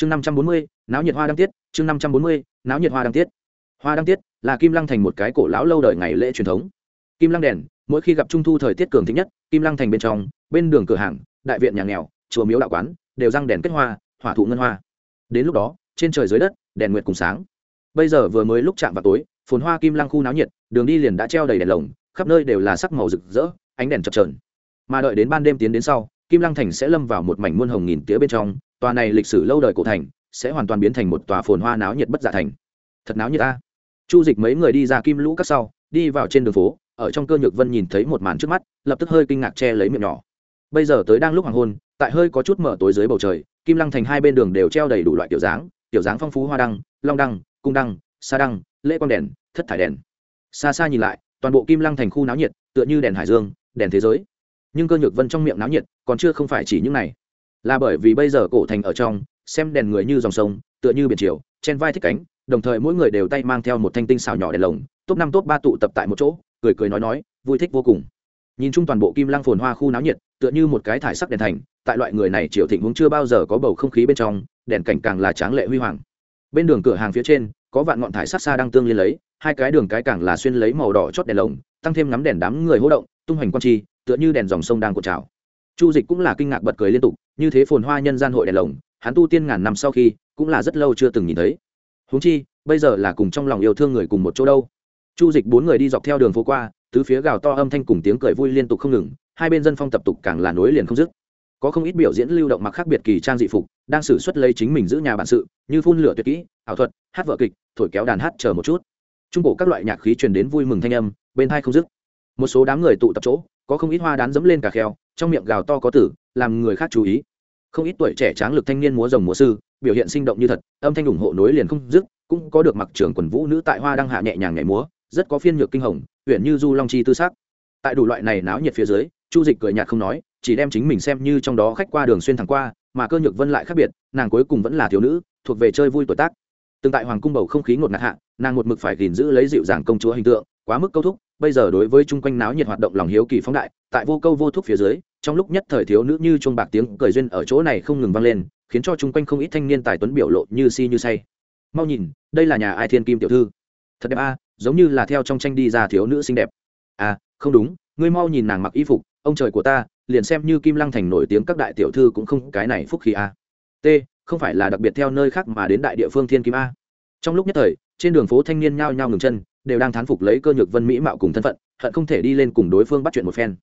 chương năm trăm bốn mươi, náo nhiệt hoa đăng tiết, chương năm trăm bốn mươi, náo nhiệt hoa đăng tiết. Hoa đăng tiết là kim lăng thành một cái cổ lão lâu đời ngày lễ truyền thống. Kim lăng đèn, mỗi khi gặp trung thu thời tiết cường thích nhất, kim lăng thành bên trong, bên đường cửa hàng, đại viện nhà nghèo, chùa miếu đạo quán, đều răng đèn kết hoa, hỏa thụ ngân hoa. Đến lúc đó, trên trời dưới đất, đèn nguyệt cùng sáng. Bây giờ vừa mới lúc chạm vào tối, phồn hoa kim lăng khu náo nhiệt, đường đi liền đã treo đầy đèn lồng, khắp nơi đều là sắc màu rực rỡ, ánh đèn chập trờn mà đợi đến ban đêm tiến đến sau, kim lăng thành sẽ lâm vào một mảnh muôn hồng nghìn tía bên trong tòa này lịch sử lâu đời cổ thành sẽ hoàn toàn biến thành một tòa phồn hoa náo nhiệt bất giả thành. Thật náo nhiệt ta. Chu dịch mấy người đi ra kim lũ các sau, đi vào trên đường phố, ở trong cơ nhược vân nhìn thấy một màn trước mắt, lập tức hơi kinh ngạc che lấy miệng nhỏ. Bây giờ tới đang lúc hoàng hôn, tại hơi có chút mở tối dưới bầu trời, kim lăng thành hai bên đường đều treo đầy đủ loại kiểu dáng kiểu dáng phong phú hoa đăng, long đăng, cung đăng, sa đăng, lễ quang đèn, thất thải đèn. Xa xa nhìn lại, toàn bộ kim lăng thành khu náo nhiệt, tựa như đèn hải dương, đèn thế giới. Nhưng cơ nhược vân trong miệng náo nhiệt còn chưa không phải chỉ những này là bởi vì bây giờ cổ thành ở trong, xem đèn người như dòng sông, tựa như biển chiều, Trên vai thích cánh, đồng thời mỗi người đều tay mang theo một thanh tinh xào nhỏ đèn lồng, top năm top ba tụ tập tại một chỗ, cười cười nói nói, vui thích vô cùng. Nhìn chung toàn bộ kim lăng phồn hoa khu náo nhiệt, tựa như một cái thải sắc đèn thành, tại loại người này triều thịnh vốn chưa bao giờ có bầu không khí bên trong, đèn cảnh càng là tráng lệ huy hoàng. Bên đường cửa hàng phía trên, có vạn ngọn thải sắc xa đang tương liên lấy, hai cái đường cái càng là xuyên lấy màu đỏ chót đèn lồng, tăng thêm ngắm đèn đám người hỗ động, tung hoành quan chi, tựa như đèn dòng sông đang cột trào chu dịch cũng là kinh ngạc bật cười liên tục, như thế phồn hoa nhân gian hội đèn lồng, hắn tu tiên ngàn năm sau khi, cũng là rất lâu chưa từng nhìn thấy. Huống chi, bây giờ là cùng trong lòng yêu thương người cùng một chỗ đâu. Chu dịch bốn người đi dọc theo đường phố qua, tứ phía gào to âm thanh cùng tiếng cười vui liên tục không ngừng, hai bên dân phong tập tục càng là nối liền không dứt. Có không ít biểu diễn lưu động mặc khác biệt kỳ trang dị phục, đang xử suất lấy chính mình giữ nhà bản sự, như phun lửa tuyệt kỹ, ảo thuật, hát vợ kịch, thổi kéo đàn hát chờ một chút. Trung bộ các loại nhạc khí truyền đến vui mừng thanh âm, bên hai không dứt. Một số đám người tụ tập chỗ, có không ít hoa đán dẫm lên cả kheo trong miệng gào to có tử, làm người khác chú ý. Không ít tuổi trẻ tráng lực thanh niên múa rồng múa sư, biểu hiện sinh động như thật, âm thanh ủng hộ nối liền không dứt, cũng có được mặc trưởng quần vũ nữ tại hoa đăng hạ nhẹ nhàng nhảy múa, rất có phiên nhược kinh hồng huyện như du long chi tư sắc. Tại đủ loại này náo nhiệt phía dưới, chu dịch cười nhạt không nói, chỉ đem chính mình xem như trong đó khách qua đường xuyên thẳng qua, mà cơ nhược vân lại khác biệt, nàng cuối cùng vẫn là thiếu nữ, thuộc về chơi vui tuổi tác. Từng tại hoàng cung bầu không khí ngột ngạt hạ, nàng một mực phải gìn giữ lấy dịu dàng công chúa hình tượng, quá mức câu thúc, bây giờ đối với chung quanh náo nhiệt hoạt động lòng hiếu kỳ phóng đại, tại vô câu vô thúc phía dưới trong lúc nhất thời thiếu nữ như chuông bạc tiếng cười duyên ở chỗ này không ngừng vang lên, khiến cho chung quanh không ít thanh niên tài tuấn biểu lộ như si như say. Mau nhìn, đây là nhà ai thiên kim tiểu thư? Thật đẹp a, giống như là theo trong tranh đi ra thiếu nữ xinh đẹp. À không đúng, ngươi mau nhìn nàng mặc y phục, ông trời của ta, liền xem như kim lăng thành nổi tiếng các đại tiểu thư cũng không cái này phúc khí a. T, không phải là đặc biệt theo nơi khác mà đến đại địa phương thiên kim a. Trong lúc nhất thời, trên đường phố thanh niên nhao nhao ngừng chân, đều đang thán phục lấy cơ nhược vân mỹ mạo cùng thân phận, hận không thể đi lên cùng đối phương bắt chuyện một phen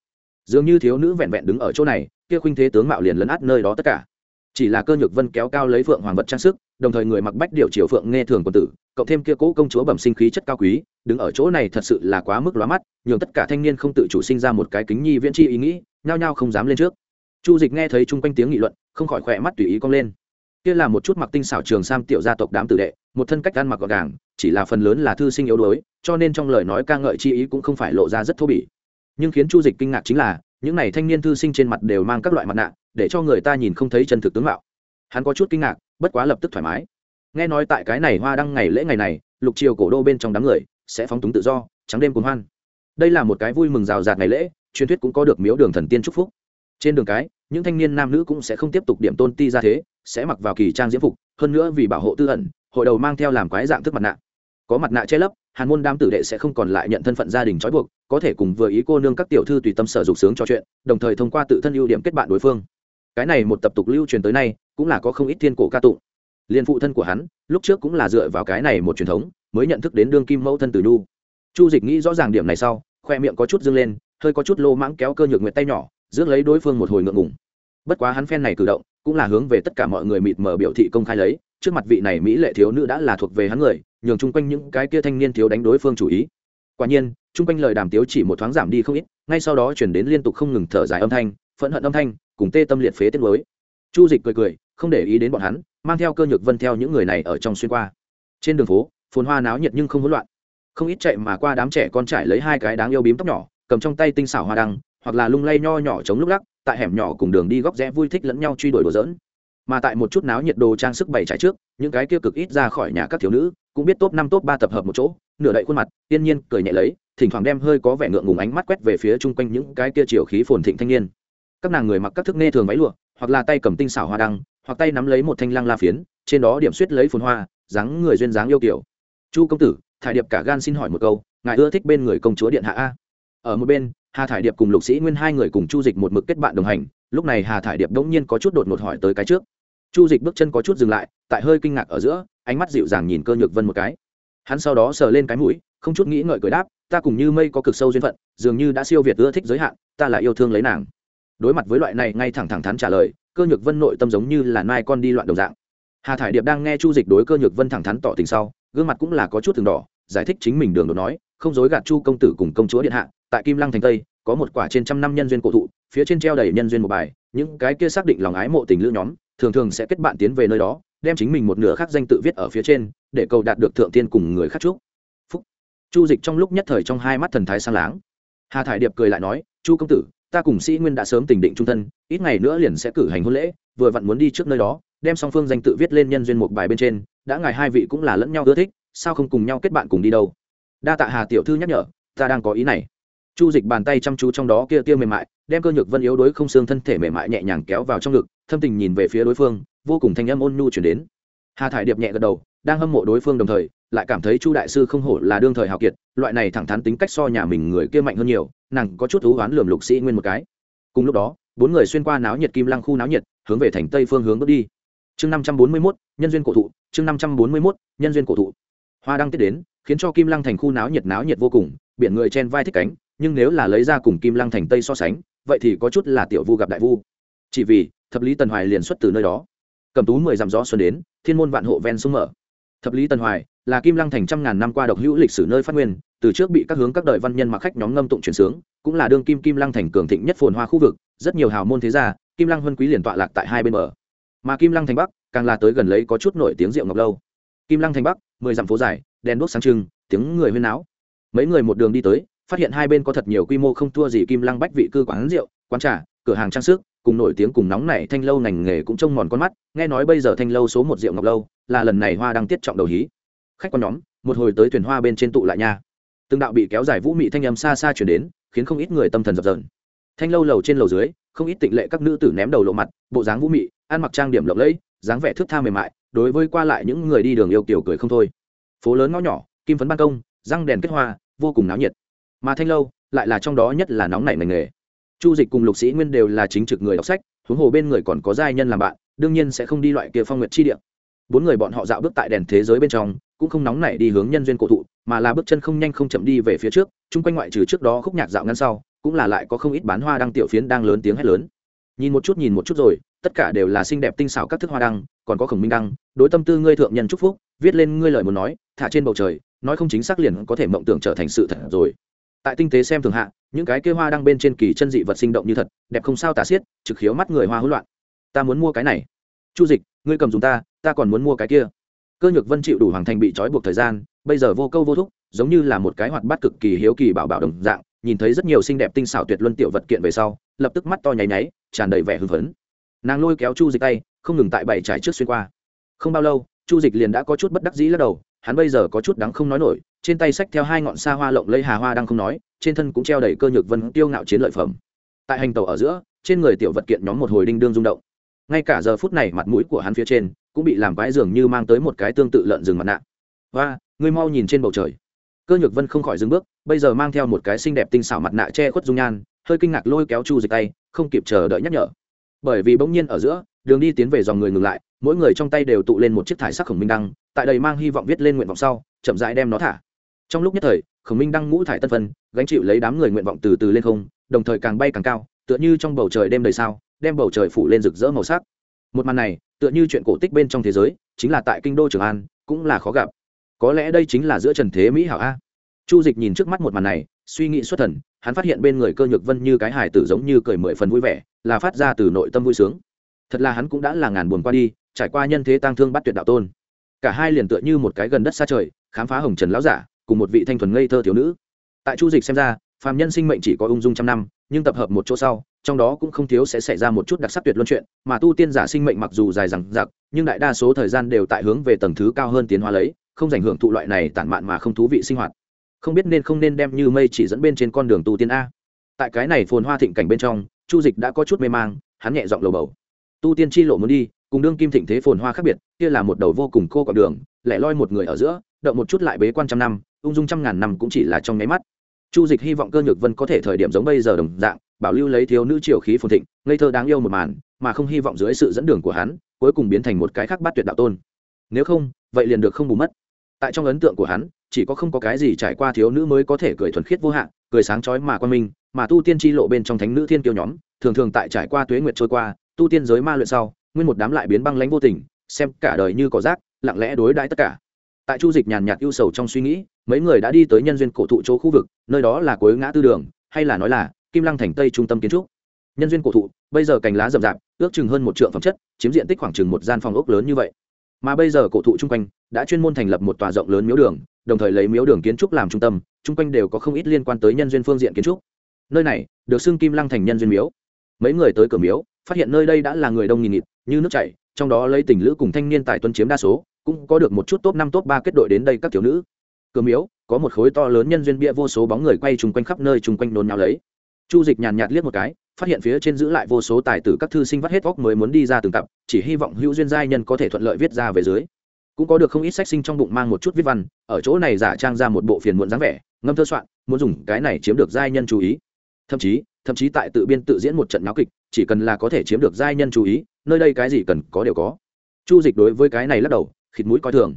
dường như thiếu nữ vẹn vẹn đứng ở chỗ này, kia khuynh thế tướng mạo liền lấn át nơi đó tất cả. Chỉ là cơ nhược vân kéo cao lấy phượng hoàng vật trang sức, đồng thời người mặc bách điệu triều phượng nghe thường quân tử cộng thêm kia cố công chúa bẩm sinh khí chất cao quý, đứng ở chỗ này thật sự là quá mức lóa mắt, nhường tất cả thanh niên không tự chủ sinh ra một cái kính nhi viễn chi ý nghĩ, nhao nhao không dám lên trước. Chu dịch nghe thấy chung quanh tiếng nghị luận, không khỏi khỏe mắt tùy ý cong lên. Kia là một chút mặc tinh xảo trường sam tiểu gia tộc đám tử đệ, một thân cách ăn mặc gọn gàng, chỉ là phần lớn là thư sinh yếu đuối, cho nên trong lời nói ca ngợi chi ý cũng không phải lộ ra rất thô bỉ nhưng khiến chu dịch kinh ngạc chính là, những này thanh niên thư sinh trên mặt đều mang các loại mặt nạ, để cho người ta nhìn không thấy chân thực tướng mạo. Hắn có chút kinh ngạc, bất quá lập tức thoải mái. Nghe nói tại cái này hoa đăng ngày lễ ngày này, lục triều cổ đô bên trong đám người sẽ phóng túng tự do, trắng đêm cuốn hoan. Đây là một cái vui mừng rào rạt ngày lễ, truyền thuyết cũng có được miếu đường thần tiên chúc phúc. Trên đường cái, những thanh niên nam nữ cũng sẽ không tiếp tục điểm tôn ti ra thế, sẽ mặc vào kỳ trang diễm phục, hơn nữa vì bảo hộ tư ẩn, hội đầu mang theo làm quái dạng thức mặt nạ có mặt nạ che lấp, hàn môn đám tử đệ sẽ không còn lại nhận thân phận gia đình trói buộc, có thể cùng vừa ý cô nương các tiểu thư tùy tâm sở dục sướng trò chuyện, đồng thời thông qua tự thân ưu điểm kết bạn đối phương. Cái này một tập tục lưu truyền tới nay, cũng là có không ít thiên cổ ca tụng. Liên phụ thân của hắn, lúc trước cũng là dựa vào cái này một truyền thống, mới nhận thức đến đương kim mẫu thân từ nhu. Chu dịch nghĩ rõ ràng điểm này sau, khoe miệng có chút dâng lên, hơi có chút lô mãng kéo cơ nhược nguyện tay nhỏ, rước lấy đối phương một hồi ngượng ngùng. Bất quá hắn phen này cử động, cũng là hướng về tất cả mọi người mịt mờ biểu thị công khai lấy trước mặt vị này mỹ lệ thiếu nữ đã là thuộc về hắn người, nhường chung quanh những cái kia thanh niên thiếu đánh đối phương chủ ý. Quả nhiên, chung quanh lời đàm tiếu chỉ một thoáng giảm đi không ít, ngay sau đó chuyển đến liên tục không ngừng thở dài âm thanh, phẫn hận âm thanh, cùng tê tâm liệt phế tiết mới chu dịch cười cười, không để ý đến bọn hắn, mang theo cơ nhược vân theo những người này ở trong xuyên qua. Trên đường phố, phồn hoa náo nhiệt nhưng không hỗn loạn. Không ít chạy mà qua đám trẻ con trải lấy hai cái đáng yêu bím tóc nhỏ, cầm trong tay tinh xảo hoa đăng, hoặc là lung lay nho nhỏ chống lúc lắc, tại hẻm nhỏ cùng đường đi góc rẽ vui thích lẫn nhau truy đuổi đồ dỡn mà tại một chút náo nhiệt đồ trang sức bày trải trước, những cái kia cực ít ra khỏi nhà các thiếu nữ cũng biết top năm, top ba tập hợp một chỗ, nửa đậy khuôn mặt, tiên nhiên cười nhẹ lấy, thỉnh thoảng đem hơi có vẻ ngượng ngùng ánh mắt quét về phía chung quanh những cái kia chiều khí phồn thịnh thanh niên. Các nàng người mặc các thức nghe thường váy lụa, hoặc là tay cầm tinh xảo hoa đăng, hoặc tay nắm lấy một thanh lăng la phiến, trên đó điểm suýt lấy phồn hoa, dáng người duyên dáng yêu kiểu. Chu công tử, thải điệp cả gan xin hỏi một câu, ngài ưa thích bên người công chúa điện hạ a? Ở một bên, hà thải điệp cùng lục sĩ nguyên hai người cùng chu dịch một mực kết bạn đồng hành, lúc này hà thải điệp đ ỗ n g nhiên có chút đột ngột hỏi tới cái trước chu dịch bước chân có chút dừng lại, tại hơi kinh ngạc ở giữa, ánh mắt dịu dàng nhìn cơ nhược vân một cái. Hắn sau đó sờ lên cái mũi, không chút nghĩ ngợi cười đáp, ta cùng như mây có cực sâu duyên phận, dường như đã siêu việt ưa thích giới hạn, ta là yêu thương lấy nàng. Đối mặt với loại này ngay thẳng thẳng thắn trả lời, cơ nhược vân nội tâm giống như là nai con đi loạn đồng dạng. Hà thải điệp đang nghe chu dịch đối cơ nhược vân thẳng thắn tỏ tình sau, gương mặt cũng là có chút thường đỏ, giải thích chính mình đường đột nói, không dối gạt chu công tử cùng công chúa điện hạ, tại kim lăng thành tây, có một quả trên trăm năm nhân duyên cổ thụ, phía trên treo đầy nhân duyên một bài, những cái kia xác định lòng ái mộ tình lữ nhóm thường thường sẽ kết bạn tiến về nơi đó, đem chính mình một nửa khác danh tự viết ở phía trên, để cầu đạt được thượng tiên cùng người khác chúc. Phúc. Chu dịch trong lúc nhất thời trong hai mắt thần thái sang láng. Hà thải điệp cười lại nói, chu công tử, ta cùng sĩ nguyên đã sớm tình định trung thân, ít ngày nữa liền sẽ cử hành hôn lễ, vừa vặn muốn đi trước nơi đó, đem song phương danh tự viết lên nhân duyên một bài bên trên, đã ngài hai vị cũng là lẫn nhau ưa thích, sao không cùng nhau kết bạn cùng đi đâu? Đa tạ hà tiểu thư nhắc nhở, ta đang có ý này chu dịch bàn tay chăm chú trong đó kia tiêu mềm mại, đem cơ nhược vân yếu đối không xương thân thể mềm mại nhẹ nhàng kéo vào trong ngực, thâm tình nhìn về phía đối phương, vô cùng thanh âm ôn nhu chuyển đến. Hà thải điệp nhẹ gật đầu, đang hâm mộ đối phương đồng thời, lại cảm thấy chu đại sư không hổ là đương thời hào kiệt, loại này thẳng thắn tính cách so nhà mình người kia mạnh hơn nhiều, nàng có chút thú oán lườm lục sĩ nguyên một cái. Cùng lúc đó, bốn người xuyên qua náo nhiệt kim lăng khu náo nhiệt, hướng về thành tây phương hướng bước đi. Chương năm trăm bốn mươi mốt, nhân duyên cổ thụ, chương năm trăm bốn mươi mốt, nhân duyên cổ thụ. Hoa đăng tiết đến, khiến cho kim lăng thành khu náo nhiệt náo nhiệt vô cùng, biển người chen vai thích cánh nhưng nếu là lấy ra cùng kim lăng thành tây so sánh, vậy thì có chút là tiểu vu gặp đại vu. Chỉ vì, thập lý tần hoài liền xuất từ nơi đó. Cầm tú mười dặm gió xuân đến, thiên môn vạn hộ ven sông mở. Thập lý tần hoài là kim lăng thành trăm ngàn năm qua độc hữu lịch sử nơi phát nguyên, từ trước bị các hướng các đời văn nhân mặc khách nhóm ngâm tụng truyền sướng, cũng là đương kim kim lăng thành cường thịnh nhất phồn hoa khu vực, rất nhiều hào môn thế gia, kim lăng huân quý liền tọa lạc tại hai bên bờ. Mà kim lăng thành bắc, càng là tới gần lấy có chút nổi tiếng rượu ngọc lâu. Kim lăng thành bắc, mười dặm phố dài, đèn đuốc sáng trưng, tiếng người huyên náo. Mấy người một đường đi tới phát hiện hai bên có thật nhiều quy mô không thua gì kim lăng bách vị cư quán rượu, quán trà, cửa hàng trang sức, cùng nổi tiếng cùng nóng này thanh lâu ngành nghề cũng trông mòn con mắt, nghe nói bây giờ thanh lâu số một rượu ngọc lâu là lần này hoa đang tiết trọng đầu hí. Khách quan nhóm, một hồi tới thuyền hoa bên trên tụ lại nha. Từng đạo bị kéo dài vũ mị thanh âm xa xa chuyển đến, khiến không ít người tâm thần dập dờn. Thanh lâu lầu trên lầu dưới, không ít tịnh lệ các nữ tử ném đầu lộ mặt, bộ dáng vũ mị, ăn mặc trang điểm lộng lẫy, dáng vẻ thước tha mềm mại, đối với qua lại những người đi đường yêu kiểu cười không thôi. Phố lớn ngõ nhỏ, kim phấn ban công, răng đèn kết hoa, vô cùng náo nhiệt mà thanh lâu lại là trong đó nhất là nóng nảy ngành nghề. Chu dịch cùng lục sĩ nguyên đều là chính trực người đọc sách, huống hồ bên người còn có giai nhân làm bạn, đương nhiên sẽ không đi loại kia phong nguyện chi địa. Bốn người bọn họ dạo bước tại đèn thế giới bên trong, cũng không nóng nảy đi hướng nhân duyên cổ thụ, mà là bước chân không nhanh không chậm đi về phía trước, chung quanh ngoại trừ trước đó khúc nhạc dạo ngăn sau, cũng là lại có không ít bán hoa đăng tiểu phiến đang lớn tiếng hét lớn. Nhìn một chút nhìn một chút rồi, tất cả đều là xinh đẹp tinh xảo các thức hoa đăng, còn có khổng minh đăng, đối tâm tư ngươi thượng nhân chúc phúc, viết lên ngươi lời muốn nói, thả trên bầu trời, nói không chính xác liền có thể mộng tưởng trở thành sự thật rồi tại tinh tế xem thường hạ, những cái kia hoa đang bên trên kỳ chân dị vật sinh động như thật, đẹp không sao tả xiết, trực khiếu mắt người hoa hỗn loạn. Ta muốn mua cái này. Chu dịch, ngươi cầm dùng ta ta còn muốn mua cái kia. Cơ nhược vân chịu đủ hoàng thành bị trói buộc thời gian, bây giờ vô câu vô thúc, giống như là một cái hoạt bát cực kỳ hiếu kỳ bảo bảo đồng dạng, nhìn thấy rất nhiều xinh đẹp tinh xảo tuyệt luân tiểu vật kiện về sau, lập tức mắt to nháy nháy, tràn đầy vẻ hưng phấn. Nàng lôi kéo chu dịch tay, không ngừng tại bảy trải trước xuyên qua. Không bao lâu, chu dịch liền đã có chút bất đắc dĩ lắc đầu, hắn bây giờ có chút đắng không nói nổi trên tay xách theo hai ngọn xa hoa lộng lây hà hoa đang không nói, trên thân cũng treo đầy cơ nhược vân tiêu ngạo chiến lợi phẩm. Tại hành tàu ở giữa, trên người tiểu vật kiện nhóm một hồi đinh đương rung động. Ngay cả giờ phút này mặt mũi của hắn phía trên, cũng bị làm quái dường như mang tới một cái tương tự lợn rừng mặt nạ. Và ngươi mau nhìn trên bầu trời. Cơ nhược vân không khỏi dừng bước, bây giờ mang theo một cái xinh đẹp tinh xảo mặt nạ che khuất dung nhan, hơi kinh ngạc lôi kéo chu dịch tay, không kịp chờ đợi nhắc nhở. Bởi vì bỗng nhiên ở giữa, đường đi tiến về dòng người ngừng lại, mỗi người trong tay đều tụ lên một chiếc thải sắc khổng minh đăng, tại đây mang hy vọng viết lên nguyện vọng sau, chậm rãi đem nó thả trong lúc nhất thời, khổng minh đang ngũ thải tân phân, gánh chịu lấy đám người nguyện vọng từ từ lên không, đồng thời càng bay càng cao, tựa như trong bầu trời đêm đầy sao, đem bầu trời phủ lên rực rỡ màu sắc. Một màn này, tựa như chuyện cổ tích bên trong thế giới, chính là tại kinh đô trường an, cũng là khó gặp. Có lẽ đây chính là giữa trần thế mỹ hảo a. Chu dịch nhìn trước mắt một màn này, suy nghĩ xuất thần, hắn phát hiện bên người cơ nhược vân như cái hài tử giống như cười mười phần vui vẻ, là phát ra từ nội tâm vui sướng. Thật là hắn cũng đã là ngàn buồn qua đi, trải qua nhân thế tang thương bắt tuyệt đạo tôn. Cả hai liền tựa như một cái gần đất xa trời, khám phá hồng trần lão giả cùng một vị thanh thuần ngây thơ thiếu nữ. Tại chu dịch xem ra, phàm nhân sinh mệnh chỉ có ung dung trăm năm, nhưng tập hợp một chỗ sau, trong đó cũng không thiếu sẽ xảy ra một chút đặc sắc tuyệt luân chuyện, mà tu tiên giả sinh mệnh mặc dù dài dằng dặc, nhưng đại đa số thời gian đều tại hướng về tầng thứ cao hơn tiến hóa lấy, không giành hưởng thụ loại này tản mạn mà không thú vị sinh hoạt. Không biết nên không nên đem như mây chỉ dẫn bên trên con đường tu tiên a. Tại cái này phồn hoa thịnh cảnh bên trong, chu dịch đã có chút mê mang, hắn nhẹ giọng lầu bầu. Tu tiên chi lộ muốn đi, cùng đương kim thịnh thế phồn hoa khác biệt, kia là một đầu vô cùng cô quạng đường, lẻ loi một người ở giữa đợi một chút lại bế quan trăm năm ung dung trăm ngàn năm cũng chỉ là trong nháy mắt. Chu dịch hy vọng cơ nhược vân có thể thời điểm giống bây giờ đồng dạng, bảo lưu lấy thiếu nữ triều khí phồn thịnh, ngây thơ đáng yêu một màn, mà không hy vọng dưới sự dẫn đường của hắn, cuối cùng biến thành một cái khác bát tuyệt đạo tôn. Nếu không, vậy liền được không bù mất. Tại trong ấn tượng của hắn, chỉ có không có cái gì trải qua thiếu nữ mới có thể cười thuần khiết vô hạn, cười sáng chói mà quan minh, mà tu tiên tri lộ bên trong thánh nữ thiên kiêu nhóm, thường thường tại trải qua tuế nguyệt trôi qua, tu tiên giới ma luyện sau, nguyên một đám lại biến băng lãnh vô tình, xem cả đời như có rác, lặng lẽ đối đãi tất cả tại chu dịch nhàn nhạt ưu sầu trong suy nghĩ, mấy người đã đi tới nhân duyên cổ thụ chỗ khu vực, nơi đó là cuối ngã tư đường, hay là nói là kim lăng thành tây trung tâm kiến trúc. Nhân duyên cổ thụ, bây giờ cành lá rậm rạp, ước chừng hơn một trượng phẩm chất, chiếm diện tích khoảng chừng một gian phòng ốc lớn như vậy. Mà bây giờ cổ thụ chung quanh đã chuyên môn thành lập một tòa rộng lớn miếu đường, đồng thời lấy miếu đường kiến trúc làm trung tâm, chung quanh đều có không ít liên quan tới nhân duyên phương diện kiến trúc. Nơi này được xưng kim lăng thành nhân duyên miếu. Mấy người tới cửa miếu, phát hiện nơi đây đã là người đông nghìn nghịt, như nước chảy, trong đó lấy tình lữ cùng thanh niên tại tuân chiếm đa số cũng có được một chút top năm, top ba kết đội đến đây các thiếu nữ. Cửa miếu, có một khối to lớn nhân duyên bia vô số bóng người quay chung quanh khắp nơi chung quanh nôn nháo lấy. Chu dịch nhàn nhạt liếc một cái, phát hiện phía trên giữ lại vô số tài tử các thư sinh vắt hết óc mới muốn đi ra từng tập chỉ hy vọng hữu duyên giai nhân có thể thuận lợi viết ra về dưới. Cũng có được không ít sách sinh trong bụng mang một chút viết văn, ở chỗ này giả trang ra một bộ phiền muộn dáng vẻ, ngâm thơ soạn, muốn dùng cái này chiếm được giai nhân chú ý. Thậm chí thậm chí tại tự biên tự diễn một trận náo kịch, chỉ cần là có thể chiếm được giai nhân chú ý, nơi đây cái gì cần có đều có. Chu dịch đối với cái này lắc đầu khịt mũi coi thường.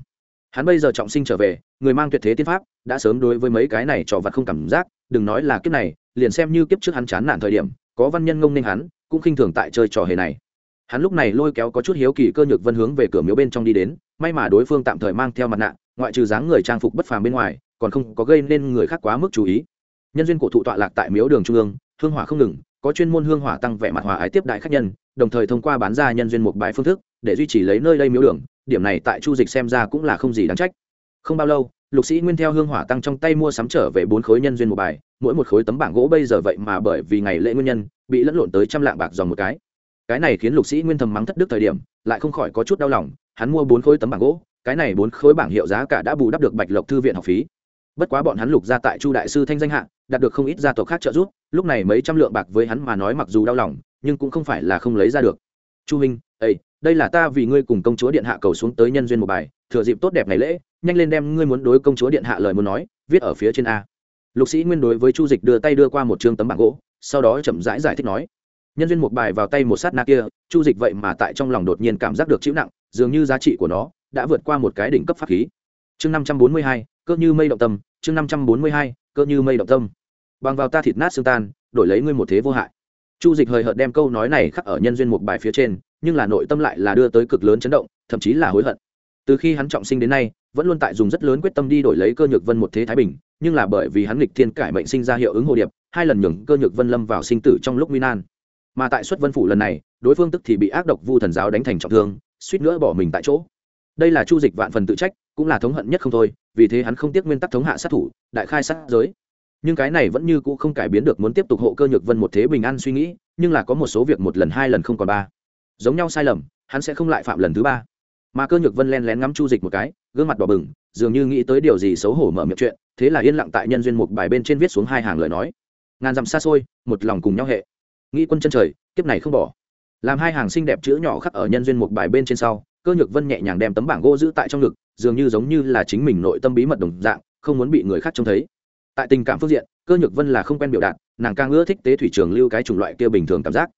Hắn bây giờ trọng sinh trở về, người mang tuyệt thế tiên pháp, đã sớm đối với mấy cái này trò vặt không cảm giác, đừng nói là kiếp này, liền xem như kiếp trước hắn chán nản thời điểm, có văn nhân ngông nên hắn, cũng khinh thường tại chơi trò hề này. Hắn lúc này lôi kéo có chút hiếu kỳ cơ nhược vân hướng về cửa miếu bên trong đi đến, may mà đối phương tạm thời mang theo mặt nạ, ngoại trừ dáng người trang phục bất phàm bên ngoài, còn không có gây nên người khác quá mức chú ý. Nhân duyên cổ thụ tọa lạc tại miếu đường trung ương, hương hỏa không ngừng, có chuyên môn hương hỏa tăng vẻ mặt hòa ái tiếp đại khách nhân, đồng thời thông qua bán ra nhân duyên một bài phương thức, để duy trì lấy nơi đây miếu đường điểm này tại chu dịch xem ra cũng là không gì đáng trách. Không bao lâu, lục sĩ nguyên theo hương hỏa tăng trong tay mua sắm trở về bốn khối nhân duyên một bài, mỗi một khối tấm bảng gỗ bây giờ vậy mà bởi vì ngày lễ nguyên nhân, bị lẫn lộn tới trăm lạng bạc dòng một cái. Cái này khiến lục sĩ nguyên thầm mắng thất đức thời điểm, lại không khỏi có chút đau lòng, hắn mua bốn khối tấm bảng gỗ, cái này bốn khối bảng hiệu giá cả đã bù đắp được bạch lộc thư viện học phí. Bất quá bọn hắn lục ra tại chu đại sư thanh danh hạ, đạt được không ít gia tộc khác trợ giúp, lúc này mấy trăm lượng bạc với hắn mà nói mặc dù đau lòng, nhưng cũng không phải là không lấy ra được. Chu huynh ây đây là ta vì ngươi cùng công chúa điện hạ cầu xuống tới nhân duyên một bài thừa dịp tốt đẹp ngày lễ nhanh lên đem ngươi muốn đối công chúa điện hạ lời muốn nói viết ở phía trên a. Lục sĩ nguyên đối với chu dịch đưa tay đưa qua một chương tấm bảng gỗ sau đó chậm rãi giải, giải thích nói nhân duyên một bài vào tay một sát na kia chu dịch vậy mà tại trong lòng đột nhiên cảm giác được chịu nặng dường như giá trị của nó đã vượt qua một cái đỉnh cấp pháp khí. Chương năm trăm bốn mươi hai cỡ như mây động tâm chương năm trăm bốn mươi hai cỡ như mây động tâm. Bằng vào ta thịt nát xương tan đổi lấy ngươi một thế vô hại. Chu dịch hời hợt đem câu nói này khắc ở nhân duyên một bài phía trên nhưng là nội tâm lại là đưa tới cực lớn chấn động, thậm chí là hối hận. Từ khi hắn trọng sinh đến nay, vẫn luôn tại dùng rất lớn quyết tâm đi đổi lấy cơ nhược vân một thế thái bình, nhưng là bởi vì hắn lịch thiên cải mệnh sinh ra hiệu ứng hồ điệp, hai lần nhường cơ nhược vân lâm vào sinh tử trong lúc nguy nan. Mà tại xuất vân phủ lần này, đối phương tức thì bị ác độc vu thần giáo đánh thành trọng thương, suýt nữa bỏ mình tại chỗ. Đây là chu dịch vạn phần tự trách, cũng là thống hận nhất không thôi, vì thế hắn không tiếc nguyên tắc thống hạ sát thủ, đại khai sát giới. Nhưng cái này vẫn như cũ không cải biến được muốn tiếp tục hộ cơ nhược vân một thế bình an suy nghĩ, nhưng là có một số việc một lần hai lần không còn ba giống nhau sai lầm, hắn sẽ không lại phạm lần thứ ba. Mà cơ nhược vân len lén ngắm chu dịch một cái, gương mặt đỏ bừng, dường như nghĩ tới điều gì xấu hổ mở miệng chuyện, thế là yên lặng tại nhân duyên một bài bên trên viết xuống hai hàng lời nói. Ngàn dặm xa xôi, một lòng cùng nhau hệ. Nghĩ quân chân trời, kiếp này không bỏ. Làm hai hàng xinh đẹp chữ nhỏ khắc ở nhân duyên một bài bên trên sau, cơ nhược vân nhẹ nhàng đem tấm bảng gỗ giữ tại trong ngực, dường như giống như là chính mình nội tâm bí mật đồng dạng, không muốn bị người khác trông thấy. Tại tình cảm phương diện, cơ nhược vân là không quen biểu đạt, nàng càng ưa thích tế thủy trường lưu cái chủng loại kia bình thường cảm giác.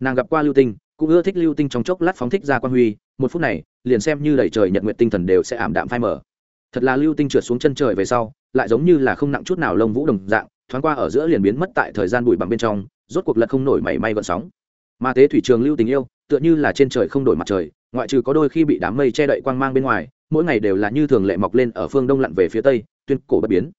Nàng gặp qua lưu tinh cũng ưa thích lưu tinh trong chốc lát phóng thích ra quan huy, một phút này, liền xem như đẩy trời nhật nguyện tinh thần đều sẽ ảm đạm phai mở thật là lưu tinh trượt xuống chân trời về sau, lại giống như là không nặng chút nào lông vũ đồng dạng, thoáng qua ở giữa liền biến mất tại thời gian bụi bằng bên trong, rốt cuộc lật không nổi mảy may gợn sóng. Mà tế thủy trường lưu tình yêu, tựa như là trên trời không đổi mặt trời, ngoại trừ có đôi khi bị đám mây che đậy quang mang bên ngoài, mỗi ngày đều là như thường lệ mọc lên ở phương đông lặn về phía tây, tuyên cổ bất biến.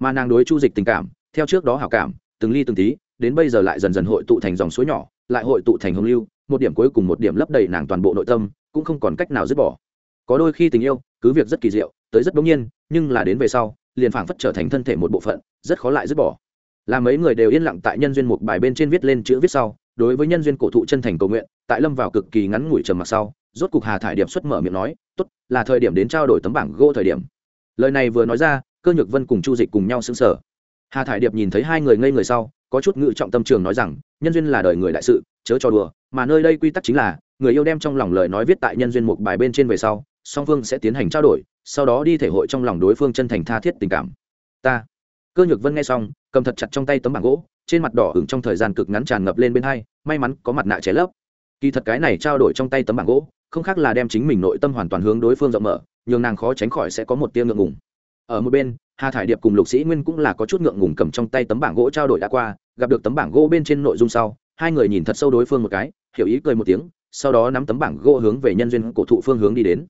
Mà nàng đối chu dịch tình cảm, theo trước đó hảo cảm, từng ly từng tí, đến bây giờ lại dần dần hội tụ thành dòng suối nhỏ, lại hội tụ thành hồng lưu một điểm cuối cùng một điểm lấp đầy nàng toàn bộ nội tâm, cũng không còn cách nào dứt bỏ. Có đôi khi tình yêu, cứ việc rất kỳ diệu, tới rất bỗng nhiên, nhưng là đến về sau, liền phảng phất trở thành thân thể một bộ phận, rất khó lại dứt bỏ. Là mấy người đều yên lặng tại nhân duyên một bài bên trên viết lên chữ viết sau, đối với nhân duyên cổ thụ chân thành cầu nguyện, tại lâm vào cực kỳ ngắn ngủi trầm mặc sau, rốt cục hà thải điểm xuất mở miệng nói, tốt, là thời điểm đến trao đổi tấm bảng gỗ thời điểm. Lời này vừa nói ra, cơ nhược vân cùng chu dịch cùng nhau xứng sở hà thải điệp nhìn thấy hai người ngây người sau, có chút ngự trọng tâm trường nói rằng, nhân duyên là đời người đại sự chớ cho đùa, mà nơi đây quy tắc chính là, người yêu đem trong lòng lời nói viết tại nhân duyên mục bài bên trên về sau, song phương sẽ tiến hành trao đổi, sau đó đi thể hội trong lòng đối phương chân thành tha thiết tình cảm. Ta, cơ nhược vân nghe xong, cầm thật chặt trong tay tấm bảng gỗ, trên mặt đỏ hửng trong thời gian cực ngắn tràn ngập lên bên hai, may mắn có mặt nạ cháy lấp. Kỳ thật cái này trao đổi trong tay tấm bảng gỗ, không khác là đem chính mình nội tâm hoàn toàn hướng đối phương rộng mở, nhường nàng khó tránh khỏi sẽ có một tia ngượng ngùng. Ở một bên, hà thải điệp cùng lục sĩ nguyên cũng là có chút ngượng ngùng cầm trong tay tấm bảng gỗ trao đổi đã qua, gặp được tấm bảng gỗ bên trên nội dung sau hai người nhìn thật sâu đối phương một cái, hiểu ý cười một tiếng, sau đó nắm tấm bảng gỗ hướng về nhân duyên cổ thụ phương hướng đi đến.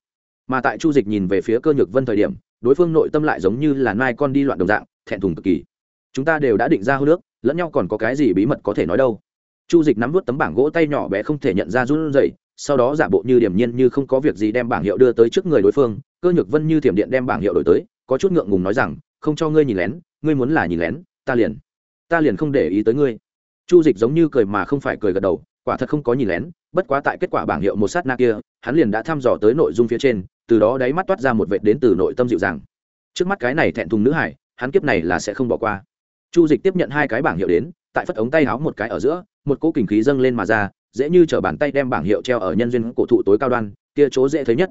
Mà tại chu dịch nhìn về phía cơ nhược vân thời điểm, đối phương nội tâm lại giống như là nai con đi loạn đồng dạng, thẹn thùng cực kỳ. Chúng ta đều đã định ra hô nước lẫn nhau còn có cái gì bí mật có thể nói đâu? Chu dịch nắm vút tấm bảng gỗ tay nhỏ bé không thể nhận ra run rẩy, sau đó giả bộ như điểm nhiên như không có việc gì đem bảng hiệu đưa tới trước người đối phương, cơ nhược vân như thiểm điện đem bảng hiệu đổi tới, có chút ngượng ngùng nói rằng, không cho ngươi nhìn lén, ngươi muốn là nhìn lén, ta liền ta liền không để ý tới ngươi chu dịch giống như cười mà không phải cười gật đầu, quả thật không có nhìn lén, bất quá tại kết quả bảng hiệu một sát na kia, hắn liền đã thăm dò tới nội dung phía trên, từ đó đáy mắt toát ra một vệt đến từ nội tâm dịu dàng. Trước mắt cái này thẹn thùng nữ hải, hắn kiếp này là sẽ không bỏ qua. Chu dịch tiếp nhận hai cái bảng hiệu đến, tại phất ống tay háo một cái ở giữa, một cỗ kình khí dâng lên mà ra, dễ như chở bàn tay đem bảng hiệu treo ở nhân duyên cổ thụ tối cao đoan, kia chỗ dễ thấy nhất.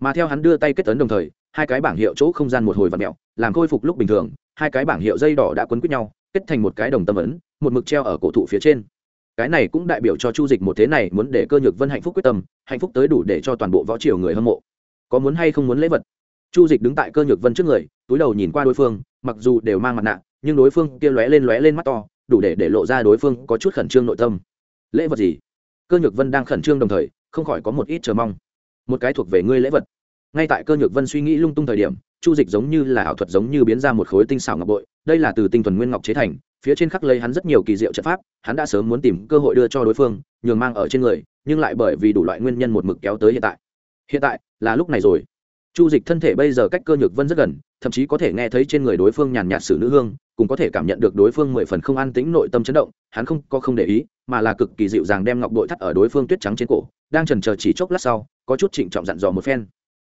Mà theo hắn đưa tay kết tấn đồng thời, hai cái bảng hiệu chỗ không gian một hồi và mẹo, làm khôi phục lúc bình thường, hai cái bảng hiệu dây đỏ đã quấn quýt nhau, kết thành một cái đồng tâm ấn một mực treo ở cổ thụ phía trên. Cái này cũng đại biểu cho chu dịch một thế này muốn để cơ nhược vân hạnh phúc quyết tâm, hạnh phúc tới đủ để cho toàn bộ võ triều người hâm mộ. Có muốn hay không muốn lễ vật? Chu dịch đứng tại cơ nhược vân trước người, túi đầu nhìn qua đối phương, mặc dù đều mang mặt nạ, nhưng đối phương kia lóe lên lóe lên mắt to, đủ để để lộ ra đối phương có chút khẩn trương nội tâm. Lễ vật gì? Cơ nhược vân đang khẩn trương đồng thời, không khỏi có một ít chờ mong. Một cái thuộc về ngươi lễ vật. Ngay tại cơ nhược vân suy nghĩ lung tung thời điểm, chu dịch giống như là ảo thuật giống như biến ra một khối tinh xảo ngọc bội, đây là từ tinh thuần nguyên ngọc chế thành phía trên khắc lấy hắn rất nhiều kỳ diệu trận pháp, hắn đã sớm muốn tìm cơ hội đưa cho đối phương, nhường mang ở trên người, nhưng lại bởi vì đủ loại nguyên nhân một mực kéo tới hiện tại. Hiện tại, là lúc này rồi. Chu dịch thân thể bây giờ cách cơ nhược vân rất gần, thậm chí có thể nghe thấy trên người đối phương nhàn nhạt sử nữ hương, cũng có thể cảm nhận được đối phương mười phần không an tính nội tâm chấn động, hắn không có không để ý, mà là cực kỳ dịu dàng đem ngọc bội thắt ở đối phương tuyết trắng trên cổ, đang trần chờ chỉ chốc lát sau, có chút trịnh trọng dặn dò một phen.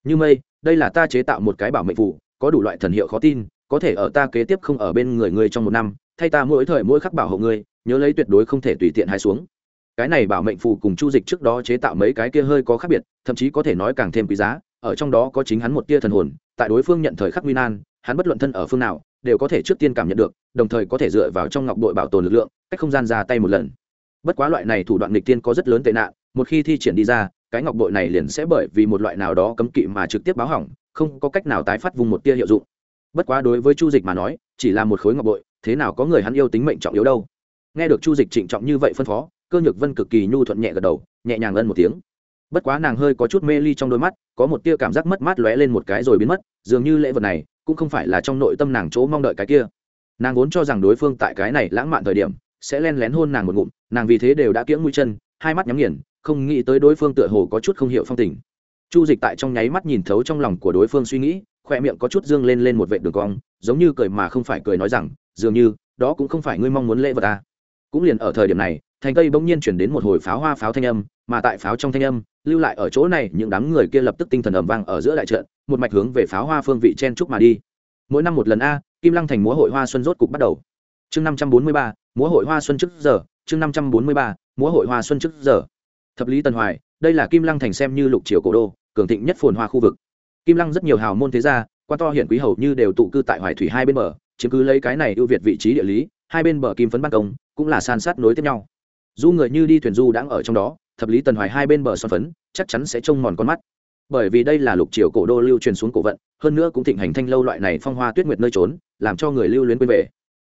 Như mây, đây là ta chế tạo một cái bảo mệnh phủ có đủ loại thần hiệu khó tin, có thể ở ta kế tiếp không ở bên người ngươi trong một năm thay ta mỗi thời mỗi khắc bảo hộ ngươi, nhớ lấy tuyệt đối không thể tùy tiện hai xuống. Cái này bảo mệnh phù cùng chu dịch trước đó chế tạo mấy cái kia hơi có khác biệt, thậm chí có thể nói càng thêm quý giá, ở trong đó có chính hắn một tia thần hồn, tại đối phương nhận thời khắc nguy nan, hắn bất luận thân ở phương nào, đều có thể trước tiên cảm nhận được, đồng thời có thể dựa vào trong ngọc đội bảo tồn lực lượng, cách không gian ra tay một lần. Bất quá loại này thủ đoạn nghịch tiên có rất lớn tệ nạn, một khi thi triển đi ra, cái ngọc bội này liền sẽ bởi vì một loại nào đó cấm kỵ mà trực tiếp báo hỏng, không có cách nào tái phát vùng một tia hiệu dụng. Bất quá đối với chu dịch mà nói, chỉ là một khối ngọc bội thế nào có người hắn yêu tính mệnh trọng yếu đâu. Nghe được chu dịch trịnh trọng như vậy phân phó, cơ nhược vân cực kỳ nhu thuận nhẹ gật đầu, nhẹ nhàng ân một tiếng. Bất quá nàng hơi có chút mê ly trong đôi mắt, có một tia cảm giác mất mát lóe lên một cái rồi biến mất, dường như lễ vật này cũng không phải là trong nội tâm nàng chỗ mong đợi cái kia. Nàng vốn cho rằng đối phương tại cái này lãng mạn thời điểm sẽ len lén hôn nàng một ngụm, nàng vì thế đều đã kiễng mũi chân, hai mắt nhắm nghiền, không nghĩ tới đối phương tựa hồ có chút không hiểu phong tình. Chu dịch tại trong nháy mắt nhìn thấu trong lòng của đối phương suy nghĩ khoe miệng có chút dương lên lên một vệ đường cong giống như cười mà không phải cười nói rằng, dường như, đó cũng không phải ngươi mong muốn lễ vật ta cũng liền ở thời điểm này, thành tây bỗng nhiên chuyển đến một hồi pháo hoa pháo thanh âm, mà tại pháo trong thanh âm, lưu lại ở chỗ này những đám người kia lập tức tinh thần ầm vang ở giữa đại trận, một mạch hướng về pháo hoa phương vị chen trúc mà đi. Mỗi năm một lần a, kim lăng thành múa hội hoa xuân rốt cục bắt đầu. Chương năm trăm bốn mươi ba, múa hội hoa xuân trước giờ, chương năm trăm bốn mươi ba, múa hội hoa xuân trước giờ. Thập lý tần hoài, đây là kim lăng thành xem như lục triều cổ đô, cường thịnh nhất phồn hoa khu vực. Kim lăng rất nhiều hào môn thế gia quan to hiển quý hầu như đều tụ cư tại hoài thủy hai bên bờ, chiếm cứ lấy cái này ưu việt vị trí địa lý, hai bên bờ kim phấn ban công cũng là san sát nối tiếp nhau. Du người như đi thuyền du đang ở trong đó, thập lý tần hoài hai bên bờ son phấn, chắc chắn sẽ trông mòn con mắt. Bởi vì đây là lục triều cổ đô lưu truyền xuống cổ vận, hơn nữa cũng thịnh hành thanh lâu loại này phong hoa tuyết nguyệt nơi trốn, làm cho người lưu luyến quên về.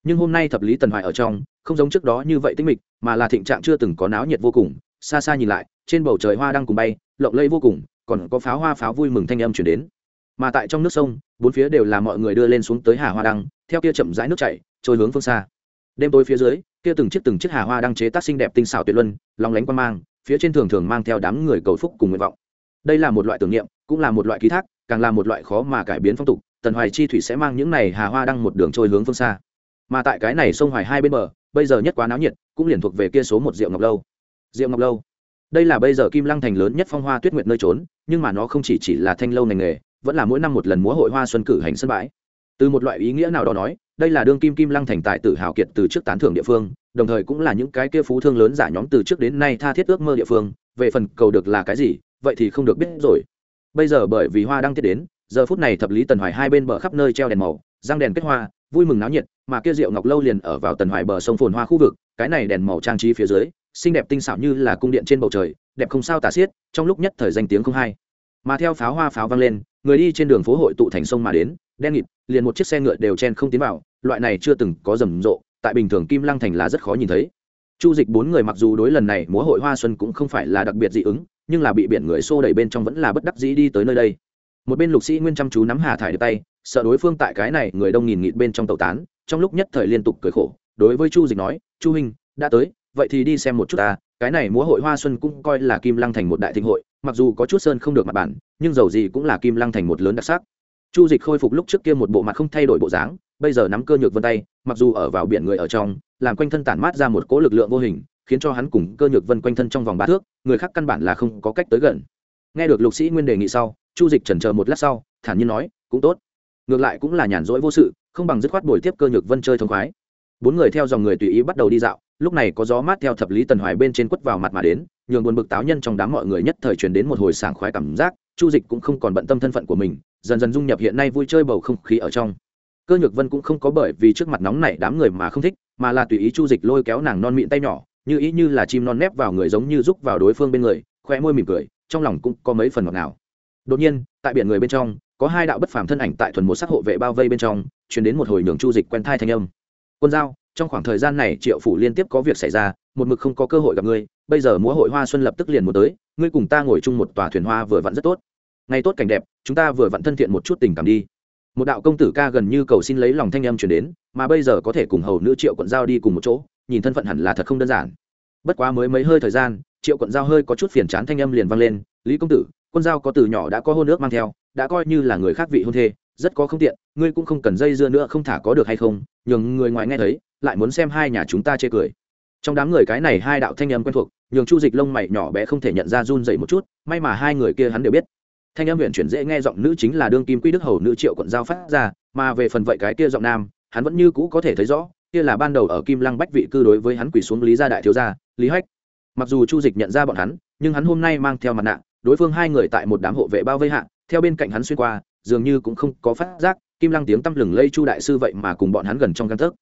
Nhưng hôm nay thập lý tần hoài ở trong, không giống trước đó như vậy tinh mịch, mà là thịnh trạng chưa từng có náo nhiệt vô cùng, xa xa nhìn lại, trên bầu trời hoa đang cùng bay, lộng lây vô cùng, còn có pháo hoa pháo vui mừng thanh âm chuyển đến mà tại trong nước sông, bốn phía đều là mọi người đưa lên xuống tới hà hoa đăng, theo kia chậm rãi nước chảy, trôi hướng phương xa. Đêm tối phía dưới, kia từng chiếc từng chiếc hà hoa đăng chế tác xinh đẹp tinh xảo tuyệt luân lòng lánh quan mang, phía trên thường thường mang theo đám người cầu phúc cùng nguyện vọng. Đây là một loại tưởng niệm, cũng là một loại ký thác, càng là một loại khó mà cải biến phong tục, tần hoài chi thủy sẽ mang những này hà hoa đăng một đường trôi hướng phương xa. Mà tại cái này sông hoài hai bên bờ, bây giờ nhất quá náo nhiệt, cũng liền thuộc về kia số một rượu ngọc lâu. Rượu ngọc lâu. Đây là bây giờ kim lăng thành lớn nhất phong hoa tuyết nguyệt nơi trốn, nhưng mà nó không chỉ chỉ là thanh lâu ngành nghề vẫn là mỗi năm một lần múa hội hoa xuân cử hành sân bãi. Từ một loại ý nghĩa nào đó nói, đây là đương kim kim lăng thành tại tự hào kiệt từ trước tán thưởng địa phương, đồng thời cũng là những cái kia phú thương lớn giả nhóm từ trước đến nay tha thiết ước mơ địa phương. Về phần cầu được là cái gì, vậy thì không được biết rồi. Bây giờ bởi vì hoa đang tiết đến, giờ phút này thập lý tần hoài hai bên bờ khắp nơi treo đèn màu, răng đèn kết hoa, vui mừng náo nhiệt, mà kia rượu ngọc lâu liền ở vào tần hoài bờ sông phồn hoa khu vực, cái này đèn màu trang trí phía dưới, xinh đẹp tinh xảo như là cung điện trên bầu trời, đẹp không sao tả xiết, trong lúc nhất thời danh tiếng không hay. Mà theo pháo hoa pháo vang lên người đi trên đường phố hội tụ thành sông mà đến, đen nghịt, liền một chiếc xe ngựa đều chen không tiến vào, loại này chưa từng có rầm rộ, tại bình thường kim lăng thành là rất khó nhìn thấy. Chu dịch bốn người mặc dù đối lần này múa hội hoa xuân cũng không phải là đặc biệt dị ứng, nhưng là bị biển người xô đẩy bên trong vẫn là bất đắc dĩ đi tới nơi đây. Một bên lục sĩ nguyên chăm chú nắm hà thải được tay, sợ đối phương tại cái này người đông nghìn nghịt bên trong tàu tán, trong lúc nhất thời liên tục cười khổ, đối với chu dịch nói, chu huynh, đã tới, vậy thì đi xem một chút ta, cái này múa hội hoa xuân cũng coi là kim lăng thành một đại thịnh hội, mặc dù có chút sơn không được mặt bản nhưng dầu gì cũng là kim lăng thành một lớn đặc sắc. Chu dịch khôi phục lúc trước kia một bộ mặt không thay đổi bộ dáng, bây giờ nắm cơ nhược vân tay, mặc dù ở vào biển người ở trong, làm quanh thân tản mát ra một cỗ lực lượng vô hình, khiến cho hắn cùng cơ nhược vân quanh thân trong vòng ba thước, người khác căn bản là không có cách tới gần. Nghe được lục sĩ nguyên đề nghị sau, chu dịch chần chờ một lát sau, thản nhiên nói, cũng tốt. Ngược lại cũng là nhàn rỗi vô sự, không bằng dứt khoát bồi tiếp cơ nhược vân chơi thông khoái. Bốn người theo dòng người tùy ý bắt đầu đi dạo, lúc này có gió mát theo thập lý tần hoài bên trên quất vào mặt mà đến, nhường buồn bực táo nhân trong đám mọi người nhất thời truyền đến một hồi sảng khoái cảm giác chu dịch cũng không còn bận tâm thân phận của mình, dần dần dung nhập hiện nay vui chơi bầu không khí ở trong. Cơ nhược vân cũng không có bởi vì trước mặt nóng này đám người mà không thích, mà là tùy ý chu dịch lôi kéo nàng non mịn tay nhỏ, như ý như là chim non nép vào người giống như rúc vào đối phương bên người khoe môi mỉm cười, trong lòng cũng có mấy phần ngọt ngào. Đột nhiên, tại biển người bên trong, có hai đạo bất phàm thân ảnh tại thuần một sắc hộ vệ bao vây bên trong chuyển đến một hồi nhường chu dịch quen thai thanh âm. Quân giao, trong khoảng thời gian này triệu phủ liên tiếp có việc xảy ra, một mực không có cơ hội gặp ngươi, bây giờ múa hội hoa xuân lập tức liền muốn tới ngươi cùng ta ngồi chung một tòa thuyền hoa vừa vặn rất tốt. Ngày tốt cảnh đẹp, chúng ta vừa vặn thân thiện một chút tình cảm đi. Một đạo công tử ca gần như cầu xin lấy lòng thanh em chuyển đến, mà bây giờ có thể cùng hầu nữ triệu quận giao đi cùng một chỗ, nhìn thân phận hẳn là thật không đơn giản. Bất quá mới mấy hơi thời gian, triệu quận giao hơi có chút phiền chán thanh âm liền vang lên, lý công tử, quân giao có từ nhỏ đã có hôn ước mang theo, đã coi như là người khác vị hôn thê, rất có không tiện, ngươi cũng không cần dây dưa nữa không thả có được hay không, nhường người ngoài nghe thấy, lại muốn xem hai nhà chúng ta chê cười. Trong đám người cái này hai đạo thanh âm quen thuộc nhường chu dịch lông mày nhỏ bé không thể nhận ra run dậy một chút, may mà hai người kia hắn đều biết. Thanh âm huyện chuyển dễ nghe giọng nữ chính là đương kim quy đức hầu nữ triệu quận giao phát ra, mà về phần vậy cái kia giọng nam, hắn vẫn như cũ có thể thấy rõ, kia là ban đầu ở kim lăng bách vị cư đối với hắn quỳ xuống lý gia đại thiếu gia, lý hách. Mặc dù chu dịch nhận ra bọn hắn, nhưng hắn hôm nay mang theo mặt nạ, đối phương hai người tại một đám hộ vệ bao vây hạ, theo bên cạnh hắn xuyên qua, dường như cũng không có phát giác, kim lăng tiếng tăm lừng lây chu đại sư vậy mà cùng bọn hắn gần trong căn thức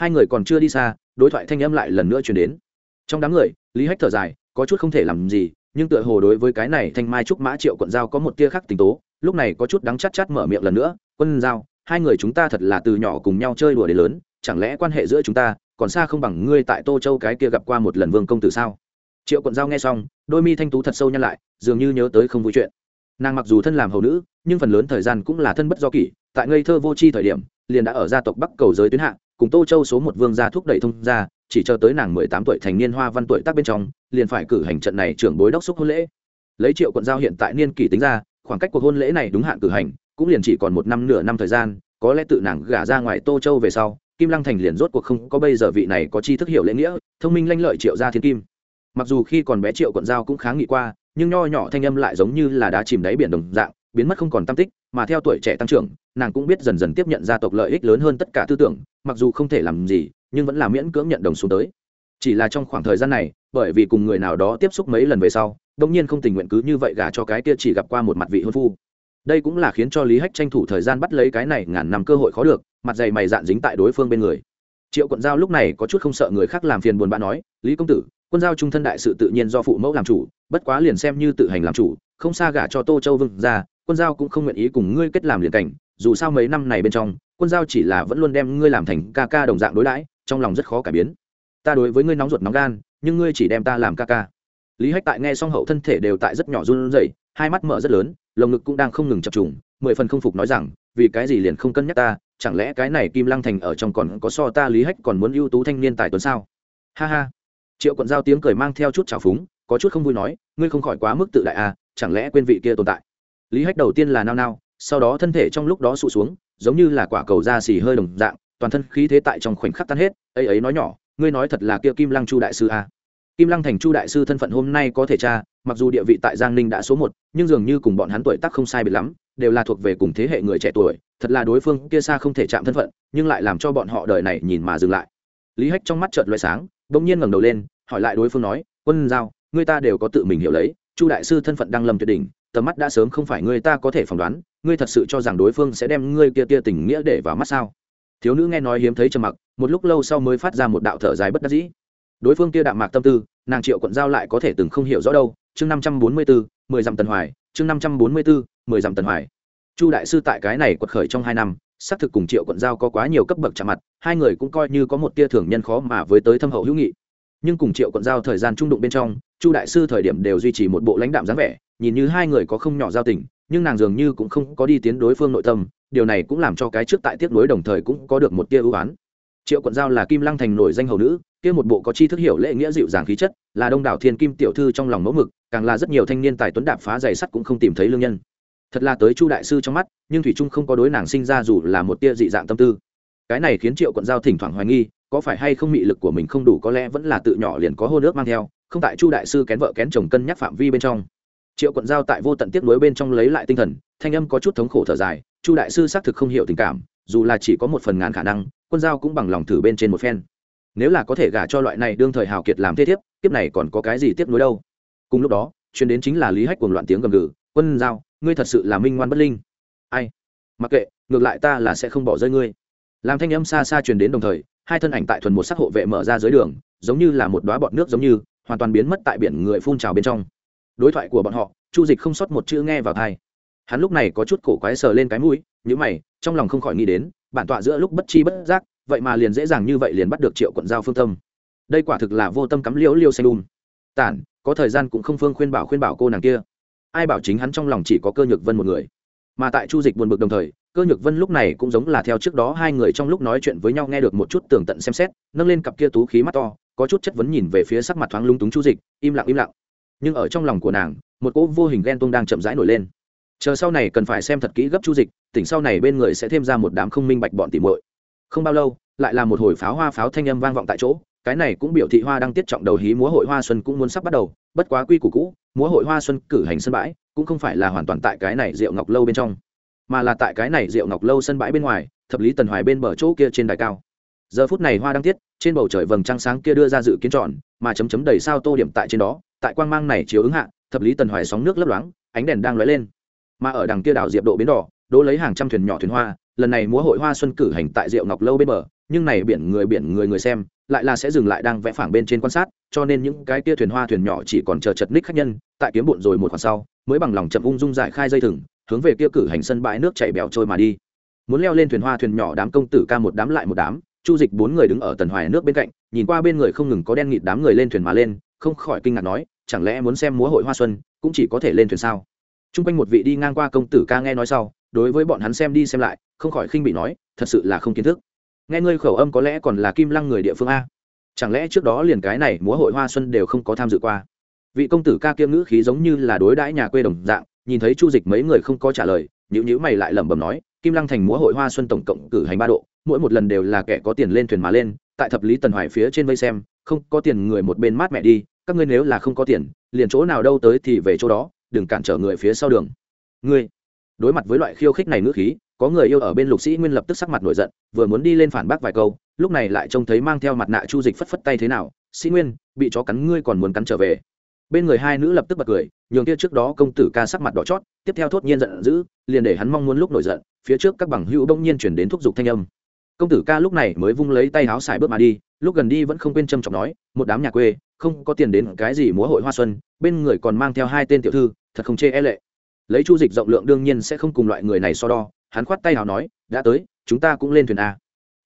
hai người còn chưa đi xa, đối thoại thanh âm lại lần nữa chuyển đến trong đám người, lý hách thở dài, có chút không thể làm gì, nhưng tựa hồ đối với cái này thanh mai trúc mã triệu quận giao có một tia khác tình tố, lúc này có chút đắng chát chát mở miệng lần nữa, quân giao, hai người chúng ta thật là từ nhỏ cùng nhau chơi đùa đến lớn, chẳng lẽ quan hệ giữa chúng ta còn xa không bằng ngươi tại tô châu cái kia gặp qua một lần vương công tử sao? Triệu quận giao nghe xong, đôi mi thanh tú thật sâu nhăn lại, dường như nhớ tới không vui chuyện. Nàng mặc dù thân làm hầu nữ, nhưng phần lớn thời gian cũng là thân bất do kỷ, tại ngây thơ vô c h i thời điểm, liền đã ở gia tộc bắc cầu giới tuyến hạ, cùng tô châu số một vương gia thúc đẩy thông gia chỉ cho tới nàng mười tám tuổi thành niên hoa văn tuổi tác bên trong, liền phải cử hành trận này trưởng bối đốc xúc hôn lễ. Lấy triệu quận giao hiện tại niên kỷ tính ra, khoảng cách cuộc hôn lễ này đúng hạn cử hành, cũng liền chỉ còn một năm nửa năm thời gian, có lẽ tự nàng gả ra ngoài tô châu về sau, kim lăng thành liền rốt cuộc không có bây giờ vị này có chi thức hiểu lễ nghĩa, thông minh lanh lợi triệu gia thiên kim. Mặc dù khi còn bé triệu quận giao cũng kháng nghị qua, nhưng nho nhỏ thanh âm lại giống như là đá chìm đáy biển đồng dạng, biến mất không còn tam tích, mà theo tuổi trẻ tăng trưởng, nàng cũng biết dần dần tiếp nhận gia tộc lợi ích lớn hơn tất cả tư tưởng, mặc dù không thể làm gì nhưng vẫn là miễn cưỡng nhận đồng xuống tới. Chỉ là trong khoảng thời gian này, bởi vì cùng người nào đó tiếp xúc mấy lần về sau, đông nhiên không tình nguyện cứ như vậy gả cho cái kia chỉ gặp qua một mặt vị hôn phu. Đây cũng là khiến cho lý hách tranh thủ thời gian bắt lấy cái này ngàn năm cơ hội khó được, mặt dày mày dạn dính tại đối phương bên người. Triệu quận giao lúc này có chút không sợ người khác làm phiền buồn bã nói, lý công tử, quân giao trung thân đại sự tự nhiên do phụ mẫu làm chủ, bất quá liền xem như tự hành làm chủ, không xa gả cho tô châu vương ra quân giao cũng không nguyện ý cùng ngươi kết làm liền cảnh, dù sao mấy năm này bên trong, quân giao chỉ là vẫn luôn đem ngươi làm thành ca ca đồng dạng đối đãi trong lòng rất khó cải biến. Ta đối với ngươi nóng ruột nóng gan, nhưng ngươi chỉ đem ta làm ca ca. Lý hách tại nghe xong hậu thân thể đều tại rất nhỏ run rẩy, hai mắt mở rất lớn, lồng ngực cũng đang không ngừng chập trùng, mười phần không phục nói rằng, vì cái gì liền không cân nhắc ta, chẳng lẽ cái này kim lăng thành ở trong còn có so ta lý hách còn muốn ưu tú thanh niên tài tuấn sao? Ha ha. Triệu quận giao tiếng cười mang theo chút trào phúng, có chút không vui nói, ngươi không khỏi quá mức tự đại à chẳng lẽ quên vị kia tồn tại? Lý hách đầu tiên là nao nao, sau đó thân thể trong lúc đó sụt xuống, giống như là quả cầu da xì hơi đồng dạng toàn thân khí thế tại trong khoảnh khắc tan hết ấy ấy nói nhỏ ngươi nói thật là kia kim lăng chu đại sư à. kim lăng thành chu đại sư thân phận hôm nay có thể cha, mặc dù địa vị tại giang ninh đã số một nhưng dường như cùng bọn hắn tuổi tác không sai biệt lắm đều là thuộc về cùng thế hệ người trẻ tuổi thật là đối phương kia xa không thể chạm thân phận nhưng lại làm cho bọn họ đời này nhìn mà dừng lại lý hách trong mắt trợn loại sáng bỗng nhiên ngẩng đầu lên hỏi lại đối phương nói quân giao người ta đều có tự mình hiểu lấy chu đại sư thân phận đang lâm tuyệt đỉnh tầm mắt đã sớm không phải người ta có thể phỏng đoán ngươi thật sự cho rằng đối phương sẽ đem ngươi kia tia tình nghĩa để vào mắt sao thiếu nữ nghe nói hiếm thấy trầm mặc, một lúc lâu sau mới phát ra một đạo thở dài bất đắc dĩ. Đối phương kia đạm mạc tâm tư, nàng triệu quận giao lại có thể từng không hiểu rõ đâu. Chương năm trăm bốn mươi bốn, mười dặm tần hoài, chương năm trăm bốn mươi bốn, mười dặm tần hoài. Chu đại sư tại cái này quật khởi trong hai năm, xác thực cùng triệu quận giao có quá nhiều cấp bậc chạm mặt, hai người cũng coi như có một tia thường nhân khó mà với tới thâm hậu hữu nghị. Nhưng cùng triệu quận giao thời gian trung đụng bên trong, chu đại sư thời điểm đều duy trì một bộ lãnh đạm dáng vẻ, nhìn như hai người có không nhỏ giao tình, nhưng nàng dường như cũng không có đi tiến đối phương nội tâm điều này cũng làm cho cái trước tại tiếc nuối đồng thời cũng có được một tia ưu ái. Triệu quận giao là kim lăng thành nổi danh hầu nữ, kia một bộ có chi thức hiểu lễ nghĩa dịu dàng khí chất, là đông đảo thiên kim tiểu thư trong lòng mẫu mực, càng là rất nhiều thanh niên tài tuấn đạp phá giày sắt cũng không tìm thấy lương nhân. Thật là tới chu đại sư trong mắt, nhưng thủy trung không có đối nàng sinh ra dù là một tia dị dạng tâm tư. Cái này khiến triệu quận giao thỉnh thoảng hoài nghi, có phải hay không mị lực của mình không đủ có lẽ vẫn là tự nhỏ liền có hô nước mang theo, không tại chu đại sư kén vợ kén chồng cân nhắc phạm vi bên trong triệu quận giao tại vô tận tiếp nối bên trong lấy lại tinh thần, thanh âm có chút thống khổ thở dài, chu đại sư xác thực không hiểu tình cảm, dù là chỉ có một phần ngàn khả năng, quân giao cũng bằng lòng thử bên trên một phen. Nếu là có thể gả cho loại này đương thời hào kiệt làm thế thiếp tiếp này còn có cái gì tiếp nối đâu? Cùng lúc đó, chuyến đến chính là lý hách cuồng loạn tiếng gầm gừ, quân giao, ngươi thật sự là minh ngoan bất linh. Ai? Mặc kệ, ngược lại ta là sẽ không bỏ rơi ngươi. Làm thanh âm xa xa truyền đến đồng thời, hai thân ảnh tại thuần một sắc hộ vệ mở ra dưới đường, giống như là một đoá bọt nước giống như, hoàn toàn biến mất tại biển người phun trào bên trong đối thoại của bọn họ, chu dịch không sót một chữ nghe vào thai hắn lúc này có chút cổ quái sờ lên cái mũi nhữ mày, trong lòng không khỏi nghĩ đến, bản tọa giữa lúc bất chi bất giác, vậy mà liền dễ dàng như vậy liền bắt được triệu quận giao phương tâm. Đây quả thực là vô tâm cắm liễu liêu xanh đun tản, có thời gian cũng không phương khuyên bảo khuyên bảo cô nàng kia. Ai bảo chính hắn trong lòng chỉ có cơ nhược vân một người. Mà tại chu dịch buồn bực đồng thời, cơ nhược vân lúc này cũng giống là theo trước đó hai người trong lúc nói chuyện với nhau nghe được một chút tường tận xem xét, nâng lên cặp kia tú khí mắt to, có chút chất vấn nhìn về phía sắc mặt thoáng lung túng chu dịch, im lặng im lặng nhưng ở trong lòng của nàng, một cỗ vô hình ghen tuông đang chậm rãi nổi lên. Chờ sau này cần phải xem thật kỹ gấp chu dịch, tỉnh sau này bên người sẽ thêm ra một đám không minh bạch bọn tỉ muội. Không bao lâu, lại là một hồi pháo hoa pháo thanh âm vang vọng tại chỗ, cái này cũng biểu thị hoa đang tiết trọng đầu hí múa hội hoa xuân cũng muốn sắp bắt đầu, bất quá quy củ cũ, múa hội hoa xuân cử hành sân bãi cũng không phải là hoàn toàn tại cái này rượu ngọc lâu bên trong, mà là tại cái này rượu ngọc lâu sân bãi bên ngoài, thập lý tần hoài bên bờ chỗ kia trên đài cao. Giờ phút này hoa đang tiết, trên bầu trời vầng trăng sáng kia đưa ra dự kiến tròn mà chấm chấm đầy sao tô điểm tại trên đó tại quang mang này chiếu ứng hạ, thập lý tần hoài sóng nước lấp loáng, ánh đèn đang lóe lên. Mà ở đằng kia đảo diệp độ biến đỏ, đỗ lấy hàng trăm thuyền nhỏ thuyền hoa, lần này múa hội hoa xuân cử hành tại rượu ngọc lâu bên bờ, nhưng này biển người biển người người xem, lại là sẽ dừng lại đang vẽ phẳng bên trên quan sát, cho nên những cái kia thuyền hoa thuyền nhỏ chỉ còn chờ chật ních khách nhân, tại kiếm bụn rồi một khoảng sau, mới bằng lòng chậm ung dung giải khai dây thừng, hướng về kia cử hành sân bãi nước chảy bèo trôi mà đi. Muốn leo lên thuyền hoa thuyền nhỏ đám công tử ca một đám lại một đám, chu dịch bốn người đứng ở tần hoài nước bên cạnh, nhìn qua bên người không ngừng có đen nghịt đám người lên thuyền mà lên không khỏi kinh ngạc nói, chẳng lẽ muốn xem múa hội hoa xuân, cũng chỉ có thể lên thuyền sao? T r u n g quanh một vị đi ngang qua công tử ca nghe nói sau, đối với bọn hắn xem đi xem lại, không khỏi khinh bị nói, thật sự là không kiến thức. Nghe ngươi khẩu âm có lẽ còn là kim lăng người địa phương a. Chẳng lẽ trước đó liền cái này múa hội hoa xuân đều không có tham dự qua? Vị công tử ca kiêm ngữ khí giống như là đối đãi nhà quê đồng dạng, nhìn thấy chu dịch mấy người không có trả lời nhữ nhữ mày lại lẩm bẩm nói, kim lăng thành múa hội hoa xuân tổng cộng cử hành ba độ, mỗi một lần đều là kẻ có tiền lên thuyền mà lên, tại thập lý tần hoài phía trên vây xem không có tiền người một bên mát mẹ đi, các ngươi nếu là không có tiền, liền chỗ nào đâu tới thì về chỗ đó, đừng cản trở người phía sau đường. Ngươi, đối mặt với loại khiêu khích này ngữ khí, có người yêu ở bên lục sĩ nguyên lập tức sắc mặt nổi giận, vừa muốn đi lên phản bác vài câu, lúc này lại trông thấy mang theo mặt nạ chu dịch phất phất tay thế nào, sĩ nguyên, bị chó cắn ngươi còn muốn cắn trở về. Bên người hai nữ lập tức bật cười, nhường kia trước đó công tử ca sắc mặt đỏ chót, tiếp theo thốt nhiên giận dữ, liền để hắn mong muốn lúc nổi giận, phía trước các bằng hữu đông nhiên chuyển đến thúc giục thanh âm. Công tử ca lúc này mới vung lấy tay áo xài bước mà đi lúc gần đi vẫn không quên châm trọng nói, một đám nhà quê, không có tiền đến cái gì múa hội hoa xuân, bên người còn mang theo hai tên tiểu thư, thật không chê e lệ. Lấy chu dịch rộng lượng đương nhiên sẽ không cùng loại người này so đo, hắn khoát tay nào nói, đã tới, chúng ta cũng lên thuyền a.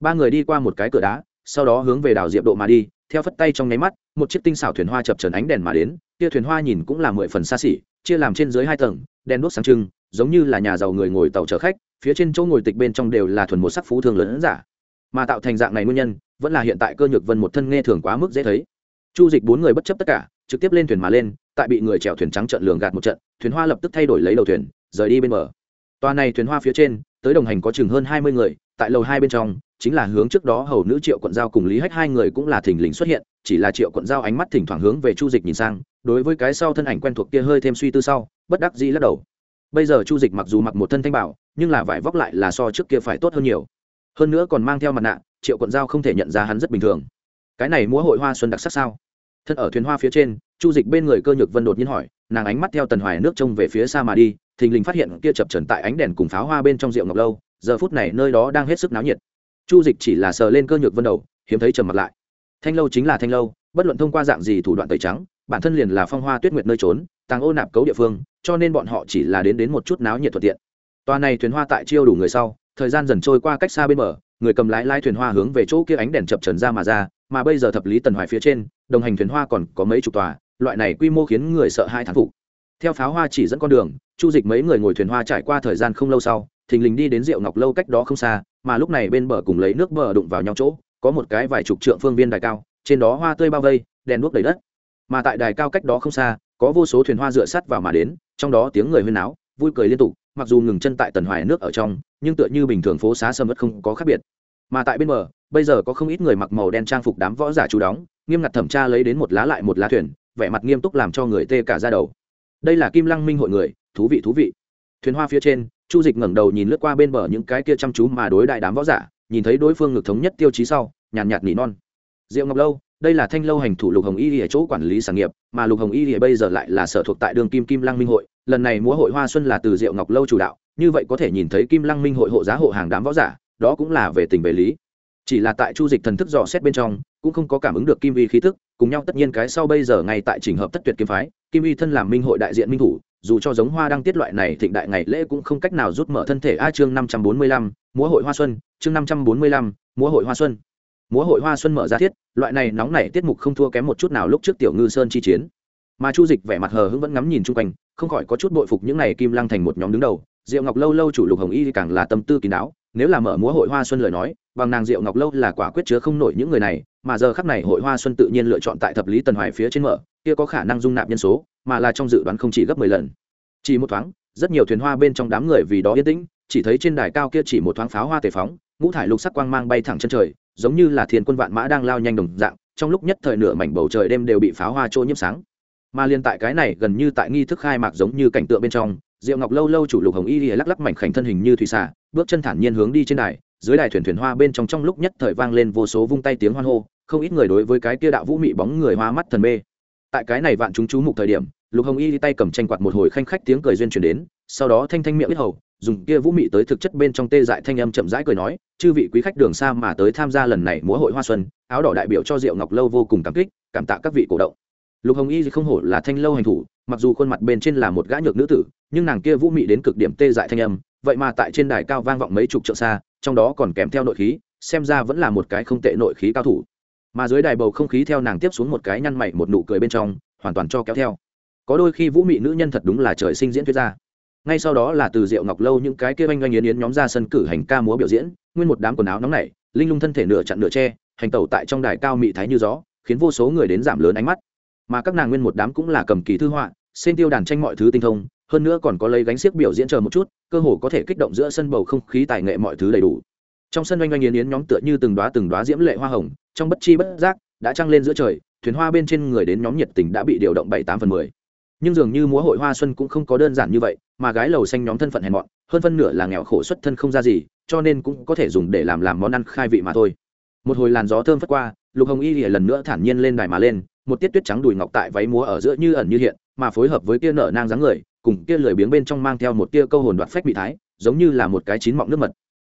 Ba người đi qua một cái cửa đá, sau đó hướng về đảo diệp độ mà đi, theo phất tay trong nháy mắt, một chiếc tinh xảo thuyền hoa chập trần ánh đèn mà đến, kia thuyền hoa nhìn cũng là mười phần xa xỉ, chia làm trên dưới hai tầng, đèn đuốc sáng trưng, giống như là nhà giàu người ngồi tàu chở khách, phía trên chỗ ngồi tịch bên trong đều là thuần một sắc phú thương lớn giả mà tạo thành dạng này nguyên nhân, vẫn là hiện tại cơ nhược vân một thân nghe thường quá mức dễ thấy. Chu dịch bốn người bất chấp tất cả, trực tiếp lên thuyền mà lên, tại bị người chèo thuyền trắng trận lường gạt một trận, thuyền hoa lập tức thay đổi lấy đầu thuyền, rời đi bên bờ. Toa này thuyền hoa phía trên, tới đồng hành có chừng hơn hai mươi người, tại lầu hai bên trong, chính là hướng trước đó hầu nữ triệu quận giao cùng lý hách hai người cũng là thình lình xuất hiện, chỉ là triệu quận giao ánh mắt thỉnh thoảng hướng về chu dịch nhìn sang, đối với cái sau thân ảnh quen thuộc kia hơi thêm suy tư sau, bất đắc dĩ lắc đầu. Bây giờ chu dịch mặc dù mặc một thân thanh bảo, nhưng là vải vóc lại là so trước kia phải tốt hơn nhiều hơn nữa còn mang theo mặt nạ, triệu quận giao không thể nhận ra hắn rất bình thường. Cái này múa hội hoa xuân đặc sắc sao? Thân ở thuyền hoa phía trên, chu dịch bên người cơ nhược vân đột nhiên hỏi, nàng ánh mắt theo tần hoài nước trông về phía xa mà đi, thình lình phát hiện kia chập trần tại ánh đèn cùng pháo hoa bên trong rượu ngọc lâu, giờ phút này nơi đó đang hết sức náo nhiệt. Chu dịch chỉ là sờ lên cơ nhược vân đầu, hiếm thấy trầm mặt lại. Thanh lâu chính là thanh lâu, bất luận thông qua dạng gì thủ đoạn tẩy trắng, bản thân liền là phong hoa tuyết nguyệt nơi trốn, tàng ô nạp cấu địa phương, cho nên bọn họ chỉ là đến đến một chút náo nhiệt thuận tiện. Toa này thuyền hoa tại chiêu đủ người sau thời gian dần trôi qua cách xa bên bờ, người cầm lái lái thuyền hoa hướng về chỗ kia ánh đèn chập trần ra mà ra, mà bây giờ thập lý tần hoài phía trên, đồng hành thuyền hoa còn có mấy chục tòa, loại này quy mô khiến người sợ hai thán phục. Theo pháo hoa chỉ dẫn con đường, chu dịch mấy người ngồi thuyền hoa trải qua thời gian không lâu sau, thình lình đi đến rượu ngọc lâu cách đó không xa, mà lúc này bên bờ cùng lấy nước bờ đụng vào nhau chỗ, có một cái vài chục trượng phương viên đài cao, trên đó hoa tươi bao vây, đèn đuốc đầy đất. Mà tại đài cao cách đó không xa, có vô số thuyền hoa dựa sắt vào mà đến, trong đó tiếng người huyên náo, vui cười liên tục mặc dù ngừng chân tại tần hoài nước ở trong, nhưng tựa như bình thường phố xá sâm ớt không có khác biệt. Mà tại bên bờ, bây giờ có không ít người mặc màu đen trang phục đám võ giả chú đóng, nghiêm ngặt thẩm tra lấy đến một lá lại một lá thuyền, vẻ mặt nghiêm túc làm cho người tê cả ra đầu. Đây là kim lăng minh hội người, thú vị thú vị. Thuyền hoa phía trên, chu dịch ngẩng đầu nhìn lướt qua bên bờ những cái kia chăm chú mà đối đại đám võ giả, nhìn thấy đối phương ngực thống nhất tiêu chí sau, nhàn nhạt nỉ non. Diệu ngọc lâu đây là thanh lâu hành thủ lục hồng y ở chỗ quản lý sản nghiệp, mà lục hồng y bây giờ lại là sở thuộc tại đường kim kim lăng minh hội. Lần này múa hội hoa xuân là từ diệu ngọc lâu chủ đạo, như vậy có thể nhìn thấy kim lăng minh hội hộ giá hộ hàng đám võ giả, đó cũng là về tình về lý. Chỉ là tại chu dịch thần thức dò xét bên trong, cũng không có cảm ứng được kim vi khí thức, cùng nhau tất nhiên cái sau bây giờ ngay tại trình hợp tất tuyệt kiếm phái, kim vi thân làm minh hội đại diện minh thủ, dù cho giống hoa đang tiết loại này thịnh đại ngày lễ cũng không cách nào rút mở thân thể. A chương năm trăm bốn mươi lăm, múa hội hoa xuân, chương năm trăm bốn mươi lăm, múa hội hoa xuân múa hội hoa xuân mở ra thiết, loại này nóng nảy tiết mục không thua kém một chút nào lúc trước tiểu ngư sơn chi chiến. Mà chu dịch vẻ mặt hờ hững vẫn ngắm nhìn chung quanh, không khỏi có chút bội phục những này kim lăng thành một nhóm đứng đầu. Diệu ngọc lâu lâu chủ lục hồng y thì càng là tâm tư kín đáo, nếu là mở múa hội hoa xuân lời nói, bằng nàng diệu ngọc lâu là quả quyết chứa không nổi những người này, mà giờ khắp này hội hoa xuân tự nhiên lựa chọn tại thập lý tần hoài phía trên mở, kia có khả năng dung nạp nhân số, mà là trong dự đoán không chỉ gấp mười lần. Chỉ một thoáng, rất nhiều thuyền hoa bên trong đám người vì đó yên tĩnh, chỉ thấy trên đài cao kia chỉ một thoáng pháo hoa tề phóng, ngũ thải lục sắc quang mang bay thẳng chân trời giống như là thiên quân vạn mã đang lao nhanh đồng dạng, trong lúc nhất thời nửa mảnh bầu trời đêm đều bị pháo hoa trôi nhiễm sáng. Mà liên tại cái này gần như tại nghi thức khai mạc giống như cảnh tượng bên trong, diệu ngọc lâu lâu chủ lục hồng y lắc lắc mảnh khảnh thân hình như thủy xả bước chân thản nhiên hướng đi trên đài, dưới đài thuyền thuyền hoa bên trong trong lúc nhất thời vang lên vô số vung tay tiếng hoan hô, không ít người đối với cái kia đạo vũ mị bóng người hoa mắt thần mê. Tại cái này vạn chúng chú mục thời điểm, lục hồng y tay cầm tranh quạt một hồi khanh khách tiếng cười duyên truyền đến, sau đó thanh thanh miệng biết hầu dùng kia vũ mị tới thực chất bên trong tê dại thanh âm chậm rãi cười nói, chư vị quý khách đường xa mà tới tham gia lần này múa hội hoa xuân, áo đỏ đại biểu cho diệu ngọc lâu vô cùng cảm kích, cảm tạ các vị cổ động. Lục hồng y không hổ là thanh lâu hành thủ, mặc dù khuôn mặt bên trên là một gã nhược nữ tử, nhưng nàng kia vũ mị đến cực điểm tê dại thanh âm, vậy mà tại trên đài cao vang vọng mấy chục trượng xa, trong đó còn kèm theo nội khí, xem ra vẫn là một cái không tệ nội khí cao thủ. Mà dưới đài bầu không khí theo nàng tiếp xuống một cái nhăn mày một nụ cười bên trong, hoàn toàn cho kéo theo. Có đôi khi vũ mị nữ nhân thật đúng là trời sinh diễn thuyết ra ngay sau đó là từ diệu ngọc lâu những cái kia oanh oanh yến yến nhóm ra sân cử hành ca múa biểu diễn, nguyên một đám quần áo nóng nảy, linh lung thân thể nửa chặn nửa tre hành tẩu tại trong đài cao mị thái như gió, khiến vô số người đến giảm lớn ánh mắt. Mà các nàng nguyên một đám cũng là cầm kỳ thư họa xen tiêu đàn tranh mọi thứ tinh thông, hơn nữa còn có lấy gánh xiếc biểu diễn chờ một chút, cơ hồ có thể kích động giữa sân bầu không khí tài nghệ mọi thứ đầy đủ. Trong sân oanh oanh yến yến nhóm tựa như từng đoá từng đoá diễm lệ hoa hồng, trong bất chi bất giác, đã trăng lên giữa trời, thuyền hoa bên trên người đến nhóm nhiệt tình đã bị điều động bảy tám phần mười. Nhưng dường như múa hội hoa xuân cũng không có đơn giản như vậy mà gái lầu xanh nhóm thân phận hèn mọn, hơn phân nửa là nghèo khổ xuất thân không ra gì, cho nên cũng có thể dùng để làm làm món ăn khai vị mà thôi. Một hồi làn gió thơm phất qua, lục hồng y thì lần nữa thản nhiên lên đài mà lên, một tiết tuyết trắng đùi ngọc tại váy múa ở giữa như ẩn như hiện, mà phối hợp với kia nở nang dáng người, cùng kia lười biếng bên trong mang theo một tia câu hồn đoạt phách bị thái, giống như là một cái chín mọng nước mật.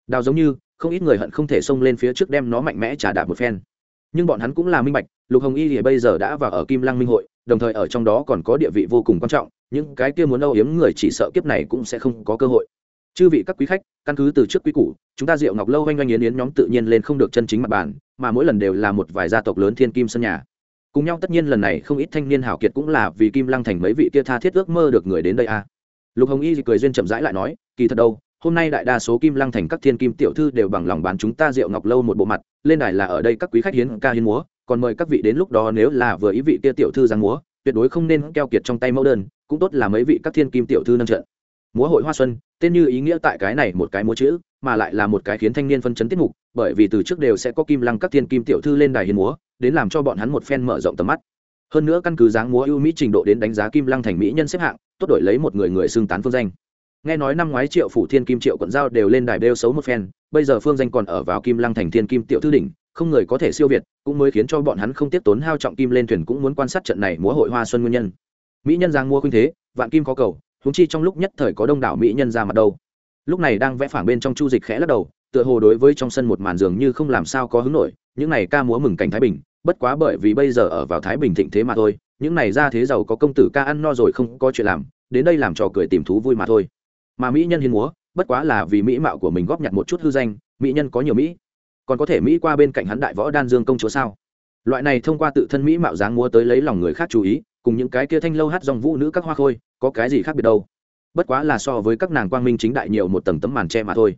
Đào giống như, không ít người hận không thể xông lên phía trước đem nó mạnh mẽ trả đạp một phen. Nhưng bọn hắn cũng là minh bạch, lục hồng y thì bây giờ đã vào ở kim lăng minh hội đồng thời ở trong đó còn có địa vị vô cùng quan trọng, những cái kia muốn âu yếm người chỉ sợ kiếp này cũng sẽ không có cơ hội chư vị các quý khách, căn cứ từ trước quý củ, chúng ta rượu ngọc lâu oanh oanh yến yến nhóm tự nhiên lên không được chân chính mặt bàn, mà mỗi lần đều là một vài gia tộc lớn thiên kim sân nhà cùng nhau tất nhiên lần này không ít thanh niên hảo kiệt cũng là vì kim lăng thành mấy vị kia tha thiết ước mơ được người đến đây a à. lục hồng y cười duyên chậm rãi lại nói, kỳ thật đâu, hôm nay đại đa số kim lăng thành các thiên kim tiểu thư đều bằng lòng bán chúng ta rượu ngọc lâu một bộ mặt, lên đài là ở đây các quý khách hiến ca hiến múa còn mời các vị đến lúc đó nếu là vừa ý vị kia tiểu thư giang múa, tuyệt đối không nên keo kiệt trong tay mẫu đơn, cũng tốt là mấy vị các thiên kim tiểu thư nâng trận. Múa hội hoa xuân, tên như ý nghĩa tại cái này một cái múa chữ, mà lại là một cái khiến thanh niên phân chấn tiết mục, bởi vì từ trước đều sẽ có kim lăng các thiên kim tiểu thư lên đài hiến múa, đến làm cho bọn hắn một phen mở rộng tầm mắt. Hơn nữa căn cứ dáng múa ưu mỹ trình độ đến đánh giá kim lăng thành mỹ nhân xếp hạng, tốt đổi lấy một người người xưng tán phương danh. Nghe nói năm ngoái triệu phủ thiên kim triệu quận giao đều lên đài đeo xấu một phen, bây giờ phương danh còn ở vào kim lăng thành thiên kim tiểu thư đỉnh không người có thể siêu việt, cũng mới khiến cho bọn hắn không tiếp tốn hao trọng kim lên thuyền cũng muốn quan sát trận này múa hội hoa xuân nguyên nhân. Mỹ nhân giang mua khuynh thế, vạn kim có cầu húng chi trong lúc nhất thời có đông đảo mỹ nhân ra mặt đâu. Lúc này đang vẽ phảng bên trong chu dịch khẽ lắc đầu, tựa hồ đối với trong sân một màn dường như không làm sao có hứng nổi, những này ca múa mừng cảnh thái bình, bất quá bởi vì bây giờ ở vào thái bình thịnh thế mà thôi, những này ra thế giàu có công tử ca ăn no rồi không có chuyện làm, đến đây làm trò cười tìm thú vui mà thôi. Mà mỹ nhân hiên múa, bất quá là vì mỹ mạo của mình góp nhặt một chút hư danh, mỹ nhân có nhiều mỹ còn có thể mỹ qua bên cạnh hắn đại võ đan dương công chúa sao? Loại này thông qua tự thân mỹ mạo dáng múa tới lấy lòng người khác chú ý, cùng những cái kia thanh lâu hát dòng vũ nữ các hoa khôi, có cái gì khác biệt đâu? Bất quá là so với các nàng quang minh chính đại nhiều một tầng tấm màn tre mà thôi.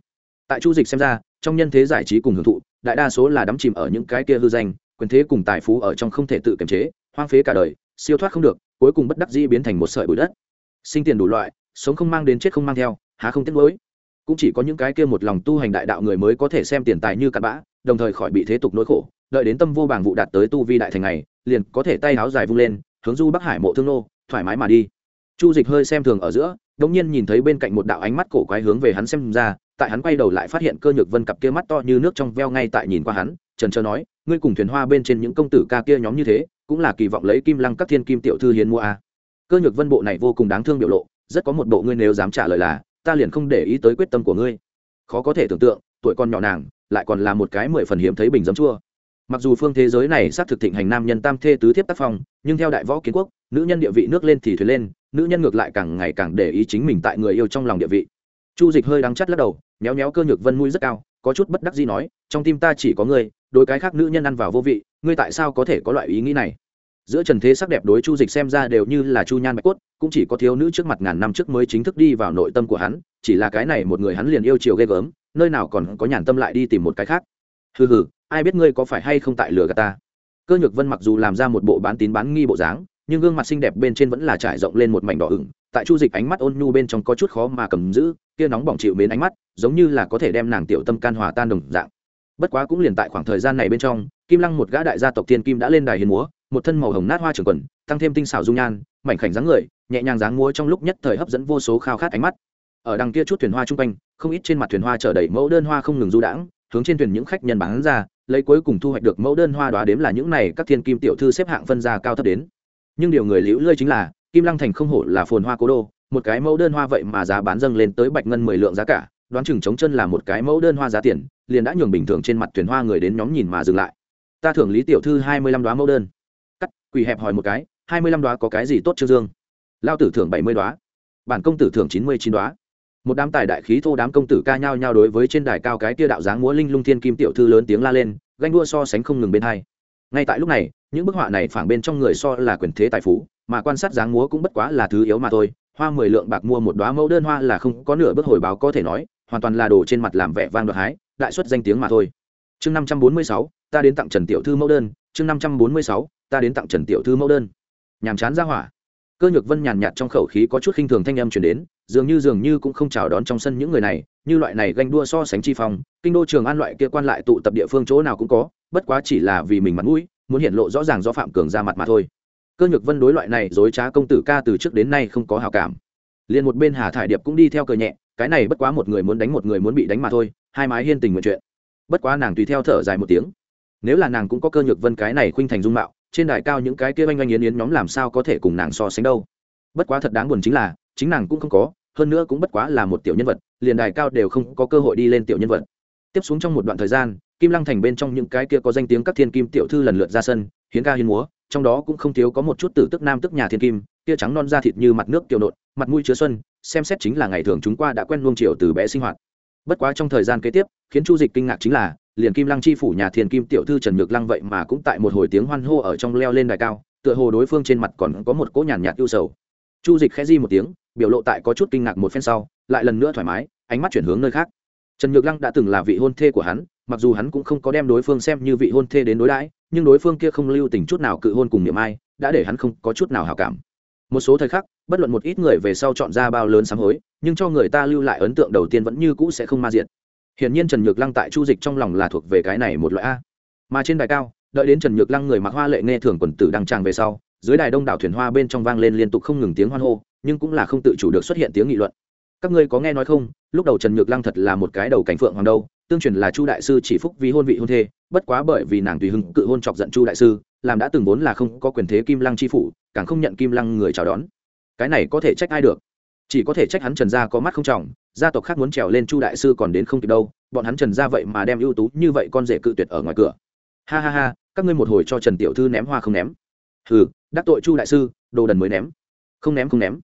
Tại chu dịch xem ra, trong nhân thế giải trí cùng hưởng thụ, đại đa số là đắm chìm ở những cái kia hư danh, quyền thế cùng tài phú ở trong không thể tự kiềm chế, hoang phế cả đời, siêu thoát không được, cuối cùng bất đắc dĩ biến thành một sợi bụi đất. Sinh tiền đủ loại, sống không mang đến chết không mang theo, há không tiếc lối cũng chỉ có những cái kia một lòng tu hành đại đạo người mới có thể xem tiền tài như cặn bã, đồng thời khỏi bị thế tục nỗi khổ, đợi đến tâm vô bảng vụ đạt tới tu vi đại thành này, liền có thể tay áo dài vung lên, hướng du bắc hải mộ thương nô, thoải mái mà đi. Chu dịch hơi xem thường ở giữa, đống nhiên nhìn thấy bên cạnh một đạo ánh mắt cổ quái hướng về hắn xem ra, tại hắn quay đầu lại phát hiện cơ nhược vân cặp kia mắt to như nước trong veo ngay tại nhìn qua hắn, trần trơ nói, ngươi cùng thuyền hoa bên trên những công tử ca kia nhóm như thế, cũng là kỳ vọng lấy kim lăng các thiên kim tiểu thư hiến mua a. Cơ nhược vân bộ này vô cùng đáng thương biểu lộ, rất có một bộ ngươi nếu dám trả lời là ta liền không để ý tới quyết tâm của ngươi. Khó có thể tưởng tượng, tuổi con nhỏ nàng, lại còn là một cái mười phần hiếm thấy bình giấm chua. Mặc dù phương thế giới này xác thực thịnh hành nam nhân tam thê tứ thiếp tác phong, nhưng theo đại võ kiến quốc, nữ nhân địa vị nước lên thì thuyền lên, nữ nhân ngược lại càng ngày càng để ý chính mình tại người yêu trong lòng địa vị. Chu dịch hơi đắng chắt lắc đầu, méo méo cơ nhược vân mũi rất cao, có chút bất đắc gì nói, trong tim ta chỉ có ngươi đôi cái khác nữ nhân ăn vào vô vị, ngươi tại sao có thể có loại ý nghĩ này? Giữa trần thế sắc đẹp đối chu dịch xem ra đều như là chu nhan bạch cốt, cũng chỉ có thiếu nữ trước mặt ngàn năm trước mới chính thức đi vào nội tâm của hắn, chỉ là cái này một người hắn liền yêu chiều ghê gớm, nơi nào còn có nhàn tâm lại đi tìm một cái khác. Hừ hừ, ai biết ngươi có phải hay không tại lừa gạt ta? Cơ nhược vân mặc dù làm ra một bộ bán tín bán nghi bộ dáng, nhưng gương mặt xinh đẹp bên trên vẫn là trải rộng lên một mảnh đỏ ửng, tại chu dịch ánh mắt ôn nhu bên trong có chút khó mà cầm giữ, kia nóng bỏng chịu mến ánh mắt, giống như là có thể đem nàng tiểu tâm can hòa tan đồng dạng. Bất quá cũng liền tại khoảng thời gian này bên trong, kim lăng một gã đại gia tộc thiên kim đã lên đài hiền múa một thân màu hồng nát hoa trường quần, tăng thêm tinh xảo dung nhan, mảnh khảnh dáng người, nhẹ nhàng dáng múa trong lúc nhất thời hấp dẫn vô số khao khát ánh mắt. Ở đằng kia chút thuyền hoa chung quanh, không ít trên mặt thuyền hoa chở đầy mẫu đơn hoa không ngừng du đãng, hướng trên thuyền những khách nhân bán ra, lấy cuối cùng thu hoạch được mẫu đơn hoa đoá đếm là những này các thiên kim tiểu thư xếp hạng phân ra cao thấp đến. Nhưng điều người liễu lơi chính là, kim lăng thành không hổ là phồn hoa cố đô, một cái mẫu đơn hoa vậy mà giá bán dâng lên tới bạch ngân mười lượng giá cả, đoán chừng chống chân là một cái mẫu đơn hoa giá tiền, liền đã nhường bình thường trên mặt thuyền hoa người đến nhóm nhìn mà dừng lại. Ta thưởng lý tiểu thư hai mươi lăm đoá mẫu đơn quỷ quỳ hẹp hỏi một cái, hai mươi lăm đoá có cái gì tốt trương dương? Lao tử thưởng bảy mươi đoá, bản công tử thưởng chín mươi chín đoá. Một đám tài đại khí thô đám công tử ca nhao nhao đối với trên đài cao cái tia đạo dáng múa linh lung thiên kim tiểu thư lớn tiếng la lên, ganh đua so sánh không ngừng bên hai. Ngay tại lúc này, những bức họa này phảng bên trong người so là quyền thế tài phú, mà quan sát dáng múa cũng bất quá là thứ yếu mà thôi. Hoa mười lượng bạc mua một đoá mẫu đơn hoa là không có nửa bước hồi báo có thể nói, hoàn toàn là đồ trên mặt làm vẻ vang đoạt hái, đại xuất danh tiếng mà thôi. Chương năm trăm bốn mươi sáu, ta đến tặng trần tiểu thư mẫu đơn chương năm trăm bốn mươi sáu, ta đến tặng trần tiểu thư mẫu đơn. Nhàm chán ra hỏa. Cơ nhược vân nhàn nhạt trong khẩu khí có chút khinh thường thanh âm chuyển đến, dường như dường như cũng không chào đón trong sân những người này, như loại này ganh đua so sánh chi phong, kinh đô trường an loại kia quan lại tụ tập địa phương chỗ nào cũng có, bất quá chỉ là vì mình mặt mũi, muốn hiện lộ rõ ràng do phạm cường ra mặt mà thôi. Cơ nhược vân đối loại này dối trá công tử ca từ trước đến nay không có hào cảm. Liền một bên hà thải điệp cũng đi theo cờ nhẹ, cái này bất quá một người muốn đánh một người muốn bị đánh mà thôi, hai mái hiên tình nguyện chuyện. Bất quá nàng tùy theo thở dài một tiếng nếu là nàng cũng có cơ nhược vân cái này khuynh thành dung mạo, trên đài cao những cái kia oanh oanh yến yến nhóm làm sao có thể cùng nàng so sánh đâu? Bất quá thật đáng buồn chính là, chính nàng cũng không có, hơn nữa cũng bất quá là một tiểu nhân vật, liền đài cao đều không có cơ hội đi lên tiểu nhân vật. Tiếp xuống trong một đoạn thời gian, kim lăng thành bên trong những cái kia có danh tiếng các thiên kim tiểu thư lần lượt ra sân, hiến ca hiến múa, trong đó cũng không thiếu có một chút tử tức nam tức nhà thiên kim, kia trắng non da thịt như mặt nước kiều nộn, mặt mũi chứa xuân, xem xét chính là ngày thường chúng qua đã quen luông triều từ bé sinh hoạt. Bất quá trong thời gian kế tiếp, khiến chu dịch kinh ngạc chính là liền kim lăng chi phủ nhà thiên kim tiểu thư trần nhược lăng vậy mà cũng tại một hồi tiếng hoan hô ở trong leo lên đài cao, tựa hồ đối phương trên mặt còn có một cỗ nhàn nhạt ưu sầu. Chu dịch khẽ di một tiếng, biểu lộ tại có chút kinh ngạc một phen sau, lại lần nữa thoải mái, ánh mắt chuyển hướng nơi khác. Trần nhược lăng đã từng là vị hôn thê của hắn, mặc dù hắn cũng không có đem đối phương xem như vị hôn thê đến đối đãi, nhưng đối phương kia không lưu tình chút nào cự hôn cùng niệm ai, đã để hắn không có chút nào hào cảm. Một số thời khắc, bất luận một ít người về sau chọn ra bao lớn sám hối, nhưng cho người ta lưu lại ấn tượng đầu tiên vẫn như cũ sẽ không ma diện hiển nhiên trần nhược lăng tại chu dịch trong lòng là thuộc về cái này một loại a. Mà trên đài cao, đợi đến trần nhược lăng người mặc hoa lệ nghe thường quần tử đăng tràng về sau, dưới đài đông đảo thuyền hoa bên trong vang lên liên tục không ngừng tiếng hoan hô, nhưng cũng là không tự chủ được xuất hiện tiếng nghị luận. Các ngươi có nghe nói không, lúc đầu trần nhược lăng thật là một cái đầu cảnh phượng hoàng đâu, tương truyền là chu đại sư chỉ phúc vì hôn vị hôn thê, bất quá bởi vì nàng tùy hứng cự hôn chọc giận chu đại sư, làm đã từng vốn là không có quyền thế kim lăng chi phủ, càng không nhận kim lăng người chào đón. Cái này có thể trách ai được? Chỉ có thể trách hắn trần gia có mắt không trọng gia tộc khác muốn trèo lên chu đại sư còn đến không kịp đâu, bọn hắn trần gia vậy mà đem ưu tú như vậy con rể cự tuyệt ở ngoài cửa. Ha ha ha, các ngươi một hồi cho trần tiểu thư ném hoa không ném. Hừ, đắc tội chu đại sư, đồ đần mới ném. Không ném không ném.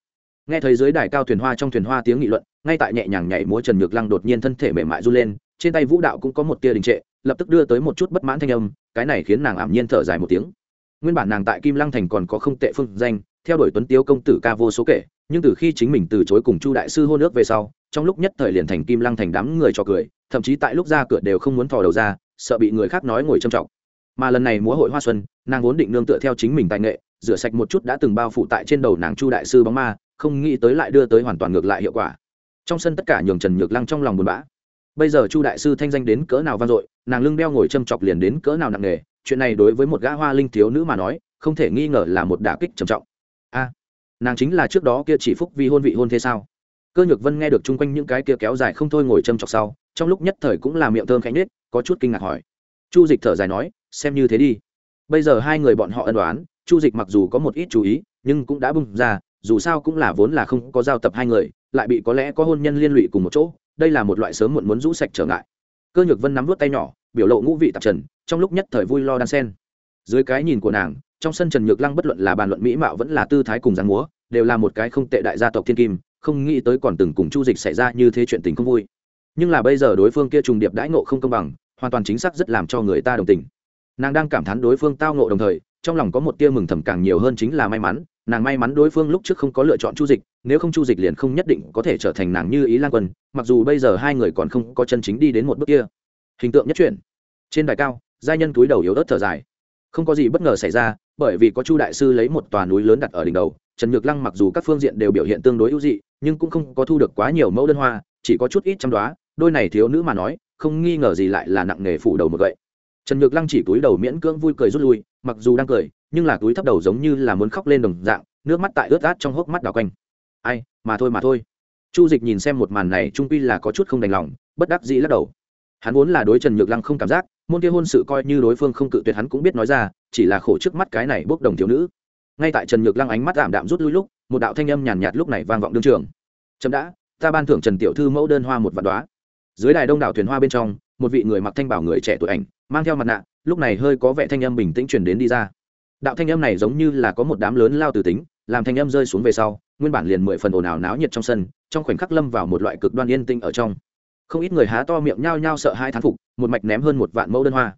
Nghe thấy dưới đài cao thuyền hoa trong thuyền hoa tiếng nghị luận, ngay tại nhẹ nhàng nhảy múa trần nhược lăng đột nhiên thân thể mềm mại r u lên, trên tay vũ đạo cũng có một tia đình trệ, lập tức đưa tới một chút bất mãn thanh âm, cái này khiến nàng ảm nhiên thở dài một tiếng. Nguyên bản nàng tại kim lăng thành còn có không tệ phương danh, theo đuổi tuấn tiếu công tử ca vô số kể, nhưng từ khi chính mình từ chối cùng chu đại sư hôn ước về sau trong lúc nhất thời liền thành kim lăng thành đám người cho cười, thậm chí tại lúc ra cửa đều không muốn thò đầu ra, sợ bị người khác nói ngồi trầm trọng. Mà lần này múa hội hoa xuân, nàng vốn định nương tựa theo chính mình tài nghệ, rửa sạch một chút đã từng bao phủ tại trên đầu nàng chu đại sư bóng ma, không nghĩ tới lại đưa tới hoàn toàn ngược lại hiệu quả. Trong sân tất cả nhường trần nhược lăng trong lòng buồn bã. Bây giờ chu đại sư thanh danh đến cỡ nào vang dội, nàng lưng đeo ngồi châm chọc liền đến cỡ nào nặng nề, chuyện này đối với một gã hoa linh thiếu nữ mà nói, không thể nghi ngờ là một đả kích trầm trọng. A, nàng chính là trước đó kia chỉ phúc vì hôn vị hôn thế sao? Cơ nhược vân nghe được chung quanh những cái kia kéo dài không thôi ngồi châm chọc sau, trong lúc nhất thời cũng là miệng thơm khánh nết có chút kinh ngạc hỏi. Chu dịch thở dài nói, xem như thế đi. Bây giờ hai người bọn họ ân đoán chu dịch mặc dù có một ít chú ý, nhưng cũng đã bung ra, dù sao cũng là vốn là không có giao tập hai người, lại bị có lẽ có hôn nhân liên lụy cùng một chỗ, đây là một loại sớm muộn muốn rũ sạch trở ngại. Cơ nhược vân nắm vút tay nhỏ, biểu lộ ngũ vị tạp trần, trong lúc nhất thời vui lo đan sen. Dưới cái nhìn của nàng, trong sân trần nhược lăng bất luận là bàn luận mỹ mạo vẫn là tư thái cùng giang múa, đều là một cái không tệ đại gia tộc thiên kim không nghĩ tới còn từng cùng chu dịch xảy ra như thế chuyện tình không vui. Nhưng là bây giờ đối phương kia trùng điệp đãi ngộ không công bằng, hoàn toàn chính xác rất làm cho người ta đồng tình. Nàng đang cảm thán đối phương tao ngộ đồng thời, trong lòng có một tia mừng thầm càng nhiều hơn chính là may mắn, nàng may mắn đối phương lúc trước không có lựa chọn chu dịch, nếu không chu dịch liền không nhất định có thể trở thành nàng như ý lan quân, mặc dù bây giờ hai người còn không có chân chính đi đến một bước kia. Hình tượng nhất truyện trên đài cao, giai nhân túi đầu yếu ớt thở dài. Không có gì bất ngờ xảy ra, bởi vì có chu đại sư lấy một tòa núi lớn đặt ở đỉnh đầu trần nhược lăng mặc dù các phương diện đều biểu hiện tương đối ưu dị, nhưng cũng không có thu được quá nhiều mẫu đơn hoa, chỉ có chút ít chăm đoá, đôi này thiếu nữ mà nói, không nghi ngờ gì lại là nặng nghề phủ đầu một gậy. trần nhược lăng chỉ túi đầu miễn cưỡng vui cười rút lui, mặc dù đang cười, nhưng là túi thấp đầu giống như là muốn khóc lên đồng dạng, nước mắt tại ướt át trong hốc mắt đào quanh. Ai, mà thôi mà thôi. Chu dịch nhìn xem một màn này trung pi là có chút không đành lòng, bất đắc dĩ lắc đầu. Hắn vốn là đối trần nhược lăng không cảm giác, môn kia hôn sự coi như đối phương không cự tuyệt hắn cũng biết nói ra, chỉ là khổ trước mắt cái này bốc đồng thiếu nữ ngay tại trần nhược lăng ánh mắt ảm đạm rút lui lúc một đạo thanh âm nhàn nhạt, lúc này vang vọng đương trường. Chậm đã ta ban thưởng trần tiểu thư mẫu đơn hoa một vạn đoá dưới đài đông đảo thuyền hoa bên trong một vị người mặc thanh bảo người trẻ tuổi ảnh mang theo mặt nạ lúc này hơi có vẻ thanh âm bình tĩnh truyền đến đi ra. Đạo thanh âm này giống như là có một đám lớn lao từ tính làm thanh âm rơi xuống về sau nguyên bản liền mười phần ồn ào náo nhiệt trong sân trong khoảnh khắc lâm vào một loại cực đoan yên tĩnh ở trong. Không ít người há to miệng nhao nhao sợ hai thán phục một mạch ném hơn một vạn mẫu đơn hoa.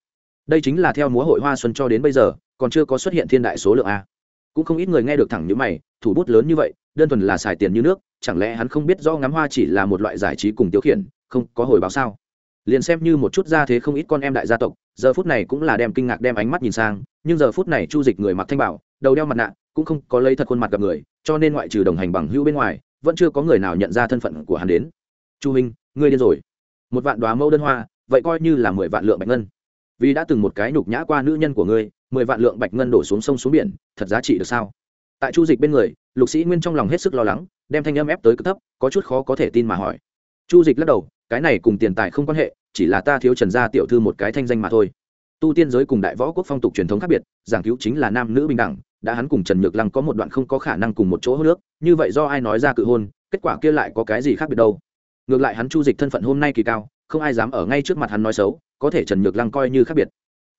Đây chính là theo múa hội hoa xuân cho đến bây giờ còn chưa có xuất hiện thiên đại số lượng a cũng không ít người nghe được thẳng như mày, thủ bút lớn như vậy, đơn thuần là xài tiền như nước, chẳng lẽ hắn không biết do ngắm hoa chỉ là một loại giải trí cùng tiêu khiển, không có hồi báo sao? Liền xem như một chút ra thế không ít con em đại gia tộc, giờ phút này cũng là đem kinh ngạc đem ánh mắt nhìn sang, nhưng giờ phút này chu dịch người mặc thanh bảo, đầu đeo mặt nạ, cũng không có lấy thật khuôn mặt gặp người, cho nên ngoại trừ đồng hành bằng hữu bên ngoài, vẫn chưa có người nào nhận ra thân phận của hắn đến. Chu minh, ngươi điên rồi. Một vạn đoá mẫu đơn hoa, vậy coi như là mười vạn lượng bạch ngân. Vì đã từng một cái nhục nhã qua nữ nhân của ngươi mười vạn lượng bạch ngân đổ xuống sông xuống biển, thật giá trị được sao? Tại chu dịch bên người, lục sĩ nguyên trong lòng hết sức lo lắng, đem thanh âm ép tới cực thấp, có chút khó có thể tin mà hỏi. Chu dịch lắc đầu, cái này cùng tiền tài không quan hệ, chỉ là ta thiếu trần gia tiểu thư một cái thanh danh mà thôi. Tu tiên giới cùng đại võ quốc phong tục truyền thống khác biệt, giảng cứu chính là nam nữ bình đẳng, đã hắn cùng trần nhược lăng có một đoạn không có khả năng cùng một chỗ hô nước, như vậy do ai nói ra cự hôn, kết quả kia lại có cái gì khác biệt đâu? Ngược lại hắn chu dịch thân phận hôm nay kỳ cao, không ai dám ở ngay trước mặt hắn nói xấu, có thể trần nhược lăng coi như khác biệt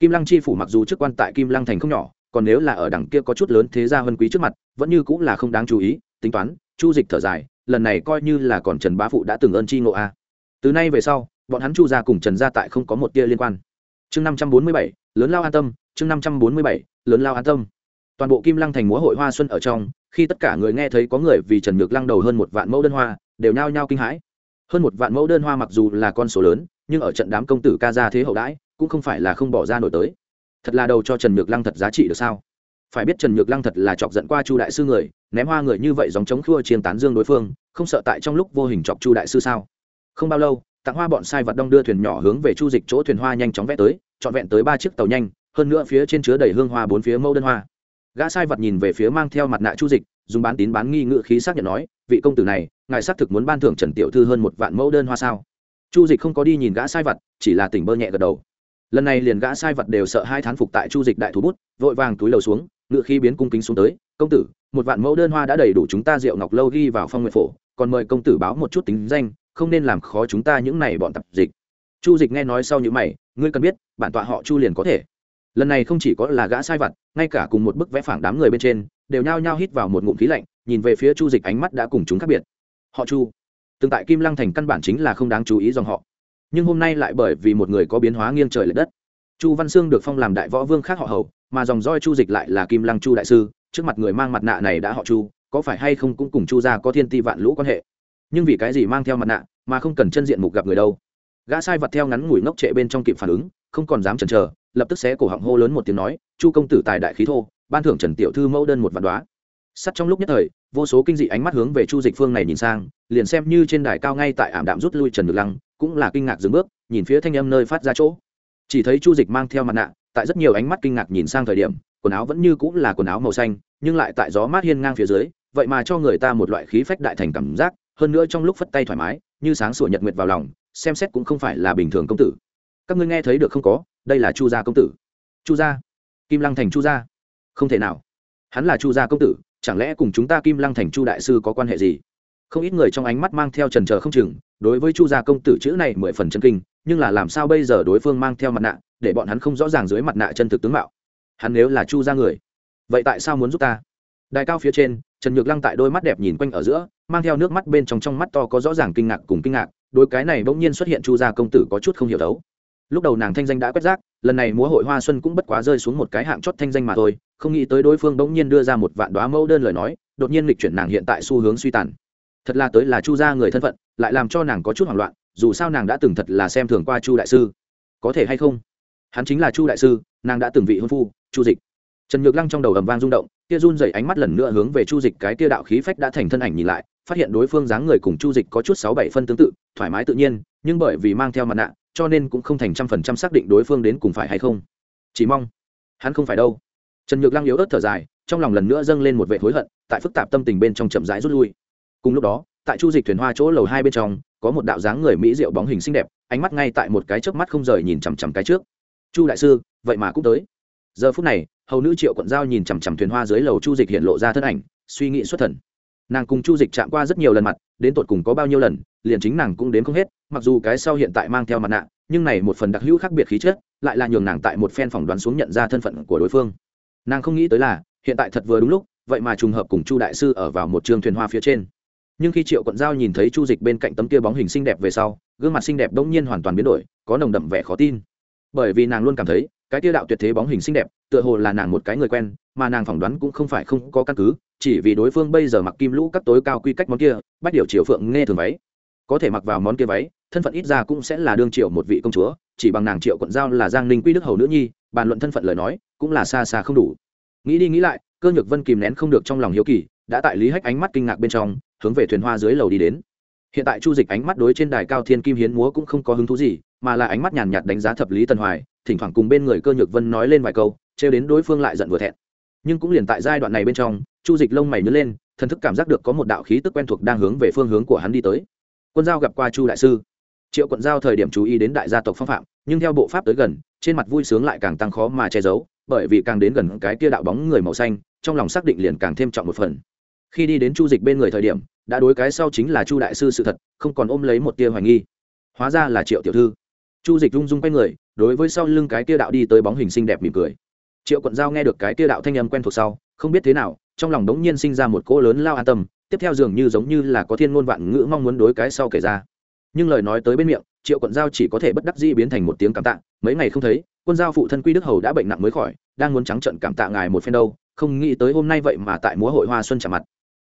kim lăng chi phủ mặc dù chức quan tại kim lăng thành không nhỏ, còn nếu là ở đằng kia có chút lớn thế gia hơn quý trước mặt, vẫn như cũng là không đáng chú ý, tính toán, chu dịch thở dài, lần này coi như là còn trần bá phụ đã từng ơn chi ngộ a. Từ nay về sau, bọn hắn chu gia cùng trần gia tại không có một tia liên quan. Chương năm trăm bốn mươi bảy, lớn lao an tâm, chương năm trăm bốn mươi bảy, lớn lao an tâm. Toàn bộ kim lăng thành múa hội hoa xuân ở trong, khi tất cả người nghe thấy có người vì trần nhược lăng đầu hơn một vạn mẫu đơn hoa, đều nhao nhao kinh hãi. Hơn một vạn mẫu đơn hoa mặc dù là con số lớn, nhưng ở trận đám công tử ca gia thế hậu đãi cũng không phải là không bỏ ra nổi tới. Thật là đầu cho trần nhược lăng thật giá trị được sao? Phải biết trần nhược lăng thật là chọc giận qua chu đại sư người, ném hoa người như vậy dòng chống khua chiên tán dương đối phương, không sợ tại trong lúc vô hình chọc chu đại sư sao? Không bao lâu, tặng hoa bọn sai vật đông đưa thuyền nhỏ hướng về chu dịch chỗ thuyền hoa nhanh chóng vẽ tới, trọn vẹn tới ba chiếc tàu nhanh, hơn nữa phía trên chứa đầy hương hoa bốn phía mẫu đơn hoa. Gã sai vật nhìn về phía mang theo mặt nạ chu dịch, dùng bán tín bán nghi ngự khí xác nhận nói, vị công tử này, ngài xác thực muốn ban thưởng trần tiểu thư hơn một vạn mẫu đơn hoa sao? Chu dịch không có đi nhìn gã sai vật, chỉ là tỉnh bơ nhẹ gật đầu lần này liền gã sai vật đều sợ hai thán phục tại chu dịch đại thủ bút, vội vàng túi lầu xuống, ngựa khi biến cung kính xuống tới, công tử, một vạn mẫu đơn hoa đã đầy đủ chúng ta rượu ngọc lâu ghi vào phong nguyện phổ, còn mời công tử báo một chút tính danh, không nên làm khó chúng ta những này bọn tập dịch. Chu dịch nghe nói sau những mày, ngươi cần biết, bản tọa họ chu liền có thể. Lần này không chỉ có là gã sai vặt ngay cả cùng một bức vẽ phảng đám người bên trên, đều nhao nhao hít vào một ngụm khí lạnh, nhìn về phía chu dịch ánh mắt đã cùng chúng khác biệt. Họ chu từng tại kim lăng thành căn bản chính là không đáng chú ý dòng họ nhưng hôm nay lại bởi vì một người có biến hóa nghiêng trời l ệ đất. Chu văn sương được phong làm đại võ vương khác họ hầu, mà dòng roi chu dịch lại là kim lăng chu đại sư, trước mặt người mang mặt nạ này đã họ chu, có phải hay không cũng cùng chu gia có thiên ti vạn lũ quan hệ. Nhưng vì cái gì mang theo mặt nạ, mà không cần chân diện mục gặp người đâu? Gã sai vật theo ngắn ngủi ngốc trệ bên trong kịp phản ứng, không còn dám chần chờ, lập tức xé cổ họng hô lớn một tiếng nói, chu công tử tài đại khí thô, ban thưởng trần tiểu thư mẫu đơn một vạn đoá sắt trong lúc nhất thời, vô số kinh dị ánh mắt hướng về chu dịch phương này nhìn sang, liền xem như trên đài cao ngay tại ảm đạm rút lui trần ngược lăng cũng là kinh ngạc dừng bước, nhìn phía thanh âm nơi phát ra chỗ. Chỉ thấy chu dịch mang theo mặt nạ, tại rất nhiều ánh mắt kinh ngạc nhìn sang thời điểm, quần áo vẫn như cũng là quần áo màu xanh, nhưng lại tại gió mát hiên ngang phía dưới, vậy mà cho người ta một loại khí phách đại thành cảm giác, hơn nữa trong lúc phất tay thoải mái, như sáng sủa nhật nguyệt vào lòng, xem xét cũng không phải là bình thường công tử. Các ngươi nghe thấy được không có, đây là chu gia công tử. Chu gia? Kim lăng thành chu gia? Không thể nào. Hắn là chu gia công tử, chẳng lẽ cùng chúng ta kim lăng thành chu đại sư có quan hệ gì? Không ít người trong ánh mắt mang theo trần trờ không chừng đối với chu gia công tử chữ này mười phần chân kinh, nhưng là làm sao bây giờ đối phương mang theo mặt nạ, để bọn hắn không rõ ràng dưới mặt nạ chân thực tướng mạo? Hắn nếu là chu gia người, vậy tại sao muốn giúp ta? Đài cao phía trên, trần nhược lăng tại đôi mắt đẹp nhìn quanh ở giữa, mang theo nước mắt bên trong trong mắt to có rõ ràng kinh ngạc cùng kinh ngạc đôi cái này bỗng nhiên xuất hiện chu gia công tử có chút không hiểu đấu lúc đầu nàng thanh danh đã quét rác, lần này múa hội hoa xuân cũng bất quá rơi xuống một cái hạng chót thanh danh mà thôi, không nghĩ tới đối phương bỗng nhiên đưa ra một vạn đoá mẫu đơn lời nói, đột nhiên lịch chuyển nàng hiện tại xu hướng suy tàn. Thật là tới là chu gia người thân phận lại làm cho nàng có chút hoảng loạn, dù sao nàng đã từng thật là xem thường qua chu đại sư. Có thể hay không? Hắn chính là chu đại sư, nàng đã từng vị hôn phu, chu dịch. Trần nhược lăng trong đầu ầm vang rung động, kia run dày ánh mắt lần nữa hướng về chu dịch cái kia đạo khí phách đã thành thân ảnh nhìn lại, phát hiện đối phương dáng người cùng chu dịch có chút sáu bảy phân tương tự, thoải mái tự nhiên, nhưng bởi vì mang theo mặt nạ, cho nên cũng không thành trăm phần trăm xác định đối phương đến cùng phải hay không. Chỉ mong, hắn không phải đâu. Trần nhược lăng yếu ớt thở dài, trong lòng lần nữa dâng lên một vệ hối hận, tại phức tạp tâm tình bên trong chậm rãi rút lui. Cùng lúc đó tại chu dịch thuyền hoa chỗ lầu hai bên trong, có một đạo dáng người mỹ diệu bóng hình xinh đẹp, ánh mắt ngay tại một cái chớp mắt không rời nhìn chằm chằm cái trước. Chu đại sư, vậy mà cũng tới. Giờ phút này, hầu nữ triệu quận giao nhìn chằm chằm thuyền hoa dưới lầu chu dịch hiện lộ ra thân ảnh, suy nghĩ xuất thần. Nàng cùng chu dịch chạm qua rất nhiều lần mặt, đến tột cùng có bao nhiêu lần, liền chính nàng cũng đến không hết, mặc dù cái sau hiện tại mang theo mặt nạ, nhưng này một phần đặc hữu khác biệt khí chất, lại là nhường nàng tại một phen phỏng đoán xuống nhận ra thân phận của đối phương. Nàng không nghĩ tới là, hiện tại thật vừa đúng lúc, vậy mà trùng hợp cùng chu đại sư ở vào một trường thuyền hoa phía trên nhưng khi triệu quận giao nhìn thấy chu dịch bên cạnh tấm kia bóng hình xinh đẹp về sau, gương mặt xinh đẹp đông nhiên hoàn toàn biến đổi, có nồng đậm vẻ khó tin. Bởi vì nàng luôn cảm thấy, cái tiêu đạo tuyệt thế bóng hình xinh đẹp, tựa hồ là nàng một cái người quen, mà nàng phỏng đoán cũng không phải không có căn cứ, chỉ vì đối phương bây giờ mặc kim lũ cắt tối cao quy cách món kia, bách điều triều phượng nghe thường váy. Có thể mặc vào món kia váy, thân phận ít ra cũng sẽ là đương triệu một vị công chúa, chỉ bằng nàng triệu quận giao là giang ninh quy đức hầu nữ nhi, bàn luận thân phận lời nói, cũng là xa xa không đủ. Nghĩ đi nghĩ lại, cơ nhược vân kìm nén không được trong lòng hiếu kỳ, đã tại lý hách ánh mắt kinh ngạc bên trong hướng về thuyền hoa dưới lầu đi đến. Hiện tại chu dịch ánh mắt đối trên đài cao thiên kim hiến múa cũng không có hứng thú gì, mà là ánh mắt nhàn nhạt đánh giá thập lý tần hoài, thỉnh thoảng cùng bên người cơ nhược vân nói lên vài câu, trêu đến đối phương lại giận vừa thẹn. Nhưng cũng liền tại giai đoạn này bên trong, chu dịch lông mày nhớ lên, thần thức cảm giác được có một đạo khí tức quen thuộc đang hướng về phương hướng của hắn đi tới. Quân giao gặp qua chu đại sư. Triệu quận giao thời điểm chú ý đến đại gia tộc phong phạm, nhưng theo bộ pháp tới gần, trên mặt vui sướng lại càng tăng khó mà che giấu, bởi vì càng đến gần cái kia đạo bóng người màu xanh, trong lòng xác định liền càng thêm trọng một phần khi đi đến chu dịch bên người thời điểm, đã đối cái sau chính là chu đại sư sự thật, không còn ôm lấy một tia hoài nghi. Hóa ra là triệu tiểu thư. Chu dịch rung rung quay người, đối với sau lưng cái tia đạo đi tới bóng hình xinh đẹp mỉm cười. Triệu quận giao nghe được cái tia đạo thanh âm quen thuộc sau, không biết thế nào, trong lòng đống nhiên sinh ra một cỗ lớn lao an tâm, tiếp theo dường như giống như là có thiên ngôn vạn ngữ mong muốn đối cái sau kể ra. Nhưng lời nói tới bên miệng, triệu quận giao chỉ có thể bất đắc dĩ biến thành một tiếng cảm tạ, mấy ngày không thấy, quân giao phụ thân quy đức hầu đã bệnh nặng mới khỏi, đang muốn trắng trận cảm tạ ngài một phen đâu, không nghĩ tới hôm nay vậy mà tại múa hội hoa xuân trả mặt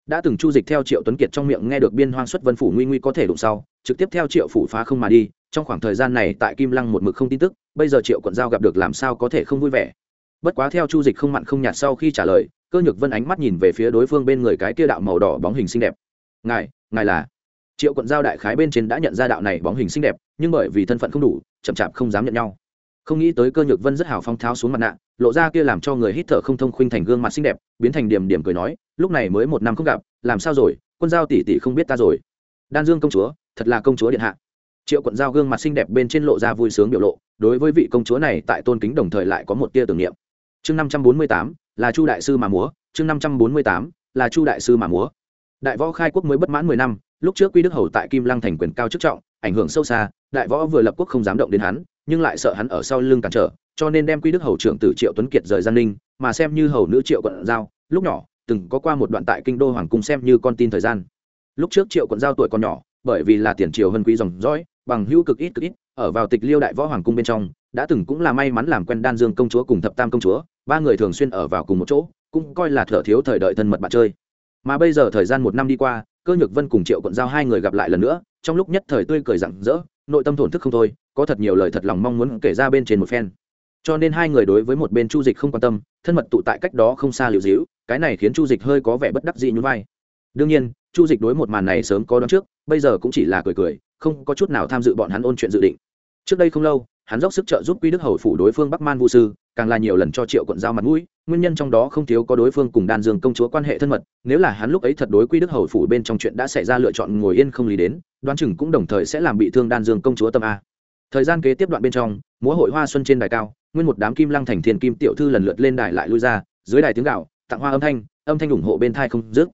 đã từng chu dịch theo triệu tuấn kiệt trong miệng nghe được biên hoang xuất vân phủ nguy nguy có thể đụng sau, trực tiếp theo triệu phủ phá không mà đi, trong khoảng thời gian này tại kim lăng một mực không tin tức, bây giờ triệu quận giao gặp được làm sao có thể không vui vẻ. Bất quá theo chu dịch không mặn không nhạt sau khi trả lời, cơ nhược vân ánh mắt nhìn về phía đối phương bên người cái kia đạo màu đỏ bóng hình xinh đẹp. Ngài ngài là? Triệu quận giao đại khái bên trên đã nhận ra đạo này bóng hình xinh đẹp, nhưng bởi vì thân phận không đủ, chậm chạp không dám nhận nhau. Không nghĩ tới cơ nhược vân rất hào phong tháo xuống mặt nạ lộ ra kia làm cho người hít thở không thông khuynh thành gương mặt xinh đẹp, biến thành điểm điểm cười nói, lúc này mới một năm không gặp, làm sao rồi? Quân giao tỷ tỷ không biết ta rồi. Đan dương công chúa, thật là công chúa điện hạ. Triệu quận giao gương mặt xinh đẹp bên trên lộ ra vui sướng biểu lộ, đối với vị công chúa này tại tôn kính đồng thời lại có một tia tưởng niệm. Chương năm trăm bốn mươi tám, là chu đại sư mà múa, chương năm trăm bốn mươi tám, là chu đại sư mà múa. Đại võ khai quốc mới bất mãn mười năm, lúc trước quy đức hầu tại kim lăng thành quyền cao chức trọng, ảnh hưởng sâu xa, đại võ vừa lập quốc không dám động đến hắn, nhưng lại sợ hắn ở sau lưng cản trở cho nên đem quy đức hầu trưởng tử triệu tuấn kiệt rời gian ninh, mà xem như hầu nữ triệu quận giao, lúc nhỏ, từng có qua một đoạn tại kinh đô hoàng cung xem như con tin thời gian. Lúc trước triệu quận giao tuổi còn nhỏ, bởi vì là tiền triều hân quý dòng dõi, bằng hữu cực ít cực ít, ở vào tịch liêu đại võ hoàng cung bên trong, đã từng cũng là may mắn làm quen đan dương công chúa cùng thập tam công chúa, ba người thường xuyên ở vào cùng một chỗ, cũng coi là thở thiếu thời đợi thân mật bạn chơi. Mà bây giờ thời gian một năm đi qua, cơ nhược vân cùng triệu quận giao hai người gặp lại lần nữa, trong lúc nhất thời tươi cười rặng rỡ, nội tâm thổn thức không thôi, có thật nhiều lời thật lòng mong muốn kể ra bên trên một phen cho nên hai người đối với một bên chu dịch không quan tâm, thân mật tụ tại cách đó không xa liệu dĩu, cái này khiến chu dịch hơi có vẻ bất đắc dị nhún vai. Đương nhiên, chu dịch đối một màn này sớm có đón trước, bây giờ cũng chỉ là cười cười, không có chút nào tham dự bọn hắn ôn chuyện dự định. Trước đây không lâu, hắn dốc sức trợ giúp quy đức hầu phủ đối phương bắc man vũ sư, càng là nhiều lần cho triệu quận giao mặt mũi, nguyên nhân trong đó không thiếu có đối phương cùng đan dương công chúa quan hệ thân mật, nếu là hắn lúc ấy thật đối quy đức hầu phủ bên trong chuyện đã xảy ra lựa chọn ngồi yên không lý đến, đoán chừng cũng đồng thời sẽ làm bị thương đan dương công chúa tâm a. Thời gian kế tiếp đoạn bên trong, múa hội hoa xuân trên đài cao nguyên một đám kim lăng thành thiên kim tiểu thư lần lượt lên đài lại lui ra, dưới đài tiếng gạo, tặng hoa âm thanh âm thanh ủng hộ bên thai không dứt.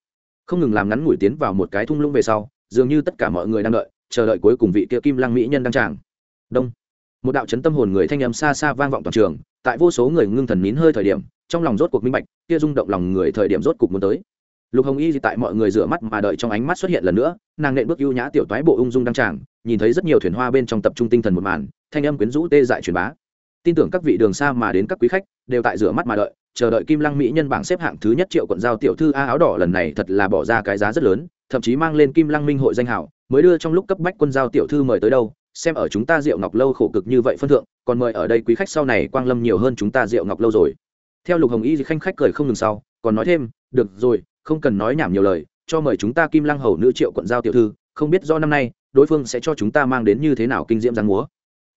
Không ngừng làm ngắn ngủi tiến vào một cái thung lũng về sau, dường như tất cả mọi người đang đợi, chờ đợi cuối cùng vị kia kim lăng mỹ nhân đăng tràng. Đông. Một đạo chấn tâm hồn người thanh âm xa xa vang vọng toàn trường, tại vô số người ngưng thần nín hơi thời điểm, trong lòng rốt cuộc minh bạch, kia rung động lòng người thời điểm rốt cuộc muốn tới. Lục hồng y tại mọi người rửa mắt mà đợi trong ánh mắt xuất hiện lần nữa, nàng nện bước ưu nhã tiểu toái bộ ung dung đăng tràng, nhìn thấy rất nhiều thuyền hoa bên trong tập trung tinh thần một màn, thanh âm quyến rũ tê dại truyền bá tin tưởng các vị đường xa mà đến các quý khách, đều tại rửa mắt mà đợi, chờ đợi kim lăng mỹ nhân bảng xếp hạng thứ nhất triệu quận giao tiểu thư a áo đỏ lần này thật là bỏ ra cái giá rất lớn, thậm chí mang lên kim lăng minh hội danh hảo mới đưa trong lúc cấp bách quân giao tiểu thư mời tới đâu, xem ở chúng ta rượu ngọc lâu khổ cực như vậy phân thượng, còn mời ở đây quý khách sau này quang lâm nhiều hơn chúng ta rượu ngọc lâu rồi. Theo lục hồng y khanh khách cười không ngừng sau, còn nói thêm, được rồi, không cần nói nhảm nhiều lời, cho mời chúng ta kim lăng hầu nữ triệu quận giao tiểu thư, không biết do năm nay, đối phương sẽ cho chúng ta mang đến như thế nào kinh diễm giáng múa.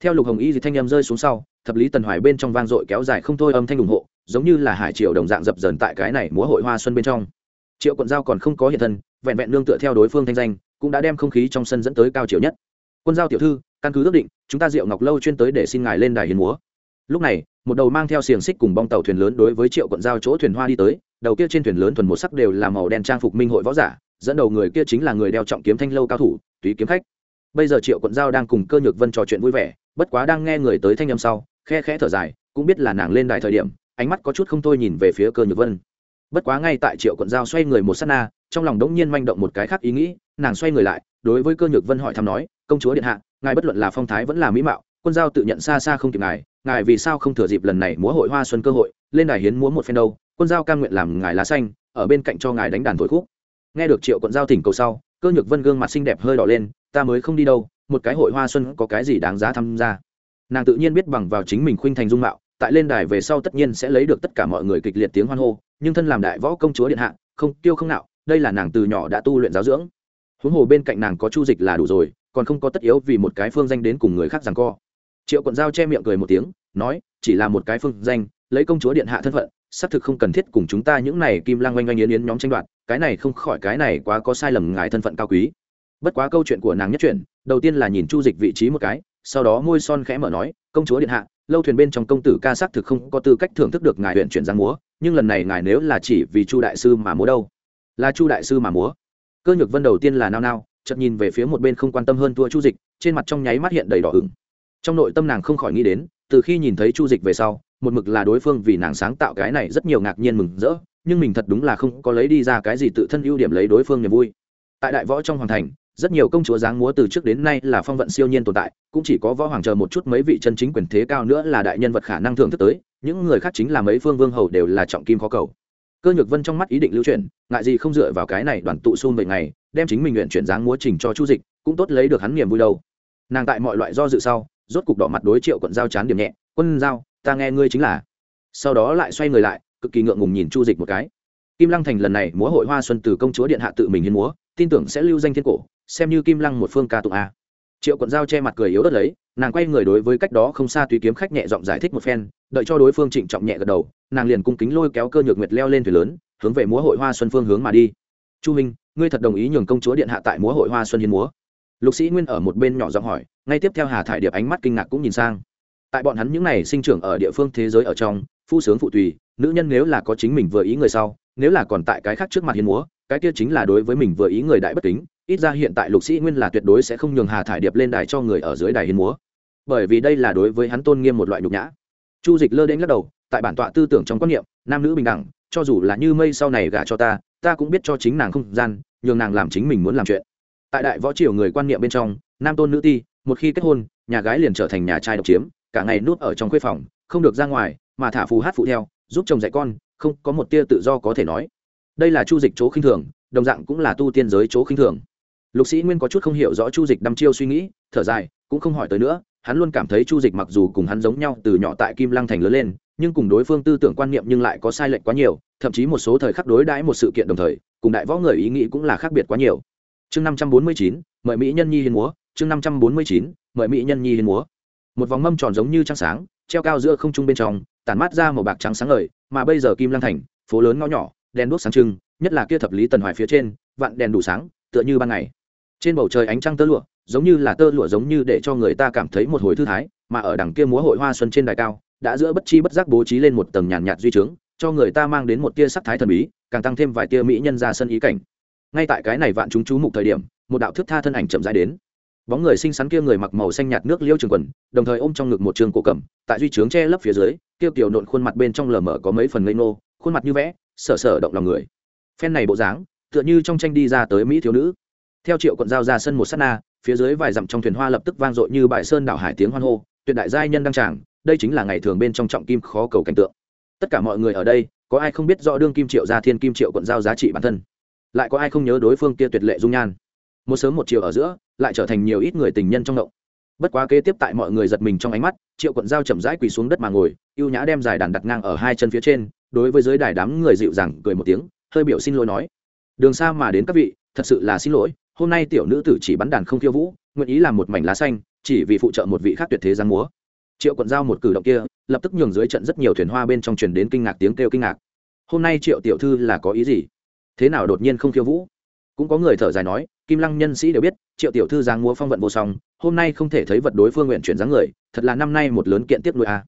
Theo lục hồng y thì thanh âm rơi xuống sau thập lý tần hoài bên trong vang dội kéo dài không thôi âm thanh ủng hộ, giống như là hải triều đồng dạng dập dờn tại cái này múa hội hoa xuân bên trong. Triệu quận giao còn không có hiện thân, vẹn vẹn nương tựa theo đối phương thanh danh, cũng đã đem không khí trong sân dẫn tới cao chiều nhất. Quân giao tiểu thư, căn cứ ước định, chúng ta diệu ngọc lâu chuyên tới để xin ngài lên đài hiến múa. Lúc này, một đầu mang theo xiềng xích cùng bong tàu thuyền lớn đối với triệu quận giao chỗ thuyền hoa đi tới, đầu kia trên thuyền lớn thuần một sắc đều là màu đen trang phục minh hội võ giả, dẫn đầu người kia chính là người đeo trọng kiếm thanh lâu cao thủ tùy kiếm khách. Bây giờ triệu quận giao đang cùng cơ nhược vân trò chuyện vui vẻ bất quá đang nghe người tới thanh âm sau, khe khẽ thở dài, cũng biết là nàng lên đài thời điểm, ánh mắt có chút không thôi nhìn về phía cơ nhược vân. Bất quá ngay tại triệu quận giao xoay người một s á t na, trong lòng đống nhiên manh động một cái khác ý nghĩ, nàng xoay người lại, đối với cơ nhược vân hỏi thăm nói, công chúa điện hạ, ngài bất luận là phong thái vẫn là mỹ mạo, quân giao tự nhận xa xa không kịp ngài ngài vì sao không thừa dịp lần này múa hội hoa xuân cơ hội, lên đài hiến múa một phen đâu, quân giao ca nguyện làm ngài lá xanh, ở bên cạnh cho ngài đánh đàn thổi khúc. Nghe được triệu quận giao thỉnh cầu sau, cơ nhược vân gương mặt xinh đẹp hơi đỏ lên, ta mới không đi đâu một cái hội hoa xuân có cái gì đáng giá tham gia. Nàng tự nhiên biết bằng vào chính mình khuynh thành dung mạo, tại lên đài về sau tất nhiên sẽ lấy được tất cả mọi người kịch liệt tiếng hoan hô, nhưng thân làm đại võ công chúa điện hạ, không tiêu không nạo, đây là nàng từ nhỏ đã tu luyện giáo dưỡng. Huống hồ bên cạnh nàng có chu dịch là đủ rồi, còn không có tất yếu vì một cái phương danh đến cùng người khác rằng co. Triệu quận giao che miệng cười một tiếng, nói, chỉ là một cái phương danh, lấy công chúa điện hạ thân phận, xác thực không cần thiết cùng chúng ta những này kim lang oanh oanh yến yến nhóm tranh đoạt, cái này không khỏi, cái này quá có sai lầm ngài thân phận cao quý bất quá câu chuyện của nàng nhất chuyển, đầu tiên là nhìn chu dịch vị trí một cái, sau đó môi son khẽ mở nói, công chúa điện hạ, lâu thuyền bên trong công tử ca xác thực không có tư cách thưởng thức được ngài huyện chuyển giang múa, nhưng lần này ngài nếu là chỉ vì chu đại sư mà múa đâu? Là chu đại sư mà múa. Cơ nhược vân đầu tiên là nao nao, chợt nhìn về phía một bên không quan tâm hơn thua chu dịch, trên mặt trong nháy mắt hiện đầy đỏ ửng. Trong nội tâm nàng không khỏi nghĩ đến, từ khi nhìn thấy chu dịch về sau, một mực là đối phương vì nàng sáng tạo cái này rất nhiều ngạc nhiên mừng rỡ, nhưng mình thật đúng là không có lấy đi ra cái gì tự thân ưu điểm lấy đối phương niềm vui. Tại đại võ trong hoàng thành rất nhiều công chúa dáng múa từ trước đến nay là phong vận siêu nhiên tồn tại, cũng chỉ có võ hoàng chờ một chút mấy vị chân chính quyền thế cao nữa là đại nhân vật khả năng thưởng thức tới, những người khác chính là mấy phương vương hầu đều là trọng kim khó cầu. Cơ nhược vân trong mắt ý định lưu chuyển, ngại gì không dựa vào cái này đoàn tụ xung vậy ngày, đem chính mình nguyện chuyển dáng múa trình cho chu dịch, cũng tốt lấy được hắn niềm vui đâu. Nàng tại mọi loại do dự sau, rốt cục đỏ mặt đối triệu quận giao chán điểm nhẹ, quân giao, ta nghe ngươi chính là. Sau đó lại xoay người lại, cực kỳ ngượng ngùng nhìn chu dịch một cái. Kim lăng thành lần này múa hội hoa xuân từ công chúa điện hạ tự mình hiến múa, tin tưởng sẽ lưu danh thiên cổ xem như kim lăng một phương ca tụng a. Triệu quận giao che mặt cười yếu đất lấy, nàng quay người đối với cách đó không xa tùy kiếm khách nhẹ giọng giải thích một phen, đợi cho đối phương trịnh trọng nhẹ gật đầu, nàng liền cung kính lôi kéo cơ nhược nguyệt leo lên thuyền lớn, hướng về múa hội hoa xuân phương hướng mà đi. Chu minh, ngươi thật đồng ý nhường công chúa điện hạ tại múa hội hoa xuân hiến múa? Lục sĩ nguyên ở một bên nhỏ giọng hỏi, ngay tiếp theo hà thải điệp ánh mắt kinh ngạc cũng nhìn sang. Tại bọn hắn những này sinh trưởng ở địa phương thế giới ở trong, phu sướng phụ tùy, nữ nhân nếu là có chính mình vừa ý người sau, nếu là còn tại cái khác trước mặt hiến múa, cái kia chính là đối với mình vừa ý người đại bất kính ít ra hiện tại lục sĩ nguyên là tuyệt đối sẽ không nhường hà thải điệp lên đài cho người ở dưới đài hiến múa. Bởi vì đây là đối với hắn tôn nghiêm một loại nhục nhã. Chu dịch lơ đến lắc đầu, tại bản tọa tư tưởng trong quan niệm, nam nữ bình đẳng, cho dù là như mây sau này gả cho ta ta cũng biết cho chính nàng không gian, nhường nàng làm chính mình muốn làm chuyện. Tại đại võ triều người quan niệm bên trong, nam tôn nữ ti, một khi kết hôn, nhà gái liền trở thành nhà trai độc chiếm, cả ngày nuốt ở trong khuê phòng, không được ra ngoài, mà thả phù hát phụ theo, giúp chồng dạy con, không có một tia tự do có thể nói. Đây là chu dịch chỗ khinh thường, đồng dạng cũng là tu tiên giới chỗ khinh thường lục sĩ nguyên có chút không hiểu rõ chu dịch đăm chiêu suy nghĩ, thở dài, cũng không hỏi tới nữa, hắn luôn cảm thấy chu dịch mặc dù cùng hắn giống nhau từ nhỏ tại kim lăng thành lớn lên, nhưng cùng đối phương tư tưởng quan niệm nhưng lại có sai lệch quá nhiều, thậm chí một số thời khắc đối đãi một sự kiện đồng thời, cùng đại võ người ý nghĩ cũng là khác biệt quá nhiều. Chương năm trăm bốn mươi chín, mời mỹ nhân nhi hiên múa, chương năm trăm bốn mươi chín, mời mỹ nhân nhi hiên múa. Một vòng mâm tròn giống như trăng sáng, treo cao giữa không trung bên trong, tản mát ra màu bạc trắng sáng ngời, mà bây giờ kim lăng thành, phố lớn ngõ nhỏ, đèn đuốc sáng trưng, nhất là kia thập lý tần hoài phía trên, vạn đèn đủ sáng, tựa như ban ngày trên bầu trời ánh trăng tơ lụa giống như là tơ lụa giống như để cho người ta cảm thấy một hồi thư thái mà ở đằng kia múa hội hoa xuân trên đài cao đã giữa bất chi bất giác bố trí lên một tầng nhàn nhạt, nhạt duy trướng cho người ta mang đến một tia sắc thái thần bí càng tăng thêm vài tia mỹ nhân ra sân ý cảnh. Ngay tại cái này vạn chúng chú mục thời điểm một đạo thức tha thân ảnh chậm rãi đến. Bóng người xinh xắn kia người mặc màu xanh nhạt nước liêu trường quần đồng thời ôm trong ngực một trường cổ cầm tại duy trướng che lấp phía dưới kêu kiểu nộn khuôn mặt bên trong lờ mờ có mấy phần ngây nô khuôn mặt như vẽ sở sở động lòng người. Phen này bộ dáng tựa như trong tranh đi ra tới mỹ thiếu nữ theo triệu quận giao ra sân một s á t na, phía dưới vài dặm trong thuyền hoa lập tức vang dội như bãi sơn đảo hải tiếng hoan hô, tuyệt đại giai nhân đăng tràng, đây chính là ngày thường bên trong trọng kim khó cầu cảnh tượng. Tất cả mọi người ở đây, có ai không biết rõ đương kim triệu gia thiên kim triệu quận giao giá trị bản thân? Lại có ai không nhớ đối phương kia tuyệt lệ dung nhan? Một sớm một chiều ở giữa, lại trở thành nhiều ít người tình nhân trong động. Bất quá kế tiếp tại mọi người giật mình trong ánh mắt, triệu quận giao chậm rãi quỳ xuống đất mà ngồi, ưu nhã đem dài đàn đặt ngang ở hai chân phía trên, đối với dưới đài đám người dịu dàng cười một tiếng, hơi biểu xin lỗi nói. Đường xa mà đến các vị, thật sự là xin lỗi hôm nay tiểu nữ tử chỉ bắn đàn không khiêu vũ, nguyện ý làm một mảnh lá xanh, chỉ vì phụ trợ một vị khác tuyệt thế giang múa. Triệu quận giao một cử động kia, lập tức nhường dưới trận rất nhiều thuyền hoa bên trong truyền đến kinh ngạc tiếng kêu kinh ngạc. Hôm nay triệu tiểu thư là có ý gì? Thế nào đột nhiên không khiêu vũ? Cũng có người thở dài nói, kim lăng nhân sĩ đều biết, triệu tiểu thư giang múa phong vận vô song, hôm nay không thể thấy vật đối phương nguyện chuyển dáng người, thật là năm nay một lớn kiện tiếp nuôi a.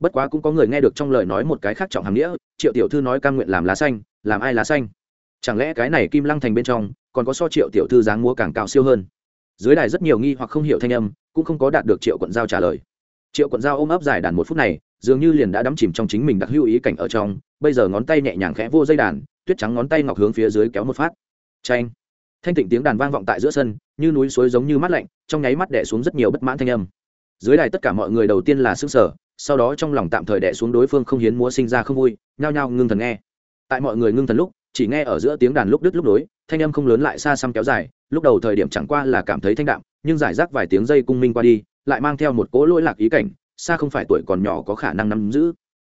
Bất quá cũng có người nghe được trong lời nói một cái khác trọng hàm nghĩa, triệu tiểu thư nói cam nguyện làm lá xanh, làm ai lá xanh? Chẳng lẽ cái này kim lăng thành bên trong còn có so triệu tiểu thư dáng múa càng cao siêu hơn. Dưới đài rất nhiều nghi hoặc không hiểu thanh âm, cũng không có đạt được triệu quận giao trả lời. Triệu quận giao ôm ấp dài đàn một phút này, dường như liền đã đắm chìm trong chính mình đặc hữu ý cảnh ở trong, bây giờ ngón tay nhẹ nhàng khẽ vô dây đàn, tuyết trắng ngón tay ngọc hướng phía dưới kéo một phát. Tranh thanh tịnh tiếng đàn vang vọng tại giữa sân, như núi suối giống như mát lạnh, trong nháy mắt đẻ xuống rất nhiều bất mãn thanh âm. Dưới đài tất cả mọi người đầu tiên là xương sở sau đó trong lòng tạm thời đẻ xuống đối phương không hiến múa sinh ra không vui, nhao nhao ngưng thần nghe. Tại mọi người ngưng thần lúc chỉ nghe ở giữa tiếng đàn lúc đứt lúc nối, thanh âm không lớn lại xa xăm kéo dài, lúc đầu thời điểm chẳng qua là cảm thấy thanh đạm, nhưng giải rác vài tiếng dây cung minh qua đi, lại mang theo một cỗ lỗi lạc ý cảnh, xa không phải tuổi còn nhỏ có khả năng nắm giữ.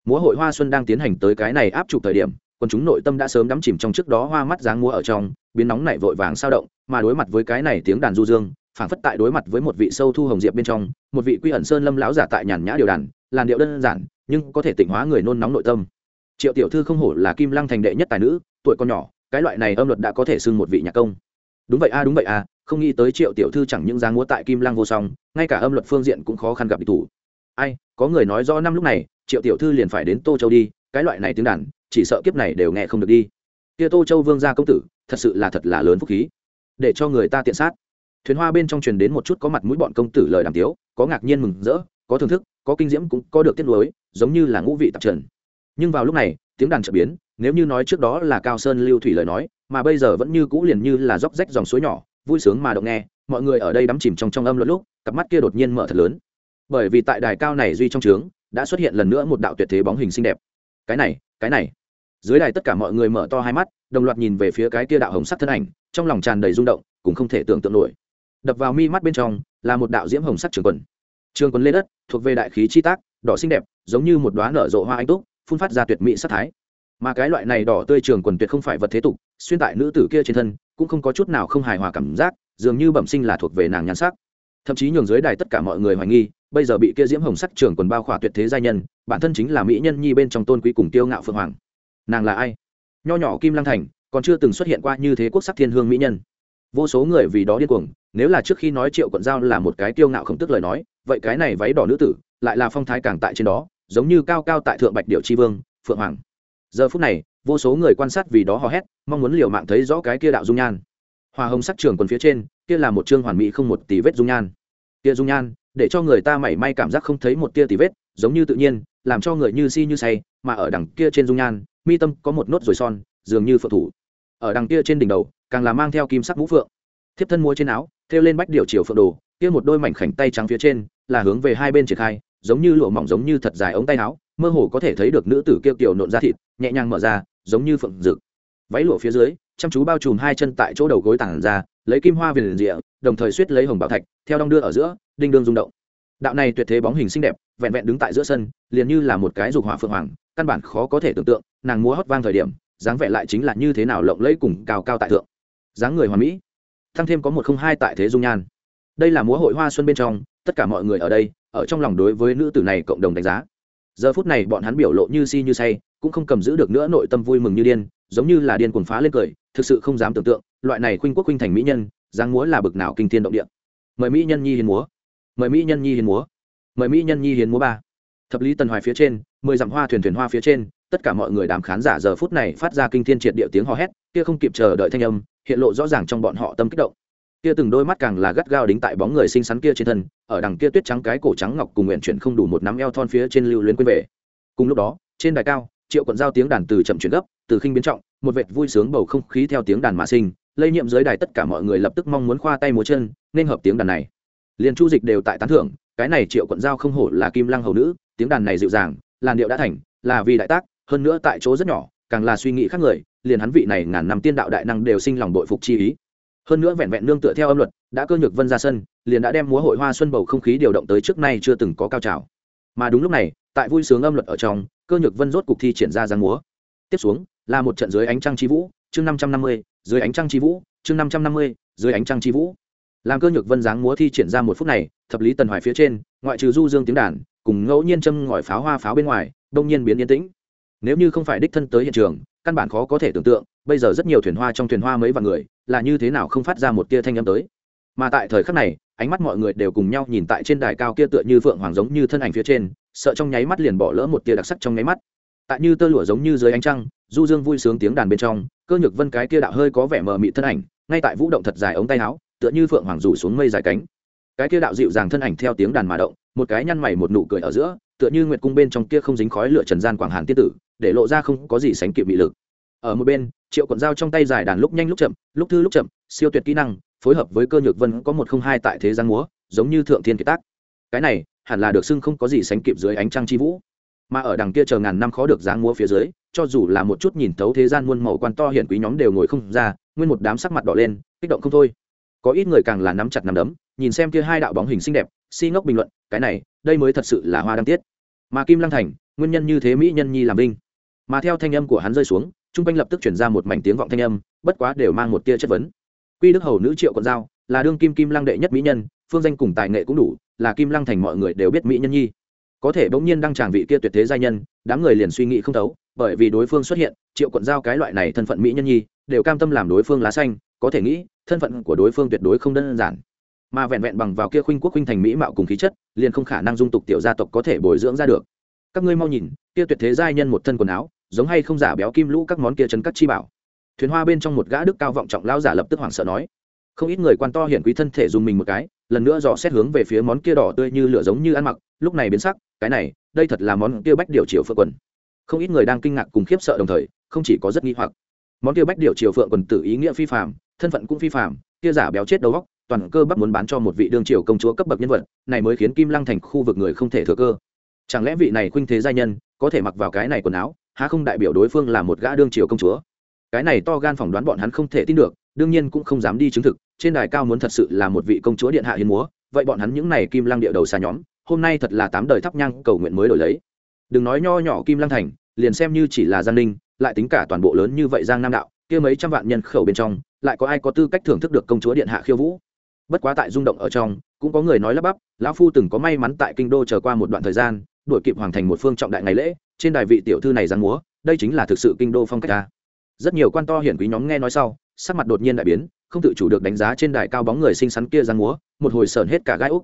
Múa hội hoa xuân đang tiến hành tới cái này áp chụp thời điểm còn chúng nội tâm đã sớm đắm chìm trong trước đó hoa mắt dáng múa ở trong, biến nóng này vội vàng sao động, mà đối mặt với cái này tiếng đàn du dương, phảng phất tại đối mặt với một vị sâu thu hồng diệp bên trong, một vị quy ẩn sơn lâm lão giả tại nhàn nhã điều đàn, làn điệu đơn giản, nhưng có thể tỉnh hóa người nôn nóng nội tâm. Triệu tiểu thư không hổ là kim lăng thành đệ nhất tài nữ tuổi con nhỏ, cái loại này âm luật đã có thể xưng một vị nhạc công. Đúng vậy a, đúng vậy a, không nghĩ tới triệu tiểu thư chẳng những giá múa tại kim lăng vô song, ngay cả âm luật phương diện cũng khó khăn gặp địch thủ. Ai, có người nói do năm lúc này, triệu tiểu thư liền phải đến tô châu đi, cái loại này tiếng đàn, chỉ sợ kiếp này đều nghe không được đi. Kia tô châu vương gia công tử, thật sự là thật là lớn phúc khí. Để cho người ta tiện sát. Thuyền hoa bên trong truyền đến một chút có mặt mũi bọn công tử lời đàm tiếu, có ngạc nhiên mừng rỡ, có thưởng thức, có kinh diễm cũng có được tiết lối giống như là ngũ vị tạp trần nhưng vào lúc này, tiếng đàn trở biến, nếu như nói trước đó là cao sơn lưu thủy lời nói, mà bây giờ vẫn như cũ liền như là róc rách dòng suối nhỏ, vui sướng mà động nghe, mọi người ở đây đắm chìm trong trong âm luận lúc, cặp mắt kia đột nhiên mở thật lớn. Bởi vì tại đài cao này duy trong trướng, đã xuất hiện lần nữa một đạo tuyệt thế bóng hình xinh đẹp. Cái này cái này. Dưới đài tất cả mọi người mở to hai mắt, đồng loạt nhìn về phía cái kia đạo hồng sắc thân ảnh, trong lòng tràn đầy rung động, cũng không thể tưởng tượng nổi. Đập vào mi mắt bên trong, là một đạo diễm hồng sắc trường quần. Trường quần lê đất, thuộc về đại khí chi tác, đỏ xinh đẹp, giống như một đoá nở rộ hoa anh túc phun phát ra tuyệt mỹ sắc thái. Mà cái loại này đỏ tươi trường quần tuyệt không phải vật thế tục, xuyên tại nữ tử kia trên thân, cũng không có chút nào không hài hòa cảm giác, dường như bẩm sinh là thuộc về nàng nhan sắc. Thậm chí nhường dưới đài tất cả mọi người hoài nghi, bây giờ bị kia diễm hồng sắc trường quần bao khỏa tuyệt thế gia nhân, bản thân chính là mỹ nhân nhi bên trong tôn quý cùng tiêu ngạo phượng hoàng. Nàng là ai? Nho nhỏ kim lăng thành, còn chưa từng xuất hiện qua như thế quốc sắc thiên hương mỹ nhân. Vô số người vì đó điên cuồng, nếu là trước khi nói triệu quận giao là một cái tiêu ngạo không tức lời nói, vậy cái này váy đỏ nữ tử, lại là phong thái càng tại trên đó giống như cao cao tại thượng bạch điệu tri vương, phượng hoàng. Giờ phút này, vô số người quan sát vì đó hò hét, mong muốn liều mạng thấy rõ cái kia đạo dung nhan. Hoa hồng sắc trường quần phía trên, kia là một chương hoàn mỹ không một tỷ vết dung nhan. Kia dung nhan, để cho người ta mảy may cảm giác không thấy một tia tỷ vết, giống như tự nhiên, làm cho người như si như say, mà ở đằng kia trên dung nhan, mi tâm có một nốt rồi son, dường như phượng thủ. Ở đằng kia trên đỉnh đầu, càng là mang theo kim sắc mũ phượng. Thiếp thân mua trên áo, thêu lên bách điều chiều phượng đồ, kia một đôi mảnh khảnh tay trắng phía trên, là hướng về hai bên triển khai giống như lụa mỏng giống như thật dài ống tay áo, mơ hồ có thể thấy được nữ tử kia kiểu nộn ra thịt, nhẹ nhàng mở ra, giống như phượng rực váy lụa phía dưới, chăm chú bao trùm hai chân tại chỗ đầu gối tảng ra, lấy kim hoa viền rịa, đồng thời suýt lấy hồng bảo thạch, theo đong đưa ở giữa, đinh đương rung động. Đạo này tuyệt thế bóng hình xinh đẹp, vẹn vẹn đứng tại giữa sân, liền như là một cái dục hỏa phượng hoàng, căn bản khó có thể tưởng tượng, nàng múa hót vang thời điểm, dáng vẻ lại chính là như thế nào lộng lẫy cùng cao cao tại thượng. Dáng người hoàn mỹ. Thăng thêm có một không hai tại thế dung nhan. Đây là múa hội hoa xuân bên trong tất cả mọi người ở đây, ở trong lòng đối với nữ tử này cộng đồng đánh giá. Giờ phút này bọn hắn biểu lộ như si như say, cũng không cầm giữ được nữa nội tâm vui mừng như điên, giống như là điên cuồng phá lên cười, thực sự không dám tưởng tượng, loại này khuynh quốc khuynh thành mỹ nhân, dáng múa là bực nào kinh thiên động địa. Mời mỹ nhân nhi hiến múa. Mời mỹ nhân nhi hiến múa. Mời mỹ nhân nhi hiến múa ba. Thập lý tần hoài phía trên, mười dặm hoa thuyền thuyền hoa phía trên, tất cả mọi người đám khán giả giờ phút này phát ra kinh thiên triệt địa tiếng hò hét, kia không kịp chờ đợi thanh âm, hiện lộ rõ ràng trong bọn họ tâm kích động kia từng đôi mắt càng là gắt gao đính tại bóng người xinh xắn kia trên thân, ở đằng kia tuyết trắng cái cổ trắng ngọc cùng nguyện chuyển không đủ một nắm eo thon phía trên lưu luyến quên về. Cùng lúc đó, trên đài cao, triệu quận giao tiếng đàn từ chậm chuyển gấp, từ khinh biến trọng, một vệt vui sướng bầu không khí theo tiếng đàn mà sinh, lây nhiễm dưới đài tất cả mọi người lập tức mong muốn khoa tay múa chân, nên hợp tiếng đàn này. Liền chu dịch đều tại tán thưởng, cái này triệu quận giao không hổ là kim lăng hầu nữ, tiếng đàn này dịu dàng, làn điệu đã thành, là vì đại tác, hơn nữa tại chỗ rất nhỏ, càng là suy nghĩ khác người, liền hắn vị này ngàn năm tiên đạo đại năng đều sinh lòng bội phục chi ý hơn nữa vẹn vẹn nương tựa theo âm luật, đã cơ nhược vân ra sân, liền đã đem múa hội hoa xuân bầu không khí điều động tới trước nay chưa từng có cao trào. Mà đúng lúc này, tại vui sướng âm luật ở trong, cơ nhược vân rốt cuộc thi triển ra giang múa. Tiếp xuống, là một trận dưới ánh trăng chi vũ, chương năm trăm năm mươi, dưới ánh trăng chi vũ, chương năm trăm năm mươi, dưới ánh trăng chi vũ. Làm cơ nhược vân giáng múa thi triển ra một phút này, thập lý tần hoài phía trên, ngoại trừ du dương tiếng đàn, cùng ngẫu nhiên châm ngòi pháo hoa pháo bên ngoài, đông nhiên biến yên tĩnh nếu như không phải đích thân tới hiện trường, căn bản khó có thể tưởng tượng, bây giờ rất nhiều thuyền hoa trong thuyền hoa mấy vạn người, là như thế nào không phát ra một tia thanh âm tới. Mà tại thời khắc này, ánh mắt mọi người đều cùng nhau nhìn tại trên đài cao kia tựa như phượng hoàng giống như thân ảnh phía trên, sợ trong nháy mắt liền bỏ lỡ một tia đặc sắc trong nháy mắt. Tại như tơ lụa giống như dưới ánh trăng, du dương vui sướng tiếng đàn bên trong, cơ nhược vân cái kia đạo hơi có vẻ mờ mị thân ảnh, ngay tại vũ động thật dài ống tay áo, tựa như phượng hoàng rủ xuống mây dài cánh cái kia đạo dịu dàng thân ảnh theo tiếng đàn mà động, một cái nhăn mày một nụ cười ở giữa, tựa như nguyệt cung bên trong kia không dính khói lửa trần gian quảng hàn tiết tử, để lộ ra không có gì sánh kịp bị lực. Ở một bên, triệu quận dao trong tay dài đàn lúc nhanh lúc chậm, lúc thư lúc chậm, siêu tuyệt kỹ năng, phối hợp với cơ nhược vân có một không hai tại thế gian múa, giống như thượng thiên kiệt tác. Cái này, hẳn là được xưng không có gì sánh kịp dưới ánh trăng chi vũ. Mà ở đằng kia chờ ngàn năm khó được dáng múa phía dưới, cho dù là một chút nhìn thấu thế gian muôn màu quan to hiện quý nhóm đều ngồi không ra, nguyên một đám sắc mặt đỏ lên, kích động không thôi. Có ít người càng là nắm chặt nắm đấm nhìn xem kia hai đạo bóng hình xinh đẹp, si ngốc bình luận, cái này, đây mới thật sự là hoa đăng tiết. Mà kim lăng thành, nguyên nhân như thế mỹ nhân nhi làm binh. Mà theo thanh âm của hắn rơi xuống chung quanh lập tức chuyển ra một mảnh tiếng vọng thanh âm, bất quá đều mang một tia chất vấn. Quy đức hầu nữ triệu con dao là đương kim kim lăng đệ nhất mỹ nhân, phương danh cùng tài nghệ cũng đủ, là kim lăng thành mọi người đều biết mỹ nhân nhi. Có thể bỗng nhiên đăng tràng vị kia tuyệt thế giai nhân, đám người liền suy nghĩ không thấu, bởi vì đối phương xuất hiện, triệu quận giao cái loại này thân phận mỹ nhân nhi, đều cam tâm làm đối phương lá xanh, có thể nghĩ, thân phận của đối phương tuyệt đối không đơn giản mà vẹn vẹn bằng vào kia khuynh quốc khuynh thành mỹ mạo cùng khí chất, liền không khả năng dung tục tiểu gia tộc có thể bồi dưỡng ra được. Các ngươi mau nhìn, kia tuyệt thế giai nhân một thân quần áo, giống hay không giả béo kim lũ các món kia chân cắt chi bảo. Thuyền hoa bên trong một gã đức cao vọng trọng lao giả lập tức hoảng sợ nói. Không ít người quan to hiển quý thân thể dùng mình một cái, lần nữa dò xét hướng về phía món kia đỏ tươi như lửa giống như ăn mặc, lúc này biến sắc, cái này, đây thật là món kia bách điều chiều phượng quần. Không ít người đang kinh ngạc cùng khiếp sợ đồng thời, không chỉ có rất nghi hoặc. Món kia bách điều chiều phượng quần tự ý nghĩa phi phạm thân phận cũng phi phạm kia giả béo chết đầu góc toàn cơ bắp muốn bán cho một vị đương triều công chúa cấp bậc nhân vật, này mới khiến kim lăng thành khu vực người không thể thừa cơ. Chẳng lẽ vị này khuynh thế gia nhân có thể mặc vào cái này quần áo, há không đại biểu đối phương là một gã đương triều công chúa? Cái này to gan phỏng đoán bọn hắn không thể tin được, đương nhiên cũng không dám đi chứng thực, trên đài cao muốn thật sự là một vị công chúa điện hạ hiến múa, vậy bọn hắn những này kim lăng địa đầu xa nhóm, hôm nay thật là tám đời thắp nhang cầu nguyện mới đổi lấy. Đừng nói nho nhỏ kim lăng thành, liền xem như chỉ là giang ninh, lại tính cả toàn bộ lớn như vậy giang nam đạo, kia mấy trăm vạn nhân khẩu bên trong, lại có ai có tư cách thưởng thức được công chúa điện hạ khiêu vũ? Bất quá tại rung động ở trong, cũng có người nói lắp bắp, lão phu từng có may mắn tại kinh đô chờ qua một đoạn thời gian, đuổi kịp hoàng thành một phương trọng đại ngày lễ, trên đài vị tiểu thư này giang múa, đây chính là thực sự kinh đô phong cách ta. Rất nhiều quan to hiển quý nhóm nghe nói sau, sắc mặt đột nhiên đại biến, không tự chủ được đánh giá trên đài cao bóng người xinh xắn kia giang múa, một hồi sờn hết cả gai úc.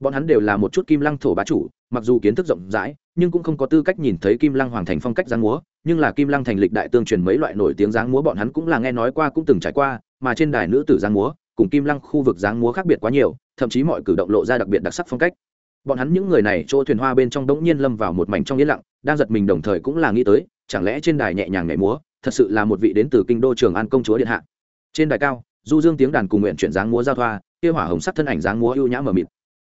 Bọn hắn đều là một chút kim lăng thổ bá chủ, mặc dù kiến thức rộng rãi, nhưng cũng không có tư cách nhìn thấy kim lăng hoàng thành phong cách giang múa, nhưng là kim lăng thành lịch đại tương truyền mấy loại nổi tiếng giang múa bọn hắn cũng là nghe nói qua cũng từng trải qua, mà trên đài nữ tử giang múa cùng kim lăng khu vực dáng múa khác biệt quá nhiều, thậm chí mọi cử động lộ ra đặc biệt đặc sắc phong cách. Bọn hắn những người này, chỗ thuyền hoa bên trong đống nhiên lâm vào một mảnh trong yên lặng, đang giật mình đồng thời cũng là nghĩ tới, chẳng lẽ trên đài nhẹ nhàng nhảy múa, thật sự là một vị đến từ kinh đô trường an công chúa điện hạ. Trên đài cao, du dương tiếng đàn cùng nguyện chuyển dáng múa giao thoa, kia hỏa hồng sắc thân ảnh dáng múa ưu nhã mờ mịt.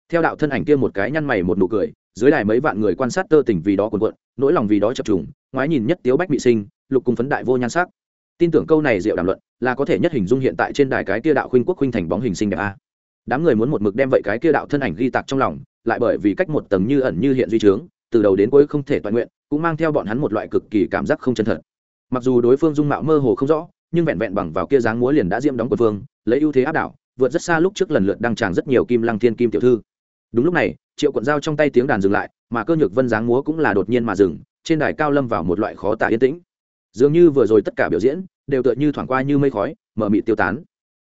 Theo đạo thân ảnh kia một cái nhăn mày một nụ cười, dưới đài mấy vạn người quan sát tơ tình vì đó cuồn cuộn, nỗi lòng vì đó chập trùng, ngoái nhìn nhất tiếu bách bị sinh, lục cùng phấn đại vô nhan sắc tin tưởng câu này diệu đàm luận, là có thể nhất hình dung hiện tại trên đài cái kia đạo khuynh quốc khuynh thành bóng hình sinh đẹp a. Đám người muốn một mực đem vậy cái kia đạo thân ảnh ghi tạc trong lòng, lại bởi vì cách một tầng như ẩn như hiện duy trướng, từ đầu đến cuối không thể toàn nguyện, cũng mang theo bọn hắn một loại cực kỳ cảm giác không chân thật. Mặc dù đối phương dung mạo mơ hồ không rõ, nhưng vẹn vẹn bằng vào kia dáng múa liền đã diêm đóng quân phương lấy ưu thế áp đảo, vượt rất xa lúc trước lần lượt đăng tràng rất nhiều kim lăng thiên kim tiểu thư. Đúng lúc này, triệu quận dao trong tay tiếng đàn dừng lại, mà cơ nhược vân dáng múa cũng là đột nhiên mà dừng, trên đài cao lâm vào một loại khó tả yên tĩnh dường như vừa rồi tất cả biểu diễn đều tựa như thoảng qua như mây khói mở mị tiêu tán.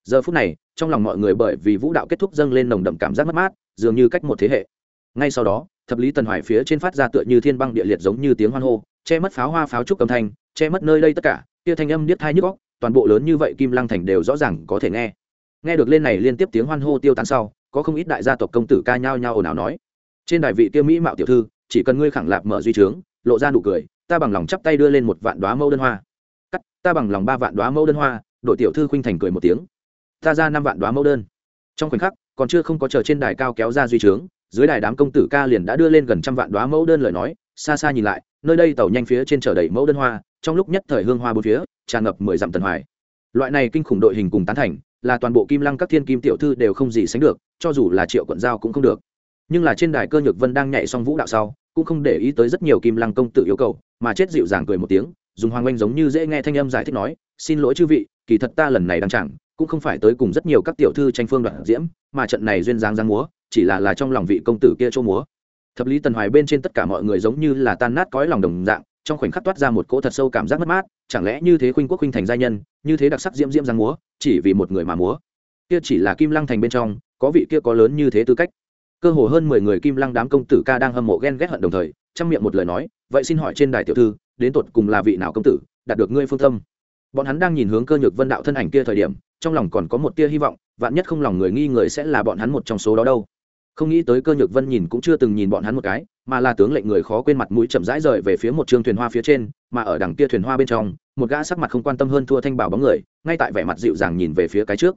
Giờ phút này, trong lòng mọi người bởi vì vũ đạo kết thúc dâng lên nồng đậm cảm giác mất mát, dường như cách một thế hệ. Ngay sau đó, thập lý tần hoài phía trên phát ra tựa như thiên băng địa liệt giống như tiếng hoan hô, che mất pháo hoa pháo trúc âm thanh, che mất nơi đây tất cả, kia thanh âm điếc thai nhức góc toàn bộ lớn như vậy kim lăng thành đều rõ ràng có thể nghe. Nghe được lên này liên tiếp tiếng hoan hô tiêu tán sau, có không ít đại gia tộc công tử ca nhao nhao ồn ào nói, trên đài vị tiêu mỹ mạo tiểu thư, chỉ cần ngươi khẳng lạp mở duy trướng, lộ ra nụ cười ta bằng lòng chắp tay đưa lên một vạn đoá mẫu đơn hoa. Cắt, ta bằng lòng ba vạn đoá mẫu đơn hoa, đội tiểu thư khuynh thành cười một tiếng. Ta ra năm vạn đoá mẫu đơn. Trong khoảnh khắc, còn chưa không có chờ trên đài cao kéo ra duy trướng, dưới đài đám công tử ca liền đã đưa lên gần trăm vạn đoá mẫu đơn lời nói, xa xa nhìn lại, nơi đây tàu nhanh phía trên chở đầy mẫu đơn hoa, trong lúc nhất thời hương hoa bốn phía, tràn ngập mười dặm tần hoài. Loại này kinh khủng đội hình cùng tán thành, là toàn bộ kim lăng các thiên kim tiểu thư đều không gì sánh được, cho dù là triệu quận giao cũng không được. Nhưng là trên đài cơ nhược vân đang nhảy xong vũ đạo sau cũng không để ý tới rất nhiều kim lăng công tử yêu cầu, mà chết dịu dàng cười một tiếng, dùng hoàng oanh giống như dễ nghe thanh âm giải thích nói, xin lỗi chư vị, kỳ thật ta lần này đang chẳng, cũng không phải tới cùng rất nhiều các tiểu thư tranh phương đoạn diễm, mà trận này duyên dáng giang múa, chỉ là là trong lòng vị công tử kia chỗ múa. Thập lý tần hoài bên trên tất cả mọi người giống như là tan nát cõi lòng đồng dạng, trong khoảnh khắc toát ra một cỗ thật sâu cảm giác mất mát, chẳng lẽ như thế khuynh quốc khuynh thành gia nhân, như thế đặc sắc diễm diễm giang múa, chỉ vì một người mà múa. Kia chỉ là kim lăng thành bên trong, có vị kia có lớn như thế tư cách cơ hồ hơn mười người kim lăng đám công tử ca đang hâm mộ ghen ghét hận đồng thời trong miệng một lời nói, vậy xin hỏi trên đài tiểu thư, đến tột cùng là vị nào công tử, đạt được ngươi phương tâm? Bọn hắn đang nhìn hướng cơ nhược vân đạo thân ảnh kia thời điểm, trong lòng còn có một tia hy vọng, vạn nhất không lòng người nghi người sẽ là bọn hắn một trong số đó đâu. Không nghĩ tới cơ nhược vân nhìn cũng chưa từng nhìn bọn hắn một cái, mà là tướng lệnh người khó quên mặt mũi chậm rãi rời về phía một trường thuyền hoa phía trên, mà ở đằng kia thuyền hoa bên trong, một gã sắc mặt không quan tâm hơn thua thanh bảo bóng người, ngay tại vẻ mặt dịu dàng nhìn về phía cái trước.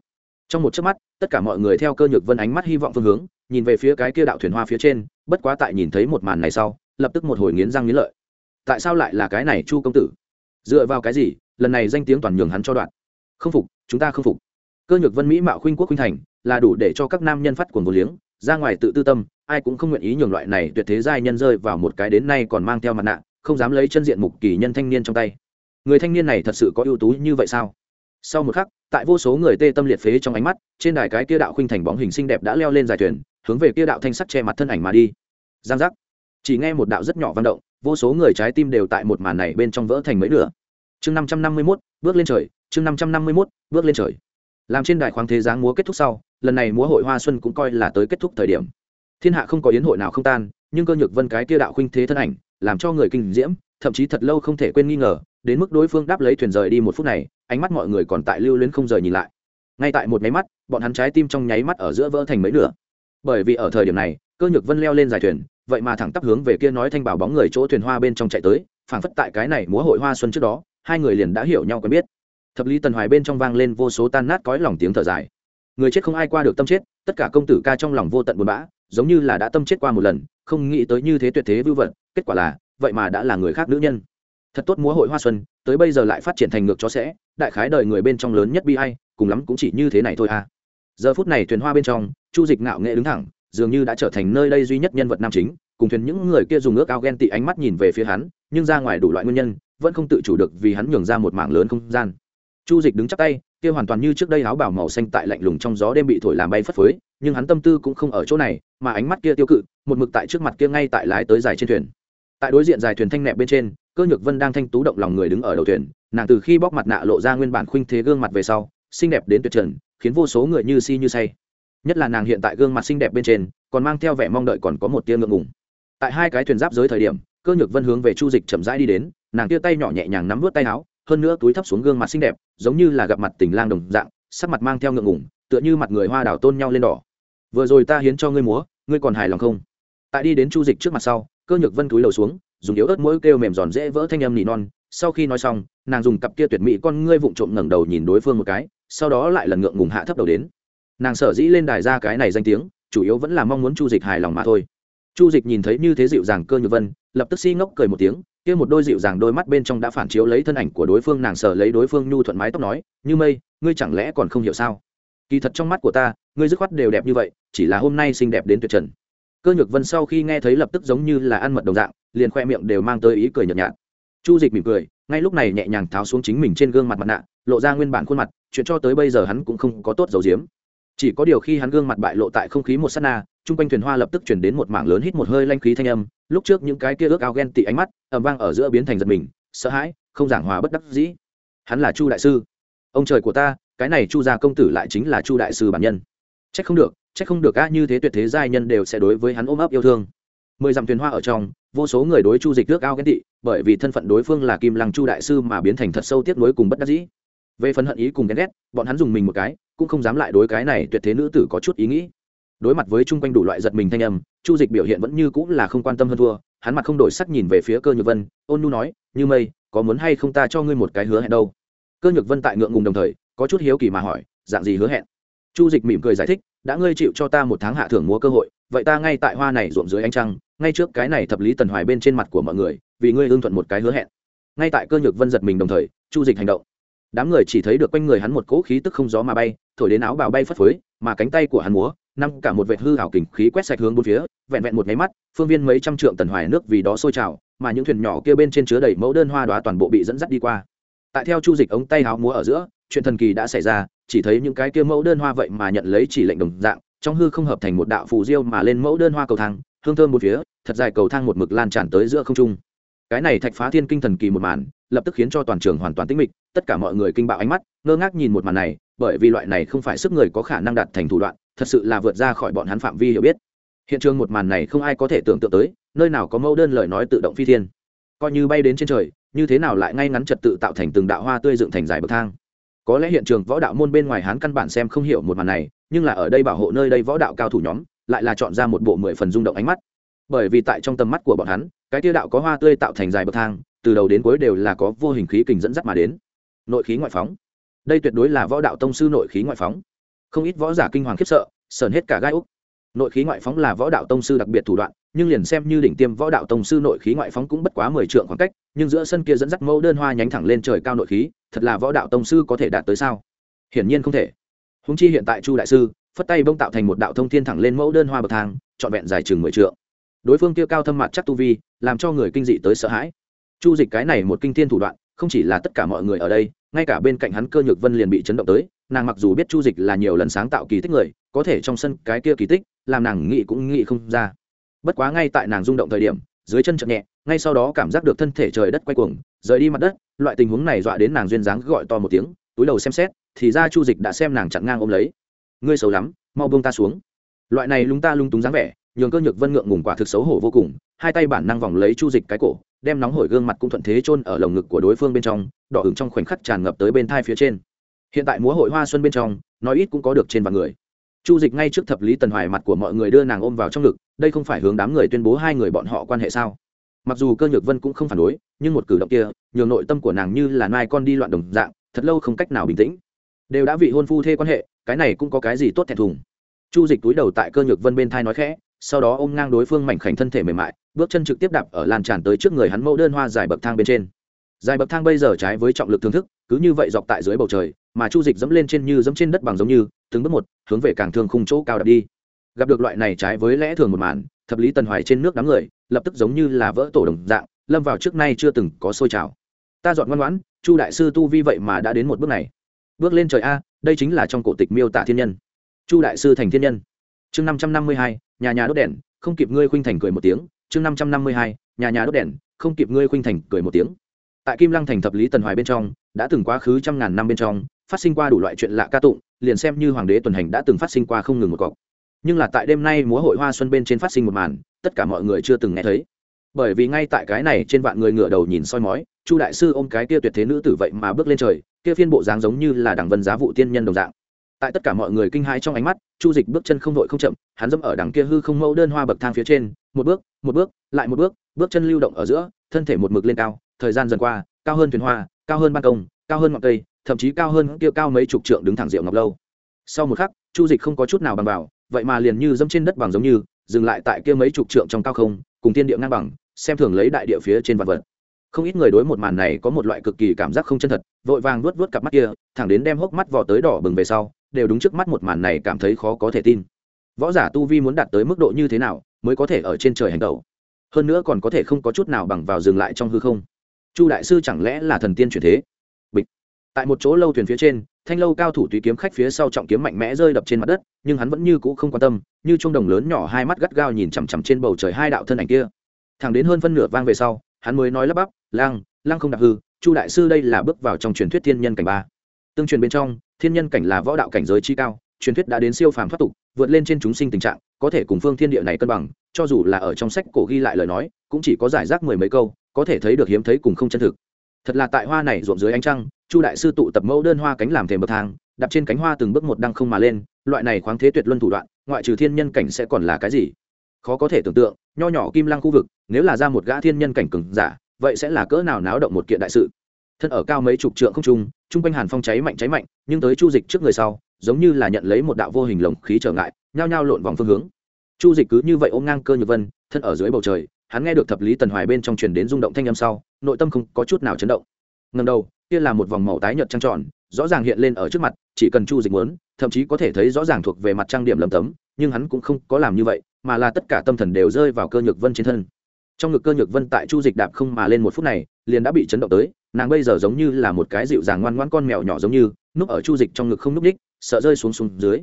Trong một chớp mắt, tất cả mọi người theo cơ nhược vân ánh mắt hy vọng phương hướng nhìn về phía cái kia đạo thuyền hoa phía trên, bất quá tại nhìn thấy một màn này sau, lập tức một hồi nghiến răng nghiến lợi. Tại sao lại là cái này chu công tử? Dựa vào cái gì? Lần này danh tiếng toàn nhường hắn cho đoạn. Không phục, chúng ta không phục. Cơ nhược vân mỹ mạo khuynh quốc khuynh thành, là đủ để cho các nam nhân phát cuồng vô liếng, ra ngoài tự tư tâm, ai cũng không nguyện ý nhường loại này tuyệt thế giai nhân rơi vào một cái đến nay còn mang theo mặt nạ, không dám lấy chân diện mục kỳ nhân thanh niên trong tay. Người thanh niên này thật sự có ưu tú như vậy sao? Sau một khắc, tại vô số người tê tâm liệt phế trong ánh mắt, trên đài cái kia đạo khuynh thành bóng hình xinh đẹp đã leo lên dài thuyền hướng về kia đạo thanh sắc che mặt thân ảnh mà đi. Giang giác. Chỉ nghe một đạo rất nhỏ vang động, vô số người trái tim đều tại một màn này bên trong vỡ thành mấy nửa. Chương năm trăm năm mươi mốt, bước lên trời, chương năm trăm năm mươi mốt, bước lên trời. Làm trên đài khoáng thế giáng múa kết thúc sau, lần này múa hội hoa xuân cũng coi là tới kết thúc thời điểm. Thiên hạ không có yến hội nào không tan, nhưng cơ nhược vân cái kia đạo khuynh thế thân ảnh, làm cho người kinh diễm, thậm chí thật lâu không thể quên nghi ngờ, đến mức đối phương đáp lấy thuyền rời đi một phút này, ánh mắt mọi người còn tại lưu luyến không rời nhìn lại. Ngay tại một máy mắt, bọn hắn trái tim trong nháy mắt ở giữa vỡ thành mấy nửa bởi vì ở thời điểm này, cơ nhược vân leo lên dài thuyền, vậy mà thẳng tắp hướng về kia nói thanh bảo bóng người chỗ thuyền hoa bên trong chạy tới, phảng phất tại cái này múa hội hoa xuân trước đó, hai người liền đã hiểu nhau quen biết. Thập lý tần hoài bên trong vang lên vô số tan nát cõi lòng tiếng thở dài. Người chết không ai qua được tâm chết, tất cả công tử ca trong lòng vô tận buồn bã, giống như là đã tâm chết qua một lần, không nghĩ tới như thế tuyệt thế vưu vật, kết quả là, vậy mà đã là người khác nữ nhân. Thật tốt múa hội hoa xuân, tới bây giờ lại phát triển thành ngược chó sẽ, đại khái đời người bên trong lớn nhất bi hay cùng lắm cũng chỉ như thế này thôi à giờ phút này thuyền hoa bên trong, chu dịch ngạo nghệ đứng thẳng, dường như đã trở thành nơi đây duy nhất nhân vật nam chính, cùng thuyền những người kia dùng ước ao ghen tị ánh mắt nhìn về phía hắn, nhưng ra ngoài đủ loại nguyên nhân, vẫn không tự chủ được vì hắn nhường ra một mảng lớn không gian. Chu dịch đứng chắc tay, kia hoàn toàn như trước đây áo bảo màu xanh tại lạnh lùng trong gió đêm bị thổi làm bay phất phới, nhưng hắn tâm tư cũng không ở chỗ này, mà ánh mắt kia tiêu cự, một mực tại trước mặt kia ngay tại lái tới dài trên thuyền. Tại đối diện dài thuyền thanh nẹp bên trên, cơ nhược vân đang thanh tú động lòng người đứng ở đầu thuyền, nàng từ khi bóc mặt nạ lộ ra nguyên bản khuynh thế gương mặt về sau xinh đẹp đến tuyệt trần, khiến vô số người như si như say. Nhất là nàng hiện tại gương mặt xinh đẹp bên trên, còn mang theo vẻ mong đợi còn có một tia ngượng ngùng. Tại hai cái thuyền giáp giới thời điểm, cơ nhược vân hướng về chu dịch chậm rãi đi đến, nàng tia tay nhỏ nhẹ nhàng nắm vớt tay áo, hơn nữa túi thấp xuống gương mặt xinh đẹp, giống như là gặp mặt tình lang đồng dạng, sắc mặt mang theo ngượng ngùng, tựa như mặt người hoa đào tôn nhau lên đỏ. Vừa rồi ta hiến cho ngươi múa, ngươi còn hài lòng không? Tại đi đến chu dịch trước mặt sau, cơ nhược vân túi lầu xuống, dùng yếu ớt mỗi kêu mềm giòn dễ vỡ thanh âm nỉ non. Sau khi nói xong, nàng dùng cặp kia tuyệt mỹ con ngươi vụng trộm ngẩng đầu nhìn đối phương một cái sau đó lại lần ngượng ngùng hạ thấp đầu đến. Nàng sở dĩ lên đài ra cái này danh tiếng, chủ yếu vẫn là mong muốn chu dịch hài lòng mà thôi. Chu dịch nhìn thấy như thế dịu dàng cơ nhược vân, lập tức si ngốc cười một tiếng, kia một đôi dịu dàng đôi mắt bên trong đã phản chiếu lấy thân ảnh của đối phương, nàng sở lấy đối phương nhu thuận mái tóc nói, như mây, ngươi chẳng lẽ còn không hiểu sao? Kỳ thật trong mắt của ta, ngươi dứt khoát đều đẹp như vậy, chỉ là hôm nay xinh đẹp đến tuyệt trần. Cơ nhược vân sau khi nghe thấy lập tức giống như là ăn mật đồng dạng, liền khoe miệng đều mang tới ý cười nhợt nhạt chu dịch mỉm cười, ngay lúc này nhẹ nhàng tháo xuống chính mình trên gương mặt mặt nạ, lộ ra nguyên bản khuôn mặt, chuyện cho tới bây giờ hắn cũng không có tốt dầu diếm. Chỉ có điều khi hắn gương mặt bại lộ tại không khí một s á t na, chung quanh thuyền hoa lập tức chuyển đến một mảng lớn hít một hơi lanh khí thanh âm, lúc trước những cái kia ước ao ghen tị ánh mắt ẩm vang ở giữa biến thành giật mình, sợ hãi, không giảng hòa bất đắc dĩ. Hắn là chu đại sư. Ông trời của ta, cái này chu gia công tử lại chính là chu đại sư bản nhân. C h ắ c không được c h ắ c không được á, như thế tuyệt thế giai nhân đều sẽ đối với hắn ôm ấp yêu thương mười dặm thuyền hoa ở trong, vô số người đối chu dịch ước ao ghen tị, bởi vì thân phận đối phương là kim lăng chu đại sư mà biến thành thật sâu tiếc nuối cùng bất đắc dĩ. Về phần hận ý cùng ghen ghét, bọn hắn dùng mình một cái, cũng không dám lại đối cái này tuyệt thế nữ tử có chút ý nghĩ. Đối mặt với chung quanh đủ loại giật mình thanh âm, chu dịch biểu hiện vẫn như cũng là không quan tâm hơn thua, hắn mặt không đổi sắc nhìn về phía cơ nhược vân, ôn nu nói, như mây, có muốn hay không ta cho ngươi một cái hứa hẹn đâu? Cơ nhược vân tại ngượng ngùng đồng thời, có chút hiếu kỳ mà hỏi, dạng gì hứa hẹn? Chu dịch mỉm cười giải thích, đã ngươi chịu cho ta một tháng hạ thưởng múa cơ hội, vậy ta ngay tại hoa này ruộng dưới ánh trăng ngay trước cái này thập lý tần hoài bên trên mặt của mọi người, vì ngươi ưng thuận một cái hứa hẹn. Ngay tại cơ nhược vân giật mình đồng thời, chu dịch hành động. Đám người chỉ thấy được quanh người hắn một cỗ khí tức không gió mà bay, thổi đến áo bào bay phất phới, mà cánh tay của hắn múa, năm cả một vệt hư hảo kình khí quét sạch hướng bốn phía, vẹn vẹn một nháy mắt, phương viên mấy trăm trượng tần hoài nước vì đó sôi trào, mà những thuyền nhỏ kia bên trên chứa đầy mẫu đơn hoa đoá toàn bộ bị dẫn dắt đi qua. Tại theo chu dịch ống tay háo múa ở giữa, chuyện thần kỳ đã xảy ra, chỉ thấy những cái kia mẫu đơn hoa vậy mà nhận lấy chỉ lệnh đồng dạng, trong hư không hợp thành một đạo phù diêu mà lên mẫu đơn hoa cầu thang hương thơm một phía, thật dài cầu thang một mực lan tràn tới giữa không trung. Cái này thạch phá thiên kinh thần kỳ một màn, lập tức khiến cho toàn trường hoàn toàn tĩnh mịch, tất cả mọi người kinh bạo ánh mắt, ngơ ngác nhìn một màn này, bởi vì loại này không phải sức người có khả năng đạt thành thủ đoạn, thật sự là vượt ra khỏi bọn hắn phạm vi hiểu biết. Hiện trường một màn này không ai có thể tưởng tượng tới, nơi nào có mẫu đơn lời nói tự động phi thiên. Coi như bay đến trên trời, như thế nào lại ngay ngắn trật tự tạo thành từng đạo hoa tươi dựng thành dài bậc thang. Có lẽ hiện trường võ đạo môn bên ngoài hắn căn bản xem không hiểu một màn này, nhưng là ở đây bảo hộ nơi đây võ đạo cao thủ nhóm lại là chọn ra một bộ mười phần rung động ánh mắt. Bởi vì tại trong tầm mắt của bọn hắn, cái tiêu đạo có hoa tươi tạo thành dài bậc thang, từ đầu đến cuối đều là có vô hình khí kình dẫn dắt mà đến. Nội khí ngoại phóng. Đây tuyệt đối là võ đạo tông sư nội khí ngoại phóng. Không ít võ giả kinh hoàng khiếp sợ, sờn hết cả gai úc. Nội khí ngoại phóng là võ đạo tông sư đặc biệt thủ đoạn, nhưng liền xem như đỉnh tiêm võ đạo tông sư nội khí ngoại phóng cũng bất quá mười trượng khoảng cách, nhưng giữa sân kia dẫn dắt mẫu đơn hoa nhánh thẳng lên trời cao nội khí, thật là võ đạo tông sư có thể đạt tới sao? Hiển nhiên không thể. Húng chi hiện tại chu đại sư phất tay bông tạo thành một đạo thông thiên thẳng lên mẫu đơn hoa bậc thang, trọn vẹn dài chừng mười trượng. Đối phương kia cao thâm mặt chắc tu vi, làm cho người kinh dị tới sợ hãi. Chu dịch cái này một kinh thiên thủ đoạn, không chỉ là tất cả mọi người ở đây, ngay cả bên cạnh hắn cơ nhược vân liền bị chấn động tới, nàng mặc dù biết chu dịch là nhiều lần sáng tạo kỳ tích người, có thể trong sân cái kia kỳ tích, làm nàng nghĩ cũng nghĩ không ra. Bất quá ngay tại nàng rung động thời điểm, dưới chân chậm nhẹ, ngay sau đó cảm giác được thân thể trời đất quay cuồng, rời đi mặt đất, loại tình huống này dọa đến nàng duyên dáng gọi to một tiếng, túi đầu xem xét, thì ra chu dịch đã xem nàng chặn ngang ôm lấy ngươi xấu lắm, mau buông ta xuống. Loại này lúng ta lung túng dáng vẻ, nhường cơ nhược vân ngượng ngùng quả thực xấu hổ vô cùng, hai tay bản năng vòng lấy chu dịch cái cổ, đem nóng hổi gương mặt cũng thuận thế chôn ở lồng ngực của đối phương bên trong, đỏ ửng trong khoảnh khắc tràn ngập tới bên thai phía trên. Hiện tại múa hội hoa xuân bên trong, nói ít cũng có được trên vạn người. Chu dịch ngay trước thập lý tần hoài mặt của mọi người đưa nàng ôm vào trong ngực, đây không phải hướng đám người tuyên bố hai người bọn họ quan hệ sao? Mặc dù cơ nhược vân cũng không phản đối, nhưng một cử động kia, nhường nội tâm của nàng như là nai con đi loạn đồng dạng, thật lâu không cách nào bình tĩnh đều đã vị hôn phu thê quan hệ, cái này cũng có cái gì tốt thẹn thùng. Chu dịch túi đầu tại cơ nhược vân bên thai nói khẽ, sau đó ôm ngang đối phương mảnh khảnh thân thể mềm mại, bước chân trực tiếp đạp ở lan tràn tới trước người hắn mẫu đơn hoa dài bậc thang bên trên. Dài bậc thang bây giờ trái với trọng lực thương thức, cứ như vậy dọc tại dưới bầu trời, mà chu dịch dẫm lên trên như dẫm trên đất bằng giống như, từng bước một, hướng về càng thương khung chỗ cao đạp đi. Gặp được loại này trái với lẽ thường một màn, thập lý tần hoài trên nước đám người, lập tức giống như là vỡ tổ đồng dạng, lâm vào trước nay chưa từng có sôi trào. Ta dọn ngoan ngoãn, chu đại sư tu vi vậy mà đã đến một bước này bước lên trời a, đây chính là trong cổ tịch miêu tả thiên nhân. Chu đại sư thành thiên nhân. Chương năm trăm năm mươi hai, nhà nhà đốt đèn, không kịp ngươi khuynh thành cười một tiếng. Chương năm trăm năm mươi hai, nhà nhà đốt đèn, không kịp ngươi khuynh thành cười một tiếng. Tại kim lăng thành thập lý tần hoài bên trong, đã từng quá khứ trăm ngàn năm bên trong, phát sinh qua đủ loại chuyện lạ ca tụng, liền xem như hoàng đế tuần hành đã từng phát sinh qua không ngừng một cọc. Nhưng là tại đêm nay múa hội hoa xuân bên trên phát sinh một màn, tất cả mọi người chưa từng nghe thấy. Bởi vì ngay tại cái này trên vạn người ngửa đầu nhìn soi mói, chu đại sư ôm cái kia tuyệt thế nữ tử vậy mà bước lên trời kia phiên bộ dáng giống như là đảng vân giá vụ tiên nhân đồng dạng. Tại tất cả mọi người kinh hãi trong ánh mắt, chu dịch bước chân không vội không chậm, hắn dẫm ở đằng kia hư không mẫu đơn hoa bậc thang phía trên, một bước một bước, lại một bước bước chân lưu động ở giữa, thân thể một mực lên cao, thời gian dần qua, cao hơn thuyền hoa, cao hơn ban công, cao hơn ngọn cây, thậm chí cao hơn kia cao mấy chục trượng đứng thẳng rượu ngọc lâu. Sau một khắc, chu dịch không có chút nào bằng bảo vậy mà liền như dẫm trên đất bằng giống như, dừng lại tại kia mấy chục trượng trong cao không, cùng tiên địa ngang bằng, xem thường lấy đại địa phía trên vạn vật không ít người đối một màn này có một loại cực kỳ cảm giác không chân thật, vội vàng nuốt vớt cặp mắt kia, thẳng đến đem hốc mắt vò tới đỏ bừng về sau, đều đúng trước mắt một màn này cảm thấy khó có thể tin. Võ giả tu vi muốn đạt tới mức độ như thế nào, mới có thể ở trên trời hành tẩu? Hơn nữa còn có thể không có chút nào bằng vào dừng lại trong hư không. Chu đại sư chẳng lẽ là thần tiên chuyển thế? Bịch. Tại một chỗ lâu thuyền phía trên, thanh lâu cao thủ tùy kiếm khách phía sau trọng kiếm mạnh mẽ rơi đập trên mặt đất, nhưng hắn vẫn như cũ không quan tâm, như trung đồng lớn nhỏ hai mắt gắt gao nhìn chằm chằm trên bầu trời hai đạo thân ảnh kia. Thẳng đến hơn phân nửa vang về sau hắn mới nói lắp bắp lang lang không đặc hư, chu đại sư đây là bước vào trong truyền thuyết thiên nhân cảnh ba. Tương truyền bên trong, thiên nhân cảnh là võ đạo cảnh giới chi cao, truyền thuyết đã đến siêu phàm thoát tục, vượt lên trên chúng sinh tình trạng, có thể cùng phương thiên địa này cân bằng, cho dù là ở trong sách cổ ghi lại lời nói, cũng chỉ có giải rác mười mấy câu, có thể thấy được hiếm thấy cùng không chân thực. Thật là tại hoa này ruộng dưới ánh trăng, chu đại sư tụ tập mẫu đơn hoa cánh làm thềm bậc thang đặt trên cánh hoa từng bước một đăng không mà lên, loại này khoáng thế tuyệt luân thủ đoạn, ngoại trừ thiên nhân cảnh sẽ còn là cái gì? Khó có thể tưởng tượng, nho nhỏ kim lăng khu vực, nếu là ra một gã thiên nhân cảnh cừng giả, vậy sẽ là cỡ nào náo động một kiện đại sự. Thân ở cao mấy chục trượng không trung, chung quanh hàn phong cháy mạnh cháy mạnh, nhưng tới chu dịch trước người sau, giống như là nhận lấy một đạo vô hình lồng khí trở ngại, nhao nhao lộn vòng phương hướng. Chu dịch cứ như vậy ôm ngang cơ nhược vân, thân ở dưới bầu trời, hắn nghe được thập lý tần hoài bên trong truyền đến rung động thanh âm sau, nội tâm không có chút nào chấn động. Ngầm đầu, kia là một vòng màu tái nhợt trăng tròn, rõ ràng hiện lên ở trước mặt, chỉ cần chu dịch muốn, thậm chí có thể thấy rõ ràng thuộc về mặt trang điểm lầm tấm, nhưng hắn cũng không có làm như vậy mà là tất cả tâm thần đều rơi vào cơ nhược vân trên thân. Trong ngực cơ nhược vân tại chu dịch đạp không mà lên một phút này, liền đã bị chấn động tới, nàng bây giờ giống như là một cái dịu dàng ngoan ngoãn con mèo nhỏ giống như, núp ở chu dịch trong ngực không núp ních sợ rơi xuống xuống dưới.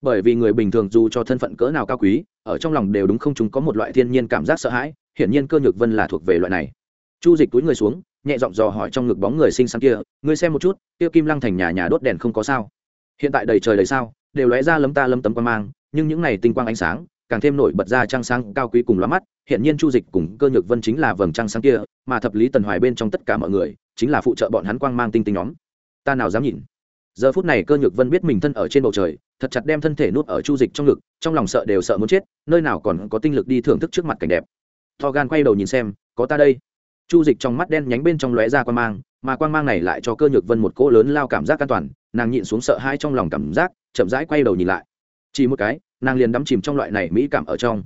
Bởi vì người bình thường dù cho thân phận cỡ nào cao quý, ở trong lòng đều đúng không chúng có một loại thiên nhiên cảm giác sợ hãi, hiển nhiên cơ nhược vân là thuộc về loại này. Chu dịch túi người xuống, nhẹ giọng dò hỏi trong ngực bóng người xinh xắn kia, ngươi xem một chút, kia kim lăng thành nhà nhà đốt đèn không có sao? Hiện tại đầy trời đầy sao, đều lóe ra lấm ta lấm tấm quan mang, nhưng những này tinh quang ánh sáng càng thêm nổi bật ra trăng sáng cao quý cùng lóa mắt, hiện nhiên chu dịch cùng cơ nhược vân chính là vầng trăng sáng kia, mà thập lý tần hoài bên trong tất cả mọi người, chính là phụ trợ bọn hắn quang mang tinh tinh nhóm. Ta nào dám nhìn? Giờ phút này cơ nhược vân biết mình thân ở trên bầu trời, thật chặt đem thân thể nuốt ở chu dịch trong ngực, trong lòng sợ đều sợ muốn chết, nơi nào còn có tinh lực đi thưởng thức trước mặt cảnh đẹp. To gan quay đầu nhìn xem, có ta đây. Chu dịch trong mắt đen nhánh bên trong lóe ra quan mang, mà quan mang này lại cho cơ nhược vân một cỗ lớn lao cảm giác an toàn, nàng nhịn xuống sợ hai trong lòng cảm giác, chậm rãi quay đầu nhìn lại. Chỉ một cái nàng liền đắm chìm trong loại này mỹ cảm ở trong.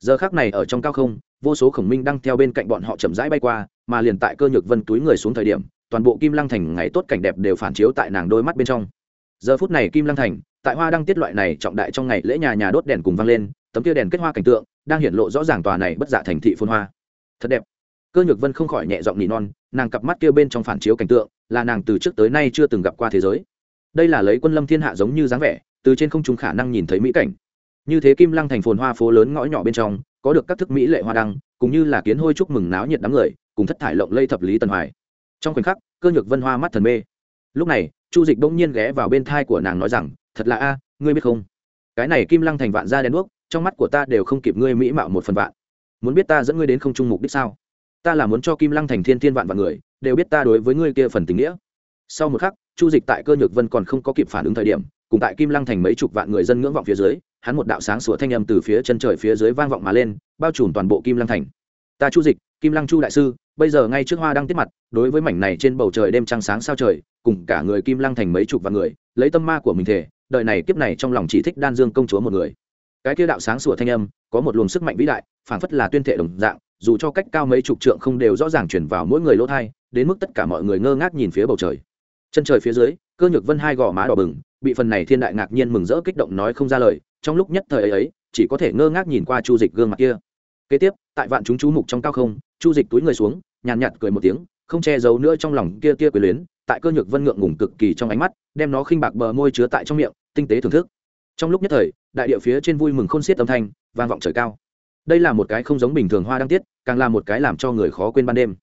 Giờ khác này ở trong cao không, vô số khổng minh đang theo bên cạnh bọn họ chậm rãi bay qua, mà liền tại cơ nhược vân túi người xuống thời điểm, toàn bộ kim lăng thành ngày tốt cảnh đẹp đều phản chiếu tại nàng đôi mắt bên trong. Giờ phút này kim lăng thành, tại hoa đăng tiết loại này trọng đại trong ngày lễ nhà nhà đốt đèn cùng vang lên, tấm kia đèn kết hoa cảnh tượng, đang hiện lộ rõ ràng tòa này bất dạ thành thị phôn hoa. Thật đẹp. Cơ nhược vân không khỏi nhẹ giọng nỉ non, nàng cặp mắt kia bên trong phản chiếu cảnh tượng, là nàng từ trước tới nay chưa từng gặp qua thế giới. Đây là lấy quân lâm thiên hạ giống như dáng vẻ, từ trên không trung khả năng nhìn thấy mỹ cảnh như thế kim lăng thành phồn hoa phố lớn ngõ nhỏ bên trong, có được các thức mỹ lệ hoa đăng cũng như là kiến hôi chúc mừng náo nhiệt đám người, cùng thất thải lộng lây thập lý tần hoài. Trong khoảnh khắc, cơ nhược vân hoa mắt thần mê. Lúc này, chu dịch đông nhiên ghé vào bên thai của nàng nói rằng, thật là a, ngươi biết không? Cái này kim lăng thành vạn ra đen đuốc, trong mắt của ta đều không kịp ngươi mỹ mạo một phần vạn. Muốn biết ta dẫn ngươi đến không trung mục đích sao? Ta là muốn cho kim lăng thành thiên thiên vạn vạn người, đều biết ta đối với ngươi kia phần tình nghĩa. Sau một khắc, chu dịch tại cơ nhược vân còn không có kịp phản ứng thời điểm, cùng tại kim lăng thành mấy chục vạn người dân ngưỡng vọng phía dưới hắn một đạo sáng sủa thanh âm từ phía chân trời phía dưới vang vọng mà lên, bao trùm toàn bộ kim lăng thành. Ta chu dịch, kim lăng chu đại sư, bây giờ ngay trước hoa đang tiếp mặt, đối với mảnh này trên bầu trời đêm trăng sáng sao trời, cùng cả người kim lăng thành mấy chục vạn người, lấy tâm ma của mình thể, đời này kiếp này trong lòng chỉ thích đan dương công chúa một người. Cái kia đạo sáng sủa thanh âm, có một luồng sức mạnh vĩ đại, phảng phất là tuyên thệ đồng dạng, dù cho cách cao mấy chục trượng không đều rõ ràng chuyển vào mỗi người lỗ thai, đến mức tất cả mọi người ngơ ngác nhìn phía bầu trời. Chân trời phía dưới, cơ nhược vân hai gò má đỏ bừng, bị phần này thiên đại ngạc nhiên mừng rỡ kích động nói không ra lời trong lúc nhất thời ấy ấy chỉ có thể ngơ ngác nhìn qua chu dịch gương mặt kia. Kế tiếp tại vạn chúng chú mục trong cao không chu dịch túi người xuống nhàn nhạt, nhạt cười một tiếng không che giấu nữa trong lòng kia kia quyền luyến tại cơ nhược vân ngượng ngùng cực kỳ trong ánh mắt đem nó khinh bạc bờ môi chứa tại trong miệng tinh tế thưởng thức. Trong lúc nhất thời đại địa phía trên vui mừng khôn xiết âm thanh vang vọng trời cao. Đây là một cái không giống bình thường hoa đăng tiết càng là một cái làm cho người khó quên ban đêm.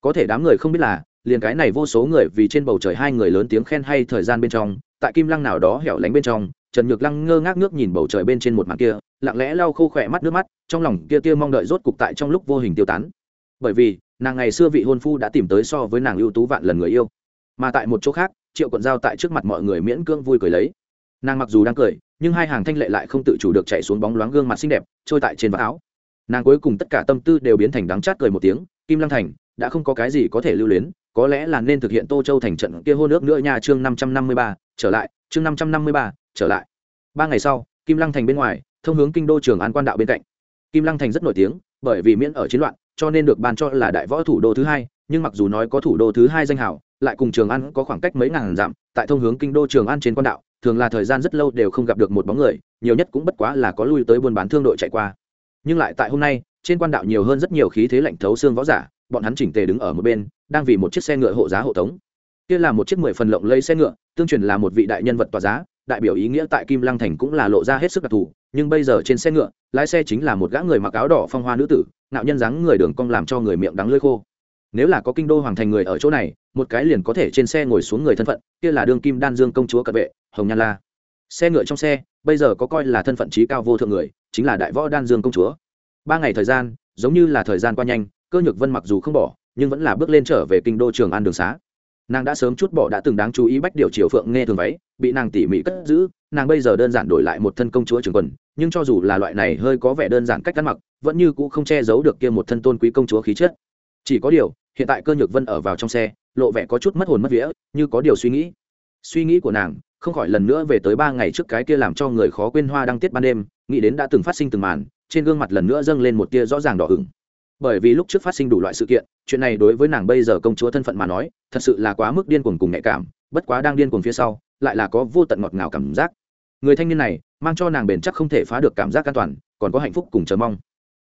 Có thể đám người không biết là liền cái này vô số người vì trên bầu trời hai người lớn tiếng khen hay thời gian bên trong tại kim lăng nào đó hẻo lánh bên trong trần nhược lăng ngơ ngác nước nhìn bầu trời bên trên một mặt kia, lặng lẽ lau khô khỏe mắt nước mắt, trong lòng kia kia mong đợi rốt cục tại trong lúc vô hình tiêu tán. Bởi vì, nàng ngày xưa vị hôn phu đã tìm tới so với nàng ưu tú vạn lần người yêu. Mà tại một chỗ khác, triệu quận giao tại trước mặt mọi người miễn cưỡng vui cười lấy. Nàng mặc dù đang cười, nhưng hai hàng thanh lệ lại không tự chủ được chạy xuống bóng loáng gương mặt xinh đẹp, trôi tại trên vạt áo. Nàng cuối cùng tất cả tâm tư đều biến thành đắng chát cười một tiếng, kim lăng thành, đã không có cái gì có thể lưu luyến, có lẽ là nên thực hiện tô châu thành trận kia hôn nước nữa nha, chương năm trăm năm mươi ba, trở lại, chương năm trăm năm mươi ba trở lại. Ba ngày sau, kim lăng thành bên ngoài, thông hướng kinh đô trường an quan đạo bên cạnh. Kim lăng thành rất nổi tiếng, bởi vì miễn ở chiến loạn, cho nên được ban cho là đại võ thủ đô thứ hai, nhưng mặc dù nói có thủ đô thứ hai danh hào, lại cùng trường an có khoảng cách mấy ngàn dặm, tại thông hướng kinh đô trường an trên quan đạo, thường là thời gian rất lâu đều không gặp được một bóng người, nhiều nhất cũng bất quá là có lui tới buôn bán thương đội chạy qua. Nhưng lại tại hôm nay, trên quan đạo nhiều hơn rất nhiều khí thế lạnh thấu xương võ giả, bọn hắn chỉnh tề đứng ở một bên, đang vì một chiếc xe ngựa hộ giá hộ tống. Kia là một chiếc mười phần lộng lây xe ngựa, tương truyền là một vị đại nhân vật tòa giá đại biểu ý nghĩa tại kim lăng thành cũng là lộ ra hết sức đặc thù, nhưng bây giờ trên xe ngựa, lái xe chính là một gã người mặc áo đỏ phong hoa nữ tử nạo nhân dáng người đường cong làm cho người miệng đắng lơi khô. Nếu là có kinh đô hoàng thành người ở chỗ này, một cái liền có thể trên xe ngồi xuống người thân phận, kia là đương kim đan dương công chúa cận vệ, hồng nhan la. Xe ngựa trong xe, bây giờ có coi là thân phận trí cao vô thượng người, chính là đại võ đan dương công chúa. Ba ngày thời gian, giống như là thời gian qua nhanh, cơ nhược vân mặc dù không bỏ, nhưng vẫn là bước lên trở về kinh đô trường an đường xá nàng đã sớm chút bỏ đã từng đáng chú ý bách điều triều phượng nghe thường váy, bị nàng tỉ mỉ cất giữ, nàng bây giờ đơn giản đổi lại một thân công chúa trường quần, nhưng cho dù là loại này hơi có vẻ đơn giản cách ăn mặc, vẫn như cũ không che giấu được kia một thân tôn quý công chúa khí chất. Chỉ có điều, hiện tại cơ nhược vân ở vào trong xe, lộ vẻ có chút mất hồn mất vía, như có điều suy nghĩ. Suy nghĩ của nàng, không khỏi lần nữa về tới ba ngày trước cái kia làm cho người khó quên hoa đăng tiết ban đêm, nghĩ đến đã từng phát sinh từng màn, trên gương mặt lần nữa dâng lên một tia rõ ràng đỏ ửng bởi vì lúc trước phát sinh đủ loại sự kiện, chuyện này đối với nàng bây giờ công chúa thân phận mà nói, thật sự là quá mức điên cuồng cùng nhạy cảm, bất quá đang điên cuồng phía sau, lại là có vô tận ngọt ngào cảm giác. Người thanh niên này, mang cho nàng bền chắc không thể phá được cảm giác an toàn, còn có hạnh phúc cùng chờ mong.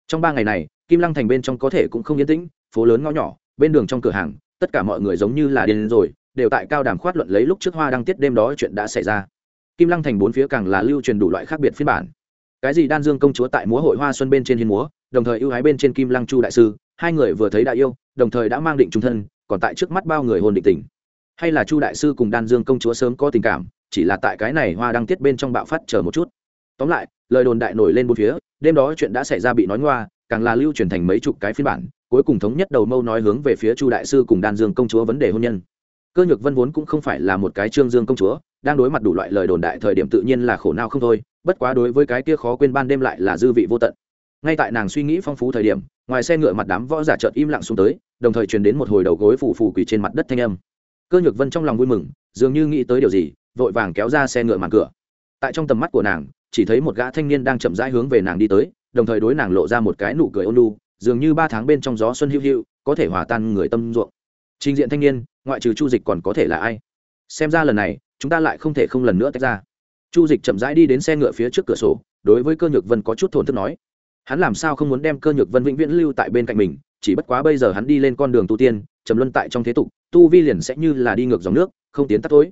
Trong ba ngày này, kim lăng thành bên trong có thể cũng không yên tĩnh, phố lớn ngõ nhỏ, bên đường trong cửa hàng, tất cả mọi người giống như là điên rồi, đều tại cao đàm khoát luận lấy lúc trước hoa đăng tiết đêm đó chuyện đã xảy ra. Kim lăng thành bốn phía càng là lưu truyền đủ loại khác biệt phiên bản. Cái gì đan dương công chúa tại múa hội hoa xuân bên trên hiên múa đồng thời ưu ái bên trên kim lăng chu đại sư, hai người vừa thấy đã yêu, đồng thời đã mang định trung thân, còn tại trước mắt bao người hôn định tình. Hay là chu đại sư cùng đan dương công chúa sớm có tình cảm, chỉ là tại cái này hoa đăng tiết bên trong bạo phát chờ một chút. Tóm lại, lời đồn đại nổi lên bốn phía, đêm đó chuyện đã xảy ra bị nói ngoa, càng là lưu truyền thành mấy chục cái phiên bản, cuối cùng thống nhất đầu mâu nói hướng về phía chu đại sư cùng đan dương công chúa vấn đề hôn nhân. Cơ nhược vân vốn cũng không phải là một cái trương dương công chúa, đang đối mặt đủ loại lời đồn đại thời điểm tự nhiên là khổ não không thôi, bất quá đối với cái kia khó quên ban đêm lại là dư vị vô tận ngay tại nàng suy nghĩ phong phú thời điểm, ngoài xe ngựa mặt đám võ giả chợt im lặng xuống tới, đồng thời truyền đến một hồi đầu gối phủ phủ quỳ trên mặt đất thanh âm. Cơ nhược vân trong lòng vui mừng, dường như nghĩ tới điều gì, vội vàng kéo ra xe ngựa màn cửa. Tại trong tầm mắt của nàng, chỉ thấy một gã thanh niên đang chậm rãi hướng về nàng đi tới, đồng thời đối nàng lộ ra một cái nụ cười ôn lu dường như ba tháng bên trong gió xuân hữu hữu có thể hòa tan người tâm ruộng. Trình diện thanh niên, ngoại trừ chu dịch còn có thể là ai? Xem ra lần này, chúng ta lại không thể không lần nữa tách ra. Chu dịch chậm rãi đi đến xe ngựa phía trước cửa sổ, đối với cơ nhược vân có chút thổn thức nói hắn làm sao không muốn đem cơ nhược vân vĩnh viễn lưu tại bên cạnh mình, chỉ bất quá bây giờ hắn đi lên con đường tu tiên, trầm luân tại trong thế tục, tu vi liền sẽ như là đi ngược dòng nước, không tiến tắt tối.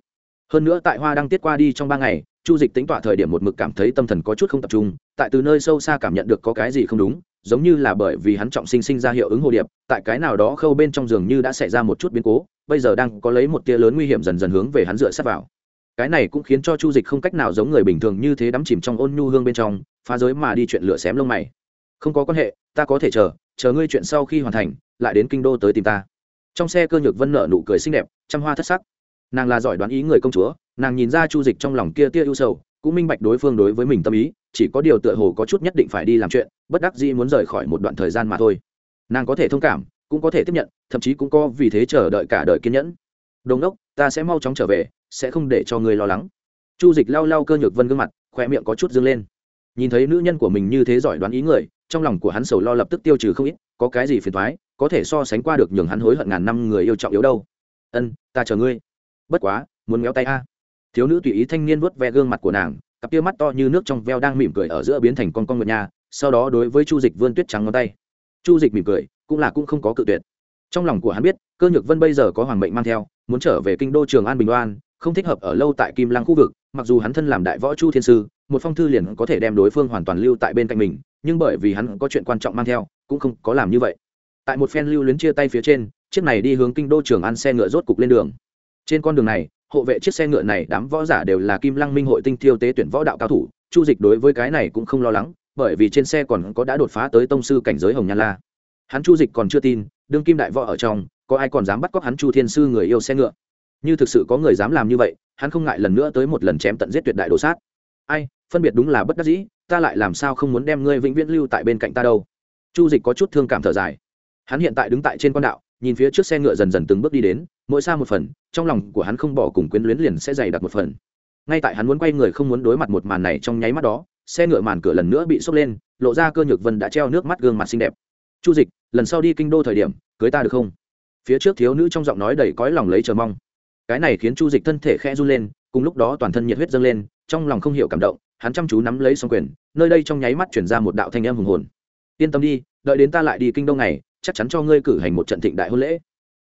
Hơn nữa tại hoa đang tiết qua đi trong ba ngày, chu dịch tính tọa thời điểm một mực cảm thấy tâm thần có chút không tập trung, tại từ nơi sâu xa cảm nhận được có cái gì không đúng, giống như là bởi vì hắn trọng sinh sinh ra hiệu ứng hồ điệp, tại cái nào đó khâu bên trong giường như đã xảy ra một chút biến cố, bây giờ đang có lấy một tia lớn nguy hiểm dần dần hướng về hắn dựa sát vào. Cái này cũng khiến cho chu dịch không cách nào giống người bình thường như thế đắm chìm trong ôn nhu hương bên trong, phá giới mà đi chuyện lửa xém lông mày không có quan hệ, ta có thể chờ chờ ngươi chuyện sau khi hoàn thành, lại đến kinh đô tới tìm ta. Trong xe cơ nhược vân nợ nụ cười xinh đẹp, trăm hoa thất sắc. Nàng là giỏi đoán ý người công chúa, nàng nhìn ra chu dịch trong lòng kia tia ưu sầu, cũng minh bạch đối phương đối với mình tâm ý, chỉ có điều tựa hồ có chút nhất định phải đi làm chuyện, bất đắc dĩ muốn rời khỏi một đoạn thời gian mà thôi. Nàng có thể thông cảm, cũng có thể tiếp nhận, thậm chí cũng có vì thế chờ đợi cả đời kiên nhẫn. Đồn đốc, ta sẽ mau chóng trở về, sẽ không để cho người lo lắng. Chu dịch lau lau cơ nhược vân gương mặt khoe miệng có chút dâng lên nhìn thấy nữ nhân của mình như thế giỏi đoán ý người, trong lòng của hắn sầu lo lập tức tiêu trừ không ít, có cái gì phiền thoái có thể so sánh qua được nhường hắn hối hận ngàn năm người yêu trọng yếu đâu. Ân, ta chờ ngươi. Bất quá, muốn méo tay a. Thiếu nữ tùy ý thanh niên vuốt ve gương mặt của nàng, cặp tia mắt to như nước trong veo đang mỉm cười ở giữa biến thành con con ngựa nhà, sau đó đối với chu dịch vươn tuyết trắng ngón tay. Chu dịch mỉm cười, cũng là cũng không có cự tuyệt. Trong lòng của hắn biết, cơ nhược vân bây giờ có hoàng mệnh mang theo, muốn trở về kinh đô trường an bình đoan không thích hợp ở lâu tại kim lăng khu vực, mặc dù hắn thân làm đại võ chu thiên sư, một phong thư liền có thể đem đối phương hoàn toàn lưu tại bên cạnh mình, nhưng bởi vì hắn có chuyện quan trọng mang theo, cũng không có làm như vậy. Tại một phen lưu luyến chia tay phía trên, chiếc này đi hướng kinh đô trường ăn xe ngựa rốt cục lên đường. Trên con đường này, hộ vệ chiếc xe ngựa này đám võ giả đều là kim lăng minh hội tinh thiêu tế tuyển võ đạo cao thủ, chu dịch đối với cái này cũng không lo lắng, bởi vì trên xe còn có đã đột phá tới tông sư cảnh giới hồng nhan la. Hắn chu dịch còn chưa tin, đương kim đại võ ở trong, có ai còn dám bắt cóc hắn chu thiên sư người yêu xe ngựa? Như thực sự có người dám làm như vậy, hắn không ngại lần nữa tới một lần chém tận giết tuyệt đại đồ sát. Ai, phân biệt đúng là bất đắc dĩ, ta lại làm sao không muốn đem ngươi vĩnh viễn lưu tại bên cạnh ta đâu. Chu dịch có chút thương cảm thở dài. Hắn hiện tại đứng tại trên con đạo, nhìn phía trước xe ngựa dần dần từng bước đi đến, mỗi xa một phần, trong lòng của hắn không bỏ cùng quyến luyến liền sẽ dày đặc một phần. Ngay tại hắn muốn quay người không muốn đối mặt một màn này trong nháy mắt đó, xe ngựa màn cửa lần nữa bị sốc lên, lộ ra cơ nhược vân đã treo nước mắt gương mặt xinh đẹp. Chu dịch, lần sau đi kinh đô thời điểm, cưới ta được không? Phía trước thiếu nữ trong giọng nói đầy cõi lòng lấy chờ mong cái này khiến chu dịch thân thể khẽ run lên, cùng lúc đó toàn thân nhiệt huyết dâng lên, trong lòng không hiểu cảm động, hắn chăm chú nắm lấy xong quyền, nơi đây trong nháy mắt chuyển ra một đạo thanh em hùng hồn. Yên tâm đi, đợi đến ta lại đi kinh đông ngày, chắc chắn cho ngươi cử hành một trận thịnh đại hôn lễ.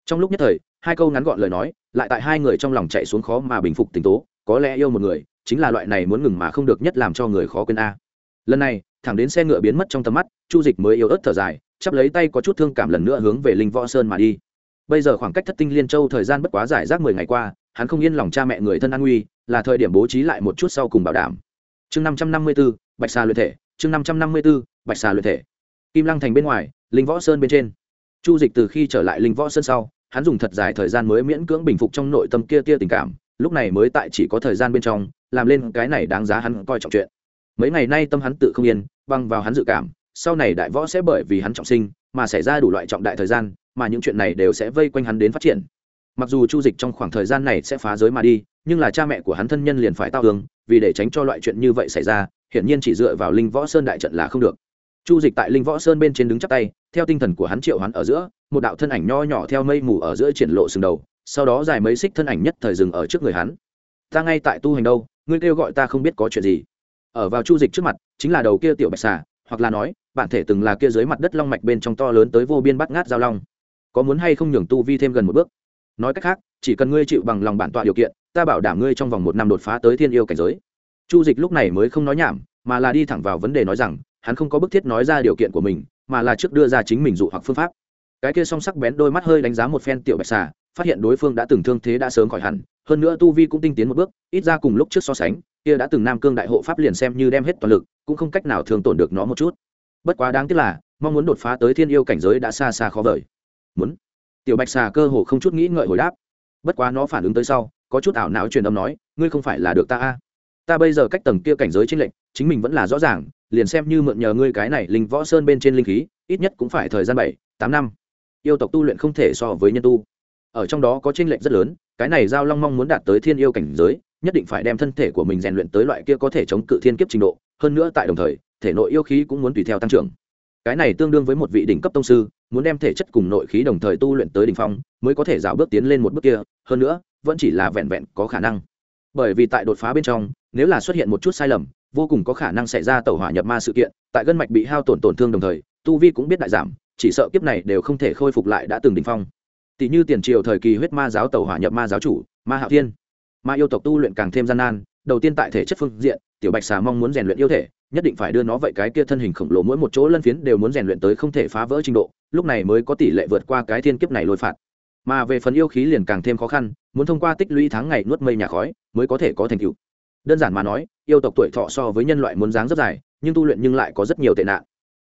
Trong lúc nhất thời, hai câu ngắn gọn lời nói, lại tại hai người trong lòng chạy xuống khó mà bình phục tình tố, có lẽ yêu một người, chính là loại này muốn ngừng mà không được nhất làm cho người khó quên a. Lần này, thẳng đến xe ngựa biến mất trong tầm mắt, chu dịch mới yếu ớt thở dài, chắp lấy tay có chút thương cảm lần nữa hướng về linh võ sơn mà đi bây giờ khoảng cách thất tinh liên châu thời gian bất quá giải rác mười ngày qua, hắn không yên lòng cha mẹ người thân an nguy, là thời điểm bố trí lại một chút sau cùng bảo đảm. Chương năm trăm năm mươi b ố bạch xà luyện thể, chương năm trăm năm mươi b ố bạch xà luyện thể. Kim lăng thành bên ngoài, linh võ sơn bên trên. Chu dịch từ khi trở lại linh võ sơn sau, hắn dùng thật dài thời gian mới miễn cưỡng bình phục trong nội tâm kia kia tình cảm, lúc này mới tại chỉ có thời gian bên trong, làm lên cái này đáng giá hắn coi trọng chuyện. Mấy ngày nay tâm hắn tự không yên băng vào hắn dự cảm, sau này đại võ sẽ bởi vì hắn trọng sinh, mà xảy ra đủ loại trọng đại thời gian mà những chuyện này đều sẽ vây quanh hắn đến phát triển. Mặc dù chu dịch trong khoảng thời gian này sẽ phá giới mà đi, nhưng là cha mẹ của hắn thân nhân liền phải tao hướng vì để tránh cho loại chuyện như vậy xảy ra, hiển nhiên chỉ dựa vào linh võ sơn đại trận là không được. Chu dịch tại linh võ sơn bên trên đứng chắp tay, theo tinh thần của hắn triệu hắn ở giữa, một đạo thân ảnh nho nhỏ theo mây mù ở giữa triển lộ sừng đầu, sau đó dài mấy xích thân ảnh nhất thời dừng ở trước người hắn. Ta ngay tại tu hành đâu, ngươi kêu gọi ta không biết có chuyện gì. Ở vào chu dịch trước mặt, chính là đầu kia tiểu bạch xà, hoặc là nói, bản thể từng là kia dưới mặt đất long mạch bên trong to lớn tới vô biên bắt ngát giao long có muốn hay không nhường tu vi thêm gần một bước? Nói cách khác, chỉ cần ngươi chịu bằng lòng bản tọa điều kiện, ta bảo đảm ngươi trong vòng một năm đột phá tới thiên yêu cảnh giới. Chu dịch lúc này mới không nói nhảm, mà là đi thẳng vào vấn đề nói rằng, hắn không có bức thiết nói ra điều kiện của mình, mà là trước đưa ra chính mình dụ hoặc phương pháp. Cái kia song sắc bén đôi mắt hơi đánh giá một phen tiểu bạch xà, phát hiện đối phương đã từng thương thế đã sớm khỏi hẳn, hơn nữa tu vi cũng tinh tiến một bước, ít ra cùng lúc trước so sánh, kia đã từng nam cương đại hộ pháp liền xem như đem hết toàn lực, cũng không cách nào thường tổn được nó một chút. Bất quá đáng tiếc là, mong muốn đột phá tới thiên yêu cảnh giới đã xa xa khó vời muốn. Tiểu bạch xà cơ hồ không chút nghĩ ngợi hồi đáp. Bất quá nó phản ứng tới sau, có chút ảo não truyền âm nói, ngươi không phải là được ta a? Ta bây giờ cách tầng kia cảnh giới trên lệnh chính mình vẫn là rõ ràng, liền xem như mượn nhờ ngươi cái này linh võ sơn bên trên linh khí, ít nhất cũng phải thời gian bảy, tám năm. Yêu tộc tu luyện không thể so với nhân tu. Ở trong đó có tranh lệch rất lớn, cái này giao long mong muốn đạt tới thiên yêu cảnh giới, nhất định phải đem thân thể của mình rèn luyện tới loại kia có thể chống cự thiên kiếp trình độ, hơn nữa tại đồng thời, thể nội yêu khí cũng muốn tùy theo tăng trưởng cái này tương đương với một vị đỉnh cấp tông sư, muốn đem thể chất cùng nội khí đồng thời tu luyện tới đỉnh phong, mới có thể dạo bước tiến lên một bước kia, hơn nữa, vẫn chỉ là vẹn vẹn có khả năng. Bởi vì tại đột phá bên trong, nếu là xuất hiện một chút sai lầm, vô cùng có khả năng xảy ra tẩu hỏa nhập ma sự kiện, tại gân mạch bị hao tổn tổn thương đồng thời, tu vi cũng biết đại giảm, chỉ sợ kiếp này đều không thể khôi phục lại đã từng đỉnh phong. Tỷ như tiền triều thời kỳ huyết ma giáo tẩu hỏa nhập ma giáo chủ, ma hạo thiên. Ma yêu tộc tu luyện càng thêm gian nan đầu tiên tại thể chất phương diện, tiểu bạch xà mong muốn rèn luyện yêu thể, nhất định phải đưa nó vậy cái kia thân hình khổng lồ mỗi một chỗ lân phiến đều muốn rèn luyện tới không thể phá vỡ trình độ, lúc này mới có tỷ lệ vượt qua cái thiên kiếp này lôi phạt. Mà về phần yêu khí liền càng thêm khó khăn, muốn thông qua tích lũy tháng ngày nuốt mây nhà khói mới có thể có thành tựu. Đơn giản mà nói, yêu tộc tuổi thọ so với nhân loại muốn dáng rất dài, nhưng tu luyện nhưng lại có rất nhiều tệ nạn.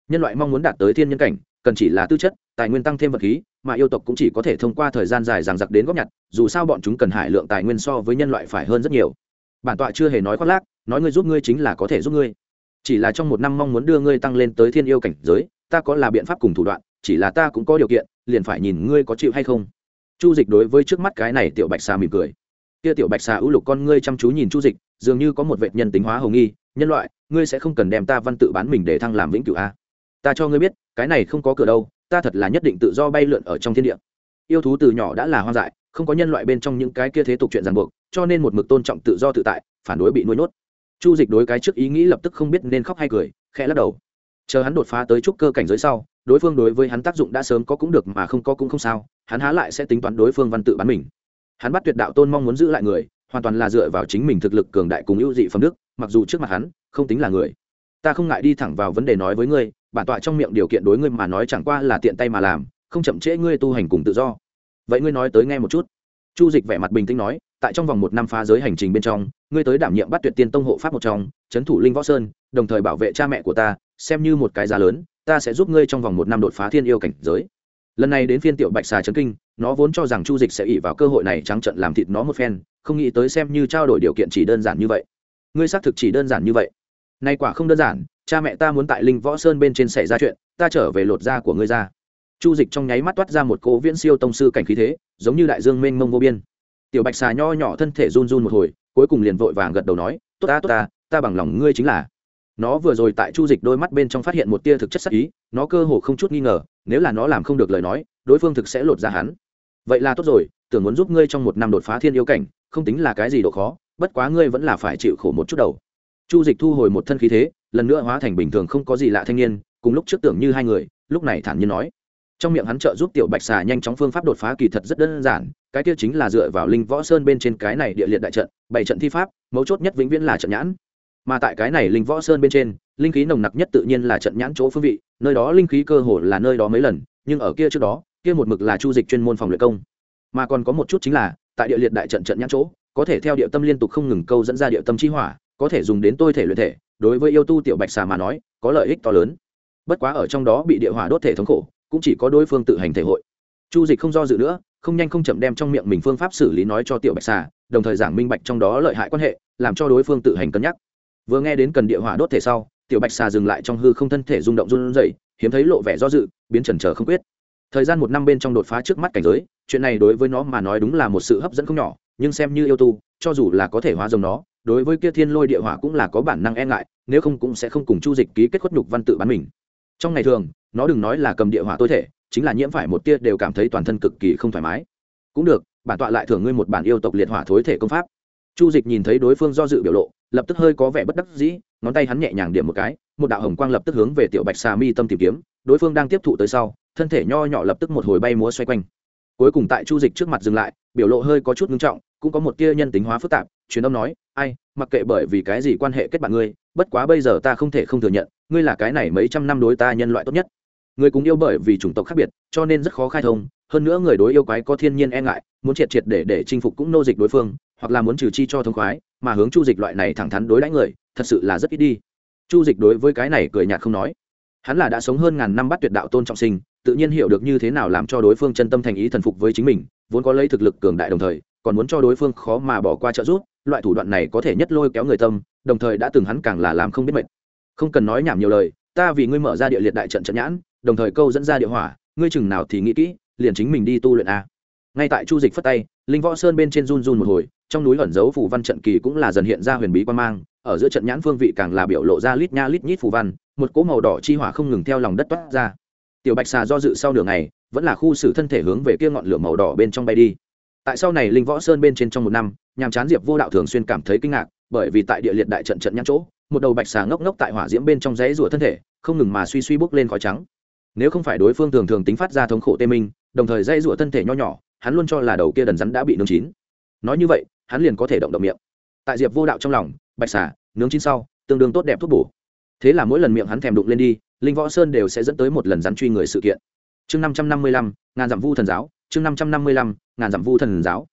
Nhân loại mong muốn đạt tới thiên nhân cảnh, cần chỉ là tư chất, tài nguyên tăng thêm vật khí, mà yêu tộc cũng chỉ có thể thông qua thời gian dài ràng giặc đến góp nhặt, dù sao bọn chúng cần hải lượng tài nguyên so với nhân loại phải hơn rất nhiều bản tọa chưa hề nói khoác lác, nói ngươi giúp ngươi chính là có thể giúp ngươi. Chỉ là trong một năm mong muốn đưa ngươi tăng lên tới thiên yêu cảnh giới, ta có là biện pháp cùng thủ đoạn, chỉ là ta cũng có điều kiện, liền phải nhìn ngươi có chịu hay không. Chu dịch đối với trước mắt cái này tiểu bạch xà mỉm cười. Kia tiểu bạch xà ưu lục con ngươi chăm chú nhìn chu dịch, dường như có một vệ nhân tính hóa hồng nghi, nhân loại, ngươi sẽ không cần đem ta văn tự bán mình để thăng làm vĩnh cửu a. Ta cho ngươi biết, cái này không có cửa đâu, ta thật là nhất định tự do bay lượn ở trong thiên địa. Yêu thú từ nhỏ đã là hoang dại, không có nhân loại bên trong những cái kia thế tục chuyện ràng buộc cho nên một mực tôn trọng tự do tự tại, phản đối bị nuôi nhốt. Chu dịch đối cái trước ý nghĩ lập tức không biết nên khóc hay cười, khẽ lắc đầu. Chờ hắn đột phá tới trúc cơ cảnh giới sau, đối phương đối với hắn tác dụng đã sớm có cũng được mà không có cũng không sao, hắn há lại sẽ tính toán đối phương văn tự bán mình. Hắn bắt tuyệt đạo tôn mong muốn giữ lại người, hoàn toàn là dựa vào chính mình thực lực cường đại cùng ưu dị phẩm đức, mặc dù trước mặt hắn, không tính là người. Ta không ngại đi thẳng vào vấn đề nói với ngươi, bản tọa trong miệng điều kiện đối ngươi mà nói chẳng qua là tiện tay mà làm, không chậm trễ ngươi tu hành cùng tự do. Vậy ngươi nói tới nghe một chút chu dịch vẻ mặt bình tĩnh nói, tại trong vòng một năm phá giới hành trình bên trong, ngươi tới đảm nhiệm bắt tuyệt tiên tông hộ pháp một trong trấn thủ linh võ sơn, đồng thời bảo vệ cha mẹ của ta, xem như một cái giá lớn, ta sẽ giúp ngươi trong vòng một năm đột phá thiên yêu cảnh giới. Lần này đến phiên tiểu bạch xà trấn kinh, nó vốn cho rằng chu dịch sẽ ỉ vào cơ hội này trắng trận làm thịt nó một phen, không nghĩ tới xem như trao đổi điều kiện chỉ đơn giản như vậy. Ngươi xác thực chỉ đơn giản như vậy. Nay quả không đơn giản, cha mẹ ta muốn tại linh võ sơn bên trên xảy ra chuyện, ta trở về lột da của ngươi ra chu dịch trong nháy mắt toát ra một cỗ viễn siêu tông sư cảnh khí thế, giống như đại dương mênh mông vô biên. Tiểu bạch xà nho nhỏ thân thể run run một hồi, cuối cùng liền vội vàng gật đầu nói, tốt ta tốt ta ta bằng lòng ngươi chính là. Nó vừa rồi tại chu dịch đôi mắt bên trong phát hiện một tia thực chất sắc ý, nó cơ hồ không chút nghi ngờ, nếu là nó làm không được lời nói, đối phương thực sẽ lột ra hắn. Vậy là tốt rồi, tưởng muốn giúp ngươi trong một năm đột phá thiên yêu cảnh, không tính là cái gì độ khó, bất quá ngươi vẫn là phải chịu khổ một chút đầu. Chu dịch thu hồi một thân khí thế, lần nữa hóa thành bình thường không có gì lạ thanh niên, cùng lúc trước tưởng như hai người, lúc này thản nhiên nói trong miệng hắn trợ giúp tiểu bạch xà nhanh chóng phương pháp đột phá kỳ thật rất đơn giản, cái kia chính là dựa vào linh võ sơn bên trên cái này địa liệt đại trận, bảy trận thi pháp, mấu chốt nhất vĩnh viễn là trận nhãn. Mà tại cái này linh võ sơn bên trên, linh khí nồng nặc nhất tự nhiên là trận nhãn chỗ phương vị, nơi đó linh khí cơ hồ là nơi đó mấy lần, nhưng ở kia trước đó, kia một mực là chu dịch chuyên môn phòng luyện công. Mà còn có một chút chính là, tại địa liệt đại trận trận nhãn chỗ, có thể theo địa tâm liên tục không ngừng câu dẫn ra địa tâm chi hỏa, có thể dùng đến tôi thể luyện thể, đối với yêu tu tiểu bạch xà mà nói, có lợi ích to lớn. Bất quá ở trong đó bị địa hỏa đốt thể thống khổ cũng chỉ có đối phương tự hành thể hội. Chu dịch không do dự nữa, không nhanh không chậm đem trong miệng mình phương pháp xử lý nói cho tiểu bạch xà, đồng thời giảng minh bạch trong đó lợi hại quan hệ, làm cho đối phương tự hành cân nhắc. Vừa nghe đến cần địa hỏa đốt thể sau, tiểu bạch xà dừng lại trong hư không thân thể rung động run rẩy, hiếm thấy lộ vẻ do dự, biến trần chờ không quyết. Thời gian một năm bên trong đột phá trước mắt cảnh giới, chuyện này đối với nó mà nói đúng là một sự hấp dẫn không nhỏ, nhưng xem như yêu tu, cho dù là có thể hóa rồng nó, đối với kia thiên lôi địa hỏa cũng là có bản năng e ngại, nếu không cũng sẽ không cùng chu dịch ký kết khuất nhục văn tự bán mình. Trong ngày thường nó đừng nói là cầm địa hỏa tôi thể, chính là nhiễm phải một tia đều cảm thấy toàn thân cực kỳ không thoải mái. Cũng được, bản tọa lại thưởng ngươi một bản yêu tộc liệt hỏa thối thể công pháp. Chu dịch nhìn thấy đối phương do dự biểu lộ, lập tức hơi có vẻ bất đắc dĩ, ngón tay hắn nhẹ nhàng điểm một cái, một đạo hồng quang lập tức hướng về tiểu bạch xà mi tâm tìm kiếm, đối phương đang tiếp thụ tới sau, thân thể nho nhỏ lập tức một hồi bay múa xoay quanh. Cuối cùng tại chu dịch trước mặt dừng lại, biểu lộ hơi có chút ngưng trọng, cũng có một tia nhân tính hóa phức tạp, truyền âm nói, ai, mặc kệ bởi vì cái gì quan hệ kết bạn ngươi, bất quá bây giờ ta không thể không thừa nhận, ngươi là cái này mấy trăm năm đối ta nhân loại tốt nhất người cùng yêu bởi vì chủng tộc khác biệt, cho nên rất khó khai thông. Hơn nữa người đối yêu quái có thiên nhiên e ngại, muốn triệt triệt để để chinh phục cũng nô dịch đối phương, hoặc là muốn trừ chi cho thông khoái, mà hướng chu dịch loại này thẳng thắn đối đãi người, thật sự là rất ít đi. Chu dịch đối với cái này cười nhạt không nói. Hắn là đã sống hơn ngàn năm bắt tuyệt đạo tôn trọng sinh, tự nhiên hiểu được như thế nào làm cho đối phương chân tâm thành ý thần phục với chính mình, vốn có lấy thực lực cường đại đồng thời, còn muốn cho đối phương khó mà bỏ qua trợ giúp, loại thủ đoạn này có thể nhất lôi kéo người tâm, đồng thời đã từng hắn càng là làm không biết mệt. Không cần nói nhảm nhiều lời, ta vì ngươi mở ra địa liệt đại trận trận nhãn đồng thời câu dẫn ra địa hỏa, ngươi chừng nào thì nghĩ kỹ, liền chính mình đi tu luyện a. Ngay tại chu dịch phất tay, linh võ sơn bên trên run run một hồi, trong núi ẩn giấu phù văn trận kỳ cũng là dần hiện ra huyền bí quan mang, ở giữa trận nhãn phương vị càng là biểu lộ ra lít nha lít nhít phù văn, một cỗ màu đỏ chi hỏa không ngừng theo lòng đất toát ra. Tiểu bạch xà do dự sau nửa ngày, vẫn là khu xử thân thể hướng về kia ngọn lửa màu đỏ bên trong bay đi. Tại sau này linh võ sơn bên trên trong một năm, nhàm chán diệp vô đạo thường xuyên cảm thấy kinh ngạc, bởi vì tại địa liệt đại trận trận nhãn chỗ, một đầu bạch xà ngốc ngốc tại hỏa diễm bên trong dãy rủa thân thể, không ngừng mà suy suy bốc lên khói trắng nếu không phải đối phương thường thường tính phát ra thống khổ tê minh, đồng thời dây rủa thân thể nho nhỏ, hắn luôn cho là đầu kia đần rắn đã bị nướng chín. Nói như vậy, hắn liền có thể động động miệng. Tại diệp vô đạo trong lòng, bạch xà, nướng chín sau, tương đương tốt đẹp thuốc bổ. Thế là mỗi lần miệng hắn thèm đụng lên đi, linh võ sơn đều sẽ dẫn tới một lần rắn truy người sự kiện. Chương năm trăm năm mươi lăm, ngàn dặm vu thần giáo, chương năm trăm năm mươi lăm, ngàn dặm vu thần giáo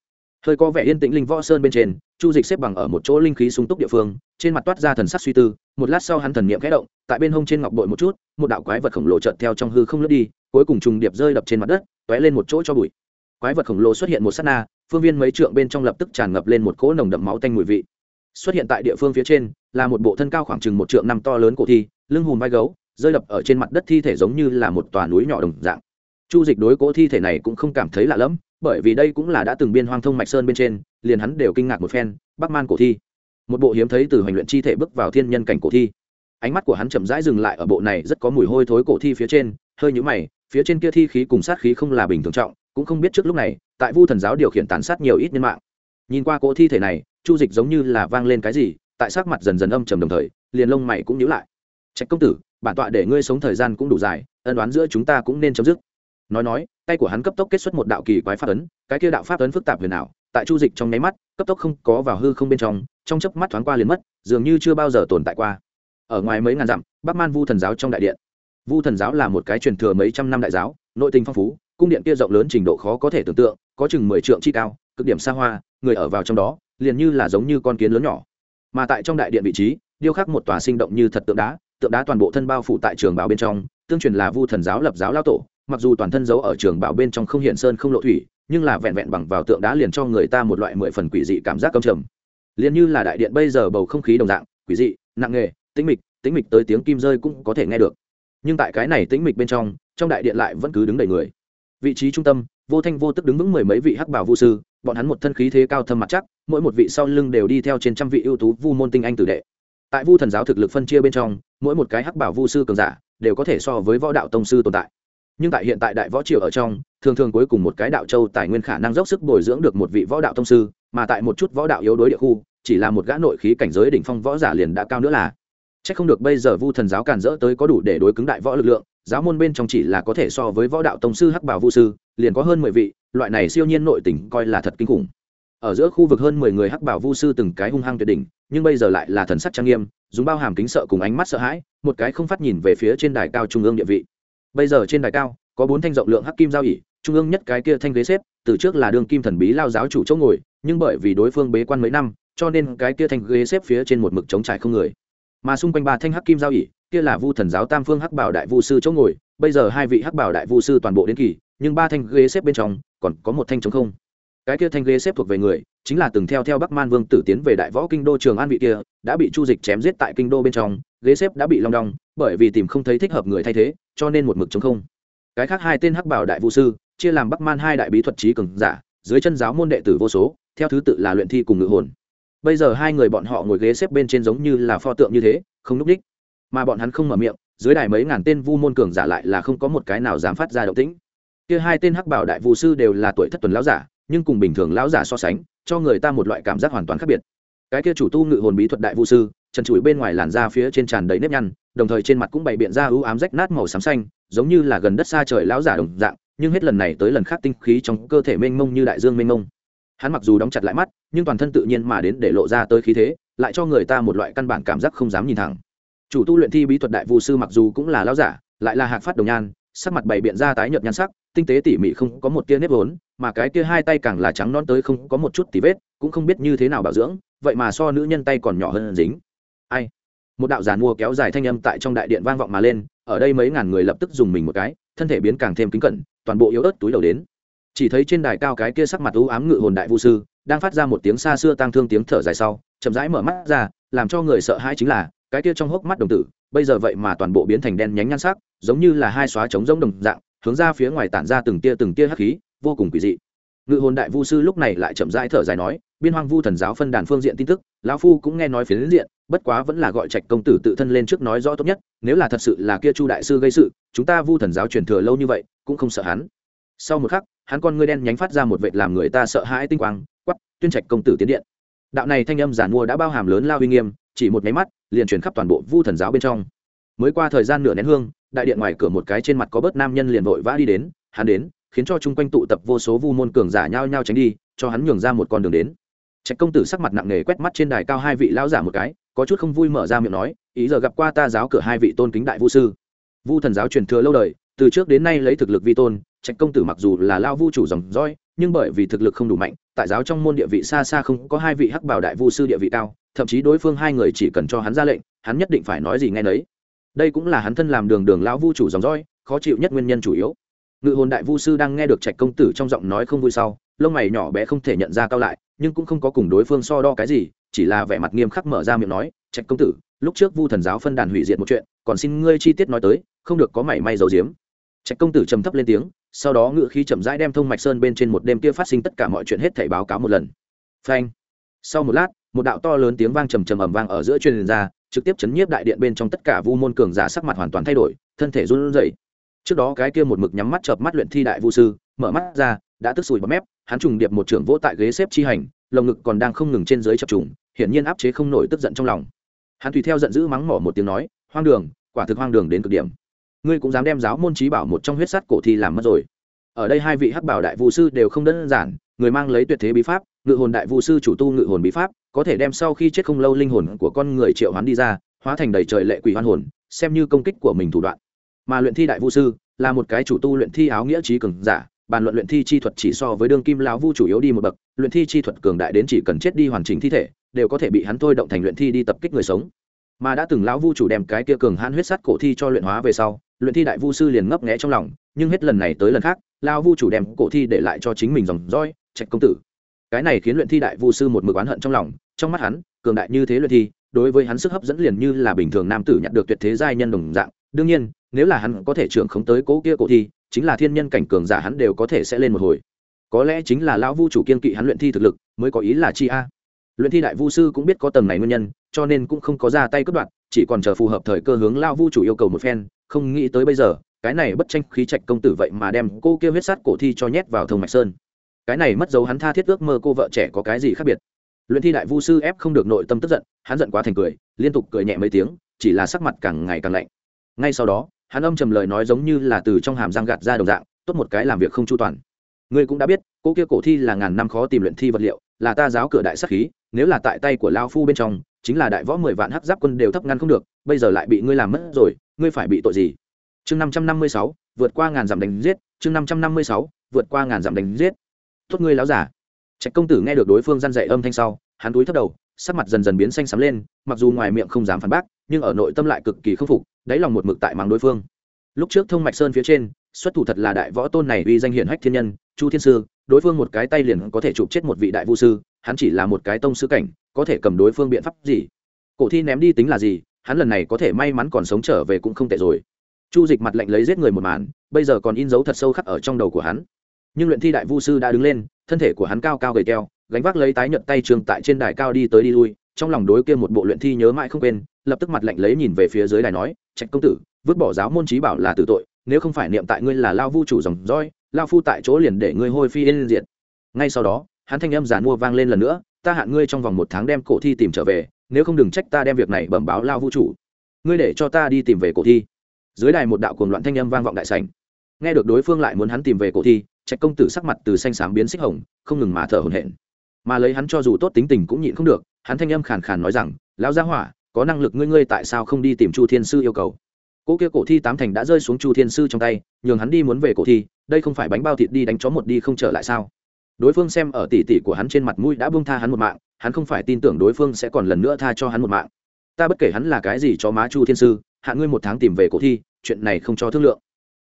hơi có vẻ yên tĩnh linh võ sơn bên trên, chu dịch xếp bằng ở một chỗ linh khí sung túc địa phương, trên mặt toát ra thần sắc suy tư, một lát sau hắn thần niệm khẽ động, tại bên hông trên ngọc bội một chút, một đạo quái vật khổng lồ chợt theo trong hư không lướt đi, cuối cùng trùng điệp rơi đập trên mặt đất t lên một chỗ cho bụi. Quái vật khổng lồ xuất hiện một sát na, phương viên mấy trượng bên trong lập tức tràn ngập lên một cỗ nồng đậm máu tanh mùi vị. Xuất hiện tại địa phương phía trên, là một bộ thân cao khoảng chừng một trượng năm to lớn cổ thi, lưng hùm vai gấu, rơi đập ở trên mặt đất thi thể giống như là một tòa núi nhỏ đồng dạng. Chu dịch đối cỗ thi thể này cũng không cảm thấy lạ lẫm bởi vì đây cũng là đã từng biên hoang thông mạch sơn bên trên, liền hắn đều kinh ngạc một phen, bắc man cổ thi. Một bộ hiếm thấy từ hoành luyện chi thể bước vào thiên nhân cảnh cổ thi. Ánh mắt của hắn chậm rãi dừng lại ở bộ này rất có mùi hôi thối cổ thi phía trên, hơi nhũ mày, phía trên kia thi khí cùng sát khí không là bình thường trọng, cũng không biết trước lúc này, tại vu thần giáo điều khiển tàn sát nhiều ít nhân mạng. Nhìn qua cỗ thi thể này, chu dịch giống như là vang lên cái gì, tại sắc mặt dần dần âm trầm đồng thời, liền lông mày cũng nhíu lại. Trạch công tử, bản tọa để ngươi sống thời gian cũng đủ dài, ân đoán giữa chúng ta cũng nên chấm dứt nói nói, tay của hắn cấp tốc kết xuất một đạo kỳ quái pháp ấn, cái kia đạo pháp ấn phức tạp huyền ảo, tại chu dịch trong nháy mắt, cấp tốc không có vào hư không bên trong trong chớp mắt thoáng qua liền mất, dường như chưa bao giờ tồn tại qua. Ở ngoài mấy ngàn dặm, bắc man vu thần giáo trong đại điện. Vu thần giáo là một cái truyền thừa mấy trăm năm đại giáo, nội tình phong phú, cung điện kia rộng lớn trình độ khó có thể tưởng tượng, có chừng mười trượng chi cao, cực điểm xa hoa, người ở vào trong đó, liền như là giống như con kiến lớn nhỏ. Mà tại trong đại điện vị trí, điêu khắc một tòa sinh động như thật tượng đá tượng đá toàn bộ thân bao phủ tại trường bảo bên trong, tương truyền là vu thần giáo lập giáo lao tổ mặc dù toàn thân giấu ở trường bảo bên trong không hiện sơn không lộ thủy, nhưng là vẹn vẹn bằng vào tượng đá liền cho người ta một loại mười phần quỷ dị cảm giác căm trầm. Liền như là đại điện bây giờ bầu không khí đồng dạng, quỷ dị, nặng nghề tĩnh mịch tĩnh mịch tới tiếng kim rơi cũng có thể nghe được. Nhưng tại cái này tĩnh mịch bên trong trong đại điện lại vẫn cứ đứng đầy người. Vị trí trung tâm, vô thanh vô tức đứng vững mười mấy vị hắc bảo vu sư, bọn hắn một thân khí thế cao thâm mặt chắc, mỗi một vị sau lưng đều đi theo trên trăm vị ưu tú vu môn tinh anh tử đệ. Tại vu thần giáo thực lực phân chia bên trong, mỗi một cái hắc bảo vu sư cường giả đều có thể so với võ đạo tông sư tồn tại nhưng tại hiện tại đại võ triều ở trong, thường thường cuối cùng một cái đạo châu tài nguyên khả năng dốc sức bồi dưỡng được một vị võ đạo thông sư, mà tại một chút võ đạo yếu đối địa khu, chỉ là một gã nội khí cảnh giới đỉnh phong võ giả liền đã cao nữa là. Chắc không được bây giờ vu thần giáo càn dỡ tới có đủ để đối cứng đại võ lực lượng, giáo môn bên trong chỉ là có thể so với võ đạo tông sư hắc bảo vu sư, liền có hơn mười vị, loại này siêu nhiên nội tình coi là thật kinh khủng. Ở giữa khu vực hơn mười người hắc bảo vu sư từng cái hung hăng tuyệt đỉnh, nhưng bây giờ lại là thần sắc trang nghiêm, dùng bao hàm kính sợ cùng ánh mắt sợ hãi, một cái không phát nhìn về phía trên đài cao trung ương địa vị bây giờ trên đài cao, có bốn thanh rộng lượng hắc kim giao ỉ, trung ương nhất cái kia thanh ghế xếp, từ trước là đường kim thần bí lao giáo chủ chỗ ngồi, nhưng bởi vì đối phương bế quan mấy năm, cho nên cái kia thanh ghế xếp phía trên một mực trống trải không người. Mà xung quanh ba thanh hắc kim giao ỉ, kia là vu thần giáo tam phương hắc bảo đại vu sư chỗ ngồi, bây giờ hai vị hắc bảo đại vu sư toàn bộ đến kỳ, nhưng ba thanh ghế xếp bên trong, còn có một thanh trống không. Cái kia thanh ghế xếp thuộc về người, chính là từng theo theo bắc man vương tử tiến về đại võ kinh đô trường an vị kia, đã bị chu dịch chém giết tại kinh đô bên trong, ghế xếp đã bị long đong bởi vì tìm không thấy thích hợp người thay thế, cho nên một mực chống không. Cái khác hai tên hắc bảo đại vũ sư, chia làm bắc man hai đại bí thuật trí cường giả, dưới chân giáo môn đệ tử vô số, theo thứ tự là luyện thi cùng ngự hồn. Bây giờ hai người bọn họ ngồi ghế xếp bên trên giống như là pho tượng như thế, không núp đích. Mà bọn hắn không mở miệng, dưới đài mấy ngàn tên vu môn cường giả lại là không có một cái nào dám phát ra động tĩnh. Kia hai tên hắc bảo đại vũ sư đều là tuổi thất tuần lão giả, nhưng cùng bình thường lão giả so sánh, cho người ta một loại cảm giác hoàn toàn khác biệt. Cái kia chủ tu ngự hồn bí thuật đại vũ sư trần trụi bên ngoài làn da phía trên tràn đầy nếp nhăn, đồng thời trên mặt cũng bày biện ra ưu ám rách nát màu xám xanh, giống như là gần đất xa trời lão giả đồng dạng, nhưng hết lần này tới lần khác tinh khí trong cơ thể mênh mông như đại dương mênh mông. Hắn mặc dù đóng chặt lại mắt, nhưng toàn thân tự nhiên mà đến để lộ ra tới khí thế, lại cho người ta một loại căn bản cảm giác không dám nhìn thẳng. Chủ tu luyện thi bí thuật đại vũ sư mặc dù cũng là lão giả, lại là hạc phát đồng nhan, sắc mặt bày biện ra tái nhợt nhan sắc, tinh tế tỉ mỉ không có một tia nếp vốn, mà cái tia hai tay càng là trắng non tới không có một chút tì vết, cũng không biết như thế nào bảo dưỡng, vậy mà so nữ nhân tay còn nhỏ hơn dính ai? Một đạo giàn mua kéo dài thanh âm tại trong đại điện vang vọng mà lên, ở đây mấy ngàn người lập tức dùng mình một cái, thân thể biến càng thêm kính cẩn, toàn bộ yếu ớt túi đầu đến. Chỉ thấy trên đài cao cái kia sắc mặt u ám ngự hồn đại vũ sư, đang phát ra một tiếng xa xưa tang thương tiếng thở dài sau, chậm rãi mở mắt ra, làm cho người sợ hãi chính là, cái kia trong hốc mắt đồng tử, bây giờ vậy mà toàn bộ biến thành đen nhánh nhan sắc, giống như là hai xóa trống rỗng đồng dạng, hướng ra phía ngoài tản ra từng tia từng tia hắc khí, vô cùng quỷ dị. Ngự hồn đại vu sư lúc này lại chậm rãi thở dài nói biên hoang vu thần giáo phân đàn phương diện tin tức, lão phu cũng nghe nói phiến diện, bất quá vẫn là gọi trạch công tử tự thân lên trước nói rõ tốt nhất, nếu là thật sự là kia chu đại sư gây sự, chúng ta vu thần giáo truyền thừa lâu như vậy, cũng không sợ hắn. Sau một khắc, hắn con ngươi đen nhánh phát ra một vệt làm người ta sợ hãi tinh quang quắp tuyên trạch công tử tiến điện. Đạo này thanh âm giản mua đã bao hàm lớn lao uy nghiêm, chỉ một máy mắt, liền truyền khắp toàn bộ vu thần giáo bên trong. Mới qua thời gian nửa nén hương, đại điện ngoài cửa một cái trên mặt có bớt nam nhân liền vội vã đi đến, hắn đến, khiến cho chung quanh tụ tập vô số vu môn cường giả nhao nhao tránh đi, cho hắn nhường ra một con đường đến trạch công tử sắc mặt nặng nề quét mắt trên đài cao hai vị lão giả một cái, có chút không vui mở ra miệng nói, ý giờ gặp qua ta giáo cửa hai vị tôn kính đại vu sư. Vu thần giáo truyền thừa lâu đời, từ trước đến nay lấy thực lực vi tôn, trạch công tử mặc dù là lao vu chủ dòng roi nhưng bởi vì thực lực không đủ mạnh, tại giáo trong môn địa vị xa xa không có hai vị hắc bảo đại vu sư địa vị cao, thậm chí đối phương hai người chỉ cần cho hắn ra lệnh, hắn nhất định phải nói gì nghe nấy. Đây cũng là hắn thân làm đường đường lão vu chủ dòng roi khó chịu nhất nguyên nhân chủ yếu. Ngự hồn đại vu sư đang nghe được trạch công tử trong giọng nói không vui sau, lông mày nhỏ bé không thể nhận ra cao lại nhưng cũng không có cùng đối phương so đo cái gì, chỉ là vẻ mặt nghiêm khắc mở ra miệng nói, trạch công tử, lúc trước vu thần giáo phân đàn hủy diệt một chuyện, còn xin ngươi chi tiết nói tới, không được có mảy may dầu diếm trạch công tử trầm thấp lên tiếng, sau đó ngự khí chậm rãi đem thông mạch sơn bên trên một đêm kia phát sinh tất cả mọi chuyện hết thảy báo cáo một lần. Phanh. Sau một lát, một đạo to lớn tiếng vang trầm trầm ầm vang ở giữa truyền ra, trực tiếp chấn nhiếp đại điện bên trong tất cả vu môn cường giả sắc mặt hoàn toàn thay đổi, thân thể run rẩy. Trước đó cái kia một mực nhắm mắt chợp mắt luyện thi đại vu sư mở mắt ra, đã tức sùi bọt mép, hắn trùng điệp một trưởng vỗ tại ghế xếp chi hành, lồng ngực còn đang không ngừng trên dưới chập trùng, hiển nhiên áp chế không nổi tức giận trong lòng. Hắn tùy theo giận dữ mắng mỏ một tiếng nói, hoang đường, quả thực hoang đường đến cực điểm. Ngươi cũng dám đem giáo môn trí bảo một trong huyết sắt cổ thi làm mất rồi. Ở đây hai vị hắc bảo đại vu sư đều không đơn giản, người mang lấy tuyệt thế bí pháp, ngự hồn đại vu sư chủ tu ngự hồn bí pháp, có thể đem sau khi chết không lâu linh hồn của con người triệu hoán đi ra, hóa thành đầy trời lệ quỷ hoan hồn, xem như công kích của mình thủ đoạn. Mà luyện thi đại vu sư là một cái chủ tu luyện thi áo nghĩa trí cường giả bàn luận luyện thi chi thuật chỉ so với đương kim lão vu chủ yếu đi một bậc, luyện thi chi thuật cường đại đến chỉ cần chết đi hoàn chỉnh thi thể, đều có thể bị hắn thôi động thành luyện thi đi tập kích người sống. Mà đã từng lão vu chủ đem cái kia cường hãn huyết sắt cổ thi cho luyện hóa về sau, luyện thi đại vu sư liền ngấp nghé trong lòng, nhưng hết lần này tới lần khác, lão vu chủ đem cổ thi để lại cho chính mình dòng roi trạch công tử. Cái này khiến luyện thi đại vu sư một mực oán hận trong lòng, trong mắt hắn, cường đại như thế luyện thi, đối với hắn sức hấp dẫn liền như là bình thường nam tử nhặt được tuyệt thế giai nhân đồng dạng. Đương nhiên, nếu là hắn có thể trưởng khống tới cố kia cổ thi chính là thiên nhân cảnh cường giả hắn đều có thể sẽ lên một hồi. Có lẽ chính là lão vu chủ kiên kỵ hắn luyện thi thực lực, mới có ý là chi a. Luyện thi đại vu sư cũng biết có tầng này nguyên nhân, cho nên cũng không có ra tay cướp đoạt, chỉ còn chờ phù hợp thời cơ hướng lão vu chủ yêu cầu một phen, không nghĩ tới bây giờ, cái này bất tranh khí trạch công tử vậy mà đem cô kia huyết sát cổ thi cho nhét vào thông mạch sơn. Cái này mất dấu hắn tha thiết ước mơ cô vợ trẻ có cái gì khác biệt. Luyện thi đại vu sư ép không được nội tâm tức giận, hắn giận quá thành cười, liên tục cười nhẹ mấy tiếng, chỉ là sắc mặt càng ngày càng lạnh. Ngay sau đó hắn âm trầm lời nói giống như là từ trong hàm răng gạt ra đồng dạng, tốt một cái làm việc không chu toàn. Ngươi cũng đã biết cỗ kia cổ thi là ngàn năm khó tìm luyện thi vật liệu, là ta giáo cửa đại sắc khí, nếu là tại tay của lao phu bên trong, chính là đại võ mười vạn hắc giáp quân đều thấp ngăn không được, bây giờ lại bị ngươi làm mất rồi, ngươi phải bị tội gì? Chương năm trăm năm mươi sáu, vượt qua ngàn dặm đánh giết, chương năm trăm năm mươi sáu, vượt qua ngàn dặm đánh giết. Tốt ngươi láo giả. Trạch công tử nghe được đối phương răn dạy âm thanh sau, hắn túi thấp đầu sắc mặt dần dần biến xanh xám lên, mặc dù ngoài miệng không dám phản bác, nhưng ở nội tâm lại cực kỳ k phục, đáy lòng một mực tại mắng đối phương. Lúc trước thông mạch sơn phía trên, xuất thủ thật là đại võ tôn này uy danh hiển hách thiên nhân, chu thiên sư, đối phương một cái tay liền có thể chụp chết một vị đại vũ sư, hắn chỉ là một cái tông sư cảnh, có thể cầm đối phương biện pháp gì? Cổ thi ném đi tính là gì? Hắn lần này có thể may mắn còn sống trở về cũng không tệ rồi. Chu dịch mặt lạnh lấy giết người một màn, bây giờ còn in dấu thật sâu khắc ở trong đầu của hắn. Nhưng luyện thi đại vu sư đã đứng lên, thân thể của hắn cao cao gầy keo gánh vác lấy tái nhận tay trường tại trên đài cao đi tới đi lui, trong lòng đối kia một bộ luyện thi nhớ mãi không quên, lập tức mặt lạnh lấy nhìn về phía dưới đài nói, trạch công tử, vứt bỏ giáo môn trí bảo là tử tội, nếu không phải niệm tại ngươi là lao vu chủ dòng roi lao phu tại chỗ liền để ngươi hôi phi yên diệt. Ngay sau đó, hắn thanh âm giàn mua vang lên lần nữa, ta hạn ngươi trong vòng một tháng đem cổ thi tìm trở về, nếu không đừng trách ta đem việc này bẩm báo lao vũ chủ. Ngươi để cho ta đi tìm về cổ thi. Dưới đài một đạo cuồng loạn thanh âm vang vọng đại sảnh. Nghe được đối phương lại muốn hắn tìm về cổ thi, trạch công tử sắc mặt từ xanh xám biến xích hồng, không ngừng mà thở hổn hển mà lấy hắn cho dù tốt tính tình cũng nhịn không được, hắn thanh âm khàn khàn nói rằng, lão gia hỏa, có năng lực ngươi ngươi tại sao không đi tìm chu thiên sư yêu cầu? Cỗ kia cổ thi tám thành đã rơi xuống chu thiên sư trong tay, nhường hắn đi muốn về cổ thi, đây không phải bánh bao thịt đi đánh chó một đi không trở lại sao? Đối phương xem ở tỉ tỉ của hắn trên mặt mũi đã buông tha hắn một mạng, hắn không phải tin tưởng đối phương sẽ còn lần nữa tha cho hắn một mạng. Ta bất kể hắn là cái gì cho má chu thiên sư, hạ ngươi một tháng tìm về cổ thi, chuyện này không cho thương lượng.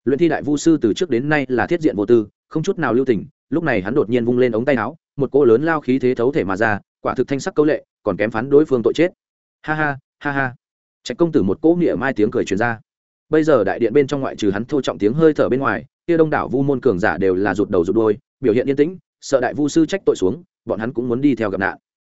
Luyện thi đại vu sư từ trước đến nay là thiết diện vô tư, không chút nào lưu tình, lúc này hắn đột nhiên vung lên ống tay áo một cỗ lớn lao khí thế thấu thể mà ra, quả thực thanh sắc câu lệ, còn kém phán đối phương tội chết. Ha ha ha ha. Trạch công tử một cỗ nghĩa mai tiếng cười truyền ra. Bây giờ đại điện bên trong ngoại trừ hắn thô trọng tiếng hơi thở bên ngoài, kia đông đảo vu môn cường giả đều là rụt đầu rụt đôi biểu hiện yên tĩnh, sợ đại vu sư trách tội xuống, bọn hắn cũng muốn đi theo gặp nạn.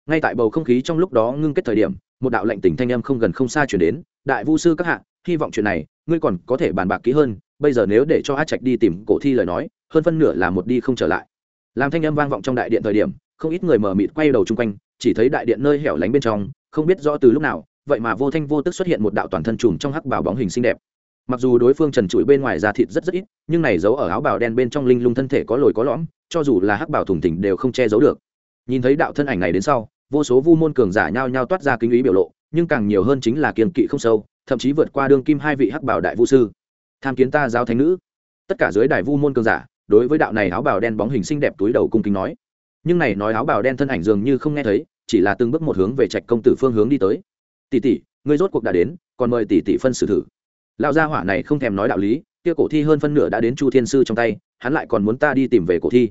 Ngay tại bầu không khí trong lúc đó ngưng kết thời điểm, một đạo lệnh tỉnh thanh âm không gần không xa chuyển đến, đại vu sư các hạ, hy vọng chuyện này, ngươi còn có thể bàn bạc kỹ hơn, bây giờ nếu để cho a trạch đi tìm cổ thi lời nói, hơn phân nửa là một đi không trở lại làm thanh âm vang vọng trong đại điện thời điểm, không ít người mờ mịt quay đầu chung quanh, chỉ thấy đại điện nơi hẻo lánh bên trong, không biết rõ từ lúc nào, vậy mà vô thanh vô tức xuất hiện một đạo toàn thân trùm trong hắc bảo bóng hình xinh đẹp. Mặc dù đối phương trần trụi bên ngoài da thịt rất rất ít, nhưng này giấu ở áo bào đen bên trong linh lung thân thể có lồi có lõm, cho dù là hắc bảo thủng tỉnh đều không che giấu được. Nhìn thấy đạo thân ảnh này đến sau, vô số vu môn cường giả nhao nhao toát ra kinh ý biểu lộ, nhưng càng nhiều hơn chính là kiên kỵ không sâu, thậm chí vượt qua đương kim hai vị hắc bảo đại vu sư. Tham kiến ta giáo thánh nữ. Tất cả dưới đài vu môn cường giả đối với đạo này áo bào đen bóng hình xinh đẹp túi đầu cung kính nói. Nhưng này nói áo bào đen thân ảnh dường như không nghe thấy, chỉ là từng bước một hướng về trạch công tử phương hướng đi tới. Tỷ tỷ, ngươi rốt cuộc đã đến, còn mời tỷ tỷ phân xử thử. Lão gia hỏa này không thèm nói đạo lý, kia cổ thi hơn phân nửa đã đến chu thiên sư trong tay, hắn lại còn muốn ta đi tìm về cổ thi.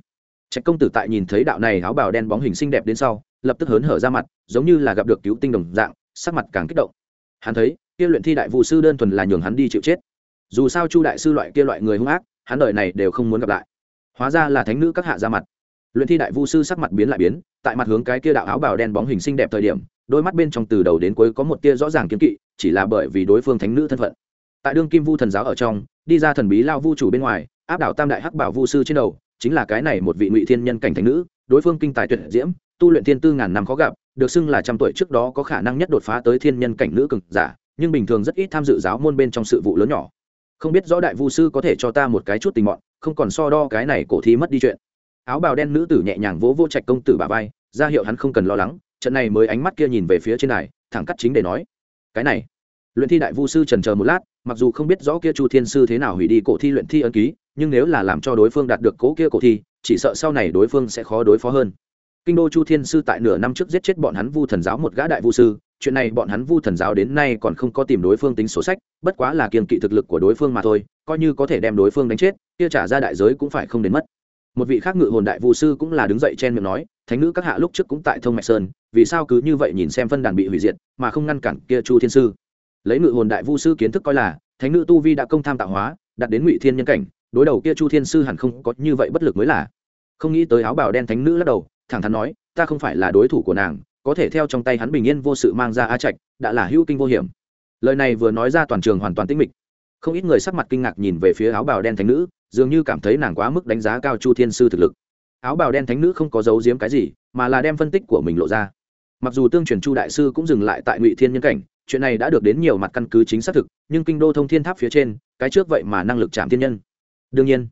Trạch công tử tại nhìn thấy đạo này áo bào đen bóng hình xinh đẹp đến sau, lập tức hớn hở ra mặt, giống như là gặp được cứu tinh đồng dạng, sắc mặt càng kích động. Hắn thấy, kia luyện thi đại vụ sư đơn thuần là nhường hắn đi chịu chết. Dù sao chu đại sư loại kia loại người hung ác hắn đời này đều không muốn gặp lại. Hóa ra là thánh nữ các hạ ra mặt. Luyện thi đại vu sư sắc mặt biến lại biến, tại mặt hướng cái kia đạo áo bào đen bóng hình xinh đẹp thời điểm, đôi mắt bên trong từ đầu đến cuối có một tia rõ ràng kiếm kỵ, chỉ là bởi vì đối phương thánh nữ thân phận. Tại đương kim vu thần giáo ở trong, đi ra thần bí lao vu chủ bên ngoài, áp đảo tam đại hắc bảo vu sư trên đầu, chính là cái này một vị ngụy thiên nhân cảnh thánh nữ, đối phương kinh tài tuyệt diễm, tu luyện thiên tư ngàn năm khó gặp, được xưng là trăm tuổi trước đó có khả năng nhất đột phá tới thiên nhân cảnh nữ cực giả, nhưng bình thường rất ít tham dự giáo môn bên trong sự vụ lớn nhỏ không biết rõ đại vu sư có thể cho ta một cái chút tình mọn, không còn so đo cái này cổ thi mất đi chuyện. Áo bào đen nữ tử nhẹ nhàng vỗ vô trạch công tử bà vai, ra hiệu hắn không cần lo lắng, trận này mới ánh mắt kia nhìn về phía trên này thẳng cắt chính để nói, cái này. Luyện thi đại vu sư trần chờ một lát, mặc dù không biết rõ kia chu thiên sư thế nào hủy đi cổ thi luyện thi ấn ký, nhưng nếu là làm cho đối phương đạt được cố kia cổ thi, chỉ sợ sau này đối phương sẽ khó đối phó hơn. Kinh đô chu thiên sư tại nửa năm trước giết chết bọn hắn vu thần giáo một gã đại vu sư chuyện này bọn hắn vu thần giáo đến nay còn không có tìm đối phương tính sổ sách, bất quá là kiên kỵ thực lực của đối phương mà thôi, coi như có thể đem đối phương đánh chết, kia trả ra đại giới cũng phải không đến mất. Một vị khác ngự hồn đại vu sư cũng là đứng dậy chen miệng nói, thánh nữ các hạ lúc trước cũng tại thông mạch sơn, vì sao cứ như vậy nhìn xem phân đàn bị hủy diệt, mà không ngăn cản kia chu thiên sư? Lấy ngự hồn đại vu sư kiến thức coi là, thánh nữ tu vi đã công tham tạo hóa đặt đến ngụy thiên nhân cảnh, đối đầu kia chu thiên sư hẳn không có như vậy bất lực mới là. Không nghĩ tới áo bào đen thánh nữ lắc đầu, thẳng thắn nói, ta không phải là đối thủ của nàng có thể theo trong tay hắn bình yên vô sự mang ra a trạch, đã là hữu kinh vô hiểm. Lời này vừa nói ra toàn trường hoàn toàn tĩnh mịch. Không ít người sắc mặt kinh ngạc nhìn về phía áo bào đen thánh nữ, dường như cảm thấy nàng quá mức đánh giá cao chu thiên sư thực lực. Áo bào đen thánh nữ không có giấu giếm cái gì, mà là đem phân tích của mình lộ ra. Mặc dù tương truyền chu đại sư cũng dừng lại tại ngụy thiên nhân cảnh, chuyện này đã được đến nhiều mặt căn cứ chính xác thực, nhưng kinh đô thông thiên tháp phía trên, cái trước vậy mà năng lực chạm thiên nhân. Đương nhiên,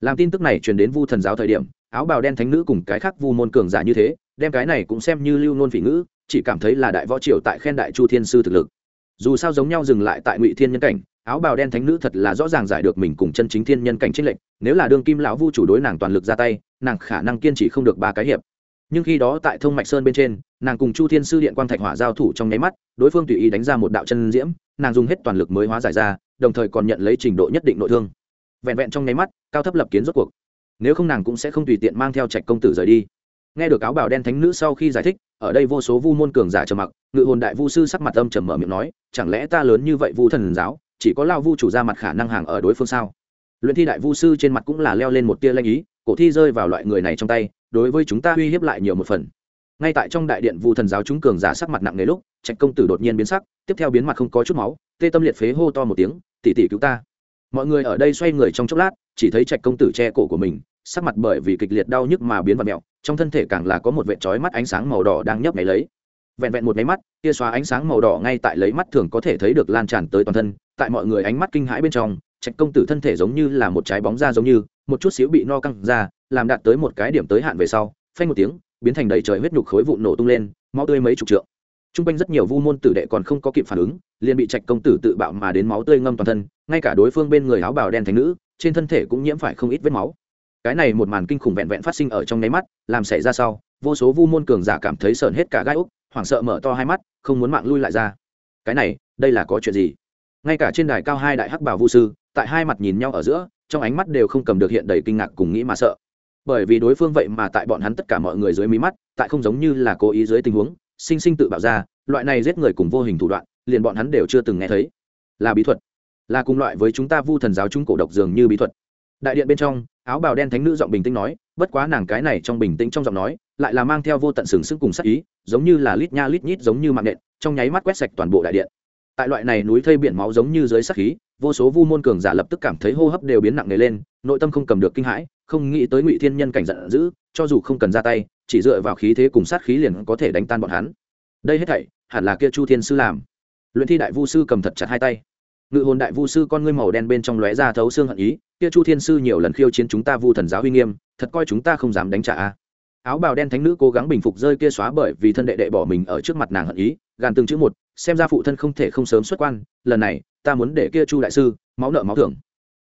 làm tin tức này truyền đến vu thần giáo thời điểm áo bào đen thánh nữ cùng cái khác vu môn cường giả như thế, đem cái này cũng xem như lưu nôn phỉ ngữ, chỉ cảm thấy là đại võ triều tại khen đại chu thiên sư thực lực. Dù sao giống nhau dừng lại tại ngụy thiên nhân cảnh, áo bào đen thánh nữ thật là rõ ràng giải được mình cùng chân chính thiên nhân cảnh trích lệnh nếu là đương kim lão vu chủ đối nàng toàn lực ra tay, nàng khả năng kiên trì không được ba cái hiệp. Nhưng khi đó tại thông mạch sơn bên trên, nàng cùng chu thiên sư điện quang thạch hỏa giao thủ trong nháy mắt, đối phương tùy ý đánh ra một đạo chân diễm, nàng dùng hết toàn lực mới hóa giải ra, đồng thời còn nhận lấy trình độ nhất định nội thương. Vẹn vẹn trong nháy mắt, cao thấp lập kiến rốt cuộc nếu không nàng cũng sẽ không tùy tiện mang theo trạch công tử rời đi. Nghe được áo bào đen thánh nữ sau khi giải thích, ở đây vô số vu môn cường giả trầm mặc, ngự hồn đại vu sư sắc mặt âm trầm mở miệng nói, chẳng lẽ ta lớn như vậy vu thần giáo, chỉ có lao vu chủ ra mặt khả năng hàng ở đối phương sao? Luyện thi đại vu sư trên mặt cũng là leo lên một tia lanh ý, cổ thi rơi vào loại người này trong tay, đối với chúng ta uy hiếp lại nhiều một phần. Ngay tại trong đại điện vu thần giáo chúng cường giả sắc mặt nặng nề lúc, trạch công tử đột nhiên biến sắc, tiếp theo biến mặt không có chút máu, tê tâm liệt phế hô to một tiếng tỉ tỉ cứu ta. Mọi người ở đây xoay người trong chốc lát, chỉ thấy trạch công tử che cổ của mình sắc mặt bởi vì kịch liệt đau nhức mà biến vật mẹo, trong thân thể càng là có một vệt trói mắt ánh sáng màu đỏ đang nhấp nháy lấy. Vẹn vẹn một máy mắt, tia xóa ánh sáng màu đỏ ngay tại lấy mắt thường có thể thấy được lan tràn tới toàn thân, tại mọi người ánh mắt kinh hãi bên trong, trạch công tử thân thể giống như là một trái bóng da giống như, một chút xíu bị no căng ra, làm đạt tới một cái điểm tới hạn về sau, phanh một tiếng, biến thành đầy trời huyết nhục khối vụn nổ tung lên, máu tươi mấy chục trượng. T r u n g quanh rất nhiều vu môn tử đệ còn không có kịp phản ứng, liền bị trạch công tử tự bạo mà đến máu tươi ngâm toàn thân, ngay cả đối phương bên người áo bào đen thành nữ, trên thân thể cũng nhiễm phải không ít vết máu cái này một màn kinh khủng vẹn vẹn phát sinh ở trong nháy mắt, làm xảy ra sau, vô số vu môn cường giả cảm thấy sờn hết cả gai úc hoảng sợ mở to hai mắt, không muốn mạng lui lại ra. Cái này, đây là có chuyện gì? Ngay cả trên đài cao hai đại hắc bảo vu sư, tại hai mặt nhìn nhau ở giữa, trong ánh mắt đều không cầm được hiện đầy kinh ngạc cùng nghĩ mà sợ. Bởi vì đối phương vậy mà tại bọn hắn tất cả mọi người dưới mí mắt, tại không giống như là cố ý dưới tình huống, sinh sinh tự bạo ra, loại này giết người cùng vô hình thủ đoạn, liền bọn hắn đều chưa từng nghe thấy. Là bí thuật. Là cùng loại với chúng ta vu thần giáo chúng cổ độc dường như bí thuật. Đại điện bên trong áo bào đen thánh nữ giọng bình tĩnh nói, bất quá nàng cái này trong bình tĩnh trong giọng nói, lại là mang theo vô tận sừng sững cùng sắc ý, giống như là lít nha lít nhít giống như mạng nện, trong nháy mắt quét sạch toàn bộ đại điện. Tại loại này núi thây biển máu giống như dưới sắc khí, vô số vu môn cường giả lập tức cảm thấy hô hấp đều biến nặng nề lên, nội tâm không cầm được kinh hãi, không nghĩ tới ngụy thiên nhân cảnh giận dữ, cho dù không cần ra tay, chỉ dựa vào khí thế cùng sát khí liền có thể đánh tan bọn hắn. Đây hết thảy, hẳn là kia chu thiên sư làm. Luyện thi đại vu sư cầm thật chặt hai tay ngự hồn đại vu sư con ngươi màu đen bên trong lóe ra thấu xương hận ý, kia chu thiên sư nhiều lần khiêu chiến chúng ta vu thần giáo uy nghiêm, thật coi chúng ta không dám đánh trả a. Áo bào đen thánh nữ cố gắng bình phục rơi kia xóa bởi vì thân đệ đệ bỏ mình ở trước mặt nàng hận ý, gàn từng chữ một, xem ra phụ thân không thể không sớm xuất quan, lần này, ta muốn để kia chu đại sư, máu nợ máu thưởng.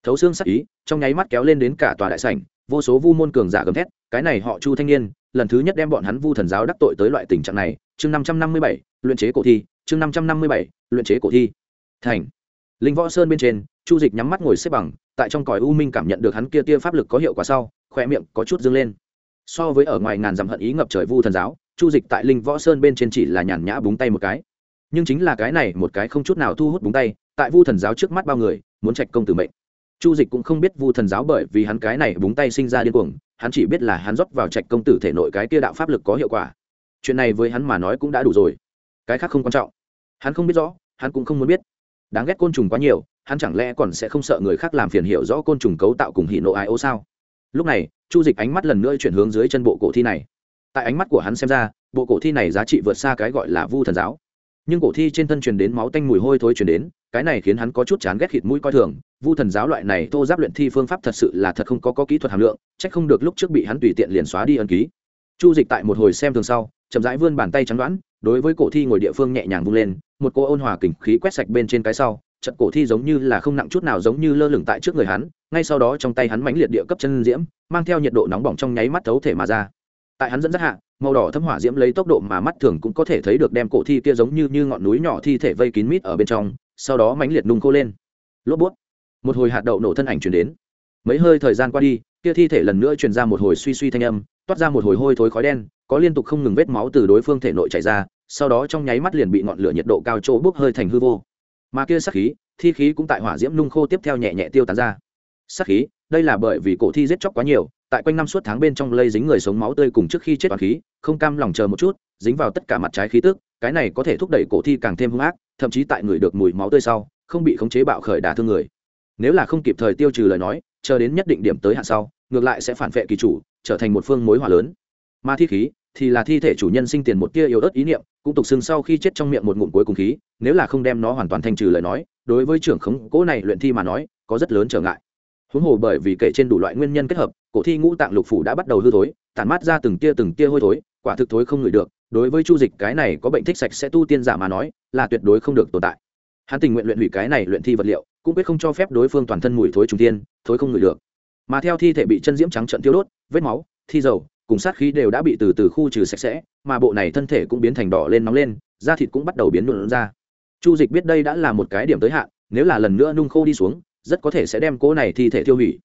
Thấu xương sắc ý, trong nháy mắt kéo lên đến cả tòa đại sảnh, vô số vu môn cường giả gầm thét, cái này họ chu thanh niên, lần thứ nhất đem bọn hắn vu thần giáo đắc tội tới loại tình trạng này. Chương năm trăm năm mươi bảy, luyện chế cổ thi, chương năm trăm năm mươi bảy, luyện chế cổ thi. Thành linh võ sơn bên trên, chu dịch nhắm mắt ngồi xếp bằng, tại trong cõi u minh cảm nhận được hắn kia tia pháp lực có hiệu quả sau khoe miệng có chút dâng lên. So với ở ngoài ngàn dặm hận ý ngập trời vu thần giáo, chu dịch tại linh võ sơn bên trên chỉ là nhàn nhã búng tay một cái. Nhưng chính là cái này, một cái không chút nào thu hút búng tay, tại vu thần giáo trước mắt bao người, muốn trạch công tử mệnh. Chu dịch cũng không biết vu thần giáo bởi vì hắn cái này búng tay sinh ra điên cuồng, hắn chỉ biết là hắn rót vào trạch công tử thể nội cái kia đạo pháp lực có hiệu quả. Chuyện này với hắn mà nói cũng đã đủ rồi. Cái khác không quan trọng. Hắn không biết rõ, hắn cũng không muốn biết đáng ghét côn trùng quá nhiều hắn chẳng lẽ còn sẽ không sợ người khác làm phiền hiểu rõ côn trùng cấu tạo cùng hỉ nộ ai ô sao? Lúc này chu dịch ánh mắt lần nữa chuyển hướng dưới chân bộ cổ thi này. Tại ánh mắt của hắn xem ra bộ cổ thi này giá trị vượt xa cái gọi là vu thần giáo. Nhưng cổ thi trên thân truyền đến máu tanh mùi hôi thối truyền đến cái này khiến hắn có chút chán ghét khịt mũi coi thường. Vu thần giáo loại này thô giáp luyện thi phương pháp thật sự là thật không có, có kỹ thuật hàm lượng c h ắ c không được lúc trước bị hắn tùy tiện liền xóa đi ân ký. Chu dịch tại một hồi xem thường sau chậm rãi vươn bàn tay chắn đoán đối với cổ thi ngồi địa phương nhẹ nhàng vung lên, một cô ôn hòa kình khí quét sạch bên trên cái sau, trận cổ thi giống như là không nặng chút nào giống như lơ lửng tại trước người hắn, ngay sau đó trong tay hắn mánh liệt địa cấp chân diễm, mang theo nhiệt độ nóng bỏng trong nháy mắt thấu thể mà ra. Tại hắn dẫn dắt hạ, màu đỏ thâm hỏa diễm lấy tốc độ mà mắt thường cũng có thể thấy được đem cổ thi kia giống như như ngọn núi nhỏ thi thể vây kín mít ở bên trong, sau đó mánh liệt nung khô lên. Lốp bút. Một hồi hạt đậu nổ thân ảnh chuyển đến. Mấy hơi thời gian qua đi, kia thi thể lần nữa truyền ra một hồi suy suy thanh âm, toát ra một hồi hôi thối khói đen có liên tục không ngừng vết máu từ đối phương thể nội chảy ra, sau đó trong nháy mắt liền bị ngọn lửa nhiệt độ cao chỗ bốc hơi thành hư vô. Mà kia sắc khí, thi khí cũng tại hỏa diễm nung khô tiếp theo nhẹ nhẹ tiêu tán ra. Sắc khí, đây là bởi vì cổ thi giết chóc quá nhiều, tại quanh năm suốt tháng bên trong lây dính người sống máu tươi cùng trước khi chết toàn khí, không cam lòng chờ một chút, dính vào tất cả mặt trái khí tức, cái này có thể thúc đẩy cổ thi càng thêm hung ác, thậm chí tại người được mùi máu tươi sau, không bị khống chế bạo khởi đả thương người. Nếu là không kịp thời tiêu trừ lời nói, chờ đến nhất định điểm tới hạn sau, ngược lại sẽ phản vệ kỳ chủ, trở thành một phương mối hỏa lớn. Mà thi khí thì là thi thể chủ nhân sinh tiền một tia yếu ớt ý niệm, cũng tục xưng sau khi chết trong miệng một ngụm cuối cùng khí, nếu là không đem nó hoàn toàn thanh trừ lời nói, đối với trưởng khống cố này luyện thi mà nói, có rất lớn trở ngại. Huống hồ bởi vì kể trên đủ loại nguyên nhân kết hợp, cổ thi ngũ tạng lục phủ đã bắt đầu hư thối, tản mát ra từng tia từng tia hôi thối, quả thực thối không ngửi được, đối với chu dịch cái này có bệnh thích sạch sẽ tu tiên giả mà nói, là tuyệt đối không được tồn tại. Hắn tình nguyện luyện hủy cái này luyện thi vật liệu, cũng quyết không cho phép đối phương toàn thân mùi thối trùng tiên, thối không ngửi được. Mà theo thi thể bị chân diễm trắng trận tiêu đốt, vết máu, thi dầu cùng sát khí đều đã bị từ từ khu trừ sạch sẽ, mà bộ này thân thể cũng biến thành đỏ lên nóng lên, da thịt cũng bắt đầu biến nụn ra. Chu dịch biết đây đã là một cái điểm tới hạn, nếu là lần nữa nung khô đi xuống, rất có thể sẽ đem cỗ này thi thể tiêu hủy.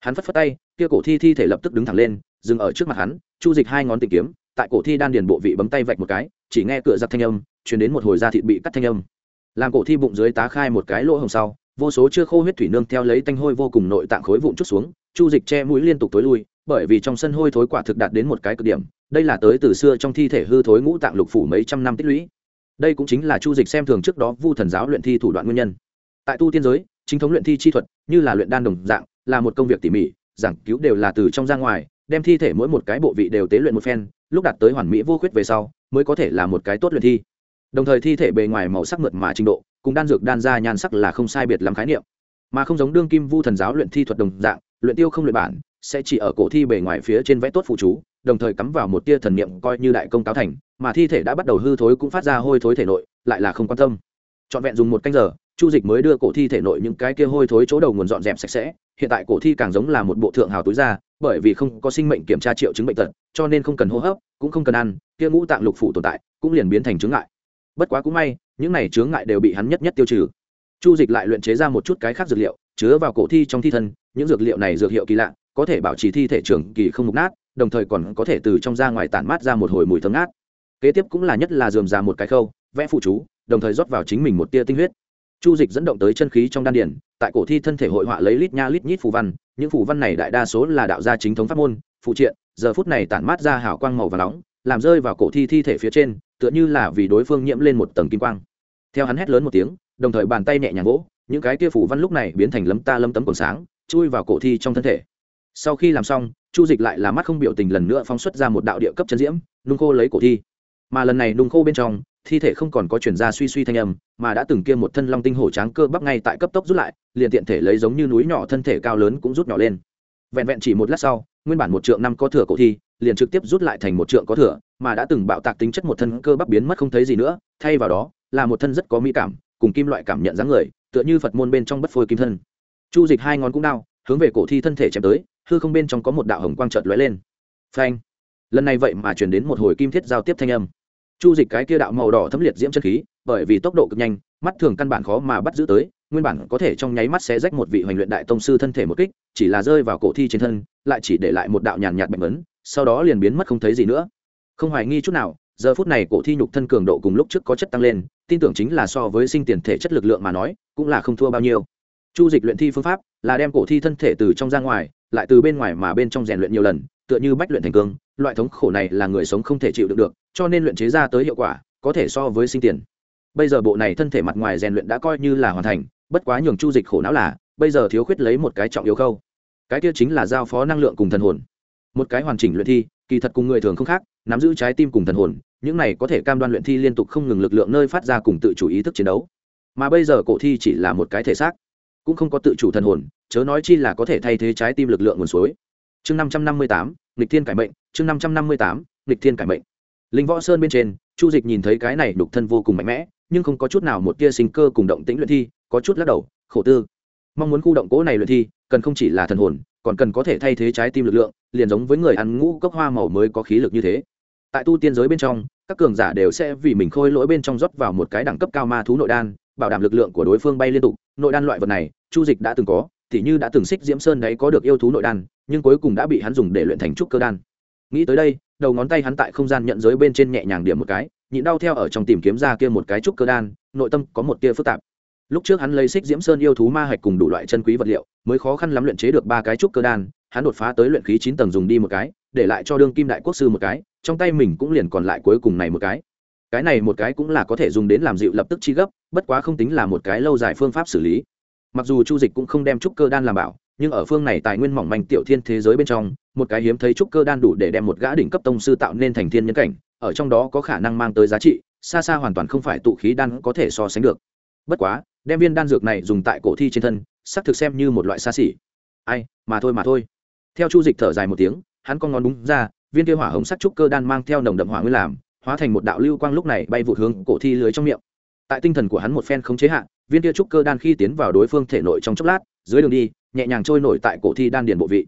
Hắn phất phất tay, kia cổ thi thi thể lập tức đứng thẳng lên, dừng ở trước mặt hắn, chu dịch hai ngón tìm kiếm, tại cổ thi đan điền bộ vị bấm tay vạch một cái, chỉ nghe cửa giặc thanh âm chuyển đến một hồi da thịt bị cắt thanh âm. Làm cổ thi bụng dưới tá khai một cái lỗ hồng sau, vô số chưa khô huyết thủy nương theo lấy tanh hôi vô cùng nội tạng khối vụn chút xuống, chu dịch che mũi liên tục tối lui bởi vì trong sân hôi thối quả thực đạt đến một cái cực điểm, đây là tới từ xưa trong thi thể hư thối ngũ tạng lục phủ mấy trăm năm tích lũy. Đây cũng chính là chu dịch xem thường trước đó vu thần giáo luyện thi thủ đoạn nguyên nhân. Tại tu tiên giới, chính thống luyện thi chi thuật, như là luyện đan đồng dạng, là một công việc tỉ mỉ, giảng cứu đều là từ trong ra ngoài, đem thi thể mỗi một cái bộ vị đều tế luyện một phen, lúc đạt tới hoàn mỹ vô khuyết về sau, mới có thể là một cái tốt luyện thi. Đồng thời thi thể bề ngoài màu sắc mượt mà trình độ, cùng đan dược đan ra nhan sắc là không sai biệt lắm khái niệm. Mà không giống đương kim vu thần giáo luyện thi thuật đồng dạng, luyện tiêu không luyện bản sẽ chỉ ở cổ thi bề ngoài phía trên vẽ tốt phụ chú, đồng thời cắm vào một tia thần niệm coi như đại công cáo thành, mà thi thể đã bắt đầu hư thối cũng phát ra hôi thối thể nội, lại là không quan tâm. Trọn vẹn dùng một canh giờ, chu dịch mới đưa cổ thi thể nội những cái kia hôi thối chỗ đầu nguồn dọn dẹp sạch sẽ, hiện tại cổ thi càng giống là một bộ thượng hào túi da bởi vì không có sinh mệnh kiểm tra triệu chứng bệnh tật, cho nên không cần hô hấp, cũng không cần ăn, kia ngũ tạng lục phủ tồn tại, cũng liền biến thành chứng ngại. Bất quá cũng may, những này chướng ngại đều bị hắn nhất nhất tiêu trừ. Chu dịch lại luyện chế ra một chút cái khác dược liệu, chứa vào cổ thi trong thi thân, những dược liệu này dược hiệu kỳ lạ có thể bảo trì thi thể trường kỳ không mục nát, đồng thời còn có thể từ trong ra ngoài tản mát ra một hồi mùi thơm ngát. Kế tiếp cũng là nhất là dườm ra một cái khâu, vẽ phụ chú, đồng thời rót vào chính mình một tia tinh huyết. Chu dịch dẫn động tới chân khí trong đan điển tại cổ thi thân thể hội họa lấy lít nha lít nhít phù văn, những phù văn này đại đa số là đạo gia chính thống pháp môn, phụ triện, giờ phút này tản mát ra hào quang màu và nóng, làm rơi vào cổ thi thi thể phía trên, tựa như là vì đối phương nhiễm lên một tầng kim quang. Theo hắn hét lớn một tiếng, đồng thời bàn tay nhẹ nhàng vỗ, những cái kia phủ văn lúc này biến thành lấm ta lấm tấm còn sáng, chui vào cổ thi trong thân thể sau khi làm xong chu dịch lại là mắt không biểu tình lần nữa phóng xuất ra một đạo địa cấp chân diễm nung khô lấy cổ thi. Mà lần này nung khô bên trong thi thể không còn có chuyển ra suy suy thanh âm mà đã từng kia một thân long tinh hổ tráng cơ bắp ngay tại cấp tốc rút lại liền tiện thể lấy giống như núi nhỏ thân thể cao lớn cũng rút nhỏ lên. Vẹn vẹn chỉ một lát sau nguyên bản một trượng năm có thừa cổ thi liền trực tiếp rút lại thành một trượng có thừa mà đã từng bạo tạc tính chất một thân cơ bắp biến mất không thấy gì nữa thay vào đó là một thân rất có mỹ cảm cùng kim loại cảm nhận dáng người tựa như phật môn bên trong bất phôi kim thân. Chu dịch hai ngón cũng đau, hướng về cổ thi thân thể chém tới hư không bên trong có một đạo hồng quang chợt lóe lên. Phanh! Lần này vậy mà chuyển đến một hồi kim thiết giao tiếp thanh âm. Chu dịch cái kia đạo màu đỏ thấm liệt diễm chân khí, bởi vì tốc độ cực nhanh, mắt thường căn bản khó mà bắt giữ tới, nguyên bản có thể trong nháy mắt sẽ rách một vị hoành luyện đại tông sư thân thể một kích, chỉ là rơi vào cổ thi trên thân, lại chỉ để lại một đạo nhàn nhạt bệnh vấn sau đó liền biến mất không thấy gì nữa. Không hoài nghi chút nào, giờ phút này cổ thi nhục thân cường độ cùng lúc trước có chất tăng lên, tin tưởng chính là so với sinh tiền thể chất lực lượng mà nói, cũng là không thua bao nhiêu. Chu dịch luyện thi phương pháp là đem cổ thi thân thể từ trong ra ngoài lại từ bên ngoài mà bên trong rèn luyện nhiều lần, tựa như bách luyện thành cương, loại thống khổ này là người sống không thể chịu được được, cho nên luyện chế ra tới hiệu quả, có thể so với sinh tiền. Bây giờ bộ này thân thể mặt ngoài rèn luyện đã coi như là hoàn thành, bất quá nhường chu dịch khổ não là, bây giờ thiếu khuyết lấy một cái trọng yếu khâu. Cái kia chính là giao phó năng lượng cùng thần hồn. Một cái hoàn chỉnh luyện thi, kỳ thật cùng người thường không khác, nắm giữ trái tim cùng thần hồn, những này có thể cam đoan luyện thi liên tục không ngừng lực lượng nơi phát ra cùng tự chủ ý thức chiến đấu. Mà bây giờ cổ thi chỉ là một cái thể xác cũng không có tự chủ thần hồn, chớ nói chi là có thể thay thế trái tim lực lượng nguồn suối. Chương năm trăm năm mươi tám lịch thiên cải mệnh, chương năm trăm năm mươi tám lịch thiên cải mệnh. Linh võ sơn bên trên, chu dịch nhìn thấy cái này đục thân vô cùng mạnh mẽ, nhưng không có chút nào một tia sinh cơ cùng động tĩnh luyện thi, có chút lắc đầu, khổ tư, mong muốn khu động cỗ này luyện thi, cần không chỉ là thần hồn, còn cần có thể thay thế trái tim lực lượng, liền giống với người ăn ngũ cốc hoa màu mới có khí lực như thế. Tại tu tiên giới bên trong, các cường giả đều sẽ vì mình khôi lỗi bên trong rót vào một cái đẳng cấp cao ma thú nội đan bảo đảm lực lượng của đối phương bay liên tục. Nội đan loại vật này, chu dịch đã từng có thì như đã từng xích diễm sơn đấy có được yêu thú nội đan, nhưng cuối cùng đã bị hắn dùng để luyện thành trúc cơ đan. Nghĩ tới đây, đầu ngón tay hắn tại không gian nhận giới bên trên nhẹ nhàng điểm một cái, nhịn đau theo ở trong tìm kiếm ra kia một cái trúc cơ đan, nội tâm có một tia phức tạp. Lúc trước hắn lấy xích diễm sơn yêu thú ma hạch cùng đủ loại chân quý vật liệu, mới khó khăn lắm luyện chế được ba cái trúc cơ đan, hắn đột phá tới luyện khí chín tầng dùng đi một cái, để lại cho đương kim đại quốc sư một cái, trong tay mình cũng liền còn lại cuối cùng này một cái cái này một cái cũng là có thể dùng đến làm dịu lập tức chi gấp, bất quá không tính là một cái lâu dài phương pháp xử lý. Mặc dù chu dịch cũng không đem trúc cơ đan làm bảo, nhưng ở phương này tài nguyên mỏng manh tiểu thiên thế giới bên trong, một cái hiếm thấy trúc cơ đan đủ để đem một gã đỉnh cấp tông sư tạo nên thành thiên nhân cảnh, ở trong đó có khả năng mang tới giá trị, xa xa hoàn toàn không phải tụ khí đan có thể so sánh được. Bất quá, đem viên đan dược này dùng tại cổ thi trên thân, xác thực xem như một loại xa xỉ. Ai, mà thôi mà thôi. Theo chu dịch thở dài một tiếng, hắn con ngón đúng ra, viên kia hỏa hồng sắc trúc cơ đan mang theo nồng đậm hỏa nguyên làm hóa thành một đạo lưu quang lúc này bay vụt hướng cổ thi lưới trong miệng. Tại tinh thần của hắn một phen không chế hạn viên kia trúc cơ đan khi tiến vào đối phương thể nội trong chốc lát, dưới đường đi, nhẹ nhàng trôi nổi tại cổ thi đan điền bộ vị.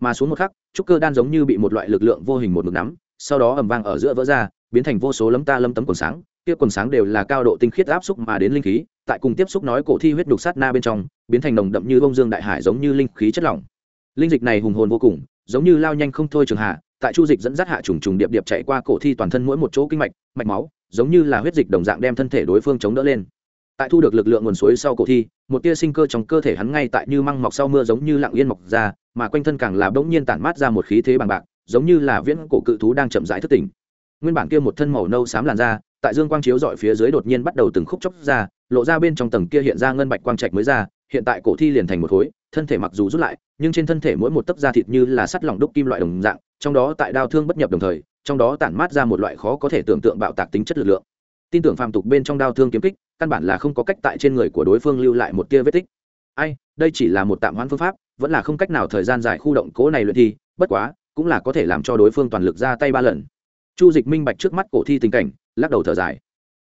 Mà xuống một khắc, trúc cơ đan giống như bị một loại lực lượng vô hình một mực nắm, sau đó ầm vang ở giữa vỡ ra, biến thành vô số lấm ta lấm tấm quần sáng. Kia quần sáng đều là cao độ tinh khiết áp xúc mà đến linh khí, tại cùng tiếp xúc nói cổ thi huyết đục sát na bên trong, biến thành nồng đậm như bông dương đại hải giống như linh khí chất lỏng. Linh dịch này hùng hồn vô cùng, giống như lao nhanh không thôi trường hạ tại chu dịch dẫn dắt hạ trùng trùng điệp điệp chạy qua cổ thi toàn thân mỗi một chỗ kinh mạch mạch máu, giống như là huyết dịch đồng dạng đem thân thể đối phương chống đỡ lên. Tại thu được lực lượng nguồn suối sau cổ thi, một tia sinh cơ trong cơ thể hắn ngay tại như măng mọc sau mưa giống như lặng yên mọc ra, mà quanh thân càng là bỗng nhiên tản mát ra một khí thế bằng bạc, giống như là viễn cổ cự thú đang chậm rãi thức tỉnh. Nguyên bản kia một thân màu nâu xám làn da, tại dương quang chiếu dọi phía dưới đột nhiên bắt đầu từng khúc chốc ra, lộ ra bên trong tầng kia hiện ra ngân bạch quang trạch mới ra, hiện tại cổ thi liền thành một khối, thân thể mặc dù rút lại, nhưng trên thân thể mỗi một tấc da thịt như là sắt lỏng đúc kim loại đồng dạng trong đó tại đao thương bất nhập đồng thời, trong đó tản mát ra một loại khó có thể tưởng tượng bạo tạc tính chất lực lượng. Tin tưởng phàm tục bên trong đao thương kiếm kích, căn bản là không có cách tại trên người của đối phương lưu lại một tia vết tích. Ai, đây chỉ là một tạm hoãn phương pháp, vẫn là không cách nào thời gian dài khu động cố này luyện thi, bất quá, cũng là có thể làm cho đối phương toàn lực ra tay ba lần. Chu dịch minh bạch trước mắt cổ thi tình cảnh, lắc đầu thở dài.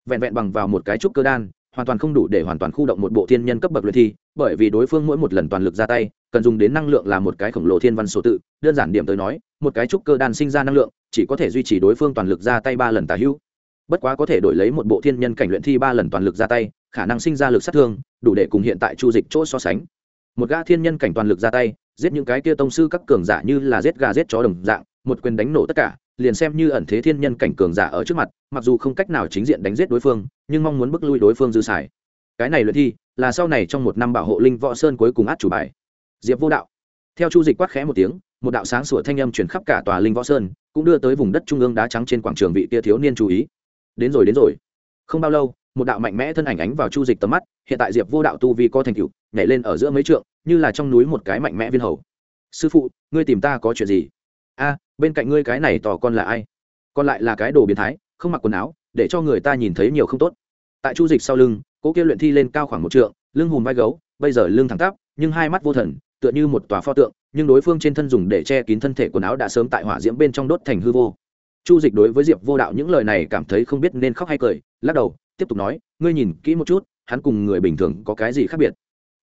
Vẹn vẹn bằng vào một cái trúc cơ đan, hoàn toàn không đủ để hoàn toàn khu động một bộ thiên nhân cấp bậc luyện thi, bởi vì đối phương mỗi một lần toàn lực ra tay cần dùng đến năng lượng là một cái khổng lồ thiên văn số tự. Đơn giản điểm tới nói, một cái trúc cơ đan sinh ra năng lượng, chỉ có thể duy trì đối phương toàn lực ra tay ba lần tà hữu. Bất quá có thể đổi lấy một bộ thiên nhân cảnh luyện thi ba lần toàn lực ra tay, khả năng sinh ra lực sát thương, đủ để cùng hiện tại chu dịch chỗ so sánh. Một gã thiên nhân cảnh toàn lực ra tay, giết những cái kia tông sư các cường giả như là giết gà giết chó đồng dạng, một quyền đánh nổ tất cả, liền xem như ẩn thế thiên nhân cảnh cường giả ở trước mặt, mặc dù không cách nào chính diện đánh giết đối phương, nhưng mong muốn bức lui đối phương dư xài. Cái này luyện thi, là sau này trong một năm bảo hộ linh võ sơn cuối cùng át chủ bài diệp vô đạo. Theo chu dịch quát khẽ một tiếng, một đạo sáng sủa thanh âm chuyển khắp cả tòa linh võ sơn, cũng đưa tới vùng đất trung ương đá trắng trên quảng trường vị tia thiếu niên chú ý. Đến rồi đến rồi. Không bao lâu, một đạo mạnh mẽ thân ảnh ánh vào chu dịch tầm mắt, hiện tại diệp vô đạo tu vi có thành tựu, nhảy lên ở giữa mấy trượng, như là trong núi một cái mạnh mẽ viên hầu. Sư phụ, ngươi tìm ta có chuyện gì? A, bên cạnh ngươi cái này tỏ con là ai? Còn lại là cái đồ biến thái, không mặc quần áo, để cho người ta nhìn thấy nhiều không tốt. Tại chu dịch sau lưng, cố kia luyện thi lên cao khoảng một trượng, lưng hùm vai gấu, bây giờ lưng thẳng tắp, nhưng hai mắt vô thần tựa như một tòa pho tượng, nhưng đối phương trên thân dùng để che kín thân thể quần áo đã sớm tại hỏa diễm bên trong đốt thành hư vô. Chu dịch đối với diệp vô đạo những lời này cảm thấy không biết nên khóc hay cười, lắc đầu, tiếp tục nói, ngươi nhìn kỹ một chút, hắn cùng người bình thường có cái gì khác biệt?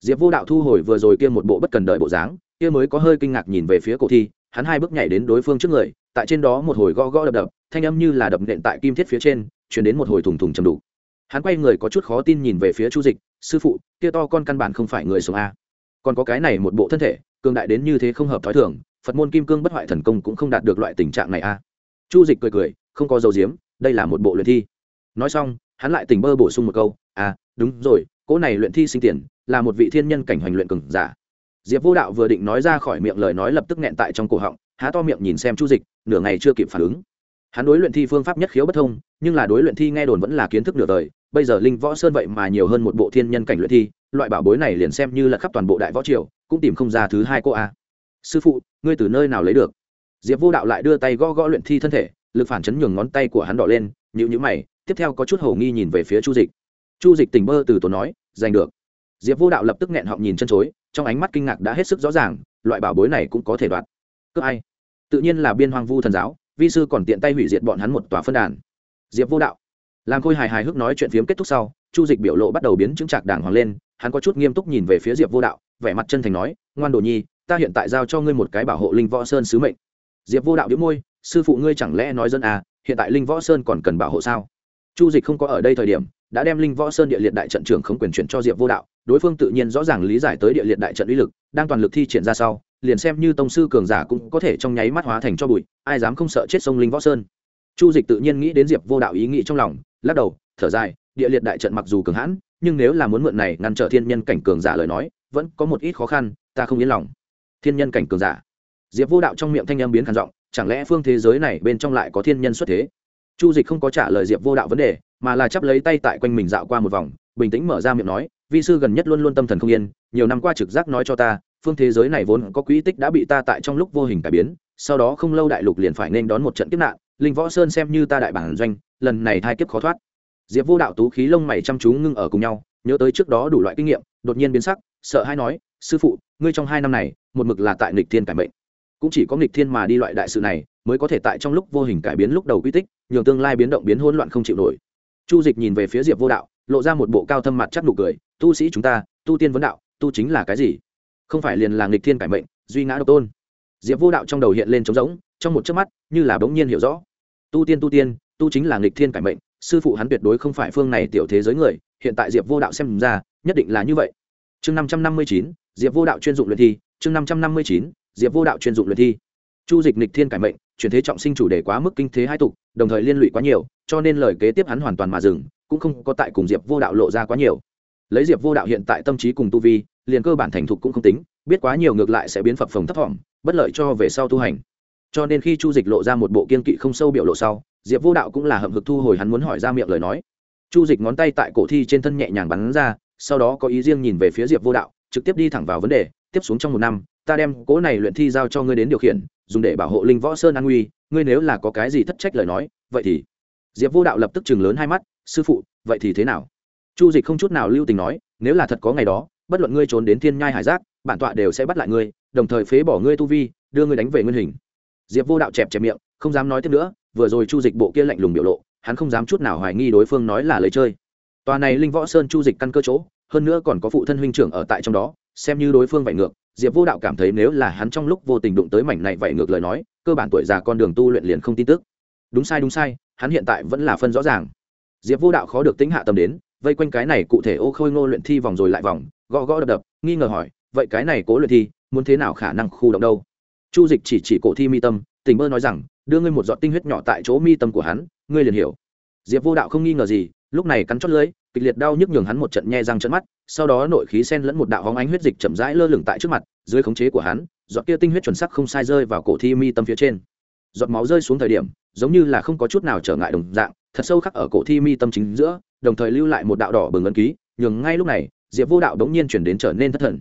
Diệp vô đạo thu hồi vừa rồi kia một bộ bất cần đợi bộ dáng, kia mới có hơi kinh ngạc nhìn về phía cổ thi, hắn hai bước nhảy đến đối phương trước người, tại trên đó một hồi gõ gõ đập đập, thanh âm như là đập nện tại kim thiết phía trên chuyển đến một hồi thùng thùng chầm đủ hắn quay người có chút khó tin nhìn về phía chu dịch, sư phụ, kia to con căn bản không phải người sống a còn có cái này một bộ thân thể, cường đại đến như thế không hợp thói thường, phật môn kim cương bất hoại thần công cũng không đạt được loại tình trạng này a chu dịch cười cười, không có dầu diếm, đây là một bộ luyện thi. Nói xong, hắn lại tỉnh bơ bổ sung một câu à đúng rồi, cỗ này luyện thi sinh tiền, là một vị thiên nhân cảnh hoành luyện cường giả. Diệp vô đạo vừa định nói ra khỏi miệng lời nói lập tức nghẹn tại trong cổ họng, há to miệng nhìn xem chu dịch, nửa ngày chưa kịp phản ứng. Hắn đối luyện thi phương pháp nhất khiếu bất thông, nhưng là đối luyện thi nghe đồn vẫn là kiến thức nửa đời, bây giờ linh võ sơn vậy mà nhiều hơn một bộ thiên nhân cảnh luyện thi loại bảo bối này liền xem như là khắp toàn bộ đại võ triều, cũng tìm không ra thứ hai cô a. Sư phụ, ngươi từ nơi nào lấy được? Diệp vô đạo lại đưa tay gõ gõ luyện thi thân thể, lực phản chấn nhường ngón tay của hắn đỏ lên nhịu nhữ mày, tiếp theo có chút hầu nghi nhìn về phía chu dịch. Chu dịch tỉnh bơ từ tốn nói, giành được. Diệp vô đạo lập tức nghẹn họng nhìn chân chối, trong ánh mắt kinh ngạc đã hết sức rõ ràng, loại bảo bối này cũng có thể đoạt. Cướp ai? Tự nhiên là biên hoang vu thần giáo, vi sư còn tiện tay hủy diệt bọn hắn một tòa phân đàn. Diệp vô đạo. Làm khôi hài hài hước nói chuyện phiếm kết thúc sau, chu dịch biểu lộ bắt đầu biến chứng trạc đàng hoàng lên hắn có chút nghiêm túc nhìn về phía diệp vô đạo, vẻ mặt chân thành nói, ngoan đồ nhi, ta hiện tại giao cho ngươi một cái bảo hộ linh võ sơn sứ mệnh. Diệp vô đạo đĩu môi, sư phụ ngươi chẳng lẽ nói dân à hiện tại linh võ sơn còn cần bảo hộ sao? Chu dịch không có ở đây thời điểm, đã đem linh võ sơn địa liệt đại trận trưởng không quyền chuyển cho diệp vô đạo, đối phương tự nhiên rõ ràng lý giải tới địa liệt đại trận uy lực, đang toàn lực thi triển ra sau, liền xem như tông sư cường giả cũng có thể trong nháy mắt hóa thành cho bụi, ai dám không sợ chết sông linh võ sơn. Chu dịch tự nhiên nghĩ đến diệp vô đạo ý nghĩ trong lòng, lắc đầu, thở dài, địa liệt đại trận mặc dù cường hãn nhưng nếu là muốn mượn này ngăn trở thiên nhân cảnh cường giả lời nói, vẫn có một ít khó khăn, ta không yên lòng. Thiên nhân cảnh cường giả. Diệp vô đạo trong miệng thanh âm biến khản giọng, chẳng lẽ phương thế giới này bên trong lại có thiên nhân xuất thế? Chu dịch không có trả lời diệp vô đạo vấn đề, mà là chắp lấy tay tại quanh mình dạo qua một vòng, bình tĩnh mở ra miệng nói, vi sư gần nhất luôn luôn tâm thần không yên, nhiều năm qua trực giác nói cho ta, phương thế giới này vốn có quỹ tích đã bị ta tại trong lúc vô hình cải biến, sau đó không lâu đại lục liền phải nên đón một trận kiếp nạn, linh võ sơn xem như ta đại bản doanh, lần này thai kiếp khó thoát diệp vô đạo tú khí lông mày chăm chú ngưng ở cùng nhau, nhớ tới trước đó đủ loại kinh nghiệm, đột nhiên biến sắc, sợ hay nói, sư phụ, ngươi trong hai năm này, một mực là tại nghịch thiên cải mệnh. Cũng chỉ có nghịch thiên mà đi loại đại sự này, mới có thể tại trong lúc vô hình cải biến lúc đầu quy tích, nhường tương lai biến động biến hỗn loạn không chịu nổi. Chu dịch nhìn về phía diệp vô đạo, lộ ra một bộ cao thâm mặt chắc nụ cười, tu sĩ chúng ta, tu tiên vấn đạo, tu chính là cái gì? Không phải liền là nghịch thiên cải mệnh, duy ngã độc tôn. Diệp vô đạo trong đầu hiện lên trống rỗng, trong một chớp mắt, như là bỗng nhiên hiểu rõ. Tu tiên tu tiên, tu chính là nghịch thiên cải mệnh sư phụ hắn tuyệt đối không phải phương này tiểu thế giới người, hiện tại diệp vô đạo xem ra, nhất định là như vậy. Chương năm trăm năm mươi chín, diệp vô đạo chuyên dụng luyện thi, chương năm trăm năm mươi chín, diệp vô đạo chuyên dụng luyện thi. Chu dịch nịch thiên cải mệnh, chuyển thế trọng sinh chủ đề quá mức kinh thế hai tục, đồng thời liên lụy quá nhiều, cho nên lời kế tiếp hắn hoàn toàn mà dừng, cũng không có tại cùng diệp vô đạo lộ ra quá nhiều. Lấy diệp vô đạo hiện tại tâm trí cùng tu vi, liền cơ bản thành thục cũng không tính, biết quá nhiều ngược lại sẽ biến phập phồng thấp thỏm bất lợi cho về sau tu hành. Cho nên khi chu dịch lộ ra một bộ kiên kỵ không sâu biểu lộ sau diệp vô đạo cũng là hậm hực thu hồi hắn muốn hỏi ra miệng lời nói. Chu dịch ngón tay tại cổ thi trên thân nhẹ nhàng bắn ra, sau đó có ý riêng nhìn về phía diệp vô đạo, trực tiếp đi thẳng vào vấn đề, tiếp xuống trong một năm, ta đem cố này luyện thi giao cho ngươi đến điều khiển, dùng để bảo hộ linh võ sơn an nguy, ngươi nếu là có cái gì thất trách lời nói, vậy thì diệp vô đạo lập tức chừng lớn hai mắt, sư phụ, vậy thì thế nào? Chu dịch không chút nào lưu tình nói, nếu là thật có ngày đó, bất luận ngươi trốn đến thiên nhai hải giác, bản tọa đều sẽ bắt lại ngươi, đồng thời phế bỏ ngươi tu vi, đưa ngươi đánh về nguyên hình. Diệp vô đạo chẹp chẹp miệng, không dám nói tiếp nữa vừa rồi chu dịch bộ kia lạnh lùng biểu lộ, hắn không dám chút nào hoài nghi đối phương nói là lấy chơi. Tòa này linh võ sơn chu dịch căn cơ chỗ, hơn nữa còn có phụ thân huynh trưởng ở tại trong đó, xem như đối phương vạy ngược, diệp vô đạo cảm thấy nếu là hắn trong lúc vô tình đụng tới mảnh này vạy ngược lời nói, cơ bản tuổi già con đường tu luyện liền không tin tức. Đúng sai đúng sai, hắn hiện tại vẫn là phân rõ ràng. Diệp vô đạo khó được tính hạ tâm đến, vây quanh cái này cụ thể ô khôi ngô luyện thi vòng rồi lại vòng, gõ gõ đập đập, nghi ngờ hỏi, vậy cái này cố luyện thi, muốn thế nào khả năng khu động đâu? Chu dịch chỉ chỉ cổ thi mi tâm tình mơ nói rằng đưa ngươi một giọt tinh huyết nhỏ tại chỗ mi tâm của hắn, ngươi liền hiểu. Diệp vô đạo không nghi ngờ gì, lúc này cắn chót lưỡi, kịch liệt đau nhức nhường hắn một trận nhe răng trận mắt, sau đó nội khí sen lẫn một đạo hóng ánh huyết dịch chậm rãi lơ lửng tại trước mặt, dưới khống chế của hắn, giọt kia tinh huyết chuẩn sắc không sai rơi vào cổ thi mi tâm phía trên. Giọt máu rơi xuống thời điểm, giống như là không có chút nào trở ngại đồng dạng, thật sâu khắc ở cổ thi mi tâm chính giữa, đồng thời lưu lại một đạo đỏ bừng ấn ký, nhường ngay lúc này, diệp vô đạo đống nhiên chuyển đến trở nên thất thần.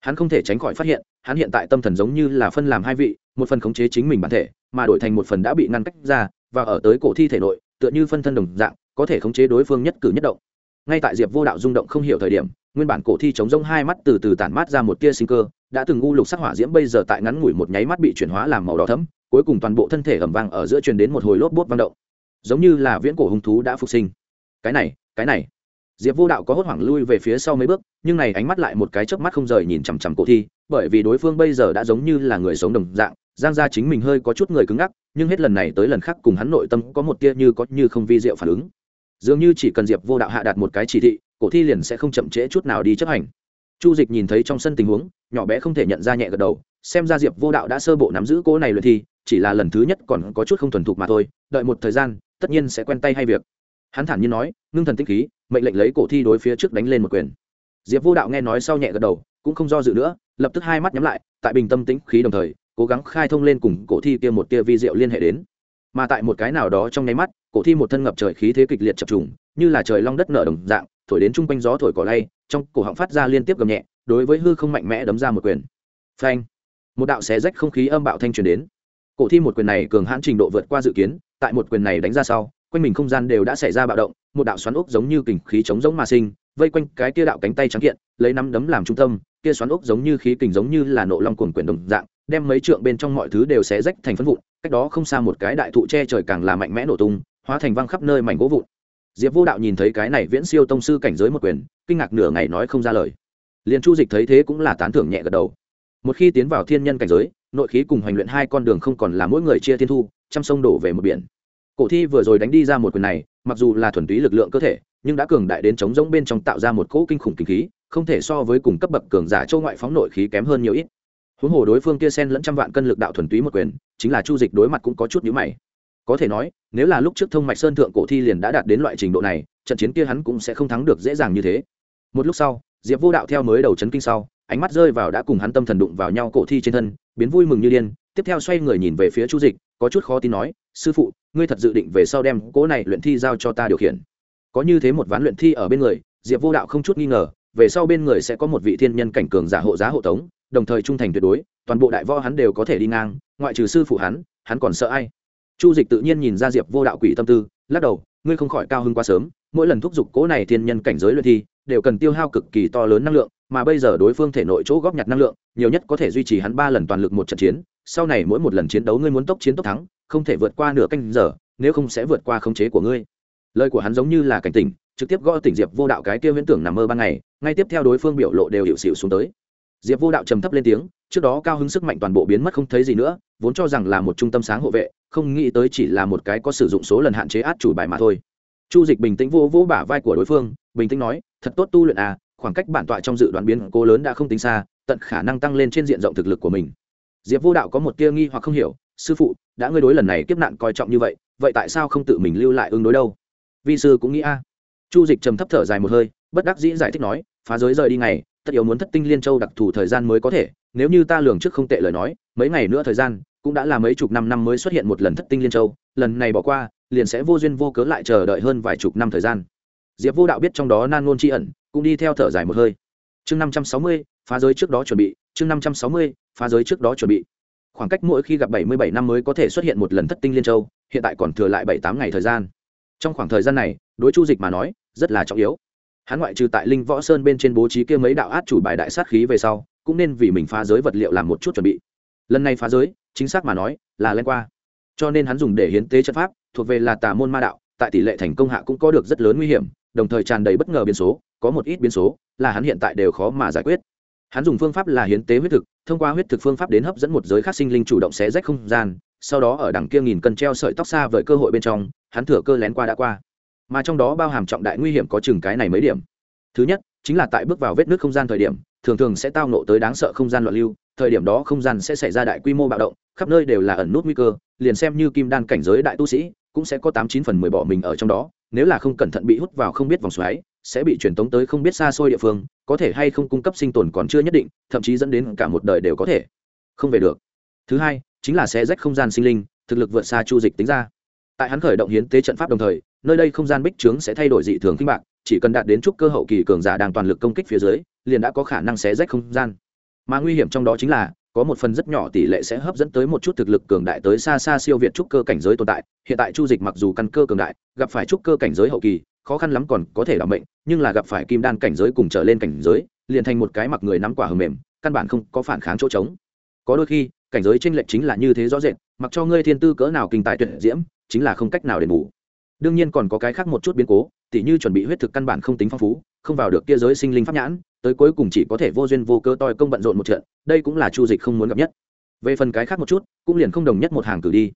Hắn không thể tránh khỏi phát hiện, hắn hiện tại tâm thần giống như là phân làm hai vị, một phần khống chế chính mình bản thể mà đổi thành một phần đã bị ngăn cách ra và ở tới cổ thi thể nội, tựa như phân thân đồng dạng, có thể khống chế đối phương nhất cử nhất động. Ngay tại diệp vô đạo rung động không hiểu thời điểm, nguyên bản cổ thi chống rông hai mắt từ từ tản mát ra một tia sinh cơ, đã từng ngu lục sắc hỏa diễm bây giờ tại ngắn ngủi một nháy mắt bị chuyển hóa làm màu đỏ thấm cuối cùng toàn bộ thân thể ẩm vang ở giữa truyền đến một hồi lốp bốt vang động. Giống như là viễn cổ hung thú đã phục sinh. Cái này cái này. Diệp vô đạo có hốt hoảng lui về phía sau mấy bước, nhưng này ánh mắt lại một cái chớp mắt không rời nhìn chằm chằm cổ thi, bởi vì đối phương bây giờ đã giống như là người sống đồng dạng giang ra chính mình hơi có chút người cứng ngắc, nhưng hết lần này tới lần khác cùng hắn nội tâm có một tia như có như không vi diệu phản ứng. Dường như chỉ cần diệp vô đạo hạ đạt một cái chỉ thị, cổ thi liền sẽ không chậm trễ chút nào đi chấp hành. Chu dịch nhìn thấy trong sân tình huống, nhỏ bé không thể nhận ra nhẹ gật đầu, xem ra diệp vô đạo đã sơ bộ nắm giữ cỗ này luyện thi, chỉ là lần thứ nhất còn có chút không thuần thục mà thôi, đợi một thời gian, tất nhiên sẽ quen tay hay việc. Hắn thản nhiên nói, ngưng thần tinh khí, mệnh lệnh lấy cổ thi đối phía trước đánh lên một quyền. Diệp vô đạo nghe nói sau nhẹ gật đầu, cũng không do dự nữa, lập tức hai mắt nhắm lại, tại bình tâm tĩnh khí đồng thời cố gắng khai thông lên cùng cổ thi kia một tia vi diệu liên hệ đến. Mà tại một cái nào đó trong nháy mắt, cổ thi một thân ngập trời khí thế kịch liệt chập trùng, như là trời long đất nở đồng dạng, thổi đến chung quanh gió thổi cỏ lay, trong cổ họng phát ra liên tiếp gầm nhẹ, đối với hư không mạnh mẽ đấm ra một quyền. Phanh! Một đạo xé rách không khí âm bạo thanh truyền đến. Cổ thi một quyền này cường hãn trình độ vượt qua dự kiến, tại một quyền này đánh ra sau, quanh mình không gian đều đã xảy ra bạo động, một đạo xoắn ốc giống như kình khí chống giống mà sinh, vây quanh cái kia đạo cánh tay trắng kiện, lấy nắm đấm làm trung tâm, kia xoắn ốc giống như khí kình giống như là nộ long cuồng quyền đồng dạng đem mấy trượng bên trong mọi thứ đều xé rách thành phân vụn, cách đó không xa một cái đại thụ che trời càng là mạnh mẽ nổ tung, hóa thành văng khắp nơi mảnh gỗ vụn. Diệp vô đạo nhìn thấy cái này viễn siêu tông sư cảnh giới một quyền, kinh ngạc nửa ngày nói không ra lời. Liền chu dịch thấy thế cũng là tán thưởng nhẹ gật đầu. Một khi tiến vào thiên nhân cảnh giới, nội khí cùng hoành luyện hai con đường không còn là mỗi người chia thiên thu, trăm sông đổ về một biển. Cổ thi vừa rồi đánh đi ra một quyền này, mặc dù là thuần túy lực lượng cơ thể, nhưng đã cường đại đến chống giống bên trong tạo ra một cỗ kinh khủng kinh khí, không thể so với cùng cấp bậc cường giả châu ngoại phóng nội khí kém hơn nhiều ít huống hồ đối phương kia sen lẫn trăm vạn cân lực đạo thuần túy một quyền, chính là chu dịch đối mặt cũng có chút nhữ mày. Có thể nói, nếu là lúc trước thông mạch sơn thượng cổ thi liền đã đạt đến loại trình độ này, trận chiến kia hắn cũng sẽ không thắng được dễ dàng như thế. Một lúc sau, diệp vô đạo theo mới đầu chấn kinh sau, ánh mắt rơi vào đã cùng hắn tâm thần đụng vào nhau cổ thi trên thân, biến vui mừng như điên, tiếp theo xoay người nhìn về phía chu dịch, có chút khó tin nói, sư phụ, ngươi thật dự định về sau đem cỗ này luyện thi giao cho ta điều khiển? Có như thế một ván luyện thi ở bên người, diệp vô đạo không chút nghi ngờ, về sau bên người sẽ có một vị thiên nhân cảnh cường giả hộ giá hộ tống đồng thời trung thành tuyệt đối, toàn bộ đại võ hắn đều có thể đi ngang, ngoại trừ sư phụ hắn hắn còn sợ ai? Chu dịch tự nhiên nhìn ra diệp vô đạo quỷ tâm tư, lắc đầu, ngươi không khỏi cao hơn quá sớm, mỗi lần thúc giục cố này thiên nhân cảnh giới luyện thi, đều cần tiêu hao cực kỳ to lớn năng lượng, mà bây giờ đối phương thể nội chỗ góp nhặt năng lượng, nhiều nhất có thể duy trì hắn ba lần toàn lực một trận chiến, sau này mỗi một lần chiến đấu ngươi muốn tốc chiến tốc thắng, không thể vượt qua nửa canh giờ, nếu không sẽ vượt qua khống chế của ngươi. Lời của hắn giống như là cảnh tỉnh, trực tiếp gõ tỉnh diệp vô đạo cái kia huyễn tưởng nằm mơ ban ngày, ngay tiếp theo đối phương biểu lộ đều hiệu xịu xuống tới diệp vô đạo trầm thấp lên tiếng, trước đó cao hứng sức mạnh toàn bộ biến mất không thấy gì nữa, vốn cho rằng là một trung tâm sáng hộ vệ, không nghĩ tới chỉ là một cái có sử dụng số lần hạn chế át chủ bài mà thôi. Chu dịch bình tĩnh vô vô bả vai của đối phương, bình tĩnh nói, thật tốt tu luyện à khoảng cách bản tọa trong dự đoán biến cố lớn đã không tính xa, tận khả năng tăng lên trên diện rộng thực lực của mình. Diệp vô đạo có một tia nghi hoặc không hiểu, sư phụ, đã ngươi đối lần này kiếp nạn coi trọng như vậy vậy tại sao không tự mình lưu lại ứng đối đâu? Vi sư cũng nghĩ a. Chu dịch trầm thấp thở dài một hơi, bất đắc dĩ giải thích nói, phá giới rời đi ngày tất yếu muốn thất tinh liên châu đặc thù thời gian mới có thể, nếu như ta lường trước không tệ lời nói, mấy ngày nữa thời gian, cũng đã là mấy chục năm năm mới xuất hiện một lần thất tinh liên châu, lần này bỏ qua, liền sẽ vô duyên vô cớ lại chờ đợi hơn vài chục năm thời gian. Diệp vô đạo biết trong đó nan ngôn tri ẩn, cũng đi theo thở dài một hơi. Chương năm trăm sáu mươi, phá giới trước đó chuẩn bị, chương năm trăm sáu mươi, phá giới trước đó chuẩn bị. Khoảng cách mỗi khi gặp bảy mươi bảy năm mới có thể xuất hiện một lần thất tinh liên châu, hiện tại còn thừa lại bảy tám ngày thời gian. Trong khoảng thời gian này, đối chu dịch mà nói, rất là trọng yếu hắn ngoại trừ tại linh võ sơn bên trên bố trí kia mấy đạo át chủ bài đại sát khí về sau, cũng nên vì mình phá giới vật liệu làm một chút chuẩn bị. Lần này phá giới, chính xác mà nói, là len qua. Cho nên hắn dùng để hiến tế trận pháp, thuộc về là tà môn ma đạo, tại tỷ lệ thành công hạ cũng có được rất lớn nguy hiểm, đồng thời tràn đầy bất ngờ biến số, có một ít biến số, là hắn hiện tại đều khó mà giải quyết. Hắn dùng phương pháp là hiến tế huyết thực, thông qua huyết thực phương pháp đến hấp dẫn một giới khác sinh linh chủ động xé rách không gian, sau đó ở đằng kia nghìn cân treo sợi tóc xa vời cơ hội bên trong, hắn thừa cơ lén qua đã qua mà trong đó bao hàm trọng đại nguy hiểm có chừng cái này mấy điểm. Thứ nhất, chính là tại bước vào vết nước không gian thời điểm, thường thường sẽ tao nộ tới đáng sợ không gian loạn lưu, thời điểm đó không gian sẽ xảy ra đại quy mô bạo động, khắp nơi đều là ẩn nút nguy cơ, liền xem như kim đan cảnh giới đại tu sĩ, cũng sẽ có tám chín phần mười bỏ mình ở trong đó, nếu là không cẩn thận bị hút vào không biết vòng xoáy, sẽ bị truyền tống tới không biết xa xôi địa phương, có thể hay không cung cấp sinh tồn còn chưa nhất định, thậm chí dẫn đến cả một đời đều có thể không về được. Thứ hai, chính là sẽ rách không gian sinh linh, thực lực vượt xa chu dịch tính ra tại hắn khởi động hiến tế trận pháp đồng thời, nơi đây không gian bích trướng sẽ thay đổi dị thường kinh bạc, chỉ cần đạt đến chút cơ hậu kỳ cường giả đang toàn lực công kích phía dưới, liền đã có khả năng xé rách không gian. Mà nguy hiểm trong đó chính là, có một phần rất nhỏ tỷ lệ sẽ hấp dẫn tới một chút thực lực cường đại tới xa xa siêu việt trúc cơ cảnh giới tồn tại. Hiện tại chu dịch mặc dù căn cơ cường đại, gặp phải trúc cơ cảnh giới hậu kỳ, khó khăn lắm còn có thể đảm mệnh, nhưng là gặp phải kim đan cảnh giới cùng trở lên cảnh giới, liền thành một cái mặc người nắm quả hờ mềm, căn bản không có phản kháng chỗ trống. Có đôi khi, cảnh giới tranh lệch chính là như thế rõ rệt mặc cho ngươi thiên tư cỡ nào kinh tài tuyệt diễm, chính là không cách nào đền bù. Đương nhiên còn có cái khác một chút biến cố, tỉ như chuẩn bị huyết thực căn bản không tính phong phú, không vào được kia giới sinh linh pháp nhãn, tới cuối cùng chỉ có thể vô duyên vô cơ toi công bận rộn một trận, đây cũng là chu dịch không muốn gặp nhất. Về phần cái khác một chút, cũng liền không đồng nhất một hàng cử đi.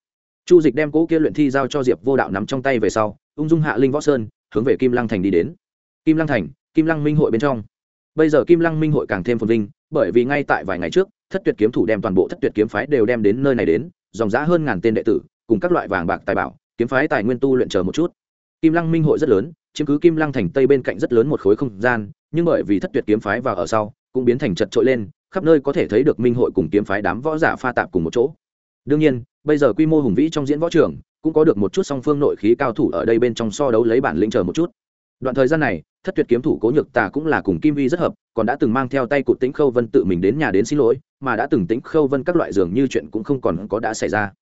Chu dịch đem cỗ kia luyện thi giao cho diệp vô đạo nắm trong tay về sau, ung dung hạ linh võ sơn, hướng về kim lăng thành đi đến. Kim lăng thành, kim lăng minh hội bên trong. Bây giờ kim lăng minh hội càng thêm phồn vinh, bởi vì ngay tại vài ngày trước, thất tuyệt kiếm thủ đem toàn bộ thất tuyệt kiếm phái đều đem đến nơi này đến dòng giá hơn ngàn tên đệ tử, cùng các loại vàng bạc tài bảo, kiếm phái tài nguyên tu luyện chờ một chút. Kim lăng minh hội rất lớn, chiếm cứ kim lăng thành tây bên cạnh rất lớn một khối không gian, nhưng bởi vì thất tuyệt kiếm phái vào ở sau, cũng biến thành chật trội lên, khắp nơi có thể thấy được minh hội cùng kiếm phái đám võ giả pha tạp cùng một chỗ. Đương nhiên, bây giờ quy mô hùng vĩ trong diễn võ trường, cũng có được một chút song phương nội khí cao thủ ở đây bên trong so đấu lấy bản lĩnh chờ một chút đoạn thời gian này, thất tuyệt kiếm thủ cố nhược tà cũng là cùng kim vi rất hợp, còn đã từng mang theo tay cụt tĩnh khâu vân tự mình đến nhà đến xin lỗi, mà đã từng tĩnh khâu vân các loại dường như chuyện cũng không còn có đã xảy ra.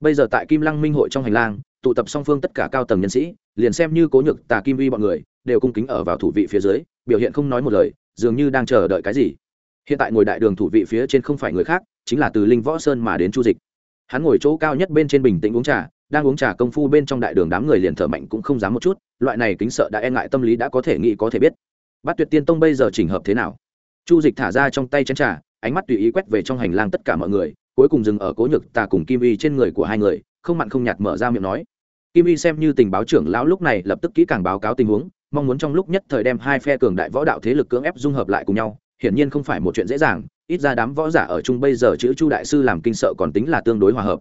Bây giờ tại kim lăng minh hội trong hành lang, tụ tập song phương tất cả cao tầng nhân sĩ, liền xem như cố nhược tà, kim vi bọn người, đều cung kính ở vào thủ vị phía dưới, biểu hiện không nói một lời, dường như đang chờ đợi cái gì. Hiện tại ngồi đại đường thủ vị phía trên không phải người khác, chính là từ linh võ sơn mà đến chu dịch. Hắn ngồi chỗ cao nhất bên trên bình tĩnh uống trà đang uống trà công phu bên trong đại đường đám người liền thở mạnh cũng không dám một chút, loại này kính sợ đã e ngại tâm lý đã có thể nghĩ có thể biết. Bát tuyệt tiên tông bây giờ chỉnh hợp thế nào? Chu dịch thả ra trong tay chén trà, ánh mắt tùy ý quét về trong hành lang tất cả mọi người, cuối cùng dừng ở cố nhược tà cùng kim y trên người của hai người, không mặn không nhạt mở ra miệng nói. Kim y xem như tình báo trưởng lão lúc này lập tức kỹ càng báo cáo tình huống, mong muốn trong lúc nhất thời đem hai phe cường đại võ đạo thế lực cưỡng ép dung hợp lại cùng nhau, hiển nhiên không phải một chuyện dễ dàng, ít ra đám võ giả ở chung bây giờ chữ chu đại sư làm kinh sợ còn tính là tương đối hòa hợp.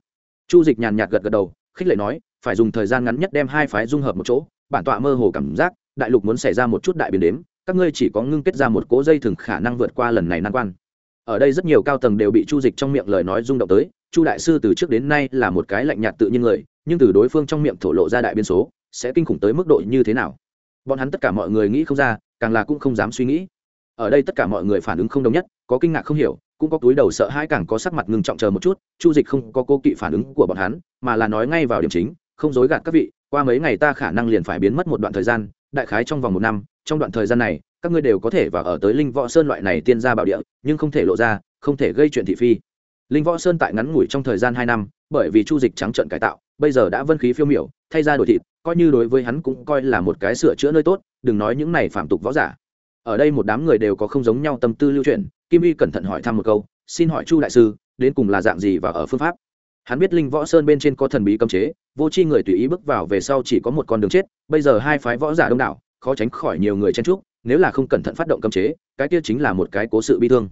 Chu dịch nhàn nhạt gật gật đầu khích lệ nói, phải dùng thời gian ngắn nhất đem hai phái dung hợp một chỗ, bản tọa mơ hồ cảm giác, đại lục muốn xảy ra một chút đại biến đếm, các ngươi chỉ có ngưng kết ra một cỗ dây thừng khả năng vượt qua lần này nan quan. Ở đây rất nhiều cao tầng đều bị chu dịch trong miệng lời nói rung động tới, chu đại sư từ trước đến nay là một cái lạnh nhạt tự nhiên người, nhưng từ đối phương trong miệng thổ lộ ra đại biên số, sẽ kinh khủng tới mức độ như thế nào? Bọn hắn tất cả mọi người nghĩ không ra, càng là cũng không dám suy nghĩ. Ở đây tất cả mọi người phản ứng không đồng nhất, có kinh ngạc không hiểu cũng có túi đầu sợ hãi càng có sắc mặt ngừng trọng chờ một chút, chu dịch không có cô kỵ phản ứng của bọn hắn, mà là nói ngay vào điểm chính, không dối gạt các vị, qua mấy ngày ta khả năng liền phải biến mất một đoạn thời gian, đại khái trong vòng một năm, trong đoạn thời gian này, các ngươi đều có thể vào ở tới linh võ sơn loại này tiên gia bảo địa, nhưng không thể lộ ra, không thể gây chuyện thị phi. Linh võ sơn tại ngắn ngủi trong thời gian hai năm, bởi vì chu dịch trắng trận cải tạo, bây giờ đã vân khí phiêu miểu, thay ra đổi thịt, coi như đối với hắn cũng coi là một cái sửa chữa nơi tốt, đừng nói những này phạm tục võ giả. Ở đây một đám người đều có không giống nhau tâm tư lưu truyền kim y cẩn thận hỏi thăm một câu, xin hỏi chu đại sư, đến cùng là dạng gì và ở phương pháp? Hắn biết linh võ sơn bên trên có thần bí cấm chế, vô c h i người tùy ý bước vào về sau chỉ có một con đường chết, bây giờ hai phái võ giả đông đảo, khó tránh khỏi nhiều người chen trúc nếu là không cẩn thận phát động cấm chế, cái kia chính là một cái cố sự bi thương.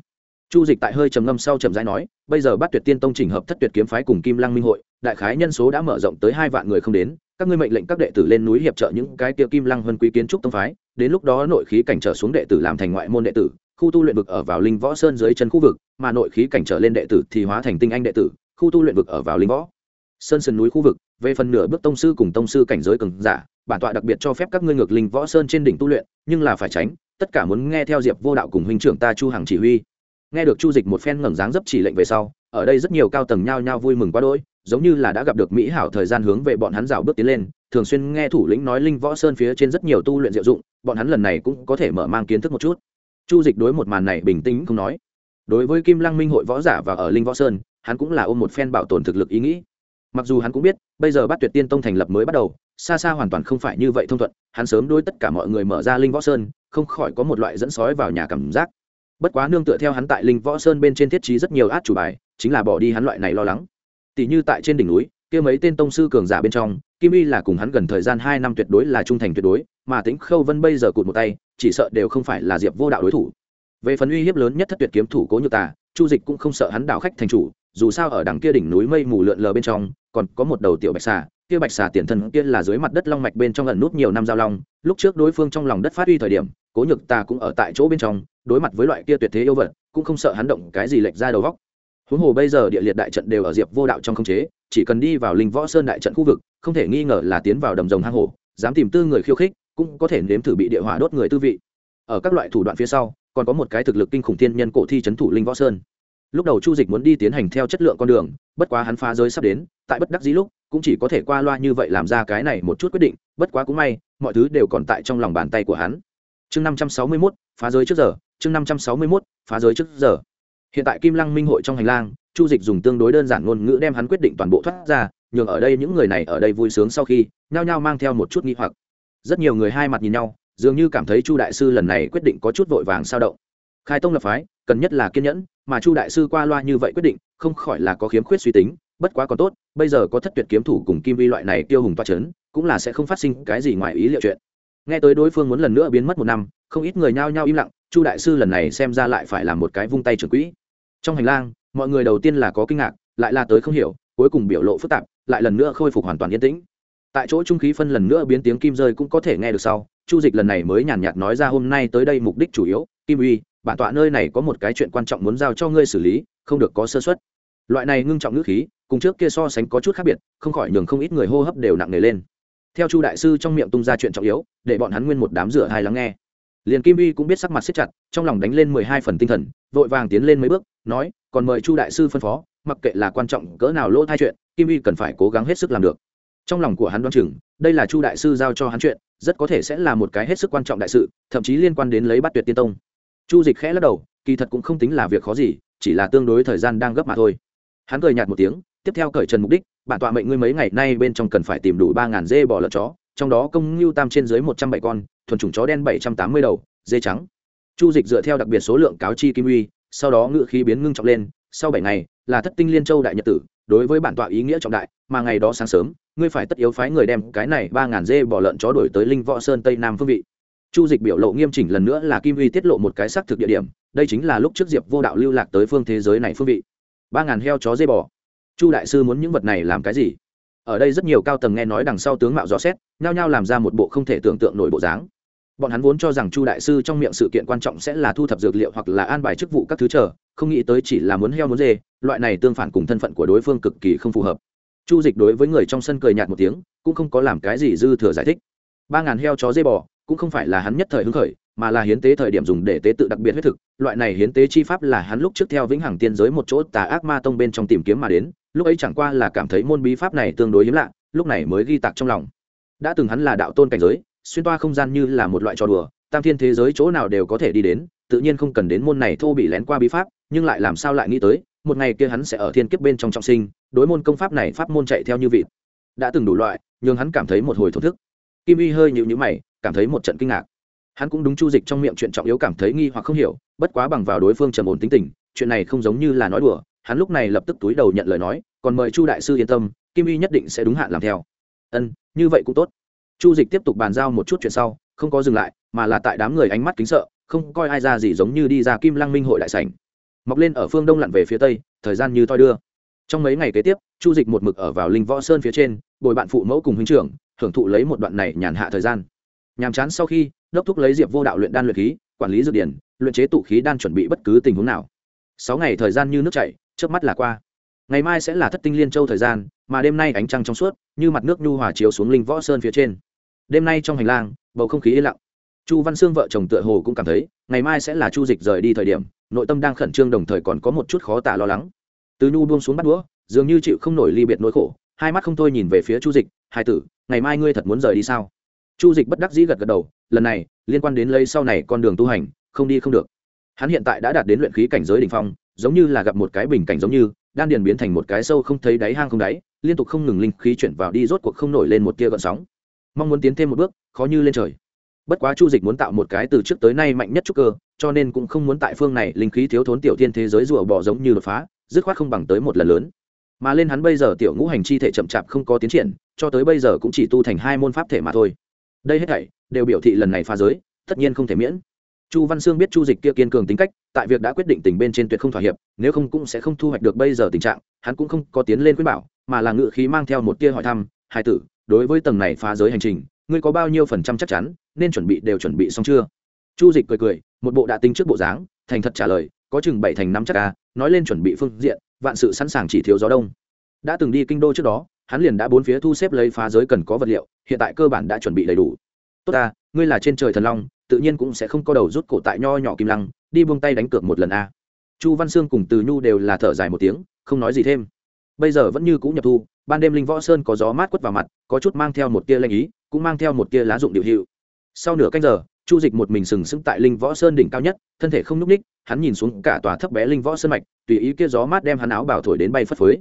Chu dịch tại hơi trầm ngâm sau trầm rãi nói, bây giờ bắt tuyệt tiên tông chỉnh hợp thất tuyệt kiếm phái cùng kim lăng minh hội, đại khái nhân số đã mở rộng tới hai vạn người không đến, các ngươi mệnh lệnh các đệ tử lên núi hiệp trợ những cái kia kim lăng huân quý kiến trúc tông phái, đến lúc đó nội khí cảnh trở xuống đệ tử làm thành ngoại môn đệ tử khu tu luyện vực ở vào linh võ sơn dưới chân khu vực, mà nội khí cảnh trở lên đệ tử thì hóa thành tinh anh đệ tử, khu tu luyện vực ở vào linh võ sơn sườn núi khu vực, về phần nửa bước tông sư cùng tông sư cảnh giới cường giả, bản tọa đặc biệt cho phép các ngươi ngược linh võ sơn trên đỉnh tu luyện, nhưng là phải tránh, tất cả muốn nghe theo diệp vô đạo cùng huynh trưởng ta chu hằng chỉ huy. Nghe được chu dịch một phen ngẩng dáng dấp chỉ lệnh về sau, ở đây rất nhiều cao tầng nhao nhao vui mừng quá đỗi, giống như là đã gặp được mỹ hảo thời gian hướng về bọn hắn rào bước tiến lên, thường xuyên nghe thủ lĩnh nói linh võ sơn phía trên rất nhiều tu luyện diệu dụng, bọn hắn lần này cũng có thể mở mang kiến thức một chút chu dịch đối một màn này bình tĩnh không nói. Đối với kim lăng minh hội võ giả và ở linh võ sơn, hắn cũng là ôm một phen bảo tồn thực lực ý nghĩ. Mặc dù hắn cũng biết, bây giờ bát tuyệt tiên tông thành lập mới bắt đầu, xa xa hoàn toàn không phải như vậy thông thuận, hắn sớm đối tất cả mọi người mở ra linh võ sơn, không khỏi có một loại dẫn sói vào nhà cảm giác. Bất quá nương tựa theo hắn tại linh võ sơn bên trên thiết trí rất nhiều át chủ bài, chính là bỏ đi hắn loại này lo lắng. Tỷ như tại trên đỉnh núi kia mấy tên tông sư cường giả bên trong, kim y là cùng hắn gần thời gian hai năm tuyệt đối là trung thành tuyệt đối, mà tính khâu vân bây giờ cụt một tay, chỉ sợ đều không phải là diệp vô đạo đối thủ. Về phần uy hiếp lớn nhất thất tuyệt kiếm thủ cố nhược tà, chu dịch cũng không sợ hắn đảo khách thành chủ, dù sao ở đằng kia đỉnh núi mây mù lượn lờ bên trong, còn có một đầu tiểu bạch xà, kia bạch xà tiền thân kia là dưới mặt đất long mạch bên trong ẩn nút nhiều năm giao long, lúc trước đối phương trong lòng đất phát uy thời điểm, cố nhược tà cũng ở tại chỗ bên trong, đối mặt với loại kia tuyệt thế yêu vật, cũng không sợ hắn động cái gì lệch ra đầu góc huống hồ bây giờ địa liệt đại trận đều ở diệp vô đạo trong không chế chỉ cần đi vào linh võ sơn đại trận khu vực, không thể nghi ngờ là tiến vào đầm rồng hang hổ, dám tìm tư người khiêu khích, cũng có thể nếm thử bị địa hỏa đốt người tư vị. Ở các loại thủ đoạn phía sau, còn có một cái thực lực kinh khủng thiên nhân cổ thi trấn thủ linh võ sơn. Lúc đầu chu dịch muốn đi tiến hành theo chất lượng con đường, bất quá hắn phá giới sắp đến, tại bất đắc dĩ lúc, cũng chỉ có thể qua loa như vậy làm ra cái này một chút quyết định, bất quá cũng may, mọi thứ đều còn tại trong lòng bàn tay của hắn. Chương năm trăm sáu mươi mốt, phá giới trước giờ, chương năm trăm sáu mươi mốt, phá giới trước giờ. Hiện tại kim lăng minh hội trong hành lang chu dịch dùng tương đối đơn giản ngôn ngữ đem hắn quyết định toàn bộ thoát ra, nhường ở đây những người này ở đây vui sướng sau khi, nhao nhao mang theo một chút nghi hoặc. Rất nhiều người hai mặt nhìn nhau, dường như cảm thấy chu đại sư lần này quyết định có chút vội vàng sao động. Khai tông lập phái, cần nhất là kiên nhẫn, mà chu đại sư qua loa như vậy quyết định, không khỏi là có khiếm khuyết suy tính, bất quá còn tốt, bây giờ có thất tuyệt kiếm thủ cùng kim vi loại này tiêu hùng toa c h ấ n cũng là sẽ không phát sinh cái gì ngoài ý liệu chuyện. Nghe tới đối phương muốn lần nữa biến mất một năm, không ít người nhao nhao im lặng, chu đại sư lần này xem ra lại phải là một cái vung tay trưởng quỹ. Trong hành lang mọi người đầu tiên là có kinh ngạc, lại là tới không hiểu, cuối cùng biểu lộ phức tạp, lại lần nữa khôi phục hoàn toàn yên tĩnh. Tại chỗ trung khí phân lần nữa biến tiếng kim rơi cũng có thể nghe được sau, chu dịch lần này mới nhàn nhạt nói ra hôm nay tới đây mục đích chủ yếu, kim uy, bản tọa nơi này có một cái chuyện quan trọng muốn giao cho ngươi xử lý, không được có sơ xuất loại này ngưng trọng ngữ khí, cùng trước kia so sánh có chút khác biệt, không khỏi nhường không ít người hô hấp đều nặng nề lên. Theo chu đại sư trong miệng tung ra chuyện trọng yếu, để bọn hắn nguyên một đám rửa hai lắng nghe. Liền kim uy cũng biết sắc mặt siết chặt, trong lòng đánh lên mười hai phần tinh thần, vội vàng tiến lên mấy bước, nói còn mời chu đại sư phân phó, mặc kệ là quan trọng cỡ nào lỗ thai chuyện, kim y cần phải cố gắng hết sức làm được. Trong lòng của hắn đoán chừng, đây là chu đại sư giao cho hắn chuyện, rất có thể sẽ là một cái hết sức quan trọng đại sự, thậm chí liên quan đến lấy bắt tuyệt tiên tông. Chu dịch khẽ lắc đầu, kỳ thật cũng không tính là việc khó gì, chỉ là tương đối thời gian đang gấp mà thôi. Hắn cười nhạt một tiếng, tiếp theo cởi trần mục đích, bản tọa mệnh ngươi mấy ngày nay bên trong cần phải tìm đủ ba ngàn dê bò lợn chó, trong đó công ngưu tam trên dưới một trăm bảy con, thuần chủng chó đen bảy trăm tám mươi đầu, dê trắng. Chu dịch dựa theo đặc biệt số lượng cáo chi kim uy sau đó ngự khí biến ngưng trọng lên, sau bảy ngày, là thất tinh liên châu đại nhật tử, đối với bản tọa ý nghĩa trọng đại, mà ngày đó sáng sớm, ngươi phải tất yếu phái người đem cái này ba ngàn dê bò lợn chó đổi tới linh võ sơn tây nam phương vị. Chu dịch biểu lộ nghiêm chỉnh lần nữa là kim uy tiết lộ một cái xác thực địa điểm, đây chính là lúc trước diệp vô đạo lưu lạc tới phương thế giới này phương vị. Ba ngàn heo chó dê bò. Chu đại sư muốn những vật này làm cái gì? Ở đây rất nhiều cao tầng nghe nói đằng sau tướng mạo rõ xét, nhao nhao làm ra một bộ không thể tưởng tượng nổi bộ dáng bọn hắn vốn cho rằng chu đại sư trong miệng sự kiện quan trọng sẽ là thu thập dược liệu hoặc là an bài chức vụ các thứ chờ, không nghĩ tới chỉ là muốn heo muốn dê, loại này tương phản cùng thân phận của đối phương cực kỳ không phù hợp. Chu dịch đối với người trong sân cười nhạt một tiếng, cũng không có làm cái gì dư thừa giải thích. Ba ngàn heo chó dê bò, cũng không phải là hắn nhất thời hứng khởi, mà là hiến tế thời điểm dùng để tế tự đặc biệt huyết thực, loại này hiến tế chi pháp là hắn lúc trước theo vĩnh hằng tiên giới một chỗ tà ác ma tông bên trong tìm kiếm mà đến, lúc ấy chẳng qua là cảm thấy môn bí pháp này tương đối hiếm lạ, lúc này mới ghi tạc trong lòng. Đã từng hắn là đạo tôn cảnh giới xuyên toa không gian như là một loại trò đùa, tam thiên thế giới chỗ nào đều có thể đi đến, tự nhiên không cần đến môn này thô bị lén qua bí pháp, nhưng lại làm sao lại nghĩ tới, một ngày kia hắn sẽ ở thiên kiếp bên trong trọng sinh, đối môn công pháp này pháp môn chạy theo như vịt. Đã từng đủ loại nhưng hắn cảm thấy một hồi thổ thức. Kim y hơi nhịu nhữ mày, cảm thấy một trận kinh ngạc. Hắn cũng đúng chu dịch trong miệng chuyện trọng yếu cảm thấy nghi hoặc không hiểu, bất quá bằng vào đối phương trầm ổn tính tình, chuyện này không giống như là nói đùa, hắn lúc này lập tức túi đầu nhận lời nói, còn mời chu đại sư yên tâm, kim y nhất định sẽ đúng hạn làm theo. Ân, như vậy cũng tốt chu dịch tiếp tục bàn giao một chút chuyện sau, không có dừng lại, mà là tại đám người ánh mắt kính sợ, không coi ai ra gì giống như đi ra kim lăng minh hội đại sảnh. Mọc lên ở phương đông lặn về phía tây, thời gian như toi đưa. Trong mấy ngày kế tiếp, chu dịch một mực ở vào linh võ sơn phía trên, bồi bạn phụ mẫu cùng huynh trưởng, hưởng thụ lấy một đoạn này nhàn hạ thời gian. Nhàm chán sau khi, đốc thúc lấy diệp vô đạo luyện đan luyện khí, quản lý dược điển, luyện chế tụ khí đan chuẩn bị bất cứ tình huống nào. Sáu ngày thời gian như nước chảy trước mắt là qua. Ngày mai sẽ là thất tinh liên châu thời gian, mà đêm nay ánh trăng trong suốt, như mặt nước nhu hòa chiếu xuống linh võ sơn phía trên đêm nay trong hành lang, bầu không khí yên lặng. Chu văn sương vợ chồng tựa hồ cũng cảm thấy, ngày mai sẽ là chu dịch rời đi thời điểm, nội tâm đang khẩn trương đồng thời còn có một chút khó tả lo lắng. Từ nhu buông xuống bắt đũa, dường như chịu không nổi ly biệt nỗi khổ, hai mắt không thôi nhìn về phía chu dịch hai tử, ngày mai ngươi thật muốn rời đi sao? Chu dịch bất đắc dĩ gật gật đầu, lần này, liên quan đến lây sau này con đường tu hành, không đi không được. Hắn hiện tại đã đạt đến luyện khí cảnh giới đ ỉ n h phong, giống như là gặp một cái bình cảnh giống như, đan điền biến thành một cái sâu không thấy đáy hang không đáy, liên tục không ngừng linh khí chuyển vào đi, rốt cuộc không nổi lên một tia gợn sóng mong muốn tiến thêm một bước, khó như lên trời. Bất quá chu dịch muốn tạo một cái từ trước tới nay mạnh nhất trúc cơ, cho nên cũng không muốn tại phương này linh khí thiếu thốn tiểu thiên thế giới rùa bỏ giống như đột phá, dứt khoát không bằng tới một lần lớn. Mà lên hắn bây giờ tiểu ngũ hành chi thể chậm chạp không có tiến triển, cho tới bây giờ cũng chỉ tu thành hai môn pháp thể mà thôi. Đây hết thảy đều biểu thị lần này pha giới, tất nhiên không thể miễn. Chu văn sương biết chu dịch kia kiên cường tính cách, tại việc đã quyết định tình bên trên tuyệt không thỏa hiệp, nếu không cũng sẽ không thu hoạch được bây giờ tình trạng, hắn cũng không có tiến lên khuyên bảo, mà là ngự khí mang theo một tia hỏi thăm hai tử đối với tầng này phá giới hành trình, ngươi có bao nhiêu phần trăm chắc chắn, nên chuẩn bị đều chuẩn bị xong chưa? Chu dịch cười cười, một bộ đã tính trước bộ dáng, thành thật trả lời, có chừng bảy thành năm chắc ca nói lên chuẩn bị phương diện, vạn sự sẵn sàng chỉ thiếu gió đông. Đã từng đi kinh đô trước đó, hắn liền đã bốn phía thu xếp lấy phá giới cần có vật liệu, hiện tại cơ bản đã chuẩn bị đầy đủ. Tốt ta, ngươi là trên trời thần long, tự nhiên cũng sẽ không có đầu rút cổ tại nho nhỏ kim lăng, đi buông tay đánh cược một lần a chu văn sương cùng từ nhu đều là thở dài một tiếng, không nói gì thêm. Bây giờ vẫn như cũ nhập thu ban đêm linh võ sơn có gió mát quất vào mặt, có chút mang theo một tia lanh ý, cũng mang theo một tia lá dụng điệu hiệu. Sau nửa canh giờ, chu dịch một mình sừng sững tại linh võ sơn đỉnh cao nhất, thân thể không n ú c ních hắn nhìn xuống cả tòa thấp bé linh võ sơn mạch, tùy ý kia gió mát đem hắn áo bảo thổi đến bay phất phới.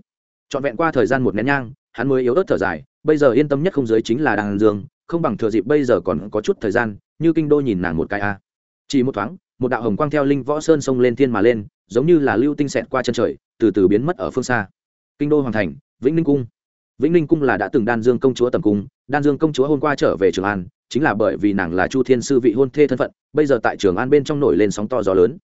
Trọn vẹn qua thời gian một nén nhang, hắn mới yếu ớt thở dài, bây giờ yên tâm nhất không giới chính là đàn dương, không bằng thừa dịp bây giờ còn có chút thời gian, như kinh đô nhìn nàng một cái a. À. Chỉ một thoáng, một đạo hồng quang theo linh võ sơn sông lên thiên mà lên, giống như là lưu tinh xẹt qua chân trời, từ từ biến mất ở phương xa. Kinh đô hoàng thành, vĩnh ninh cung vĩnh ninh cung là đã từng đan dương công chúa tầm cung, đan dương công chúa hôm qua trở về trường an, chính là bởi vì nàng là chu thiên sư vị hôn thê thân phận, bây giờ tại trường an bên trong nổi lên sóng to gió lớn.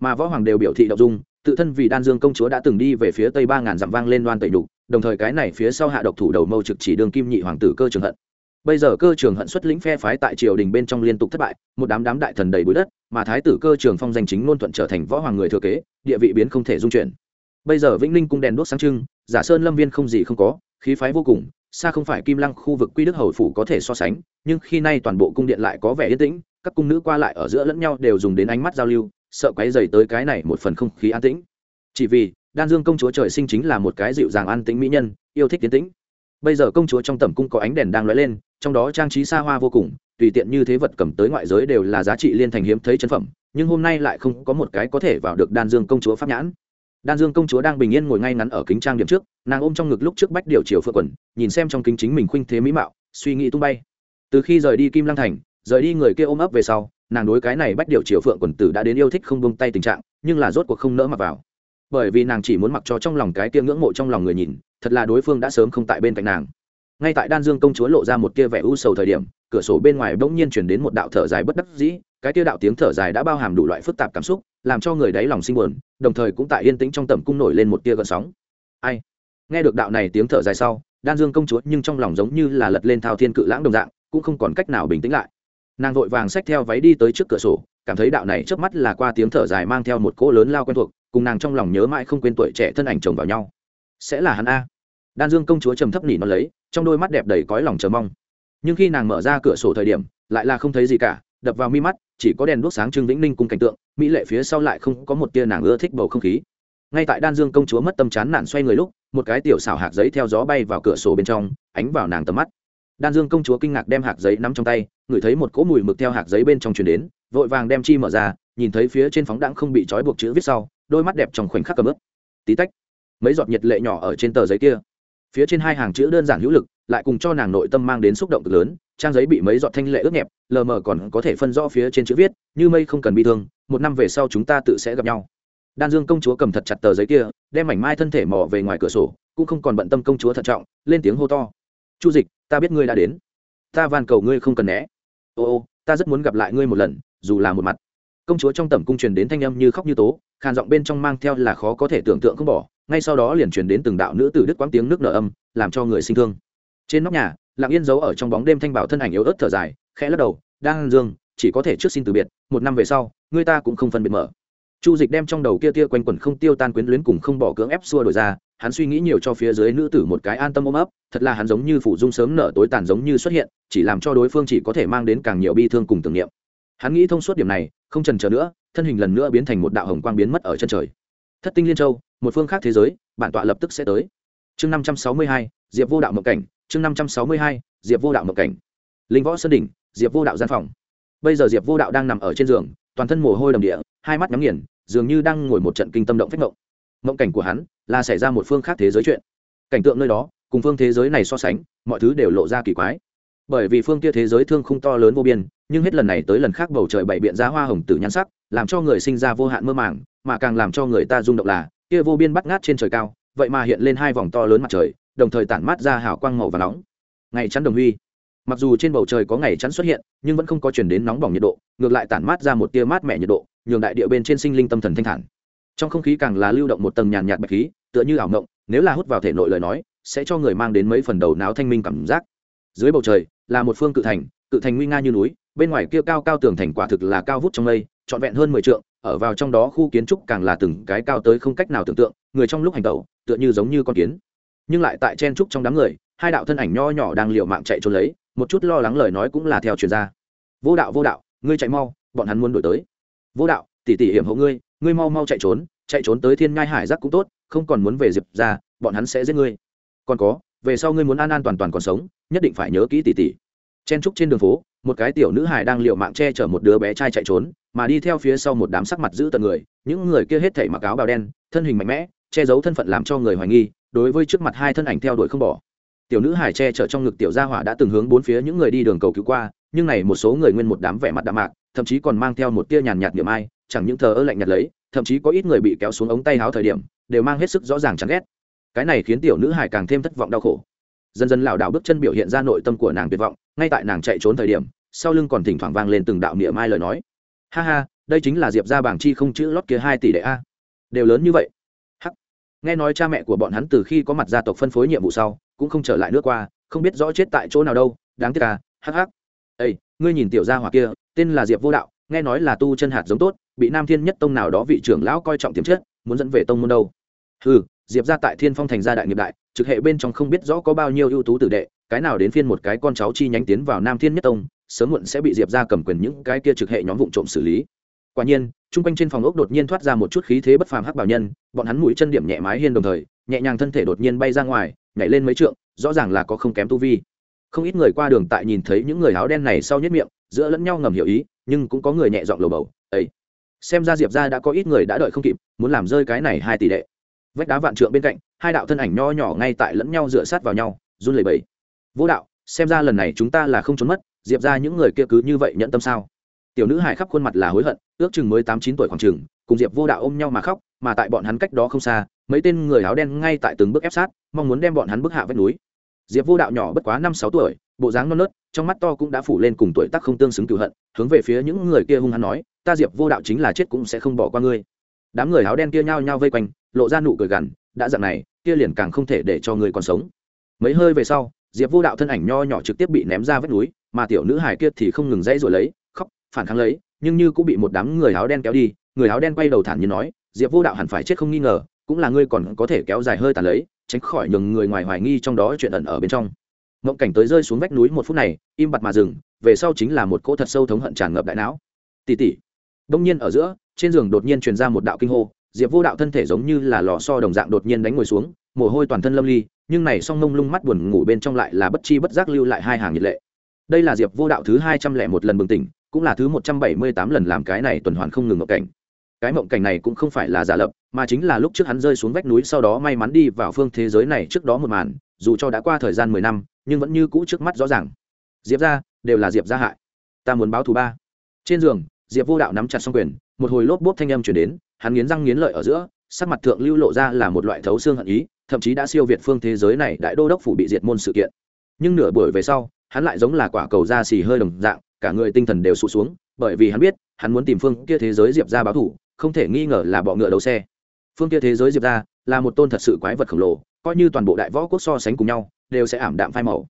Mà võ hoàng đều biểu thị động dung, tự thân vì đan dương công chúa đã từng đi về phía tây ba ngàn dặm vang lên đoan tẩy đục đồng thời cái này phía sau hạ độc thủ đầu mâu trực chỉ đường kim nhị hoàng tử cơ trường hận. Bây giờ cơ trường hận xuất lĩnh phe phái tại triều đình bên trong liên tục thất bại, một đám đám đại thần đầy bụi đất, mà thái tử cơ trường phong danh chính luôn thuận trở thành võ hoàng người thừa kế, địa vị biến không thể dung chuyển. Bây giờ vĩnh ninh cung đèn đuốc sáng trưng, giả sơn lâm viên không gì không có khí phái vô cùng, xa không phải kim lăng khu vực quy đức hầu phủ có thể so sánh, nhưng khi nay toàn bộ cung điện lại có vẻ yên tĩnh, các cung nữ qua lại ở giữa lẫn nhau đều dùng đến ánh mắt giao lưu, sợ quấy dày tới cái này một phần không khí an tĩnh. Chỉ vì, đan dương công chúa trời sinh chính là một cái dịu dàng an tĩnh mỹ nhân, yêu thích tiến tĩnh. Bây giờ công chúa trong tầm cung có ánh đèn đang lóe lên, trong đó trang trí xa hoa vô cùng, tùy tiện như thế vật cầm tới ngoại giới đều là giá trị liên thành hiếm thấy chân phẩm, nhưng hôm nay lại không có một cái có thể vào được đan dương công chúa pháp nhãn đan dương công chúa đang bình yên ngồi ngay ngắn ở kính trang điểm trước, nàng ôm trong ngực lúc trước bách điều chiều phượng quần, nhìn xem trong kính chính mình khuynh thế mỹ mạo, suy nghĩ tung bay. Từ khi rời đi kim lăng thành, rời đi người kia ôm ấp về sau, nàng đối cái này bách điều chiều phượng quần tử đã đến yêu thích không buông tay tình trạng, nhưng là rốt cuộc không nỡ mặc vào. Bởi vì nàng chỉ muốn mặc cho trong lòng cái kia ngưỡng mộ trong lòng người nhìn, thật là đối phương đã sớm không tại bên cạnh nàng. Ngay tại đan dương công chúa lộ ra một tia vẻ u sầu thời điểm, cửa sổ bên ngoài bỗng nhiên chuyển đến một đạo thở dài bất đắc dĩ cái tia đạo tiếng thở dài đã bao hàm đủ loại phức tạp cảm xúc, làm cho người đáy lòng sinh buồn, đồng thời cũng tại yên tĩnh trong tầm cung nổi lên một tia gợn sóng. Ai? Nghe được đạo này tiếng thở dài sau, đan dương công chúa nhưng trong lòng giống như là lật lên thao thiên cự lãng đồng dạng, cũng không còn cách nào bình tĩnh lại. Nàng vội vàng xách theo váy đi tới trước cửa sổ, cảm thấy đạo này trước mắt là qua tiếng thở dài mang theo một cỗ lớn lao quen thuộc, cùng nàng trong lòng nhớ mãi không quên tuổi trẻ thân ảnh chồng vào nhau. Sẽ là hắn a. Đan dương công chúa trầm thấp nỉ nó lấy, trong đôi mắt đẹp đầy cõi lòng chờ mong. Nhưng khi nàng mở ra cửa sổ thời điểm, lại là không thấy gì cả đập vào mi mắt, chỉ có đèn đuốc sáng trưng vĩnh ninh cùng cảnh tượng, mỹ lệ phía sau lại không có một tia nàng ưa thích bầu không khí. Ngay tại đan dương công chúa mất tâm chán nản xoay người lúc, một cái tiểu xảo hạt giấy theo gió bay vào cửa sổ bên trong, ánh vào nàng tầm mắt. Đan dương công chúa kinh ngạc đem hạt giấy nắm trong tay, ngửi thấy một cỗ mùi mực theo hạt giấy bên trong truyền đến, vội vàng đem chi mở ra, nhìn thấy phía trên phóng đãng không bị trói buộc chữ viết sau, đôi mắt đẹp trong khoảnh khắc cầm ướp tí tách, mấy giọt nhiệt lệ nhỏ ở trên tờ giấy kia. Phía trên hai hàng chữ đơn giản hữu lực, lại cùng cho nàng nội tâm mang đến xúc động cực lớn trang giấy bị mấy giọt thanh lệ ướt nhẹp, lờ mờ còn có thể phân rõ phía trên chữ viết, như mây không cần bị thương, một năm về sau chúng ta tự sẽ gặp nhau. Đan dương công chúa cầm thật chặt tờ giấy kia, đem mảnh mai thân thể mò về ngoài cửa sổ, cũng không còn bận tâm công chúa thận trọng, lên tiếng hô to. Chu dịch, ta biết ngươi đã đến. Ta van cầu ngươi không cần né. Ô ô, ta rất muốn gặp lại ngươi một lần, dù là một mặt. Công chúa trong tẩm cung truyền đến thanh âm như khóc như tố, khàn giọng bên trong mang theo là khó có thể tưởng tượng không bỏ, ngay sau đó liền truyền đến từng đạo nữ tử đức quãng tiếng nước nở âm, làm cho người sinh thương. Trên nóc nhà lặng yên giấu ở trong bóng đêm thanh bảo thân ảnh yếu ớt thở dài, khẽ lắc đầu, đang dương, chỉ có thể trước xin từ biệt, một năm về sau, người ta cũng không phân biệt mở. Chu dịch đem trong đầu kia tia quanh quẩn không tiêu tan quyến luyến cùng không bỏ cưỡng ép xua đổi ra, hắn suy nghĩ nhiều cho phía dưới nữ tử một cái an tâm ôm ấp, thật là hắn giống như phủ dung sớm nở tối tàn giống như xuất hiện, chỉ làm cho đối phương chỉ có thể mang đến càng nhiều bi thương cùng tưởng niệm. Hắn nghĩ thông suốt điểm này, không trần chờ nữa, thân hình lần nữa biến thành một đạo hồng quang biến mất ở chân trời. Thất tinh liên châu, một phương khác thế giới, bản tọa lập tức sẽ tới. Chương năm trăm sáu mươi hai, diệp vô đạo mộng cảnh chương năm trăm sáu mươi hai, diệp vô đạo mộng cảnh. Linh võ sơn đỉnh, diệp vô đạo gian phòng. Bây giờ diệp vô đạo đang nằm ở trên giường, toàn thân mồ hôi đầm địa, hai mắt nhắm nghiền, dường như đang ngồi một trận kinh tâm động phách mộng mộng cảnh của hắn là xảy ra một phương khác thế giới chuyện. Cảnh tượng nơi đó, cùng phương thế giới này so sánh, mọi thứ đều lộ ra kỳ quái. Bởi vì phương kia thế giới thương không to lớn vô biên, nhưng hết lần này tới lần khác bầu trời bảy biện ra hoa hồng tử nhan sắc, làm cho người sinh ra vô hạn mơ màng, mà càng làm cho người ta rung động là, kia vô biên bắt ngát trên trời cao, vậy mà hiện lên hai vòng to lớn mặt trời đồng thời tản mát ra hào quang màu và nóng. Ngày chắn đồng huy. Mặc dù trên bầu trời có ngày chắn xuất hiện, nhưng vẫn không có chuyển đến nóng bỏng nhiệt độ, ngược lại tản mát ra một tia mát mẻ nhiệt độ, nhường đại địa bên trên sinh linh tâm thần thanh thản. Trong không khí càng là lưu động một tầng nhàn nhạt bạch khí, tựa như ảo ngộng nếu là hút vào thể nội lời nói, sẽ cho người mang đến mấy phần đầu não thanh minh cảm giác. Dưới bầu trời, là một phương cự thành cự thành nguy nga như núi, bên ngoài kia cao cao tường thành quả thực là cao vút trong mây, trọn vẹn hơn mười trượng, ở vào trong đó khu kiến trúc càng là từng cái cao tới không cách nào tưởng tượng, người trong lúc hành tẩu, tựa như giống như con kiến nhưng lại tại chen trúc trong đám người, hai đạo thân ảnh nho nhỏ đang liều mạng chạy trốn lấy, một chút lo lắng lời nói cũng là theo truyền ra. Vô đạo vô đạo, ngươi chạy mau, bọn hắn muốn đổi tới. Vô đạo tỉ tỉ hiểm hộ ngươi ngươi mau mau chạy trốn chạy trốn tới thiên ngai hải giác cũng tốt, không còn muốn về diệp ra bọn hắn sẽ giết ngươi. Còn có, về sau ngươi muốn an an toàn toàn còn sống, nhất định phải nhớ kỹ tỉ tỉ chen trúc trên đường phố, một cái tiểu nữ hài đang liều mạng che chở một đứa bé trai chạy trốn, mà đi theo phía sau một đám sắc mặt giữ tận người, những người kia hết thảy mặc áo bào đen, thân hình mạnh mẽ, che giấu thân phận làm cho người hoài nghi đối với trước mặt hai thân ảnh theo đuổi không bỏ. Tiểu nữ hải che chở trong ngực tiểu gia hỏa đã từng hướng bốn phía những người đi đường cầu cứu qua, nhưng này một số người nguyên một đám vẻ mặt đạm mạc, thậm chí còn mang theo một tia nhàn nhạt niệm ai, chẳng những thờ ơ lạnh nhạt lấy, thậm chí có ít người bị kéo xuống ống tay háo thời điểm, đều mang hết sức rõ ràng chán ghét. Cái này khiến tiểu nữ hải càng thêm thất vọng đau khổ. Dần dần lảo đảo bước chân biểu hiện ra nội tâm của nàng tuyệt vọng, ngay tại nàng chạy trốn thời điểm, sau lưng còn thỉnh thoảng vang lên từng đạo niệm ai lời nói. Ha ha, đây chính là diệp ra bảng chi không chữ lót kia hai tỷ đệ a. Đều lớn như vậy nghe nói cha mẹ của bọn hắn từ khi có mặt gia tộc phân phối nhiệm vụ sau, cũng không trở lại nước qua, không biết rõ chết tại chỗ nào đâu, đáng tiếc à hắc hắc. Ây ngươi nhìn tiểu gia hỏa kia, tên là diệp vô đạo, nghe nói là tu chân hạt giống tốt, bị nam thiên nhất tông nào đó vị trưởng lão coi trọng tiềm chất, muốn dẫn về tông môn đâu. Ừ diệp ra tại thiên phong thành gia đại nghiệp đại, trực hệ bên trong không biết rõ có bao nhiêu ưu tú tử đệ, cái nào đến phiên một cái con cháu chi nhánh tiến vào nam thiên nhất tông, sớm muộn sẽ bị diệp ra cầm quyền những cái kia trực hệ nhóm vụ trộm xử lý quả nhiên, chung quanh trên phòng ốc đột nhiên thoát ra một chút khí thế bất phàm hắc bảo nhân, bọn hắn mũi chân điểm nhẹ mái hiên đồng thời, nhẹ nhàng thân thể đột nhiên bay ra ngoài, nhảy lên mấy trượng, rõ ràng là có không kém tu vi. Không ít người qua đường tại nhìn thấy những người áo đen này sau nhất miệng, giữa lẫn nhau ngầm hiểu ý, nhưng cũng có người nhẹ giọng lầu bầu ấy xem ra diệp ra đã có ít người đã đợi không kịp, muốn làm rơi cái này hai tỷ đệ. Vách đá vạn trượng bên cạnh, hai đạo thân ảnh nho nhỏ ngay tại lẫn nhau dựa sát vào nhau, run lẩy bẩy. Vô đạo, xem ra lần này chúng ta là không trốn mất, diệp ra những người kia cứ như vậy nhận tâm sao? Tiểu nữ hải khắp khuôn mặt là hối hận, ước chừng mới tám chín tuổi khoảng chừng, cùng diệp vô đạo ôm nhau mà khóc, mà tại bọn hắn cách đó không xa, mấy tên người áo đen ngay tại từng bước ép sát, mong muốn đem bọn hắn bước hạ vách núi. Diệp vô đạo nhỏ bất quá năm sáu tuổi, bộ dáng non nớt, trong mắt to cũng đã phủ lên cùng tuổi tác không tương xứng cựu hận, hướng về phía những người kia hung hắn nói, ta diệp vô đạo chính là chết cũng sẽ không bỏ qua ngươi. Đám người áo đen kia nhao nhao vây quanh, lộ ra nụ cười gằn, đã dặn này, kia liền càng không thể để cho người còn sống. Mấy hơi về sau, diệp vô đạo thân ảnh nho nhỏ trực tiếp bị ném ra vách núi, mà tiểu nữ hải kia thì không ngừng dãy rồi lấy phản kháng lấy, nhưng như cũng bị một đám người áo đen kéo đi, người áo đen quay đầu thản nhiên nói, diệp vô đạo hẳn phải chết không nghi ngờ, cũng là ngươi còn có thể kéo dài hơi tàn lấy, tránh khỏi nhường người ngoài hoài nghi trong đó chuyện ẩn ở bên trong. Mộng cảnh tới rơi xuống vách núi một phút này, im bặt mà dừng, về sau chính là một cỗ thật sâu thống hận tràn ngập đại não. Tỉ tỉ đông nhiên ở giữa, trên giường đột nhiên truyền ra một đạo kinh hô, diệp vô đạo thân thể giống như là lò so đồng dạng đột nhiên đánh ngồi xuống, mồ hôi toàn thân lâm ly, nhưng này song mông lung mắt buồn ngủ bên trong lại là bất chi bất giác lưu lại hai hàng nhiệt lệ. Đây là diệp vô đạo thứ hai trăm lẻ một lần bừng tỉnh cũng là thứ một trăm bảy mươi tám lần làm cái này tuần hoàn không ngừng ngộ cảnh. Cái mộng cảnh này cũng không phải là giả lập, mà chính là lúc trước hắn rơi xuống vách núi sau đó may mắn đi vào phương thế giới này trước đó một màn, dù cho đã qua thời gian mười năm, nhưng vẫn như cũ trước mắt rõ ràng. Diệp ra đều là diệp gia hại. Ta muốn báo thù ba. Trên giường, diệp vô đạo nắm chặt xong quyền, một hồi lốp bốp thanh âm chuyển đến, hắn nghiến răng nghiến lợi ở giữa, sắc mặt thượng lưu lộ ra là một loại thấu xương hận ý, thậm chí đã siêu việt phương thế giới này đại đô đốc phủ bị diệt môn sự kiện. Nhưng nửa buổi về sau, hắn lại giống là quả cầu da xì hơi đồng dạng cả người tinh thần đều sụt xuống, bởi vì hắn biết, hắn muốn tìm phương kia thế giới diệp ra báo thủ, không thể nghi ngờ là bọ ngựa đấu xe. Phương kia thế giới diệp ra là một tôn thật sự quái vật khổng lồ, coi như toàn bộ đại võ quốc so sánh cùng nhau, đều sẽ ảm đạm phai màu.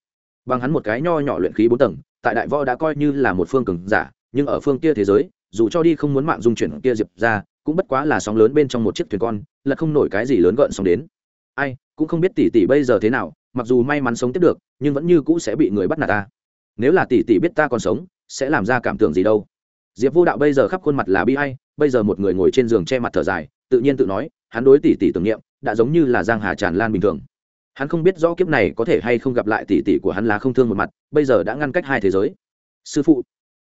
Bằng hắn một cái nho nhỏ luyện khí bốn tầng, tại đại võ đã coi như là một phương cường giả, nhưng ở phương kia thế giới, dù cho đi không muốn mạng dung chuyển kia diệp ra cũng bất quá là sóng lớn bên trong một chiếc thuyền con, là không nổi cái gì lớn gợn sóng đến. Ai, cũng không biết tỷ tỷ bây giờ thế nào, mặc dù may mắn sống tiếp được, nhưng vẫn như cũ sẽ bị người bắt nạt ta. Nếu là tỷ tỷ biết ta còn sống sẽ làm ra cảm tưởng gì đâu. Diệp vô đạo bây giờ khắp khuôn mặt là bi hay bây giờ một người ngồi trên giường che mặt thở dài, tự nhiên tự nói, hắn đối tỷ tỷ tưởng niệm, đã giống như là giang hà tràn lan bình thường. Hắn không biết rõ kiếp này có thể hay không gặp lại tỷ tỷ của hắn là không thương một mặt, bây giờ đã ngăn cách hai thế giới. Sư phụ.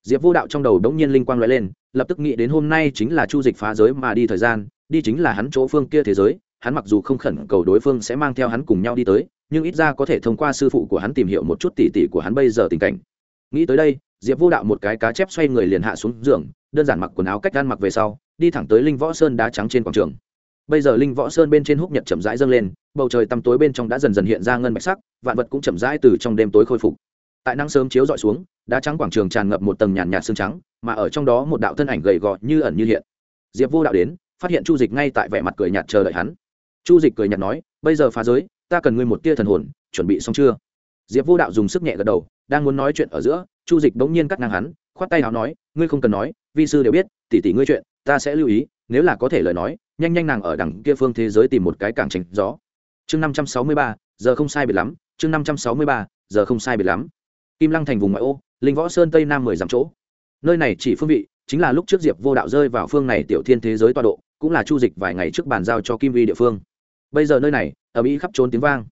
Diệp vô đạo trong đầu đống nhiên linh quang l lên, lập tức nghĩ đến hôm nay chính là chu dịch phá giới mà đi thời gian, đi chính là hắn chỗ phương kia thế giới, hắn mặc dù không khẩn cầu đối phương sẽ mang theo hắn cùng nhau đi tới, nhưng ít ra có thể thông qua sư phụ của hắn tìm hiểu một chút tỉ tỉ của hắn bây giờ tình cảnh. Nghĩ tới đây diệp vô đạo một cái cá chép xoay người liền hạ xuống giường, đơn giản mặc quần áo cách gan mặc về sau, đi thẳng tới linh võ sơn đá trắng trên quảng trường. Bây giờ linh võ sơn bên trên húc nhật chậm rãi dâng lên, bầu trời tăm tối bên trong đã dần dần hiện ra ngân bạch sắc, vạn vật cũng chậm rãi từ trong đêm tối khôi phục. Tại nắng sớm chiếu dọi xuống, đá trắng quảng trường tràn ngập một tầng nhàn nhạt xương trắng, mà ở trong đó một đạo thân ảnh gầy gò như ẩn như hiện. Diệp vô đạo đến, phát hiện chu dịch ngay tại vẻ mặt cười nhạt chờ đợi hắn. Chu dịch cười nhạt nói, bây giờ phá giới, ta cần ngươi một tia thần hồn, chuẩn bị xong chưa? Diệp vô đạo dùng sức nhẹ gật đầu, đang muốn nói chuyện ở giữa chu dịch bỗng nhiên cắt ngang hắn, khoát tay áo nói, ngươi không cần nói, vi sư đều biết, tỉ tỉ ngươi chuyện, ta sẽ lưu ý, nếu là có thể lời nói, nhanh nhanh nàng ở đằng kia phương thế giới tìm một cái cảng tránh gió. Chương năm trăm sáu mươi ba, giờ không sai biệt lắm, chương năm trăm sáu mươi ba, giờ không sai biệt lắm. Kim lăng thành vùng ngoại ô, linh võ sơn tây nam mười dặm chỗ. Nơi này chỉ phương vị, chính là lúc trước diệp vô đạo rơi vào phương này tiểu thiên thế giới toa độ, cũng là chu dịch vài ngày trước bàn giao cho kim vi địa phương. Bây giờ nơi này ở mỹ khắp trốn tiếng vang.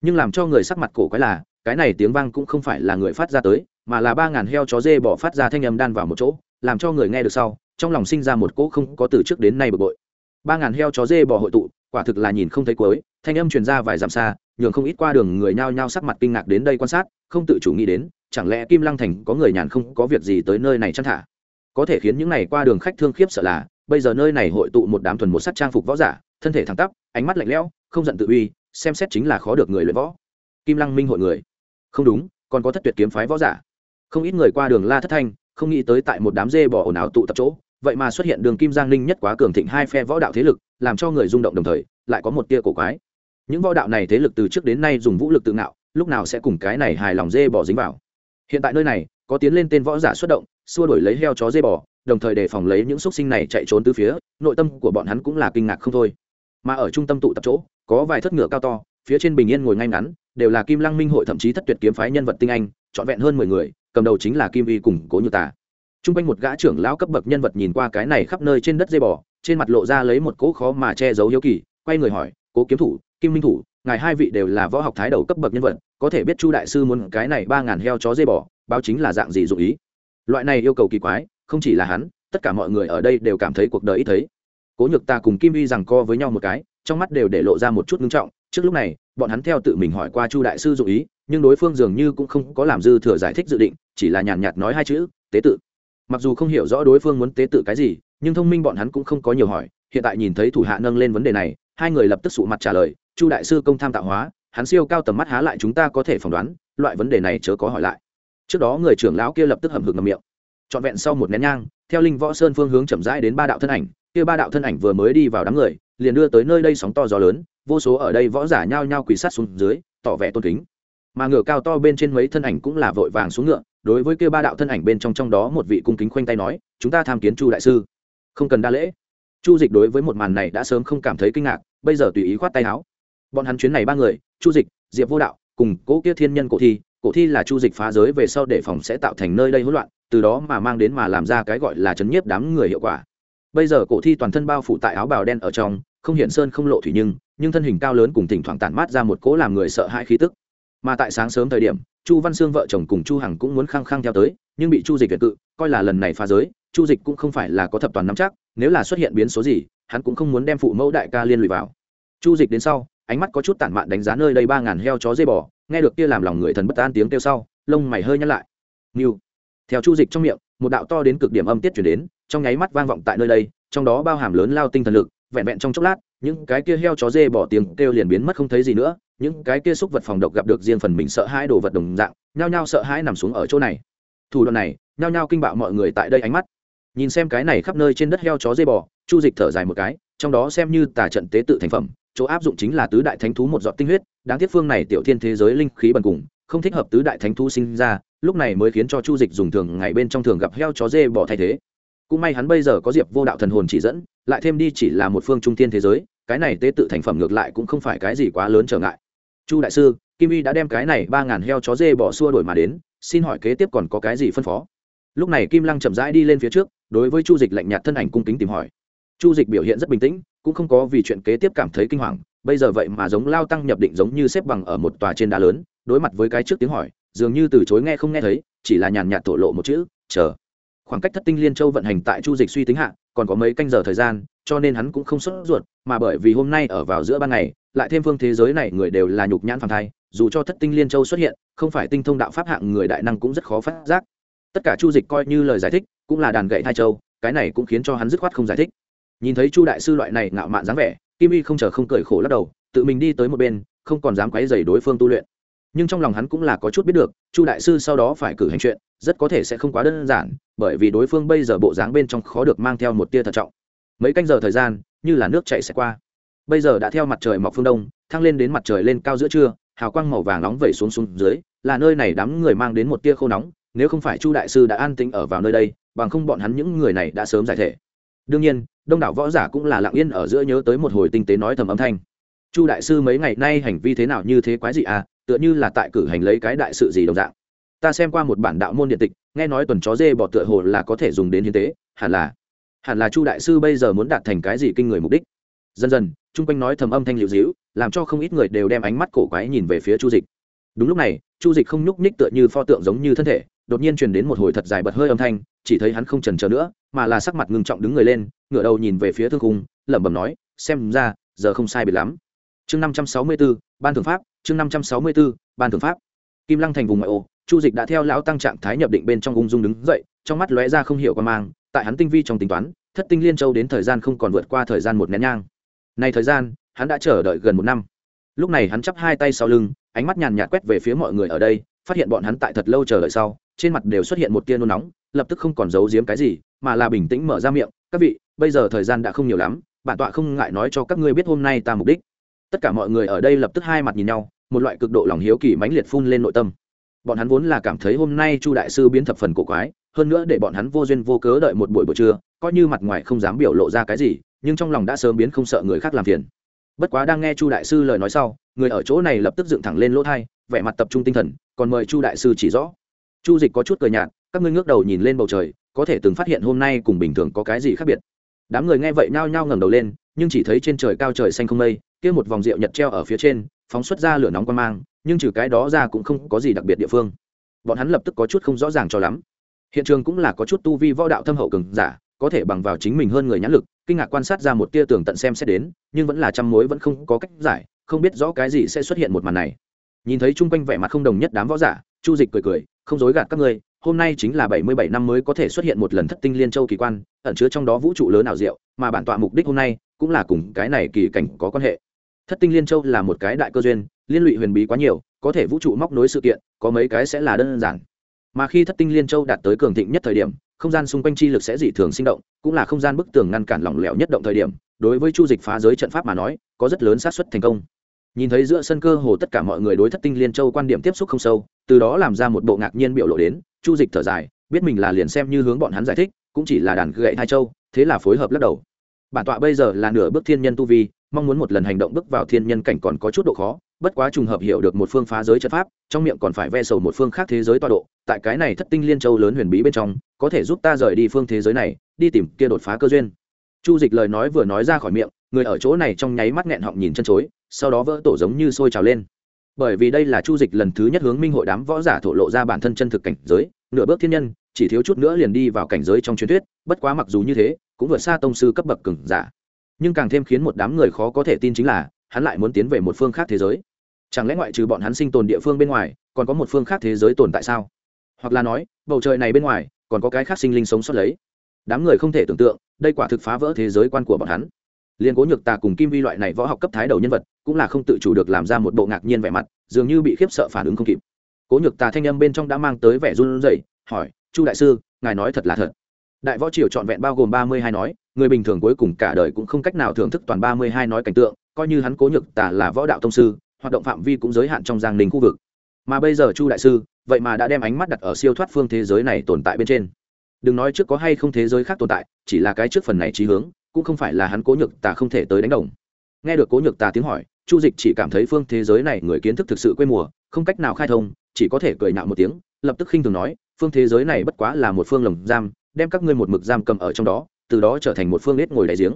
Nhưng làm cho người sắc mặt cổ quái là, cái này tiếng vang cũng không phải là người phát ra tới mà là ba ngàn heo chó dê bỏ phát ra thanh âm đan vào một chỗ, làm cho người nghe được sau, trong lòng sinh ra một cỗ không có từ trước đến nay bực bội. Ba ngàn heo chó dê bỏ hội tụ, quả thực là nhìn không thấy cuối, thanh âm truyền ra vài dặm xa, nhường không ít qua đường người nhao nhao sắc mặt kinh ngạc đến đây quan sát, không tự chủ nghĩ đến, chẳng lẽ kim lăng thành có người nhàn không có việc gì tới nơi này chăn thả? Có thể khiến những này qua đường khách thương khiếp sợ là, bây giờ nơi này hội tụ một đám thuần một sắc trang phục võ giả, thân thể thẳng tắp, ánh mắt lạnh lẽo, không giận tự uy, xem xét chính là khó được người luyện võ. Kim lăng minh hội người. Không đúng, còn có thất tuyệt kiếm phái võ giả không ít người qua đường la thất thanh, không nghĩ tới tại một đám dê bỏ ồn ào tụ tập chỗ, vậy mà xuất hiện đường kim giang ninh nhất quá cường thịnh hai phe võ đạo thế lực, làm cho người rung động đồng thời, lại có một tia cổ quái. Những võ đạo này thế lực từ trước đến nay dùng vũ lực tự ngạo, lúc nào sẽ cùng cái này hài lòng dê bỏ dính vào. Hiện tại nơi này, có tiến lên tên võ giả xuất động, xua đổi lấy heo chó dê bò đồng thời đề phòng lấy những x u ấ t sinh này chạy trốn từ phía, nội tâm của bọn hắn cũng là kinh ngạc không thôi. Mà ở trung tâm tụ tập chỗ, có vài thất ngựa cao to, phía trên bình yên ngồi ngay ngắn, đều là kim lăng minh hội thậm chí thất tuyệt kiếm phái nhân vật tinh anh, trọn vẹn hơn mười người cầm đầu chính là kim vi cùng cố như tả t r u n g quanh một gã trưởng lão cấp bậc nhân vật nhìn qua cái này khắp nơi trên đất dây bò, trên mặt lộ ra lấy một cỗ khó mà che giấu hiếu kỳ, quay người hỏi, cố kiếm thủ, kim minh thủ, ngài hai vị đều là võ học thái đầu cấp bậc nhân vật, có thể biết chu đại sư muốn cái này ba ngàn heo chó dây bò, báo chính là dạng gì dụ ý? Loại này yêu cầu kỳ quái, không chỉ là hắn, tất cả mọi người ở đây đều cảm thấy cuộc đời ít thấy. Cố nhược ta cùng kim Vi rằng co với nhau một cái, trong mắt đều để lộ ra một chút ngưng trọng, trước lúc này, bọn hắn theo tự mình hỏi qua chu đại sư dụ ý nhưng đối phương dường như cũng không có làm dư thừa giải thích dự định, chỉ là nhàn nhạt nói hai chữ, tế tự. Mặc dù không hiểu rõ đối phương muốn tế tự cái gì, nhưng thông minh bọn hắn cũng không có nhiều hỏi, hiện tại nhìn thấy thủ hạ nâng lên vấn đề này, hai người lập tức sụ mặt trả lời, chu đại sư công tham tạo hóa, hắn siêu cao tầm mắt há lại chúng ta có thể phỏng đoán, loại vấn đề này chớ có hỏi lại. Trước đó người trưởng lão kia lập tức hầm hực ngầm miệng. Trọn vẹn sau một nén nhang, theo linh võ sơn phương hướng chậm rãi đến ba đạo thân ảnh, kia ba đạo thân ảnh vừa mới đi vào đám người, liền đưa tới nơi đây sóng to gió lớn, vô số ở đây võ giả nhao nhao quỳ sát xuống dưới, tỏ vẻ tôn kính mà ngựa cao to bên trên mấy thân ảnh cũng là vội vàng xuống ngựa, đối với kia ba đạo thân ảnh bên trong trong đó một vị cung kính khoanh tay nói, chúng ta tham kiến chu đại sư. Không cần đa lễ. Chu dịch đối với một màn này đã sớm không cảm thấy kinh ngạc, bây giờ tùy ý khoát tay áo. Bọn hắn chuyến này ba người, chu dịch, diệp vô đạo, cùng cố kia thiên nhân cổ thi cổ thi là chu dịch phá giới về sau để phòng sẽ tạo thành nơi đây hỗn loạn, từ đó mà mang đến mà làm ra cái gọi là chấn nhiếp đám người hiệu quả. Bây giờ cổ thi toàn thân bao phủ tại áo bào đen ở trong, không hiện sơn không lộ thủy nhưng nhưng thân hình cao lớn cùng thỉnh thoảng tản mát ra một cỗ làm người sợ hãi khí tức mà tại sáng sớm thời điểm, chu văn sương vợ chồng cùng chu hằng cũng muốn khăng khăng theo tới, nhưng bị chu dịch việt cự, coi là lần này phá giới, chu dịch cũng không phải là có thập toàn nắm chắc, nếu là xuất hiện biến số gì, hắn cũng không muốn đem phụ mẫu đại ca liên lụy vào. Chu dịch đến sau, ánh mắt có chút tản mạn đánh giá nơi đây ba ngàn heo chó dây bò, nghe được kia làm lòng người thần bất an tiếng kêu sau, lông mày hơi nhăn lại. Nghiêu theo chu dịch trong miệng, một đạo to đến cực điểm âm tiết chuyển đến, trong nháy mắt vang vọng tại nơi đây, trong đó bao hàm lớn lao tinh thần lực, vẹn vẹn trong chốc lát những cái kia heo chó dê bỏ tiếng kêu liền biến mất không thấy gì nữa, những cái kia xúc vật phòng độc gặp được riêng phần mình sợ hãi đồ vật đồng dạng, nhao nhao sợ hãi nằm xuống ở chỗ này. Thủ đoạn này, nhao nhao kinh bạo mọi người tại đây ánh mắt. Nhìn xem cái này khắp nơi trên đất heo chó dê bò, chu dịch thở dài một cái, trong đó xem như tà trận tế tự thành phẩm, chỗ áp dụng chính là tứ đại thánh thú một giọt tinh huyết, đáng tiếc phương này tiểu thiên thế giới linh khí bần cùng, không thích hợp tứ đại thánh thú sinh ra, lúc này mới khiến cho chu dịch dùng thường ngày bên trong thường gặp heo chó dê bò thay thế. Cũng may hắn bây giờ có diệp vô đạo thần hồn chỉ dẫn lại thêm đi chỉ là một phương trung thiên thế giới, cái này tế tự thành phẩm ngược lại cũng không phải cái gì quá lớn trở ngại. Chu đại sư, kim y đã đem cái này ba ngàn heo chó dê bỏ xua đổi mà đến, xin hỏi kế tiếp còn có cái gì phân phó? Lúc này kim lăng chậm rãi đi lên phía trước, đối với chu dịch lạnh nhạt thân ảnh cung kính tìm hỏi. Chu dịch biểu hiện rất bình tĩnh, cũng không có vì chuyện kế tiếp cảm thấy kinh hoàng, bây giờ vậy mà giống lao tăng nhập định giống như xếp bằng ở một tòa trên đá lớn, đối mặt với cái trước tiếng hỏi, dường như từ chối nghe không nghe thấy, chỉ là nhàn nhạt thổ lộ một chữ, chờ. Khoảng cách thất tinh liên châu vận hành tại chu dịch suy tính hạ còn có mấy canh giờ thời gian, cho nên hắn cũng không sốt ruột, mà bởi vì hôm nay ở vào giữa ban ngày, lại thêm phương thế giới này người đều là nhục nhãn phàm thai, dù cho thất tinh liên châu xuất hiện, không phải tinh thông đạo pháp hạng người đại năng cũng rất khó phát giác. Tất cả chu dịch coi như lời giải thích, cũng là đàn gậy thai châu, cái này cũng khiến cho hắn dứt khoát không giải thích. Nhìn thấy chu đại sư loại này ngạo mạn dáng vẻ, kim y không chờ không cười khổ lắc đầu, tự mình đi tới một bên, không còn dám quấy dày đối phương tu luyện nhưng trong lòng hắn cũng là có chút biết được, chu đại sư sau đó phải cử hành chuyện, rất có thể sẽ không quá đơn giản, bởi vì đối phương bây giờ bộ dáng bên trong khó được mang theo một tia thận trọng. Mấy canh giờ thời gian, như là nước chạy sẽ qua. Bây giờ đã theo mặt trời mọc phương đông, thăng lên đến mặt trời lên cao giữa trưa, hào quang màu vàng nóng vẩy xuống xuống dưới, là nơi này đám người mang đến một tia khô nóng, nếu không phải chu đại sư đã an tĩnh ở vào nơi đây, bằng không bọn hắn những người này đã sớm giải thể. Đương nhiên, đông đảo võ giả cũng là lặng yên ở giữa nhớ tới một hồi tinh tế nói thầm âm thanh. Chu đại sư mấy ngày nay hành vi thế nào như thế quái gì à tựa như là tại cử hành lấy cái đại sự gì đồng dạng. Ta xem qua một bản đạo môn điện tịch, nghe nói tuần chó dê bỏ tựa hồ là có thể dùng đến hiến tế, hẳn là hẳn là chu đại sư bây giờ muốn đạt thành cái gì kinh người mục đích? Dần dần, chung quanh nói thầm âm thanh liệu dĩu làm cho không ít người đều đem ánh mắt cổ quái nhìn về phía chu dịch. Đúng lúc này, chu dịch không nhúc nhích tựa như pho tượng giống như thân thể, đột nhiên truyền đến một hồi thật dài bật hơi âm thanh, chỉ thấy hắn không trần trờ nữa, mà là sắc mặt ngưng trọng đứng người lên, ngửa đầu nhìn về phía thương khung, lẩm bẩm nói, xem ra, giờ không sai biệt lắm. Chương năm trăm sáu mươi b ố ban thượng pháp chương năm trăm sáu mươi b ố ban thượng pháp. Kim lăng thành vùng ngoại ô, chu dịch đã theo lão tăng trạng thái nhập định bên trong ung dung đứng dậy, trong mắt lóe ra không hiểu quan mang, tại hắn tinh vi trong tính toán, thất tinh liên châu đến thời gian không còn vượt qua thời gian một nén nhang. Này thời gian, hắn đã chờ đợi gần một năm. Lúc này hắn chắp hai tay sau lưng, ánh mắt nhàn nhạt quét về phía mọi người ở đây, phát hiện bọn hắn tại thật lâu chờ đợi sau, trên mặt đều xuất hiện một tia nôn nóng, lập tức không còn giấu giếm cái gì, mà là bình tĩnh mở ra miệng, các vị, bây giờ thời gian đã không nhiều lắm, bản tọa không ngại nói cho các ngươi biết hôm nay ta mục đích. Tất cả mọi người ở đây lập tức hai mặt nhìn nhau một loại cực độ lòng hiếu kỳ mãnh liệt phun lên nội tâm. Bọn hắn vốn là cảm thấy hôm nay chu đại sư biến thập phần cổ quái, hơn nữa để bọn hắn vô duyên vô cớ đợi một buổi buổi trưa, coi như mặt ngoài không dám biểu lộ ra cái gì, nhưng trong lòng đã sớm biến không sợ người khác làm phiền. Bất quá đang nghe chu đại sư lời nói sau, người ở chỗ này lập tức dựng thẳng lên lỗ thai, vẻ mặt tập trung tinh thần, còn mời chu đại sư chỉ rõ. Chu dịch có chút cười nhạt, các ngươi ngước đầu nhìn lên bầu trời, có thể từng phát hiện hôm nay cùng bình thường có cái gì khác biệt. Đám người nghe vậy nhao nhao ngẩng đầu lên, nhưng chỉ thấy trên trời cao trời xanh không mây kia một vòng rượu nhật treo ở phía trên, phóng xuất ra lửa nóng quan mang, nhưng trừ cái đó ra cũng không có gì đặc biệt địa phương. Bọn hắn lập tức có chút không rõ ràng cho lắm. Hiện trường cũng là có chút tu vi võ đạo thâm hậu cường giả, có thể bằng vào chính mình hơn người nhãn lực, kinh ngạc quan sát ra một tia tường tận xem xét đến, nhưng vẫn là trăm mối vẫn không có cách giải, không biết rõ cái gì sẽ xuất hiện một màn này. Nhìn thấy chung quanh vẻ mặt không đồng nhất đám võ giả, chu dịch cười cười, không dối gạt các ngươi, hôm nay chính là bảy mươi bảy năm mới có thể xuất hiện một lần thất tinh liên châu kỳ quan, ẩn chứa trong đó vũ trụ lớn ảo diệu, mà bản tọa mục đích hôm nay cũng là cùng cái này kỳ cảnh có quan hệ thất tinh liên châu là một cái đại cơ duyên, liên lụy huyền bí quá nhiều, có thể vũ trụ móc nối sự kiện, có mấy cái sẽ là đơn giản. Mà khi thất tinh liên châu đạt tới cường thịnh nhất thời điểm, không gian xung quanh chi lực sẽ dị thường sinh động, cũng là không gian bức tường ngăn cản lỏng lẻo nhất động thời điểm, đối với chu dịch phá giới trận pháp mà nói, có rất lớn xác suất thành công. Nhìn thấy giữa sân cơ hồ tất cả mọi người đối thất tinh liên châu quan điểm tiếp xúc không sâu, từ đó làm ra một bộ ngạc nhiên biểu lộ đến, chu dịch thở dài, biết mình là liền xem như hướng bọn hắn giải thích, cũng chỉ là đàn gậy hai châu, thế là phối hợp lắc đầu. Bản tọa bây giờ là nửa bước thiên nhân tu vi mong muốn một lần hành động bước vào thiên nhân cảnh còn có chút độ khó, bất quá trùng hợp hiểu được một phương phá giới chất pháp, trong miệng còn phải ve sầu một phương khác thế giới toa độ, tại cái này thất tinh liên châu lớn huyền bí bên trong, có thể giúp ta rời đi phương thế giới này, đi tìm kia đột phá cơ duyên. Chu dịch lời nói vừa nói ra khỏi miệng, người ở chỗ này trong nháy mắt nghẹn họng nhìn chân chối, sau đó vỡ tổ giống như sôi trào lên. Bởi vì đây là chu dịch lần thứ nhất hướng minh hội đám võ giả thổ lộ ra bản thân chân thực cảnh giới, nửa bước thiên nhân, chỉ thiếu chút nữa liền đi vào cảnh giới trong truyền thuyết, bất quá mặc dù như thế, cũng vượt xa tông sư cấp bậc cừng giả nhưng càng thêm khiến một đám người khó có thể tin chính là, hắn lại muốn tiến về một phương khác thế giới. Chẳng lẽ ngoại trừ bọn hắn sinh tồn địa phương bên ngoài, còn có một phương khác thế giới tồn tại sao? Hoặc là nói, bầu trời này bên ngoài, còn có cái khác sinh linh sống sót lấy. Đám người không thể tưởng tượng, đây quả thực phá vỡ thế giới quan của bọn hắn. Liên cố nhược tà cùng kim vi loại này võ học cấp thái đầu nhân vật, cũng là không tự chủ được làm ra một bộ ngạc nhiên vẻ mặt, dường như bị khiếp sợ phản ứng không kịp. Cố nhược tà thanh âm bên trong đã mang tới vẻ run rẩy, hỏi, chu đại sư, ngài nói thật là thật đại võ triều trọn vẹn bao gồm ba mươi hai nói, người bình thường cuối cùng cả đời cũng không cách nào thưởng thức toàn ba mươi hai nói cảnh tượng, coi như hắn cố nhược Tả là võ đạo thông sư, hoạt động phạm vi cũng giới hạn trong giang ninh khu vực. Mà bây giờ chu đại sư, vậy mà đã đem ánh mắt đặt ở siêu thoát phương thế giới này tồn tại bên trên. Đừng nói trước có hay không thế giới khác tồn tại, chỉ là cái trước phần này trí hướng, cũng không phải là hắn cố nhược tà không thể tới đánh đồng. Nghe được cố nhược tà tiếng hỏi, chu dịch chỉ cảm thấy phương thế giới này người kiến thức thực sự quê mùa, không cách nào khai thông, chỉ có thể cười nạo một tiếng, lập tức khinh thường nói, phương thế giới này bất quá là một phương lồng giam đem các ngươi một mực giam cầm ở trong đó, từ đó trở thành một phương nết ngồi đại giếng.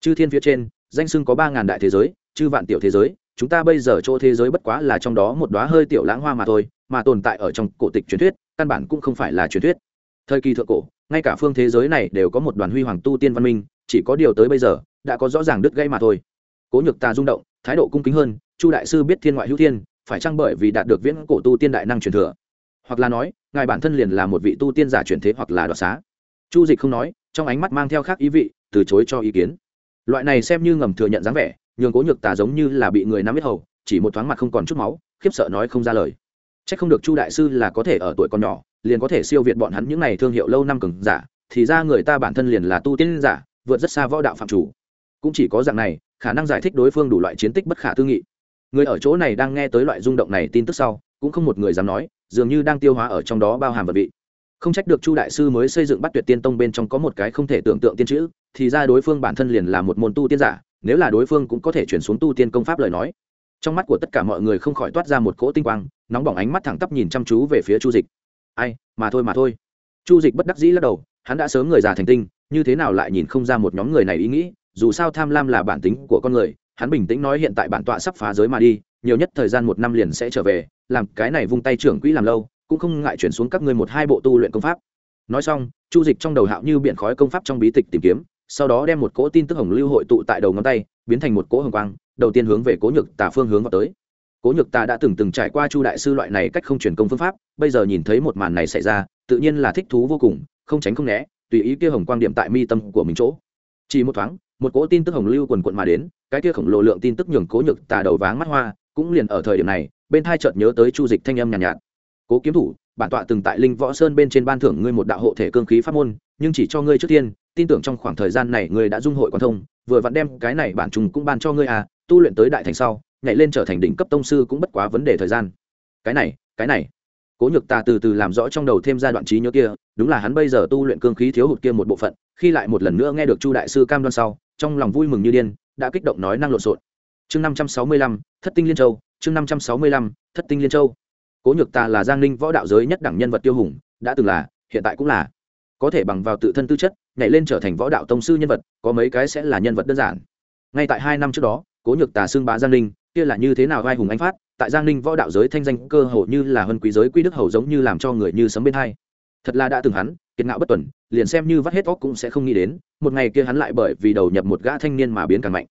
Chư thiên phía trên, danh sưng có ba ngàn đại thế giới, chư vạn tiểu thế giới, chúng ta bây giờ chỗ thế giới bất quá là trong đó một đóa hơi tiểu lãng hoa mà thôi, mà tồn tại ở trong cổ tịch truyền thuyết, căn bản cũng không phải là truyền thuyết. Thời kỳ thượng cổ, ngay cả phương thế giới này đều có một đoàn huy hoàng tu tiên văn minh, chỉ có điều tới bây giờ, đã có rõ ràng đứt gãy mà thôi. Cố nhược ta rung động, thái độ cung kính hơn, chu đại sư biết thiên ngoại hữu thiên, phải chăng bởi vì đạt được viễn cổ tu tiên đại năng truyền thừa? Hoặc là nói, ngài bản thân liền là một vị tu tiên giả truyền thế hoặc là đoạt xá? Chu dịch không nói, trong ánh mắt mang theo khác ý vị, từ chối cho ý kiến. Loại này xem như ngầm thừa nhận dáng vẻ, nhường cố nhược tà giống như là bị người nắm biết hầu, chỉ một thoáng mặt không còn chút máu, khiếp sợ nói không ra lời. C h ắ c không được chu đại sư là có thể ở tuổi còn nhỏ, liền có thể siêu việt bọn hắn những n à y thương hiệu lâu năm cừng giả, thì ra người ta bản thân liền là tu tiên giả, vượt rất xa võ đạo phạm chủ. Cũng chỉ có dạng này, khả năng giải thích đối phương đủ loại chiến tích bất khả tư nghị. Người ở chỗ này đang nghe tới loại rung động này tin tức sau, cũng không một người dám nói, dường như đang tiêu hóa ở trong đó bao hàm vật vị không trách được chu đại sư mới xây dựng bắt tuyệt tiên tông bên trong có một cái không thể tưởng tượng tiên chữ, thì ra đối phương bản thân liền là một môn tu tiên giả, nếu là đối phương cũng có thể chuyển xuống tu tiên công pháp lời nói. Trong mắt của tất cả mọi người không khỏi toát ra một cỗ tinh quang, nóng bỏng ánh mắt thẳng tắp nhìn chăm chú về phía chu dịch. Ai, mà thôi mà thôi. Chu dịch bất đắc dĩ lắc đầu, hắn đã sớm người già thành tinh, như thế nào lại nhìn không ra một nhóm người này ý nghĩ, dù sao tham lam là bản tính của con người, hắn bình tĩnh nói hiện tại bản tọa sắp phá giới mà đi, nhiều nhất thời gian một năm liền sẽ trở về, làm cái này vung tay trưởng quỹ làm lâu cũng không ngại chuyển xuống các ngươi một hai bộ tu luyện công pháp. Nói xong chu dịch trong đầu hạo như biển khói công pháp trong bí tịch tìm kiếm sau đó đem một cỗ tin tức hồng lưu hội tụ tại đầu ngón tay biến thành một cỗ hồng quang đầu tiên hướng về cố nhược tà phương hướng vào tới. Cố nhược tà đã từng từng trải qua chu đại sư loại này cách không truyền công phương pháp bây giờ nhìn thấy một màn này xảy ra tự nhiên là thích thú vô cùng không tránh không né tùy ý kia hồng quang điểm tại mi tâm của mình chỗ. Chỉ một thoáng một cỗ tin tức hồng lưu quần quận mà đến cái kia khổng lồ lượng tin tức nhường cố nhược tà đầu váng mắt hoa cũng liền ở thời điểm này bên hai chợt nhớ tới chu dịch thanh âm nhàn nhạt, nhạt cố kiếm thủ, bản tọa từng tại linh võ sơn bên trên ban thưởng ngươi một đạo hộ thể cương khí pháp môn, nhưng chỉ cho ngươi trước tiên, tin tưởng trong khoảng thời gian này ngươi đã dung hội quan thông, vừa vặn đem cái này bản trùng cũng ban cho ngươi à tu luyện tới đại thành sau, nhảy lên trở thành đỉnh cấp tông sư cũng bất quá vấn đề thời gian. Cái này cái này. Cố nhược ta từ từ làm rõ trong đầu thêm ra đoạn trí nhớ kia, đúng là hắn bây giờ tu luyện cương khí thiếu hụt kia một bộ phận, khi lại một lần nữa nghe được chu đại sư cam đoan sau, trong lòng vui mừng như điên, đã kích động nói năng lộn xộn. Chương năm trăm sáu mươi lăm, thất tinh liên châu, chương năm trăm sáu mươi lăm, thất tinh liên châu cố nhược ta là giang ninh võ đạo giới nhất đẳng nhân vật tiêu hùng, đã từng là, hiện tại cũng là. Có thể bằng vào tự thân tư chất, nhảy lên trở thành võ đạo tông sư nhân vật, có mấy cái sẽ là nhân vật đơn giản. Ngay tại hai năm trước đó, cố nhược tà xưng bá giang ninh, kia là như thế nào vai hùng anh phát, tại giang ninh võ đạo giới thanh danh cơ hồ như là hơn quý giới quy đức hầu giống như làm cho người như sấm bên hai. Thật là đã từng hắn, kiệt ngạo bất tuần, liền xem như vắt hết óc cũng sẽ không nghĩ đến, một ngày kia hắn lại bởi vì đầu nhập một gã thanh niên mà biến càng mạnh.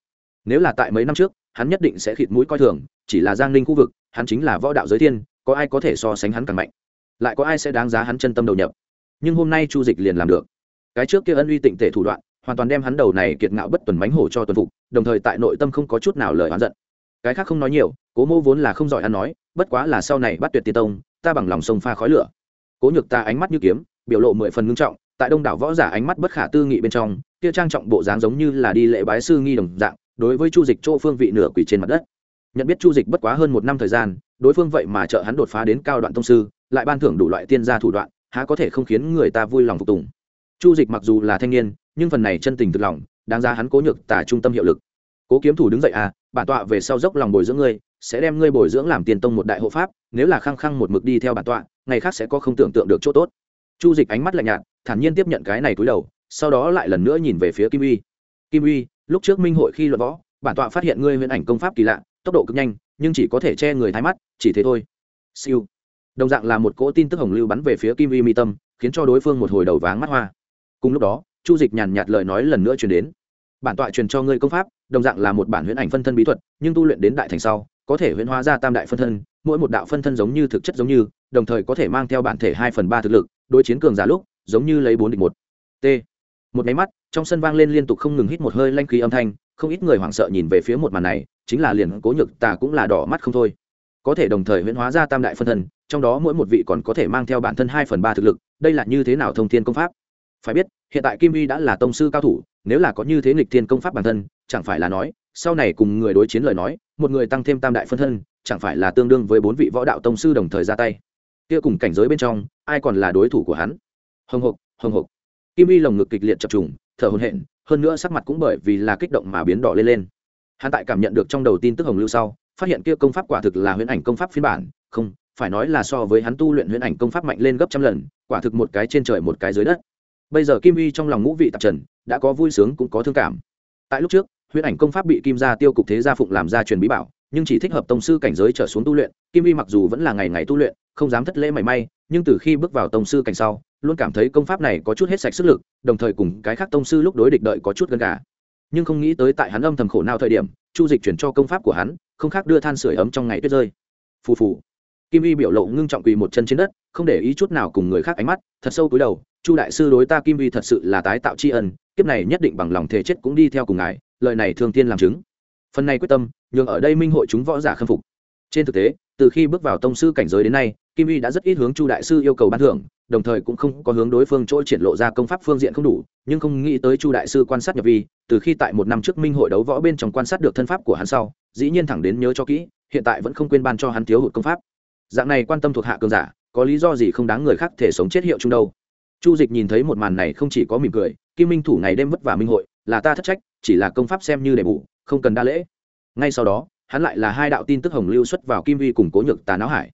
Nếu là tại mấy năm trước, hắn nhất định sẽ khịt mũi coi thường, chỉ là giang ninh khu vực, hắn chính là võ đạo giới thiên có ai có thể so sánh hắn càng mạnh, lại có ai sẽ đáng giá hắn chân tâm đầu nhập. Nhưng hôm nay chu dịch liền làm được. Cái trước kia ân uy tịnh tệ thủ đoạn, hoàn toàn đem hắn đầu này kiệt ngạo bất tuần mánh hổ cho tuần phục, đồng thời tại nội tâm không có chút nào lời oán giận. Cái khác không nói nhiều, cố mô vốn là không giỏi ăn nói, bất quá là sau này bắt tuyệt tiên tông, ta bằng lòng sông pha khói lửa. Cố nhược ta ánh mắt như kiếm, biểu lộ mười phần ngưng trọng, tại đông đảo võ giả ánh mắt bất khả tư nghị bên trong, kia trang trọng bộ dáng giống như là đi lễ bái sư nghi đồng dạng, đối với chu dịch chỗ phương vị nửa quỷ trên mặt đất nhận biết chu dịch bất quá hơn một năm thời gian, đối phương vậy mà trợ hắn đột phá đến cao đoạn tông sư, lại ban thưởng đủ loại tiên gia thủ đoạn, há có thể không khiến người ta vui lòng phục tùng. Chu dịch mặc dù là thanh niên, nhưng phần này chân tình thực lòng, đáng ra hắn cố nhược tả trung tâm hiệu lực. Cố kiếm thủ đứng dậy à bản tọa về sau dốc lòng bồi dưỡng ngươi, sẽ đem ngươi bồi dưỡng làm tiền tông một đại hộ pháp, nếu là khăng khăng một mực đi theo bản tọa, ngày khác sẽ có không tưởng tượng được chỗ tốt. Chu dịch ánh mắt lạnh nhạt, thản nhiên tiếp nhận cái này cúi đầu, sau đó lại lần nữa nhìn về phía kim uy. Kim uy, lúc trước minh hội khi luận võ bản tọa phát hiện ngươi huyền ảnh công pháp kỳ lạ tốc độ cực nhanh, nhưng chỉ có thể che người thái mắt, chỉ thế thôi. Siêu. Đồng dạng là một cỗ tin tức hồng lưu bắn về phía kim Vi mi tâm, khiến cho đối phương một hồi đầu váng mắt hoa. Cùng lúc đó, chu dịch nhàn nhạt lời nói lần nữa truyền đến. Bản tọa truyền cho ngươi công pháp, đồng dạng là một bản huyễn ảnh phân thân bí thuật, nhưng tu luyện đến đại thành sau, có thể huyễn hóa ra tam đại phân thân, mỗi một đạo phân thân giống như thực chất giống như, đồng thời có thể mang theo bản thể hai phần ba thực lực, đối chiến cường giả lúc, giống như lấy bốn địch một. T. Một máy mắt, trong sân vang lên liên tục không ngừng hít một hơi lanh khí âm thanh, không ít người hoảng sợ nhìn về phía một màn này chính là liền cố nhược tà cũng là đỏ mắt không thôi. Có thể đồng thời huyễn hóa ra tam đại phân thân trong đó mỗi một vị còn có thể mang theo bản thân hai phần ba thực lực, đây là như thế nào thông thiên công pháp? Phải biết, hiện tại kim uy đã là tông sư cao thủ, nếu là có như thế nghịch thiên công pháp bản thân, chẳng phải là nói, sau này cùng người đối chiến lời nói, một người tăng thêm tam đại phân thân, chẳng phải là tương đương với bốn vị võ đạo tông sư đồng thời ra tay. Kia cùng cảnh giới bên trong, ai còn là đối thủ của hắn? Hồng hộc hồng hộc. Kim uy lồng ngực kịch liệt chập trùng, thở hồn hện hơn nữa sắc mặt cũng bởi vì là kích động mà biến đỏ lên lên hắn tại cảm nhận được trong đầu tin tức hồng lưu sau, phát hiện kia công pháp quả thực là huyễn ảnh công pháp phiên bản, không, phải nói là so với hắn tu luyện huyễn ảnh công pháp mạnh lên gấp trăm lần, quả thực một cái trên trời một cái dưới đất. Bây giờ kim uy trong lòng ngũ vị tạp trần, đã có vui sướng cũng có thương cảm. Tại lúc trước, huyễn ảnh công pháp bị kim gia tiêu cục thế gia phụng làm gia truyền bí bảo, nhưng chỉ thích hợp tông sư cảnh giới trở xuống tu luyện, kim uy mặc dù vẫn là ngày ngày tu luyện, không dám thất lễ mảy may, nhưng từ khi bước vào tông sư cảnh sau, luôn cảm thấy công pháp này có chút hết sạch sức lực, đồng thời cùng cái khác tông sư lúc đối địch đợi có chút gần cả nhưng không nghĩ tới tại hắn âm thầm khổ nào thời điểm, chu dịch chuyển cho công pháp của hắn, không khác đưa than sửa ấm trong ngày tuyết rơi. Phù phù. Kim y biểu lộ ngưng trọng quỳ một chân trên đất, không để ý chút nào cùng người khác ánh mắt, thật sâu túi đầu, chu đại sư đối ta kim y thật sự là tái tạo tri ân, kiếp này nhất định bằng lòng thể chết cũng đi theo cùng ngài, lời này thường tiên làm chứng. Phần này quyết tâm, nhường ở đây minh hội chúng võ giả khâm phục. Trên thực tế, từ khi bước vào tông sư cảnh giới đến nay kim y đã rất ít hướng chu đại sư yêu cầu ban thưởng, đồng thời cũng không có hướng đối phương chỗ triển lộ ra công pháp phương diện không đủ, nhưng không nghĩ tới chu đại sư quan sát nhập vi, từ khi tại một năm trước minh hội đấu võ bên trong quan sát được thân pháp của hắn sau, dĩ nhiên thẳng đến nhớ cho kỹ, hiện tại vẫn không quên ban cho hắn thiếu hụt công pháp. Dạng này quan tâm thuộc hạ cường giả, có lý do gì không đáng người khác thể sống chết hiệu chung đâu. Chu dịch nhìn thấy một màn này không chỉ có mỉm cười, kim minh thủ ngày đêm vất vả minh hội, là ta thất trách, chỉ là công pháp xem như để bù, không cần đa lễ. Ngay sau đó, hắn lại là hai đạo tin tức hồng lưu xuất vào kim vi cùng cố nhược tà não hải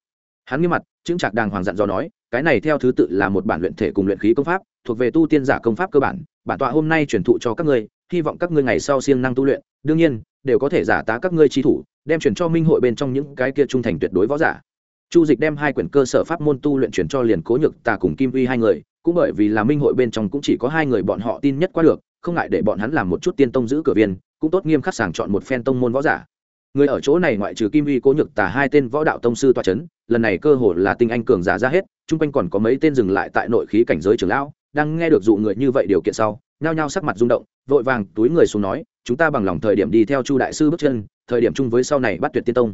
hắn nghiêm mặt chứng trạc đàng hoàng dặn do nói, cái này theo thứ tự là một bản luyện thể cùng luyện khí công pháp, thuộc về tu tiên giả công pháp cơ bản bản tọa hôm nay truyền thụ cho các ngươi, hy vọng các ngươi ngày sau siêng năng tu luyện, đương nhiên, đều có thể giả tá các ngươi chi thủ, đem truyền cho minh hội bên trong những cái kia trung thành tuyệt đối võ giả. Chu dịch đem hai quyển cơ sở pháp môn tu luyện chuyển cho liền cố nhược, tà cùng kim uy hai người, cũng bởi vì là minh hội bên trong cũng chỉ có hai người bọn họ tin nhất quá được, không ngại để bọn hắn làm một chút tiên tông giữ cửa viên, cũng tốt nghiêm khắc sàng chọn một phen tông môn võ giả người ở chỗ này ngoại trừ kim vi cố nhược tà, hai tên võ đạo tông sư toa c h ấ n lần này cơ hội là tinh anh cường giả ra hết, chung quanh còn có mấy tên dừng lại tại nội khí cảnh giới trường lão, đang nghe được dụ người như vậy điều kiện sau, nhao nhao sắc mặt rung động, vội vàng túi người xuống nói, chúng ta bằng lòng thời điểm đi theo chu đại sư bước chân, thời điểm chung với sau này bắt tuyệt tiên tông.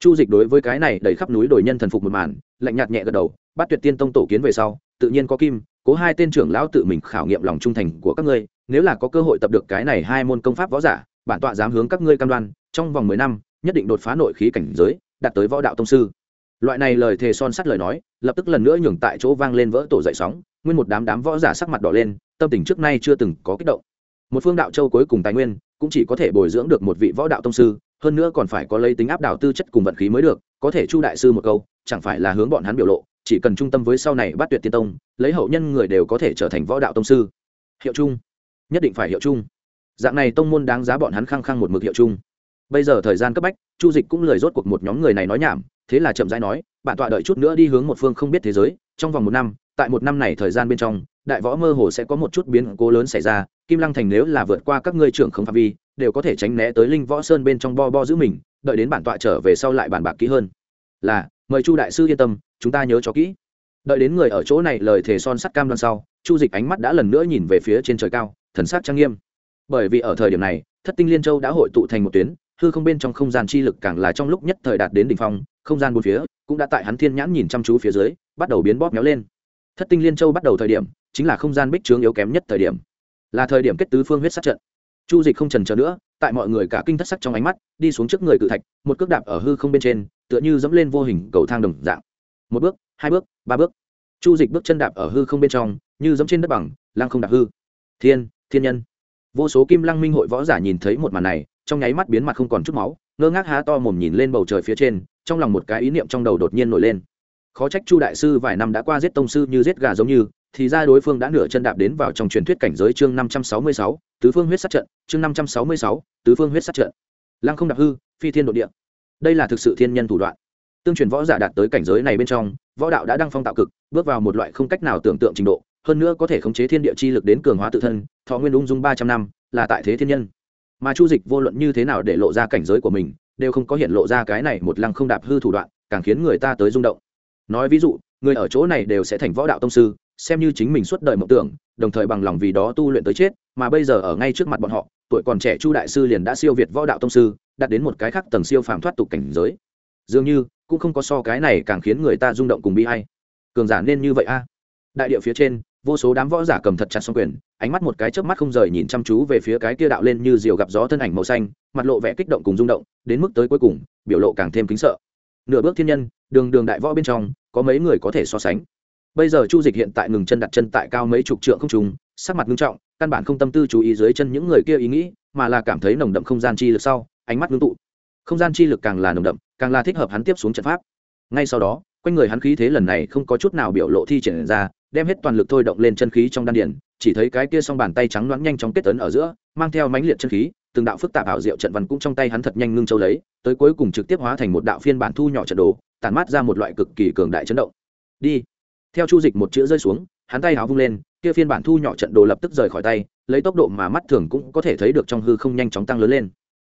Chu dịch đối với cái này đẩy khắp núi đồi nhân thần phục một màn, lạnh nhạt nhẹ gật đầu bắt tuyệt tiên tông tổ kiến về sau, tự nhiên có kim, cố hai tên trưởng lão tự mình khảo nghiệm lòng trung thành của các ngươi, nếu là có cơ hội tập được cái này hai môn công pháp võ giả, bản tọa dám hướng các ngươi cam đoan trong vòng mười năm, nhất định đột phá nội khí cảnh giới, đạt tới võ đạo tông sư. Loại này lời thề son sắt lời nói, lập tức lần nữa nhường tại chỗ vang lên vỡ tổ dậy sóng, nguyên một đám đám võ giả sắc mặt đỏ lên, tâm tình trước nay chưa từng có kích động. Một phương đạo châu cuối cùng tài nguyên, cũng chỉ có thể bồi dưỡng được một vị võ đạo tông sư, hơn nữa còn phải có lấy tính áp đảo tư chất cùng vận khí mới được, có thể chu đại sư một câu, chẳng phải là hướng bọn hắn biểu lộ, chỉ cần trung tâm với sau này bắt tuyệt tiên tông, lấy hậu nhân người đều có thể trở thành võ đạo tông sư. Hiệu chung. Nhất định phải hiệu chung. Dạng này tông môn đáng giá bọn hắn khăng khăng một mực hiệu chung bây giờ thời gian cấp bách, chu dịch cũng lời rốt cuộc một nhóm người này nói nhảm, thế là chậm rãi nói, bạn tọa đợi chút nữa đi hướng một phương không biết thế giới, trong vòng một năm, tại một năm này thời gian bên trong, đại võ mơ hồ sẽ có một chút biến cố lớn xảy ra, kim lăng thành nếu là vượt qua các ngươi trưởng không phạm vi, đều có thể tránh né tới linh võ sơn bên trong bo bo giữ mình, đợi đến bản tọa trở về sau lại bàn bạc kỹ hơn. Là, mời chu đại sư yên tâm, chúng ta nhớ cho kỹ. Đợi đến người ở chỗ này lời thề son sắt cam đoan sau, chu dịch ánh mắt đã lần nữa nhìn về phía trên trời cao, thần sắc trang nghiêm. Bởi vì ở thời điểm này, thất tinh liên châu đã hội tụ thành một tuyến hư không bên trong không gian chi lực càng là trong lúc nhất thời đạt đến đỉnh phong, không gian bốn phía cũng đã tại hắn thiên nhãn nhìn chăm chú phía dưới, bắt đầu biến bóp méo lên. Thất tinh liên châu bắt đầu thời điểm, chính là không gian bích trướng yếu kém nhất thời điểm. Là thời điểm kết tứ phương huyết sát trận. Chu dịch không chần chờ nữa, tại mọi người cả kinh thất sắc trong ánh mắt, đi xuống trước người cự thạch, một cước đạp ở hư không bên trên, tựa như dẫm lên vô hình cầu thang đồng dạng. Một bước, hai bước, ba bước. Chu dịch bước chân đạp ở hư không bên trong, như dẫm trên đất bằng, lăng không đạp hư. Thiên thiên nhân. Vô số kim lăng minh hội võ giả nhìn thấy một màn này trong nháy mắt biến mặt không còn chút máu, ngơ ngác há to mồm nhìn lên bầu trời phía trên, trong lòng một cái ý niệm trong đầu đột nhiên nổi lên. Khó trách chu đại sư vài năm đã qua giết tông sư như giết gà giống như, thì ra đối phương đã nửa chân đạp đến vào trong truyền thuyết cảnh giới chương năm trăm sáu mươi sáu, tứ phương huyết sát trận, chương năm trăm sáu mươi sáu, tứ phương huyết sát trận. Lăng không đạp hư, phi thiên nội địa. Đây là thực sự thiên nhân thủ đoạn. Tương truyền võ giả đạt tới cảnh giới này bên trong, võ đạo đã đăng phong tạo cực, bước vào một loại không cách nào tưởng tượng trình độ, hơn nữa có thể khống chế thiên địa chi lực đến cường hóa tự thân, thọ nguyên ung dung ba trăm năm, là tại thế thiên nhân mà chu dịch vô luận như thế nào để lộ ra cảnh giới của mình, đều không có hiện lộ ra cái này một lăng không đạp hư thủ đoạn, càng khiến người ta tới rung động. Nói ví dụ, người ở chỗ này đều sẽ thành võ đạo tông sư, xem như chính mình suốt đời mộng tưởng, đồng thời bằng lòng vì đó tu luyện tới chết, mà bây giờ ở ngay trước mặt bọn họ, tuổi còn trẻ chu đại sư liền đã siêu việt võ đạo tông sư, đạt đến một cái khác tầng siêu phàm thoát tục cảnh giới. Dường như, cũng không có so cái này càng khiến người ta rung động cùng bi hay cường giả nên như vậy a. Đại địa phía trên vô số đám võ giả cầm thật chặt xong quyền, ánh mắt một cái chớp mắt không rời nhìn chăm chú về phía cái kia đạo lên như diều gặp gió thân ảnh màu xanh, mặt lộ vẻ kích động cùng rung động, đến mức tới cuối cùng, biểu lộ càng thêm kính sợ. Nửa bước thiên nhân, đường đường đại võ bên trong, có mấy người có thể so sánh. Bây giờ chu dịch hiện tại ngừng chân đặt chân tại cao mấy chục trượng không trùng sắc mặt nghiêm trọng, căn bản không tâm tư chú ý dưới chân những người kia ý nghĩ, mà là cảm thấy nồng đậm không gian chi lực sau, ánh mắt ngưng tụ. Không gian chi lực càng là nồng đậm, càng là thích hợp hắn tiếp xuống trận pháp. Ngay sau đó quanh người hắn khí thế lần này không có chút nào biểu lộ thi triển ra, đem hết toàn lực thôi động lên chân khí trong đan điển chỉ thấy cái kia s o n g bàn tay trắng loãng nhanh chóng kết tấn ở giữa, mang theo mãnh liệt chân khí, từng đạo phức tạp ảo diệu trận văn cũng trong tay hắn thật nhanh ngưng châu lấy, tới cuối cùng trực tiếp hóa thành một đạo phiên bản thu nhỏ trận đồ tàn mát ra một loại cực kỳ cường đại chấn động. Đi. Theo chu dịch một chữ rơi xuống, hắn tay háo vung lên, kia phiên bản thu nhỏ trận đồ lập tức rời khỏi tay, lấy tốc độ mà mắt thường cũng có thể thấy được trong hư không nhanh chóng tăng lớn lên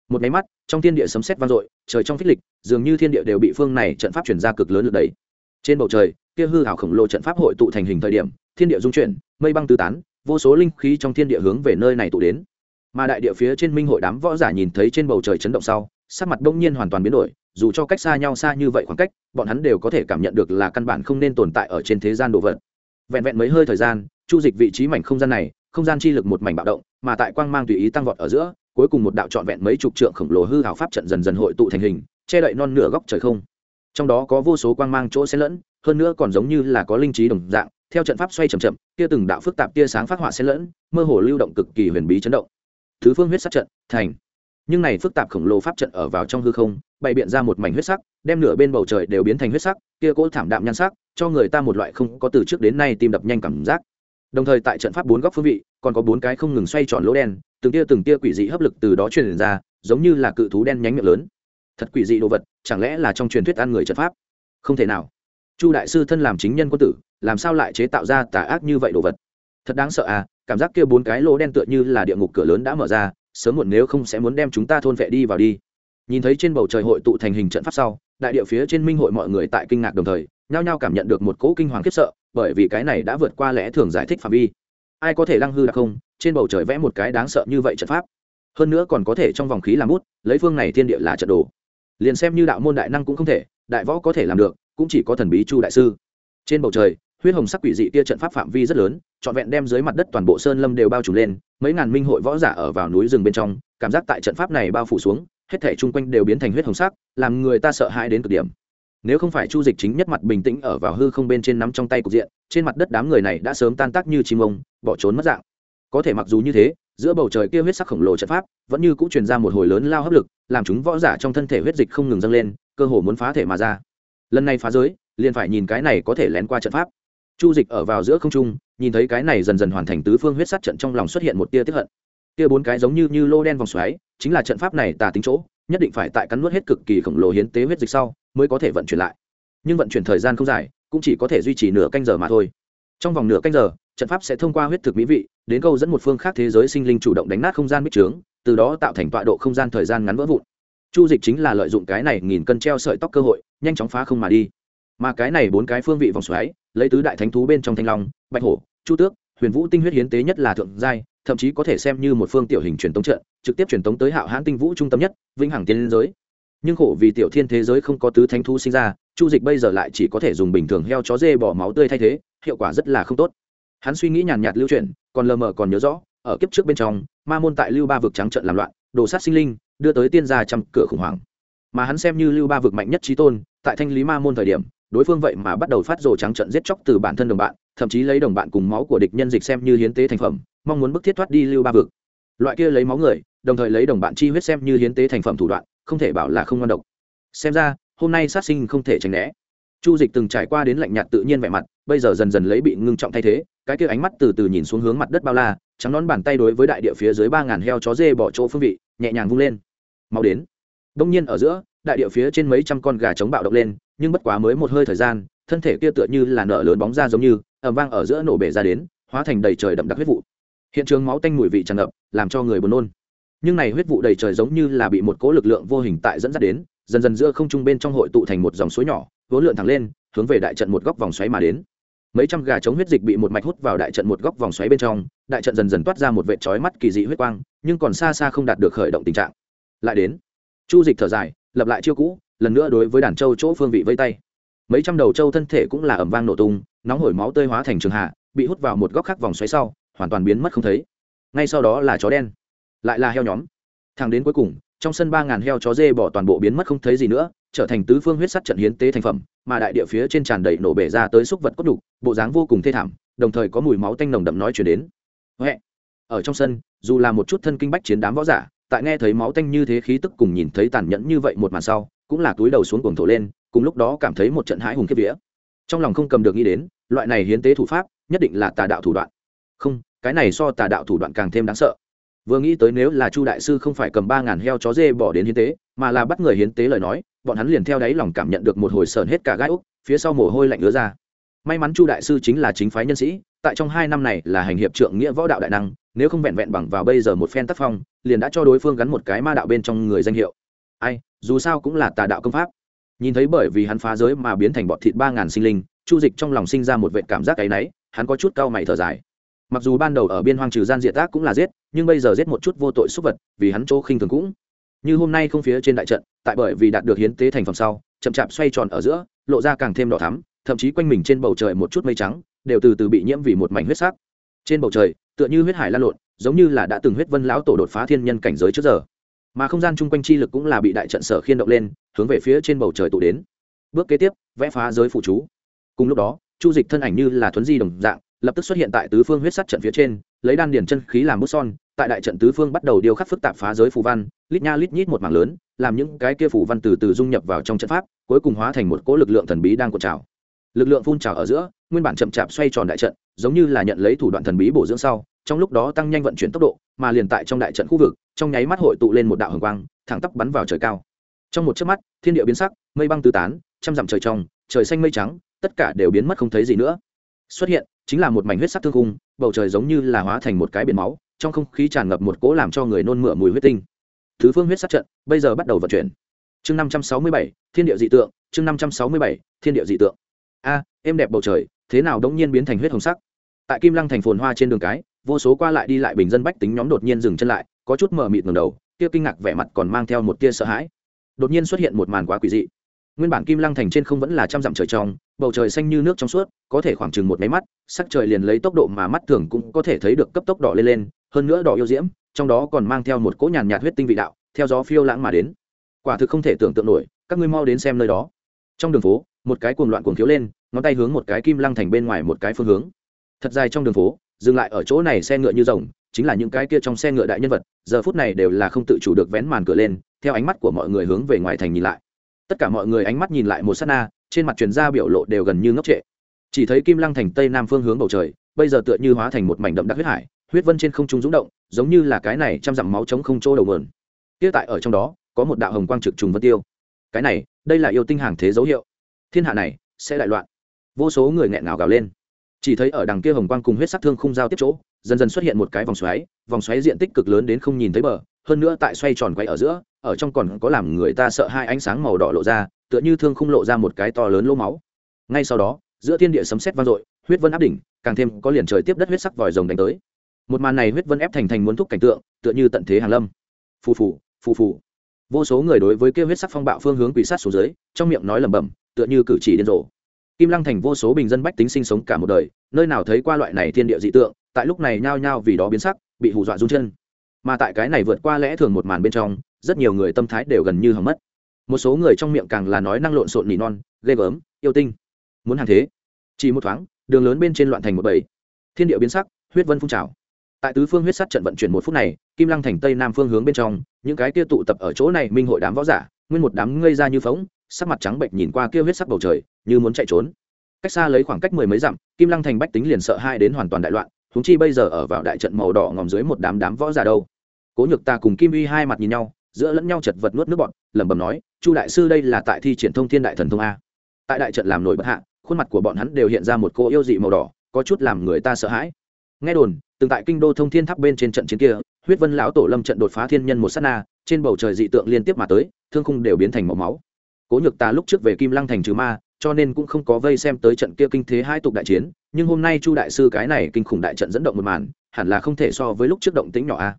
một máy mắt, trong thiên địa sấm sét vang dội, trời trong phích lịch, dường như thiên địa đều bị phương này trận pháp chuyển ra cực lớn lực đẩy. Trên bầu trời, kia hư hảo khổng lồ trận pháp hội tụ thành hình thời điểm, thiên địa dung chuyển, mây băng tứ tán, vô số linh khí trong thiên địa hướng về nơi này tụ đến. Mà đại địa phía trên minh hội đám võ giả nhìn thấy trên bầu trời chấn động sau, sắc mặt đông nhiên hoàn toàn biến đổi, dù cho cách xa nhau xa như vậy khoảng cách, bọn hắn đều có thể cảm nhận được là căn bản không nên tồn tại ở trên thế gian đồ vật. Vẹn vẹn mấy hơi thời gian, chu dịch vị trí mảnh không gian này, không gian chi lực một mảnh bạo động, mà tại quang mang tùy ý tăng vọt ở giữa cuối cùng một đạo trọn vẹn mấy chục trượng khổng lồ hư hào pháp trận dần dần hội tụ thành hình, che đậy non nửa góc trời không. Trong đó có vô số quang mang chỗ xen lẫn, hơn nữa còn giống như là có linh trí đồng dạng, theo trận pháp xoay chậm chậm, kia từng đạo phức tạp tia sáng phát họa xen lẫn, mơ hồ lưu động cực kỳ huyền bí chấn động. Thứ phương huyết sắc trận, thành. Nhưng này phức tạp khổng lồ pháp trận ở vào trong hư không, bày biện ra một mảnh huyết sắc, đem nửa bên bầu trời đều biến thành huyết sắc, kia cỗ thảm đạm nhan sắc, cho người ta một loại không có từ trước đến nay tim đập nhanh cảm giác đồng thời tại trận pháp bốn góc phương vị, còn có bốn cái không ngừng xoay tròn lỗ đen, từng tia từng tia quỷ dị hấp lực từ đó truyền ra, giống như là cự thú đen nhánh miệng lớn. Thật quỷ dị đồ vật, chẳng lẽ là trong truyền thuyết ăn người trận pháp? Không thể nào. Chu đại sư thân làm chính nhân quân tử, làm sao lại chế tạo ra tà ác như vậy đồ vật? Thật đáng sợ à cảm giác kia bốn cái lỗ đen tựa như là địa ngục cửa lớn đã mở ra, sớm muộn nếu không sẽ muốn đem chúng ta thôn vệ đi vào đi. Nhìn thấy trên bầu trời hội tụ thành hình trận pháp sau, đại địa phía trên minh hội mọi người tại kinh ngạc đồng thời, nhao nhao cảm nhận được một cỗ kinh hoàng khiếp sợ bởi vì cái này đã vượt qua lẽ thường giải thích phạm vi. Ai có thể lăng hư đặc không, trên bầu trời vẽ một cái đáng sợ như vậy trận pháp. Hơn nữa còn có thể trong vòng khí làm bút, lấy phương này thiên địa là trận đồ. Liền xem như đạo môn đại năng cũng không thể, đại võ có thể làm được, cũng chỉ có thần bí chu đại sư. Trên bầu trời, huyết hồng sắc quỷ dị tia trận pháp phạm vi rất lớn, trọn vẹn đem dưới mặt đất toàn bộ sơn lâm đều bao trùm lên, mấy ngàn minh hội võ giả ở vào núi rừng bên trong, cảm giác tại trận pháp này bao phủ xuống, hết thể chung quanh đều biến thành huyết hồng sắc, làm người ta sợ hãi đến cực điểm nếu không phải chu dịch chính nhất mặt bình tĩnh ở vào hư không bên trên nắm trong tay cục diện, trên mặt đất đám người này đã sớm tan tác như chim ông, bỏ trốn mất dạng. Có thể mặc dù như thế, giữa bầu trời kia huyết sắc khổng lồ trận pháp, vẫn như cũng truyền ra một hồi lớn lao hấp lực, làm chúng võ giả trong thân thể huyết dịch không ngừng dâng lên, cơ hồ muốn phá thể mà ra. Lần này phá giới, liền phải nhìn cái này có thể lén qua trận pháp. Chu dịch ở vào giữa không trung, nhìn thấy cái này dần dần hoàn thành tứ phương huyết sát trận trong lòng xuất hiện một tia tiếp hận. Tia bốn cái giống như như lô đen vòng xoáy, chính là trận pháp này tà tính chỗ nhất định phải tại cắn nuốt hết cực kỳ khổng lồ hiến tế huyết dịch sau mới có thể vận chuyển lại. Nhưng vận chuyển thời gian không dài, cũng chỉ có thể duy trì nửa canh giờ mà thôi. Trong vòng nửa canh giờ, trận pháp sẽ thông qua huyết thực mỹ vị, đến câu dẫn một phương khác thế giới sinh linh chủ động đánh nát không gian bích trướng, từ đó tạo thành tọa độ không gian thời gian ngắn vỡ vụn. Chu dịch chính là lợi dụng cái này nghìn cân treo sợi tóc cơ hội, nhanh chóng phá không mà đi. Mà cái này bốn cái phương vị vòng xoáy, lấy tứ đại thánh thú bên trong thanh long, bạch hổ, chu tước, huyền vũ tinh huyết hiến tế nhất là thượng giai thậm chí có thể xem như một phương tiểu hình truyền tống trận, trực tiếp truyền tống tới hạo hãn tinh vũ trung tâm nhất, vĩnh hằng tiên liên giới. Nhưng khổ vì tiểu thiên thế giới không có tứ thánh thú sinh ra, chu dịch bây giờ lại chỉ có thể dùng bình thường heo chó dê bỏ máu tươi thay thế, hiệu quả rất là không tốt. Hắn suy nghĩ nhàn nhạt lưu chuyển, còn lờ mờ còn nhớ rõ, ở kiếp trước bên trong, ma môn tại lưu ba vực trắng trận làm loạn, đồ sát sinh linh, đưa tới tiên gia trăm cửa khủng hoảng. Mà hắn xem như lưu ba vực mạnh nhất trí tôn, tại thanh lý ma môn thời điểm, đối phương vậy mà bắt đầu phát rồ trắng trận giết chóc từ bản thân đồng bạn, thậm chí lấy đồng bạn cùng máu của địch nhân dịch xem như hiến tế thành phẩm mong muốn bức thiết thoát đi lưu ba vực. Loại kia lấy máu người, đồng thời lấy đồng bạn chi huyết xem như hiến tế thành phẩm thủ đoạn, không thể bảo là không ngon độc. Xem ra, hôm nay sát sinh không thể tránh né. Chu dịch từng trải qua đến lạnh nhạt tự nhiên vẻ mặt, bây giờ dần dần lấy bị ngưng trọng thay thế, cái kia ánh mắt từ từ nhìn xuống hướng mặt đất bao la, trắng nón bàn tay đối với đại địa phía dưới ba ngàn heo chó dê bỏ chỗ phương vị, nhẹ nhàng vung lên. Mau đến. Đông nhiên ở giữa, đại địa phía trên mấy trăm con gà trống bạo động lên, nhưng bất quá mới một hơi thời gian, thân thể kia tựa như là nở lớn bóng ra giống như ẩm vang ở giữa nổ bể ra đến, hóa thành đầy trời đậm đặc huyết vụ hiện trường máu tanh mùi vị tràn ngập, làm cho người buồn nôn. Nhưng này huyết vụ đầy trời giống như là bị một cỗ lực lượng vô hình tại dẫn dắt đến, dần dần giữa không trung bên trong hội tụ thành một dòng suối nhỏ, vốn lượn thẳng lên, hướng về đại trận một góc vòng xoáy mà đến. Mấy trăm gà chống huyết dịch bị một mạch hút vào đại trận một góc vòng xoáy bên trong, đại trận dần dần toát ra một vệ trói mắt kỳ dị huyết quang, nhưng còn xa xa không đạt được khởi động tình trạng. Lại đến, chu dịch thở dài, lập lại chiêu cũ, lần nữa đối với đàn châu chỗ phương vị vây tay. Mấy trăm đầu châu thân thể cũng là ẩm vang nổ tung, nóng hổi máu tơi hóa thành trường hạ, bị hút vào một góc khác vòng xoáy sau hoàn toàn biến mất không thấy. Ngay sau đó là chó đen, lại là heo nhóm. Thang đến cuối cùng, trong sân ba ngàn heo chó dê bỏ toàn bộ biến mất không thấy gì nữa, trở thành tứ phương huyết sắt trận hiến tế thành phẩm, mà đại địa phía trên tràn đầy nổ bể ra tới xúc vật cốt đục, bộ dáng vô cùng thê thảm, đồng thời có mùi máu tanh nồng đậm nói chuyển đến. Huệ. ở trong sân, dù là một chút thân kinh bách chiến đám võ giả, tại nghe thấy máu tanh như thế khí tức cùng nhìn thấy tàn nhẫn như vậy một màn sau, cũng là túi đầu xuống cuồng thổ lên, cùng lúc đó cảm thấy một trận hãi hùng kiếp vía. Trong lòng không cầm được nghĩ đến, loại này hiến tế thủ pháp, nhất định là tà đạo thủ đoạn. Không cái này so tà đạo thủ đoạn càng thêm đáng sợ. Vừa nghĩ tới nếu là chu đại sư không phải cầm ba ngàn heo chó dê bỏ đến hiến tế, mà là bắt người hiến tế lời nói, bọn hắn liền theo đáy lòng cảm nhận được một hồi sờn hết cả gai úc, phía sau mồ hôi lạnh ứa ra. May mắn chu đại sư chính là chính phái nhân sĩ, tại trong hai năm này là hành hiệp trượng nghĩa võ đạo đại năng, nếu không vẹn vẹn bằng vào bây giờ một phen tác phong, liền đã cho đối phương gắn một cái ma đạo bên trong người danh hiệu. Ai, dù sao cũng là tà đạo công pháp. Nhìn thấy bởi vì hắn phá giới mà biến thành bọt thịt ba ngàn sinh linh, chu dịch trong lòng sinh ra một vệ cảm giác áy náy, hắn có chút cau mày thở dài mặc dù ban đầu ở biên hoang trừ gian diệt tác cũng là giết, nhưng bây giờ giết một chút vô tội xúc vật, vì hắn chỗ khinh thường cũng. Như hôm nay không phía trên đại trận, tại bởi vì đạt được hiến tế thành phẩm sau, chậm chạp xoay tròn ở giữa, lộ ra càng thêm đỏ thắm, thậm chí quanh mình trên bầu trời một chút mây trắng, đều từ từ bị nhiễm vì một mảnh huyết sắc. Trên bầu trời, tựa như huyết hải lan lộn, giống như là đã từng huyết vân lão tổ đột phá thiên nhân cảnh giới trước giờ. Mà không gian chung quanh chi lực cũng là bị đại trận sở khiên động lên, hướng về phía trên bầu trời tụ đến. Bước kế tiếp, vẽ phá giới phụ chú. Cùng lúc đó, chu dịch thân ảnh như là thuấn di đồng dạng lập tức xuất hiện tại tứ phương huyết sắt trận phía trên, lấy đan điền chân khí làm bút son, tại đại trận tứ phương bắt đầu điêu khắc phức tạp phá giới phù văn, lít nha lít nhít một mảng lớn, làm những cái kia phù văn từ từ dung nhập vào trong trận pháp, cuối cùng hóa thành một cỗ lực lượng thần bí đang cuộn trào. Lực lượng phun trào ở giữa, nguyên bản chậm chạp xoay tròn đại trận, giống như là nhận lấy thủ đoạn thần bí bổ dưỡng sau, trong lúc đó tăng nhanh vận chuyển tốc độ, mà liền tại trong đại trận khu vực, trong nháy mắt hội tụ lên một đạo hồng quang, thẳng tắp bắn vào trời cao. Trong một chớp mắt, thiên địa biến sắc, mây băng tứ tán, trăm dặm trời trong, trời xanh mây trắng, tất cả đều biến mất không thấy gì nữa. Xuất hiện chính là một mảnh huyết sắc thương khung, bầu trời giống như là hóa thành một cái biển máu, trong không khí tràn ngập một cỗ làm cho người nôn mửa mùi huyết tinh. Thứ phương huyết sắc trận, bây giờ bắt đầu vận chuyển. Chương năm trăm sáu mươi bảy, thiên địa dị tượng, chương năm trăm sáu mươi bảy, thiên địa dị tượng. A em đẹp bầu trời, thế nào đống nhiên biến thành huyết hồng sắc? Tại kim lăng thành phồn hoa trên đường cái, vô số qua lại đi lại bình dân bách tính nhóm đột nhiên dừng chân lại, có chút mờ mịt ngầm đầu, kia kinh ngạc vẻ mặt còn mang theo một tia sợ hãi. Đột nhiên xuất hiện một màn quá quỷ dị nguyên bản kim lăng thành trên không vẫn là trăm dặm trời trong, bầu trời xanh như nước trong suốt, có thể khoảng chừng một máy mắt, sắc trời liền lấy tốc độ mà mắt thường cũng có thể thấy được cấp tốc đỏ lên lên, hơn nữa đỏ yêu diễm, trong đó còn mang theo một cỗ nhàn nhạt huyết tinh vị đạo, theo gió phiêu lãng mà đến. Quả thực không thể tưởng tượng nổi, các ngươi mau đến xem nơi đó. Trong đường phố, một cái cuồng loạn cuồng thiếu lên, ngón tay hướng một cái kim lăng thành bên ngoài một cái phương hướng. Thật dài trong đường phố, dừng lại ở chỗ này xe ngựa như rồng, chính là những cái kia trong xe ngựa đại nhân vật, giờ phút này đều là không tự chủ được vén màn cửa lên, theo ánh mắt của mọi người hướng về ngoài thành nhìn lại tất cả mọi người ánh mắt nhìn lại một s á t na, trên mặt truyền ra biểu lộ đều gần như ngốc trệ. Chỉ thấy kim lăng thành tây nam phương hướng bầu trời, bây giờ tựa như hóa thành một mảnh đậm đặc huyết hải, huyết vân trên không trung rúng động, giống như là cái này chăm dặm máu trống không chỗ đầu mườn tiết tại ở trong đó, có một đạo hồng quang trực trùng vân tiêu. Cái này, đây là yêu tinh hàng thế dấu hiệu. Thiên hạ này, sẽ đại loạn. Vô số người nghẹn ngào gào lên. Chỉ thấy ở đằng kia hồng quang cùng huyết sắc thương không giao tiếp chỗ, dần dần xuất hiện một cái vòng xoáy vòng xoáy diện tích cực lớn đến không nhìn thấy bờ hơn nữa tại xoay tròn quay ở giữa, ở trong còn có làm người ta sợ hai ánh sáng màu đỏ lộ ra, tựa như thương không lộ ra một cái to lớn lỗ máu. Ngay sau đó, giữa thiên địa sấm sét vang dội, huyết vân áp đỉnh, càng thêm có liền trời tiếp đất huyết sắc vòi rồng đánh tới. Một màn này huyết vân ép thành thành muốn thúc cảnh tượng, tựa như tận thế hàng lâm. Phù phù phù phù. Vô số người đối với kêu huyết sắc phong bạo phương hướng quỷ sát xuống dưới, trong miệng nói lẩm bẩm, tựa như cử chỉ điên rồ. Kim lăng thành vô số bình dân bách tính sinh sống cả một đời, nơi nào thấy qua loại này thiên địa dị tượng, tại lúc này nhao nhao vì đó biến sắc, bị hù dọa run chân mà tại cái này vượt qua lẽ thường một màn bên trong, rất nhiều người tâm thái đều gần như hầm mất. Một số người trong miệng càng là nói năng lộn xộn nỉ non, ghê gớm, yêu tinh. Muốn hàng thế. Chỉ một thoáng, đường lớn bên trên loạn thành một bầy. Thiên địa biến sắc, huyết vân phun trào. Tại tứ phương huyết sắt trận vận chuyển một phút này, kim lăng thành tây nam phương hướng bên trong, những cái kia tụ tập ở chỗ này minh hội đám võ giả, nguyên một đám ngây ra như phóng sắc mặt trắng bệnh nhìn qua kia huyết sắc bầu trời, như muốn chạy trốn. Cách xa lấy khoảng cách mười mấy dặm, kim lăng thành bách tính liền sợ hai đến hoàn toàn đại loạn huống chi bây giờ ở vào đại trận màu đỏ ngòm dưới một đám đám võ giả đâu? Cố nhược ta cùng kim uy hai mặt nhìn nhau, giữa lẫn nhau chật vật nuốt nước bọt. lẩm bẩm nói, chu đại sư đây là tại thi triển thông thiên đại thần thông a. Tại đại trận làm nổi bất hạ, khuôn mặt của bọn hắn đều hiện ra một cô yêu dị màu đỏ, có chút làm người ta sợ hãi. Nghe đồn, từng tại kinh đô thông thiên tháp bên trên trận chiến kia, huyết vân lão tổ lâm trận đột phá thiên nhân một s á t na, trên bầu trời dị tượng liên tiếp mà tới, thương khung đều biến thành màu máu. Cố nhược ta lúc trước về kim lăng thành trừ ma cho nên cũng không có vây xem tới trận kia kinh thế hai tục đại chiến, nhưng hôm nay chu đại sư cái này kinh khủng đại trận dẫn động một màn, hẳn là không thể so với lúc trước động tĩnh nhỏ a.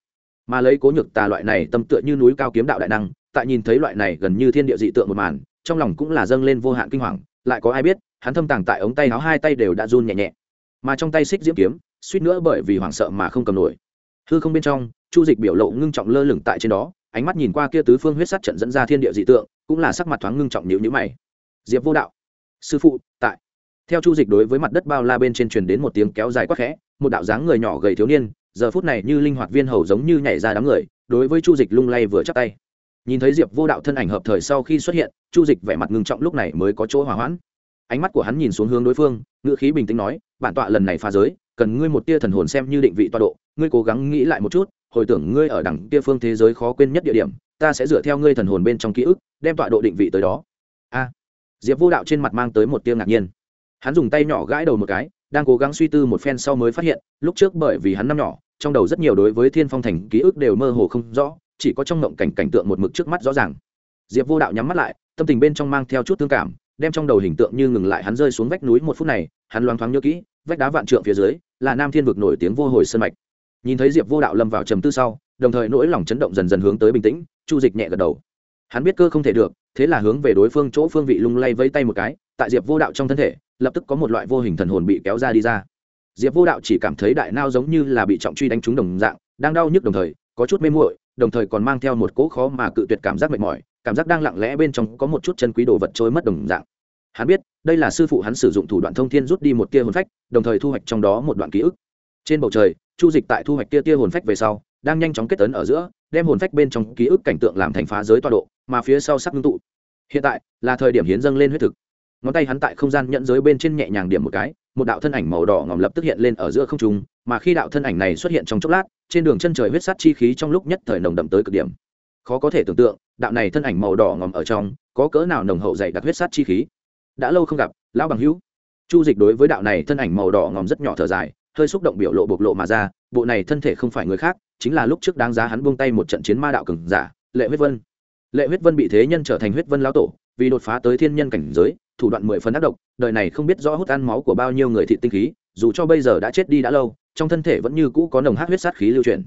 Mà lấy cố nhược tà loại này tâm tựa như núi cao kiếm đạo đại năng, tại nhìn thấy loại này gần như thiên địa dị tượng một màn, trong lòng cũng là dâng lên vô hạn kinh hoàng, lại có ai biết, hắn thâm tàng tại ống tay áo hai tay đều đã run nhẹ nhẹ. Mà trong tay xích diễm kiếm, suýt nữa bởi vì hoảng sợ mà không cầm nổi. Hư không bên trong, chu dịch biểu lộ ngưng trọng lơ lửng tại trên đó, ánh mắt nhìn qua kia tứ phương huyết sắt trận dẫn ra thiên địa dị tượng, cũng là sắc mặt thoáng ngưng trọng nhíu nhíu mày. Diệp vô đạo sư phụ, tại. Theo chu dịch đối với mặt đất bao la bên trên truyền đến một tiếng kéo dài quắc khẽ, một đạo dáng người nhỏ gầy thiếu niên, giờ phút này như linh hoạt viên hầu giống như nhảy ra đám người, đối với chu dịch lung lay vừa chắc tay. Nhìn thấy diệp vô đạo thân ảnh hợp thời sau khi xuất hiện, chu dịch vẻ mặt ngưng trọng lúc này mới có chỗ hỏa hoãn. Ánh mắt của hắn nhìn xuống hướng đối phương, ngữ khí bình tĩnh nói, bản tọa lần này phá giới, cần ngươi một tia thần hồn xem như định vị tọa độ, ngươi cố gắng nghĩ lại một chút, hồi tưởng ngươi ở đẳng kia phương thế giới khó quên nhất địa điểm, ta sẽ dựa theo ngươi thần hồn bên trong ký ức, đem tọa độ định vị tới đó. A diệp vô đạo trên mặt mang tới một tiêu ngạc nhiên. Hắn dùng tay nhỏ gãi đầu một cái, đang cố gắng suy tư một phen sau mới phát hiện, lúc trước bởi vì hắn năm nhỏ, trong đầu rất nhiều đối với thiên phong thành ký ức đều mơ hồ không rõ, chỉ có trong ngộng cảnh cảnh tượng một mực trước mắt rõ ràng. Diệp vô đạo nhắm mắt lại, tâm tình bên trong mang theo chút thương cảm, đem trong đầu hình tượng như ngừng lại hắn rơi xuống vách núi một phút này, hắn loáng thoáng nhớ kỹ, vách đá vạn trượng phía dưới, là nam thiên vực nổi tiếng vô hồi sơn mạch. Nhìn thấy diệp vô đạo lâm vào trầm tư sau, đồng thời nỗi lòng chấn động dần dần hướng tới bình tĩnh, chu dịch nhẹ gật đầu. Hắn biết cơ không thể được thế là hướng về đối phương chỗ phương vị lung lay vẫy tay một cái, tại diệp vô đạo trong thân thể, lập tức có một loại vô hình thần hồn bị kéo ra đi ra. Diệp vô đạo chỉ cảm thấy đại nao giống như là bị trọng truy đánh trúng đồng dạng, đang đau nhức đồng thời, có chút mê muội, đồng thời còn mang theo một cỗ khó mà cự tuyệt cảm giác mệt mỏi, cảm giác đang lặng lẽ bên trong có một chút chân quý đồ vật trôi mất đồng dạng. Hắn biết, đây là sư phụ hắn sử dụng thủ đoạn thông thiên rút đi một tia hồn phách, đồng thời thu hoạch trong đó một đoạn ký ức. Trên bầu trời, chu dịch tại thu hoạch tia tia hồn phách về sau, đang nhanh chóng kết tấn ở giữa, đem hồn phách bên trong ký ức cảnh tượng làm thành phá giới tọa độ mà phía sau sắc ngưng tụ. Hiện tại, là thời điểm hiến dâng lên huyết thực. Ngón tay hắn tại không gian nhận giới bên trên nhẹ nhàng điểm một cái, một đạo thân ảnh màu đỏ ngòm lập tức hiện lên ở giữa không trung, mà khi đạo thân ảnh này xuất hiện trong chốc lát, trên đường chân trời huyết sát chi khí trong lúc nhất thời nồng đậm tới cực điểm. Khó có thể tưởng tượng, đạo này thân ảnh màu đỏ ngòm ở trong, có cỡ nào nồng hậu dày đặc huyết sát chi khí. Đã lâu không gặp, lão bằng hữu. Chu dịch đối với đạo này thân ảnh màu đỏ ngòm rất nhỏ thở dài, hơi xúc động biểu lộ bộc lộ mà ra, bộ này thân thể không phải người khác, chính là lúc trước đáng giá hắn buông tay một trận chiến ma đạo cường giả, lệ huyết vân lệ huyết vân bị thế nhân trở thành huyết vân lão tổ, vì đột phá tới thiên nhân cảnh giới, thủ đoạn mười phần ác độc, đời này không biết rõ hút ăn máu của bao nhiêu người thị tinh khí, dù cho bây giờ đã chết đi đã lâu, trong thân thể vẫn như cũ có nồng hát huyết sát khí lưu truyền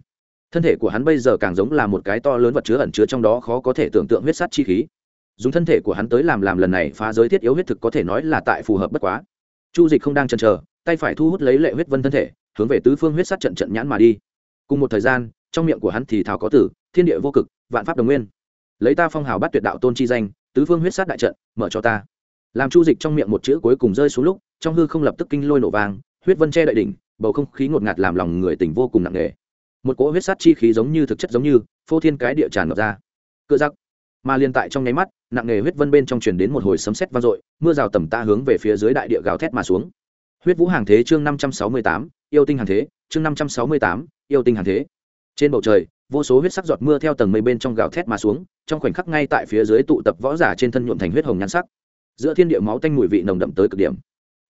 thân thể của hắn bây giờ càng giống là một cái to lớn vật chứa ẩn chứa trong đó khó có thể tưởng tượng huyết sát chi khí. Dùng thân thể của hắn tới làm làm lần này phá giới thiết yếu huyết thực có thể nói là tại phù hợp bất quá. Chu dịch không đang chần chờ, tay phải thu hút lấy lệ huyết vân thân thể, hướng về tứ phương huyết sát trận trận nhãn mà đi. Cùng một thời gian, trong miệng của hắn thì thảo có tử, thiên địa vô cực, vạn pháp đồng nguyên lấy ta phong hào bắt tuyệt đạo tôn chi danh, tứ phương huyết sát đại trận, mở cho ta. Làm chu dịch trong miệng một chữ cuối cùng rơi xuống lúc, trong hư không lập tức kinh lôi nổ vàng huyết vân che đại đỉnh, bầu không khí ngột ngạt làm lòng người tỉnh vô cùng nặng nề. Một cỗ huyết sát chi khí giống như thực chất giống như, phô thiên cái địa tràn ngập ra. Cựa giặc. Mà liên tại trong nháy mắt, nặng nề huyết vân bên trong truyền đến một hồi sấm sét vang dội, mưa rào tầm ta hướng về phía dưới đại địa gào thét mà xuống. Huyết vũ hàng thế chương năm trăm sáu mươi tám, yêu tinh hàng thế, chương năm trăm sáu mươi tám, yêu tinh hàng thế. Trên bầu trời vô số huyết sắc giọt mưa theo tầng mây bên trong gào thét mà xuống, trong khoảnh khắc ngay tại phía dưới tụ tập võ giả trên thân nhuộm thành huyết hồng nhan sắc. Giữa thiên địa máu tanh mùi vị nồng đậm tới cực điểm.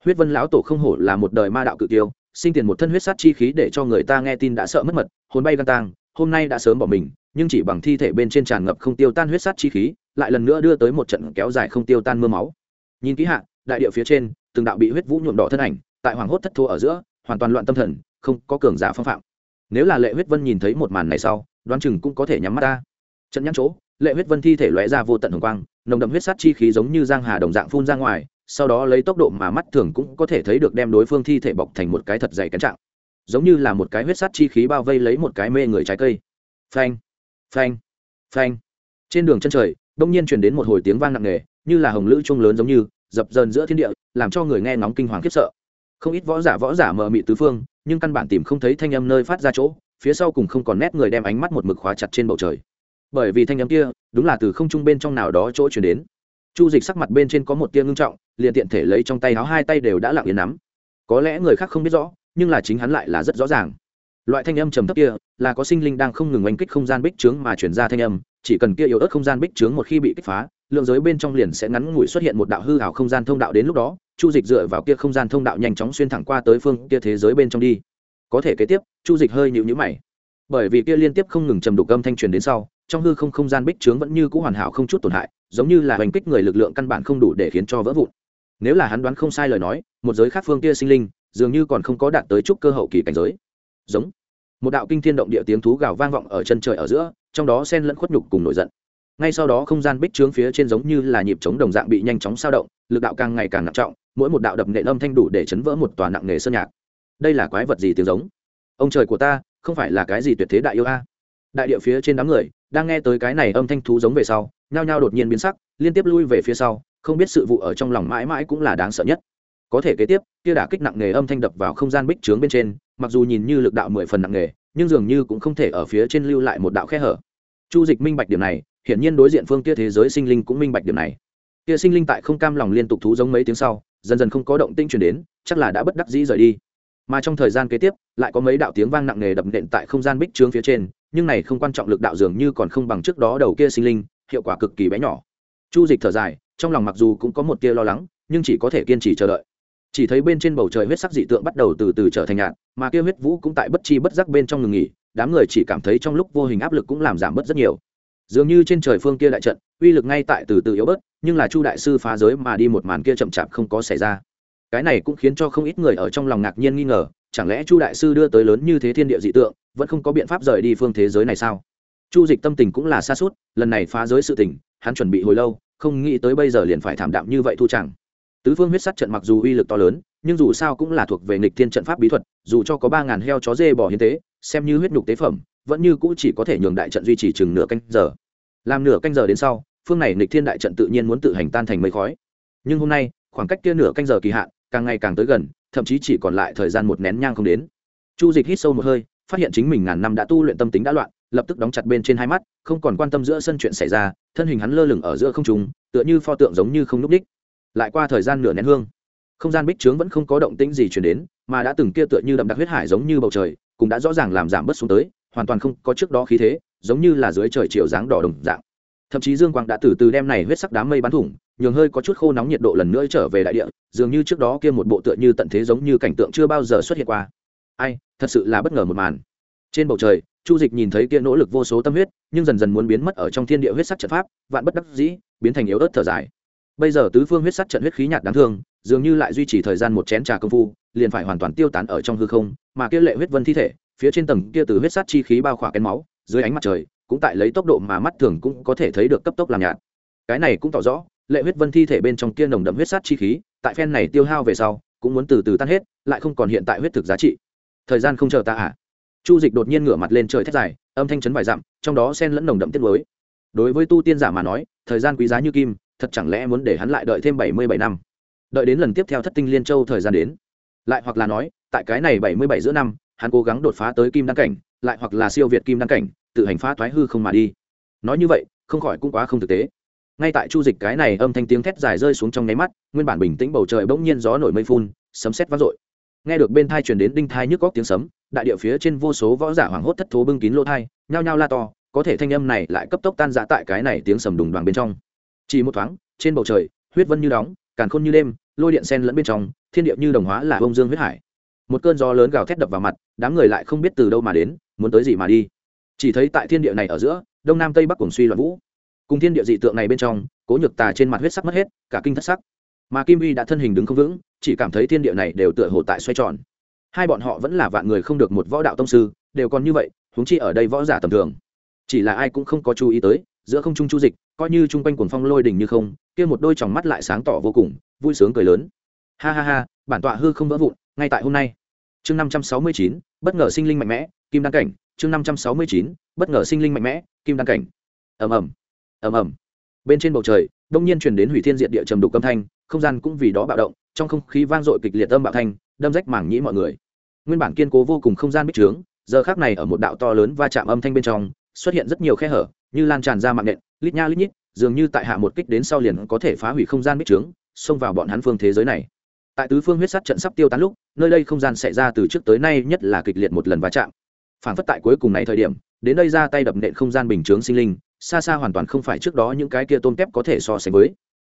Huyết vân lão tổ không hổ là một đời ma đạo cự tiêu sinh tiền một thân huyết sát chi khí để cho người ta nghe tin đã sợ mất mật, hồn bay gan tang, hôm nay đã sớm bỏ mình, nhưng chỉ bằng thi thể bên trên tràn ngập không tiêu tan huyết sát chi khí, lại lần nữa đưa tới một trận kéo dài không tiêu tan mưa máu. Nhìn kỹ hạ, đại địa phía trên, từng đạo bị huyết vũ nhuộm đỏ thân ảnh, tại hoàng hốt thất thô ở giữa, hoàn toàn loạn tâm thần, không có cường giả phong phạm. Nếu là lệ huyết vân nhìn thấy một màn này sau đoán chừng cũng có thể nhắm mắt ta. Trận nhắn chỗ, lệ huyết vân thi thể lóe ra vô tận hồng quang, nồng đậm huyết sát chi khí giống như giang hà đồng dạng phun ra ngoài, sau đó lấy tốc độ mà mắt thường cũng có thể thấy được đem đối phương thi thể bọc thành một cái thật dày cắn trạng. Giống như là một cái huyết sát chi khí bao vây lấy một cái mê người trái cây. Phanh phanh phanh. Trên đường chân trời, đông nhiên truyền đến một hồi tiếng vang nặng nề, như là hồng lữ trung lớn giống như, dập dờn giữa thiên địa, làm cho người nghe ngóng kinh hoàng khiếp sợ. Không ít võ giả võ giả mờ mị tứ phương, nhưng căn bản tìm không thấy thanh âm nơi phát ra chỗ phía sau cùng không còn nét người đem ánh mắt một mực khóa chặt trên bầu trời. Bởi vì thanh âm kia, đúng là từ không trung bên trong nào đó chỗ chuyển đến. Chu dịch sắc mặt bên trên có một tia ngưng trọng, liền tiện thể lấy trong tay áo hai tay đều đã lặng yên nắm. Có lẽ người khác không biết rõ, nhưng là chính hắn lại là rất rõ ràng. Loại thanh âm trầm thấp kia, là có sinh linh đang không ngừng oanh kích không gian bích trướng mà chuyển ra thanh âm, chỉ cần kia yếu ớt không gian bích trướng một khi bị kích phá, lượng giới bên trong liền sẽ ngắn ngủi xuất hiện một đạo hư hảo không gian thông đạo đến lúc đó, chu dịch dựa vào kia không gian thông đạo nhanh chóng xuyên thẳng qua tới phương kia thế giới bên trong đi có thể kế tiếp, chu dịch hơi nhịu nhữ mày. Bởi vì kia liên tiếp không ngừng trầm đục âm thanh truyền đến sau, trong hư không không gian bích trướng vẫn như c ũ hoàn hảo không chút tổn hại, giống như là hành kích người lực lượng căn bản không đủ để khiến cho vỡ vụn. Nếu là hắn đoán không sai lời nói, một giới khác phương kia sinh linh, dường như còn không có đạt tới chút cơ hậu kỳ cảnh giới. Giống. Một đạo kinh thiên động địa tiếng thú gào vang vọng ở chân trời ở giữa, trong đó sen lẫn khuất nhục cùng nổi giận. Ngay sau đó không gian bích trướng phía trên giống như là nhịp chống đồng dạng bị nhanh chóng sao động, lực đạo càng ngày càng nặng trọng, mỗi một đạo đập nện âm thanh đủ để chấn vỡ một tòa nặng nghề sơn nhạc đây là quái vật gì tiếng giống? Ông trời của ta, không phải là cái gì tuyệt thế đại yêu a? Đại địa phía trên đám người, đang nghe tới cái này âm thanh thú giống về sau, nhao nhao đột nhiên biến sắc, liên tiếp lui về phía sau, không biết sự vụ ở trong lòng mãi mãi cũng là đáng sợ nhất. Có thể kế tiếp, kia đả kích nặng nề âm thanh đập vào không gian bích trướng bên trên, mặc dù nhìn như lực đạo mười phần nặng nề, nhưng dường như cũng không thể ở phía trên lưu lại một đạo khe hở. Chu dịch minh bạch điểm này, hiển nhiên đối diện phương kia thế giới sinh linh cũng minh bạch điểm này. Kia sinh linh tại không cam lòng liên tục thú giống mấy tiếng sau, dần dần không có động tinh truyền đến, chắc là đã bất đắc dĩ rời đi mà trong thời gian kế tiếp, lại có mấy đạo tiếng vang nặng nề đập nện tại không gian bích trướng phía trên, nhưng này không quan trọng lực đạo dường như còn không bằng trước đó đầu kia sinh linh, hiệu quả cực kỳ bé nhỏ. Chu dịch thở dài, trong lòng mặc dù cũng có một tia lo lắng, nhưng chỉ có thể kiên trì chờ đợi. Chỉ thấy bên trên bầu trời huyết sắc dị tượng bắt đầu từ từ trở thành nhạt, mà kia huyết vũ cũng tại bất chi bất giác bên trong ngừng nghỉ, đám người chỉ cảm thấy trong lúc vô hình áp lực cũng làm giảm bớt rất nhiều. Dường như trên trời phương kia đại trận, uy lực ngay tại từ từ yếu bớt, nhưng là chu đại sư phá giới mà đi một màn kia chậm chạp không có xảy ra cái này cũng khiến cho không ít người ở trong lòng ngạc nhiên nghi ngờ, chẳng lẽ chu đại sư đưa tới lớn như thế thiên địa dị tượng, vẫn không có biện pháp rời đi phương thế giới này sao? Chu dịch tâm tình cũng là xa suốt lần này phá giới sự tình, hắn chuẩn bị hồi lâu, không nghĩ tới bây giờ liền phải thảm đạm như vậy thu chẳng. Tứ phương huyết sắt trận mặc dù uy lực to lớn, nhưng dù sao cũng là thuộc về nghịch thiên trận pháp bí thuật, dù cho có ba ngàn heo chó dê bỏ hiến tế, xem như huyết nhục tế phẩm, vẫn như cũ chỉ có thể nhường đại trận duy trì chừng nửa canh giờ. Làm nửa canh giờ đến sau, phương này nghịch thiên đại trận tự nhiên muốn tự hành tan thành mây khói. Nhưng hôm nay, khoảng cách kia nửa canh giờ kỳ hạn càng ngày càng tới gần, thậm chí chỉ còn lại thời gian một nén nhang không đến. Chu dịch hít sâu một hơi, phát hiện chính mình ngàn năm đã tu luyện tâm tính đã loạn, lập tức đóng chặt bên trên hai mắt, không còn quan tâm giữa sân chuyện xảy ra, thân hình hắn lơ lửng ở giữa không trùng tựa như pho tượng giống như không n ú c đích. Lại qua thời gian nửa nén hương, không gian bích trướng vẫn không có động tĩnh gì chuyển đến, mà đã từng kia tựa như đậm đặc huyết hải giống như bầu trời, cũng đã rõ ràng làm giảm bớt xuống tới, hoàn toàn không có trước đó khí thế, giống như là dưới trời chiều dáng đỏ đồng dạng. Thậm chí dương quang đã từ từ đem này huyết sắc đám mây bắn thủng nhường hơi có chút khô nóng nhiệt độ lần nữa trở về đại địa, dường như trước đó kia một bộ tựa như tận thế giống như cảnh tượng chưa bao giờ xuất hiện qua. Ai, thật sự là bất ngờ một màn. Trên bầu trời, chu dịch nhìn thấy kia nỗ lực vô số tâm huyết, nhưng dần dần muốn biến mất ở trong thiên địa huyết sắc trận pháp, vạn bất đắc dĩ, biến thành yếu ớt thở dài. Bây giờ tứ phương huyết sắc trận huyết khí nhạt đáng thương, dường như lại duy trì thời gian một chén trà công phu, liền phải hoàn toàn tiêu tán ở trong hư không, mà kia lệ huyết vân thi thể, phía trên tầng kia từ huyết sắc chi khí bao khỏa kén máu, dưới ánh mặt trời, cũng tại lấy tốc độ mà mắt thường cũng có thể thấy được cấp tốc làm nhạt. Cái này cũng tỏ rõ lệ huyết vân thi thể bên trong kia nồng đậm huyết sát chi khí, tại phen này tiêu hao về sau, cũng muốn từ từ tan hết, lại không còn hiện tại huyết thực giá trị. Thời gian không chờ ta à? Chu dịch đột nhiên ngửa mặt lên trời thét dài, âm thanh chấn vài dặm, trong đó sen lẫn nồng đậm tiết mới đối với tu tiên giả mà nói, thời gian quý giá như kim, thật chẳng lẽ muốn để hắn lại đợi thêm bảy mươi bảy năm? Đợi đến lần tiếp theo thất tinh liên châu thời gian đến. Lại hoặc là nói, tại cái này bảy mươi bảy giữa năm, hắn cố gắng đột phá tới kim đăng cảnh, lại hoặc là siêu việt kim đăng cảnh, tự hành phá thoái hư không mà đi. Nói như vậy, không khỏi cũng quá không thực tế ngay tại chu dịch cái này âm thanh tiếng thét dài rơi xuống trong nháy mắt, nguyên bản bình tĩnh bầu trời bỗng nhiên gió nổi mây phun, sấm sét vang dội. Nghe được bên thai truyền đến đinh thai nhức góc tiếng sấm, đại địa phía trên vô số võ giả hoảng hốt thất thố bưng kín lỗ thai, nhao nhao la to, có thể thanh âm này lại cấp tốc tan dã tại cái này tiếng sầm đùng đoàn bên trong. Chỉ một thoáng, trên bầu trời, huyết vân như đóng, càn khôn như đêm, lôi điện sen lẫn bên trong, thiên địa như đồng hóa là bông dương huyết hải. Một cơn gió lớn gào thét đập vào mặt, đám người lại không biết từ đâu mà đến, muốn tới gì mà đi. Chỉ thấy tại thiên địa này ở giữa, đông nam tây bắc cùng suy loạn vũ cùng thiên địa dị tượng này bên trong, cố nhược tà trên mặt huyết sắc mất hết, cả kinh thất sắc. Mà kim uy đã thân hình đứng không vững, chỉ cảm thấy thiên địa này đều tựa hồ tại xoay tròn. Hai bọn họ vẫn là vạn người không được một võ đạo tông sư, đều còn như vậy, huống chi ở đây võ giả tầm thường. Chỉ là ai cũng không có chú ý tới, giữa không trung chu dịch, coi như chung quanh cuồng phong lôi đình như không, kia một đôi tròng mắt lại sáng tỏ vô cùng, vui sướng cười lớn. Ha ha ha, bản tọa hư không vỡ vụn, ngay tại hôm nay. Chương năm trăm sáu mươi chín, bất ngờ sinh linh mạnh mẽ, kim đăng cảnh. Chương năm trăm sáu mươi chín, bất ngờ sinh linh mạnh mẽ, kim đăng cảnh. Ầm ầm ầm ầm. Bên trên bầu trời, đông nhiên truyền đến hủy thiên diện địa trầm đục âm thanh, không gian cũng vì đó bạo động, trong không khí vang dội kịch liệt âm bạo thanh, đâm rách mảng nhĩ mọi người. Nguyên bản kiên cố vô cùng không gian bích trướng, giờ khác này ở một đạo to lớn va chạm âm thanh bên trong, xuất hiện rất nhiều khe hở, như lan tràn ra mạng nện, lít nha lít nhít, dường như tại hạ một kích đến sau liền có thể phá hủy không gian bích trướng, xông vào bọn hắn phương thế giới này. Tại tứ phương huyết sát trận sắp tiêu tán lúc, nơi đây không gian xảy ra từ trước tới nay nhất là kịch liệt một lần va chạm. Phản phất tại cuối cùng này thời điểm, đến đây ra tay đập nện không gian bình chướng sinh linh xa xa hoàn toàn không phải trước đó những cái kia tôn kép có thể so sánh với.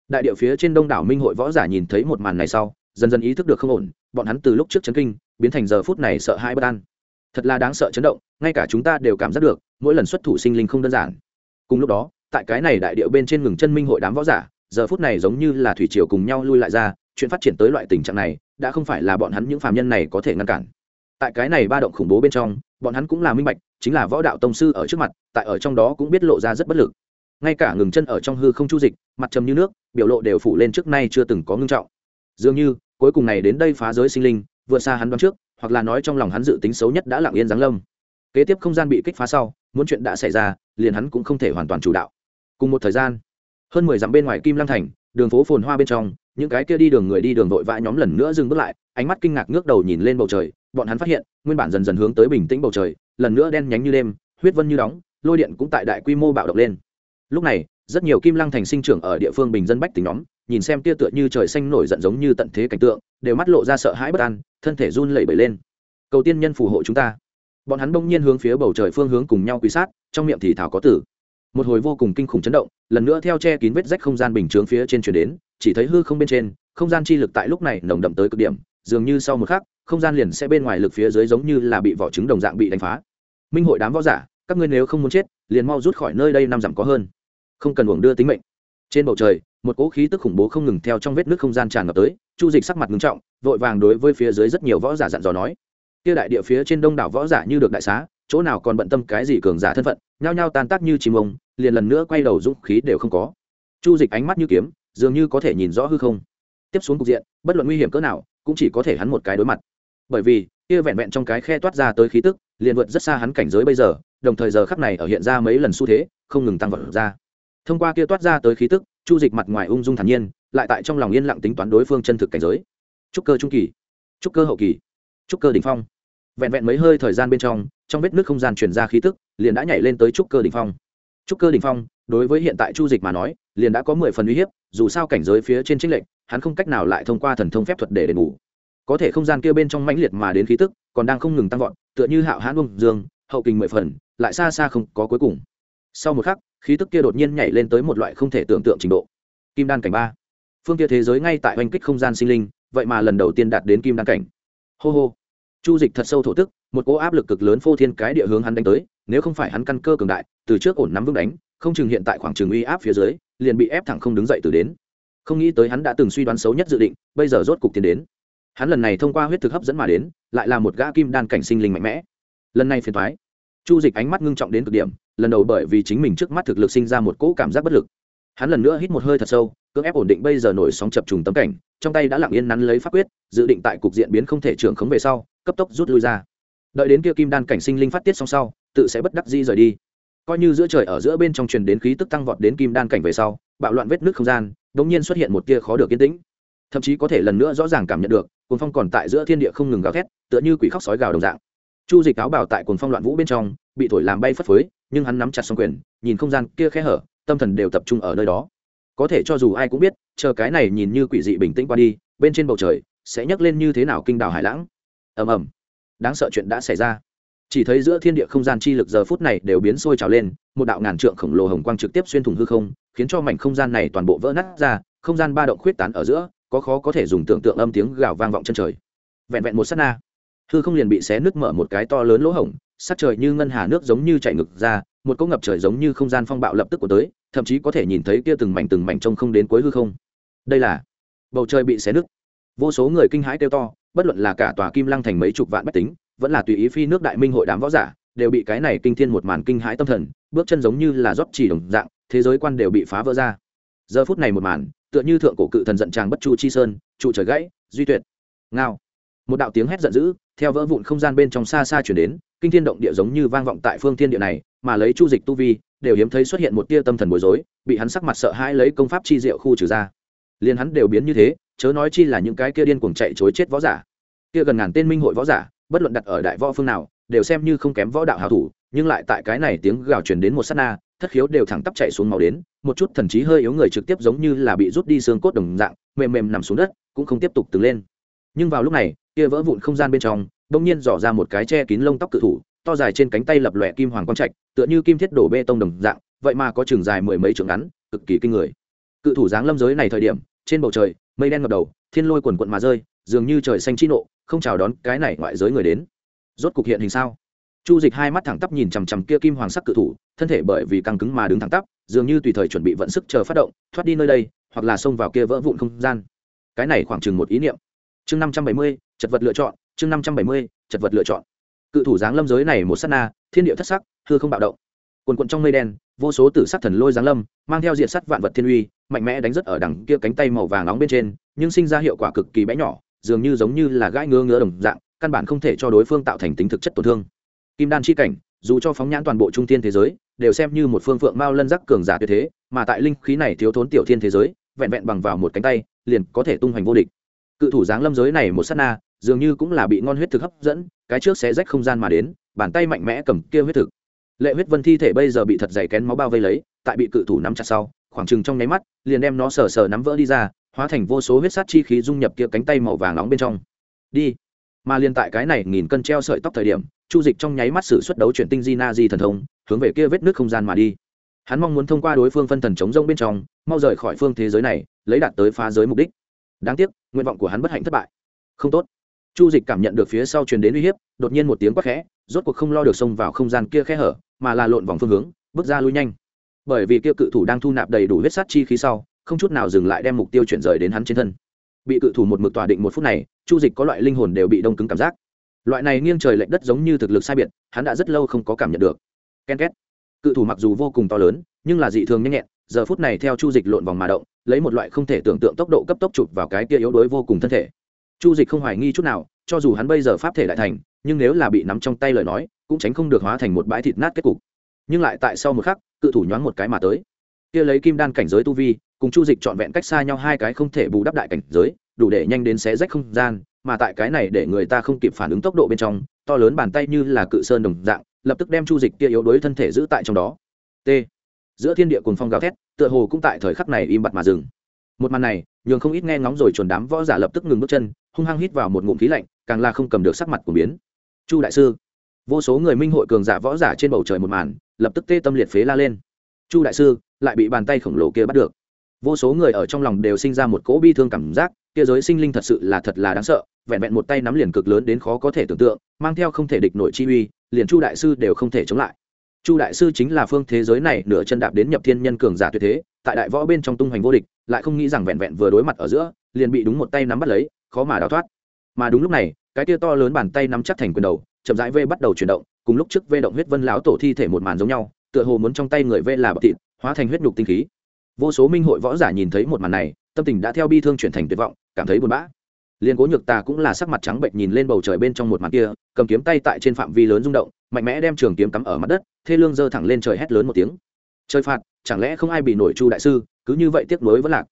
Đại địa phía trên đông đảo minh hội võ giả nhìn thấy một màn này sau, dần dần ý thức được không ổn, bọn hắn từ lúc trước chấn kinh, biến thành giờ phút này sợ hãi bất an. Thật là đáng sợ chấn động, ngay cả chúng ta đều cảm giác được, mỗi lần xuất thủ sinh linh không đơn giản. Cùng lúc đó, tại cái này đại địa bên trên ngừng chân minh hội đám võ giả, giờ phút này giống như là thủy triều cùng nhau lui lại ra, chuyện phát triển tới loại tình trạng này, đã không phải là bọn hắn những phàm nhân này có thể ngăn cản. Tại cái này ba động khủng bố bên trong bọn hắn cũng là minh bạch, chính là võ đạo tông sư ở trước mặt, tại ở trong đó cũng biết lộ ra rất bất lực. Ngay cả ngừng chân ở trong hư không chu dịch, mặt trầm như nước, biểu lộ đều phủ lên trước nay chưa từng có ngưng trọng. Dường như, cuối cùng này đến đây phá giới sinh linh, vượt xa hắn đoán trước, hoặc là nói trong lòng hắn dự tính xấu nhất đã lặng yên giáng lâm. Kế tiếp không gian bị kích phá sau, muốn chuyện đã xảy ra, liền hắn cũng không thể hoàn toàn chủ đạo. Cùng một thời gian, hơn mười dặm bên ngoài kim lăng thành, đường phố phồn hoa bên trong, những cái kia đi đường người đi đường vội vã nhóm lần nữa dừng bước lại, ánh mắt kinh ngạc ngước đầu nhìn lên bầu trời bọn hắn phát hiện, nguyên bản dần dần hướng tới bình tĩnh bầu trời, lần nữa đen nhánh như đêm, huyết vân như đóng, lôi điện cũng tại đại quy mô bạo động lên. Lúc này, rất nhiều kim lăng thành sinh trưởng ở địa phương bình dân bách tính nhóm, nhìn xem tia tựa như trời xanh nổi giận giống như tận thế cảnh tượng, đều mắt lộ ra sợ hãi bất an, thân thể run lẩy bẩy lên. Cầu tiên nhân phù hộ chúng ta. Bọn hắn bỗng nhiên hướng phía bầu trời phương hướng cùng nhau quỳ sát, trong miệng thì thảo có tử. Một hồi vô cùng kinh khủng chấn động, lần nữa theo che kín vết rách không gian bình chướng phía trên chuyển đến, chỉ thấy hư không bên trên, không gian chi lực tại lúc này nồng đậm tới cực điểm, dường như sau một khắc không gian liền sẽ bên ngoài lực phía dưới giống như là bị vỏ trứng đồng dạng bị đánh phá. Minh hội đám võ giả, các ngươi nếu không muốn chết, liền mau rút khỏi nơi đây năm dặm có hơn. Không cần uổng đưa tính mệnh. Trên bầu trời, một cỗ khí tức khủng bố không ngừng theo trong vết nước không gian tràn ngập tới, chu dịch sắc mặt ngưng trọng, vội vàng đối với phía dưới rất nhiều võ giả dặn dò nói. Kia đại địa phía trên đông đảo võ giả như được đại xá, chỗ nào còn bận tâm cái gì cường giả thân phận, nhao nhao tan tác như chim ông, liền lần nữa quay đầu dũng khí đều không có. Chu dịch ánh mắt như kiếm, dường như có thể nhìn rõ hư không. Tiếp xuống cục diện, bất luận nguy hiểm cỡ nào, cũng chỉ có thể hắn một cái đối mặt bởi vì, kia vẹn vẹn trong cái khe toát ra tới khí tức, liền vượt rất xa hắn cảnh giới bây giờ, đồng thời giờ khắc này ở hiện ra mấy lần xu thế, không ngừng tăng vật ra. Thông qua kia toát ra tới khí tức, chu dịch mặt ngoài ung dung thản nhiên, lại tại trong lòng yên lặng tính toán đối phương chân thực cảnh giới. Trúc cơ trung kỳ trúc cơ hậu kỳ trúc cơ đ ỉ n h phong. Vẹn vẹn mấy hơi thời gian bên trong trong vết nước không gian chuyển ra khí tức, liền đã nhảy lên tới trúc cơ đ ỉ n h phong. Trúc cơ đ ỉ n h phong, đối với hiện tại chu dịch mà nói, liền đã có mười phần uy hiếp, dù sao cảnh giới phía trên trích lệnh hắn không cách nào lại thông qua thần thông phép thuật để đền bù có thể không gian kia bên trong mãnh liệt mà đến khí tức, còn đang không ngừng tăng vọt, tựa như hạo hãn bông dương, hậu kình mười phần, lại xa xa không có cuối cùng. Sau một khắc, khí tức kia đột nhiên nhảy lên tới một loại không thể tưởng tượng trình độ. Kim đan cảnh ba. Phương kia thế giới ngay tại oanh kích không gian sinh linh, vậy mà lần đầu tiên đạt đến kim đan cảnh. Hô hô. Chu dịch thật sâu thổ tức, một cỗ áp lực cực lớn phô thiên cái địa hướng hắn đánh tới, nếu không phải hắn căn cơ cường đại, từ trước ổn nắm vững đánh, không chừng hiện tại khoảng trường uy áp phía dưới, liền bị ép thẳng không đứng dậy từ đến. Không nghĩ tới hắn đã từng suy đoán xấu nhất dự định, bây giờ rốt cục tiến đến hắn lần này thông qua huyết thực hấp dẫn mà đến, lại là một gã kim đan cảnh sinh linh mạnh mẽ. Lần này phiền thoái chu dịch ánh mắt ngưng trọng đến cực điểm, lần đầu bởi vì chính mình trước mắt thực lực sinh ra một cỗ cảm giác bất lực. Hắn lần nữa hít một hơi thật sâu, cưỡng ép ổn định bây giờ nổi sóng chập trùng tấm cảnh, trong tay đã lặng yên nắn lấy pháp quyết, dự định tại cục diện biến không thể trưởng khống về sau, cấp tốc rút lui ra. Đợi đến kia kim đan cảnh sinh linh phát tiết xong sau, tự sẽ bất đắc di rời đi. Coi như giữa trời ở giữa bên trong truyền đến khí tức tăng vọt đến kim đan cảnh về sau, bạo loạn vết nước không gian đ ỗ n g nhiên xuất hiện một tia khó được yên tĩnh. Thậm chí có thể lần nữa rõ ràng cảm nhận được cuồng phong còn tại giữa thiên địa không ngừng gào thét, tựa như quỷ khóc sói gào đồng dạng. Chu dịch áo bảo tại cuồng phong loạn vũ bên trong, bị thổi làm bay phất phới, nhưng hắn nắm chặt xong quyền, nhìn không gian kia khe hở, tâm thần đều tập trung ở nơi đó. Có thể cho dù ai cũng biết, chờ cái này nhìn như quỷ dị bình tĩnh qua đi, bên trên bầu trời sẽ nhấc lên như thế nào kinh đảo hải lãng. Ầm ầm. Đáng sợ chuyện đã xảy ra. Chỉ thấy giữa thiên địa không gian chi lực giờ phút này đều biến sôi trào lên, một đạo ngàn trượng khổng lồ hồng quang trực tiếp xuyên thủng hư không, khiến cho mảnh không gian này toàn bộ vỡ nát ra, không gian ba động khuyết tán ở giữa có khó có thể dùng tưởng tượng âm tiếng gào vang vọng chân trời. Vẹn vẹn một s á t na, hư không liền bị xé nước mở một cái to lớn lỗ hổng, sắc trời như ngân hà nước giống như chạy ngực ra, một cỗ ngập trời giống như không gian phong bạo lập tức của tới, thậm chí có thể nhìn thấy kia từng mảnh từng mảnh trông không đến cuối hư không. Đây là, bầu trời bị xé nứt. Vô số người kinh hãi kêu to, bất luận là cả tòa kim lăng thành mấy chục vạn bách tính, vẫn là tùy ý phi nước đại minh hội đám võ giả, đều bị cái này kinh thiên một màn kinh hãi tâm thần, bước chân giống như là rót chỉ đồng dạng, thế giới quan đều bị phá vỡ ra. Giờ phút này một màn tựa như thượng cổ cự thần giận tràng bất chu chi sơn, trụ trời gãy, duy tuyệt. Ngao. Một đạo tiếng hét giận dữ, theo vỡ vụn không gian bên trong xa xa chuyển đến, kinh thiên động địa giống như vang vọng tại phương thiên địa này, mà lấy chu dịch tu vi, đều hiếm thấy xuất hiện một tia tâm thần bối rối, bị hắn sắc mặt sợ hãi lấy công pháp chi diệu khu trừ ra. Liền hắn đều biến như thế, chớ nói chi là những cái kia điên cuồng chạy chối chết võ giả. Kia gần ngàn tên minh hội võ giả, bất luận đặt ở đại võ phương nào, đều xem như không kém võ đạo hảo thủ nhưng lại tại cái này tiếng gào truyền đến một sát na, thất khiếu đều thẳng tắp chạy xuống màu đến, một chút thần trí hơi yếu người trực tiếp giống như là bị rút đi xương cốt đồng dạng, mềm mềm nằm xuống đất, cũng không tiếp tục từng lên. Nhưng vào lúc này, kia vỡ vụn không gian bên trong, bỗng nhiên dò ra một cái che kín lông tóc cự thủ, to dài trên cánh tay lập lòe kim hoàng quang trạch, tựa như kim thiết đổ bê tông đồng dạng, vậy mà có trường dài mười mấy trượng ngắn, cực kỳ kinh người. Cự thủ dáng lâm giới này thời điểm, trên bầu trời, mây đen ngập đầu, thiên lôi quần quận mà rơi, dường như trời xanh chi nộ, không chào đón cái này ngoại giới người đến. Rốt cục hiện hình sao? Chu dịch hai mắt thẳng tắp nhìn chằm chằm kia kim hoàng sắc cự thủ, thân thể bởi vì căng cứng mà đứng thẳng tắp, dường như tùy thời chuẩn bị vận sức chờ phát động, thoát đi nơi đây, hoặc là xông vào kia vỡ vụn không gian. Cái này khoảng chừng một ý niệm. Chương năm trăm bảy mươi, chật vật lựa chọn, chương năm trăm bảy mươi, chật vật lựa chọn. Cự thủ giáng lâm giới này một s á t na, thiên địa thất sắc, hư không bạo động. Quần quận trong mây đen, vô số tử sắc thần lôi giáng lâm, mang theo diện sắt vạn vật thiên uy, mạnh mẽ đánh rất ở đằng kia cánh tay màu vàng nóng bên trên, nhưng sinh ra hiệu quả cực kỳ bé nhỏ, dường như giống như là gãi ngứa ngứa đồng dạng, căn bản không thể cho đối phương tạo thành tính thực chất tổn thương kim đan chi cảnh, dù cho phóng nhãn toàn bộ trung thiên thế giới, đều xem như một phương phượng mao lân giác cường giả tuyệt thế, mà tại linh khí này thiếu thốn tiểu thiên thế giới, vẹn vẹn bằng vào một cánh tay, liền có thể tung hoành vô địch. Cự thủ giáng lâm giới này một s á t na, dường như cũng là bị ngon huyết thực hấp dẫn, cái trước sẽ rách không gian mà đến, bàn tay mạnh mẽ cầm kia huyết thực. Lệ huyết vân thi thể bây giờ bị thật dày kén máu bao vây lấy, tại bị cự thủ nắm chặt sau, khoảng chừng trong nháy mắt, liền đem nó sờ sờ nắm vỡ đi ra, hóa thành vô số huyết sát chi khí dung nhập kia cánh tay màu vàng nóng bên trong. Đi. Mà liên tại cái này nghìn cân treo sợi tóc thời điểm chu dịch trong nháy mắt sử xuất đấu chuyển tinh di na di thần thông, hướng về kia vết nước không gian mà đi. Hắn mong muốn thông qua đối phương phân thần chống rông bên trong, mau rời khỏi phương thế giới này, lấy đạt tới phá giới mục đích. Đáng tiếc, nguyện vọng của hắn bất hạnh thất bại. Không tốt. Chu dịch cảm nhận được phía sau truyền đến uy hiếp, đột nhiên một tiếng quát khẽ, rốt cuộc không lo được xông vào không gian kia khe hở, mà là lộn vòng phương hướng, bước ra lui nhanh. Bởi vì kia cự thủ đang thu nạp đầy đủ huyết sát chi khí sau, không chút nào dừng lại đem mục tiêu chuyển rời đến hắn trên thân. Bị cự thủ một mực tỏa định một phút này, chu dịch có loại linh hồn đều bị đông cứng cảm giác loại này nghiêng trời lệch đất giống như thực lực sai biệt, hắn đã rất lâu không có cảm nhận được. Ken két. Cự thủ mặc dù vô cùng to lớn, nhưng là dị thường nhanh nhẹn, giờ phút này theo chu dịch lộn vòng mà động, lấy một loại không thể tưởng tượng tốc độ cấp tốc chụp vào cái kia yếu đuối vô cùng thân thể. Chu dịch không hoài nghi chút nào, cho dù hắn bây giờ pháp thể lại thành, nhưng nếu là bị nắm trong tay lời nói, cũng tránh không được hóa thành một bãi thịt nát kết cục. Nhưng lại tại sau một khắc, cự thủ nhoáng một cái mà tới. Kia lấy kim đan cảnh giới tu vi, cùng chu dịch trọn vẹn cách xa nhau hai cái không thể bù đắp đại cảnh giới, đủ để nhanh đến xé rách không gian mà tại cái này để người ta không kịp phản ứng tốc độ bên trong, to lớn bàn tay như là cự sơn đồng dạng, lập tức đem chu dịch kia yếu đuối thân thể giữ tại trong đó. T. Giữa thiên địa cùng phong gào thét, tựa hồ cũng tại thời khắc này im bặt mà dừng. Một màn này, nhường không ít nghe ngóng rồi chuồn đám võ giả lập tức ngừng bước chân, hung hăng hít vào một ngụm khí lạnh, càng là không cầm được sắc mặt của biến. Chu đại sư, vô số người minh hội cường giả võ giả trên bầu trời một màn, lập tức tê tâm liệt phế la lên. Chu đại sư, lại bị bàn tay khổng lồ kia bắt được. Vô số người ở trong lòng đều sinh ra một cỗ bi thương cảm giác kia giới sinh linh thật sự là thật là đáng sợ, vẹn vẹn một tay nắm liền cực lớn đến khó có thể tưởng tượng, mang theo không thể địch nội chi uy, liền chu đại sư đều không thể chống lại. Chu đại sư chính là phương thế giới này nửa chân đạp đến nhập thiên nhân cường giả tuyệt thế, tại đại võ bên trong tung hoành vô địch, lại không nghĩ rằng vẹn vẹn vừa đối mặt ở giữa, liền bị đúng một tay nắm bắt lấy, khó mà đào thoát. Mà đúng lúc này, cái tia to lớn bàn tay nắm chắc thành quyền đầu, chậm rãi vê bắt đầu chuyển động, cùng lúc trước vê động huyết vân láo tổ thi thể một màn giống nhau, tựa hồ muốn trong tay người vê là bọc thịt, hóa thành huyết nhục tinh khí. Vô số minh hội võ giả nhìn thấy một màn này tâm tình đã theo bi thương chuyển thành tuyệt vọng, cảm thấy buồn bã. Liền cố nhược tà cũng là sắc mặt trắng bệnh nhìn lên bầu trời bên trong một màn kia, cầm kiếm tay tại trên phạm vi lớn rung động, mạnh mẽ đem trường kiếm cắm ở mặt đất, thê lương giơ thẳng lên trời hét lớn một tiếng. Trời phạt, chẳng lẽ không ai bị nổi chu đại sư, cứ như vậy tiếc nuối vẫn lạc.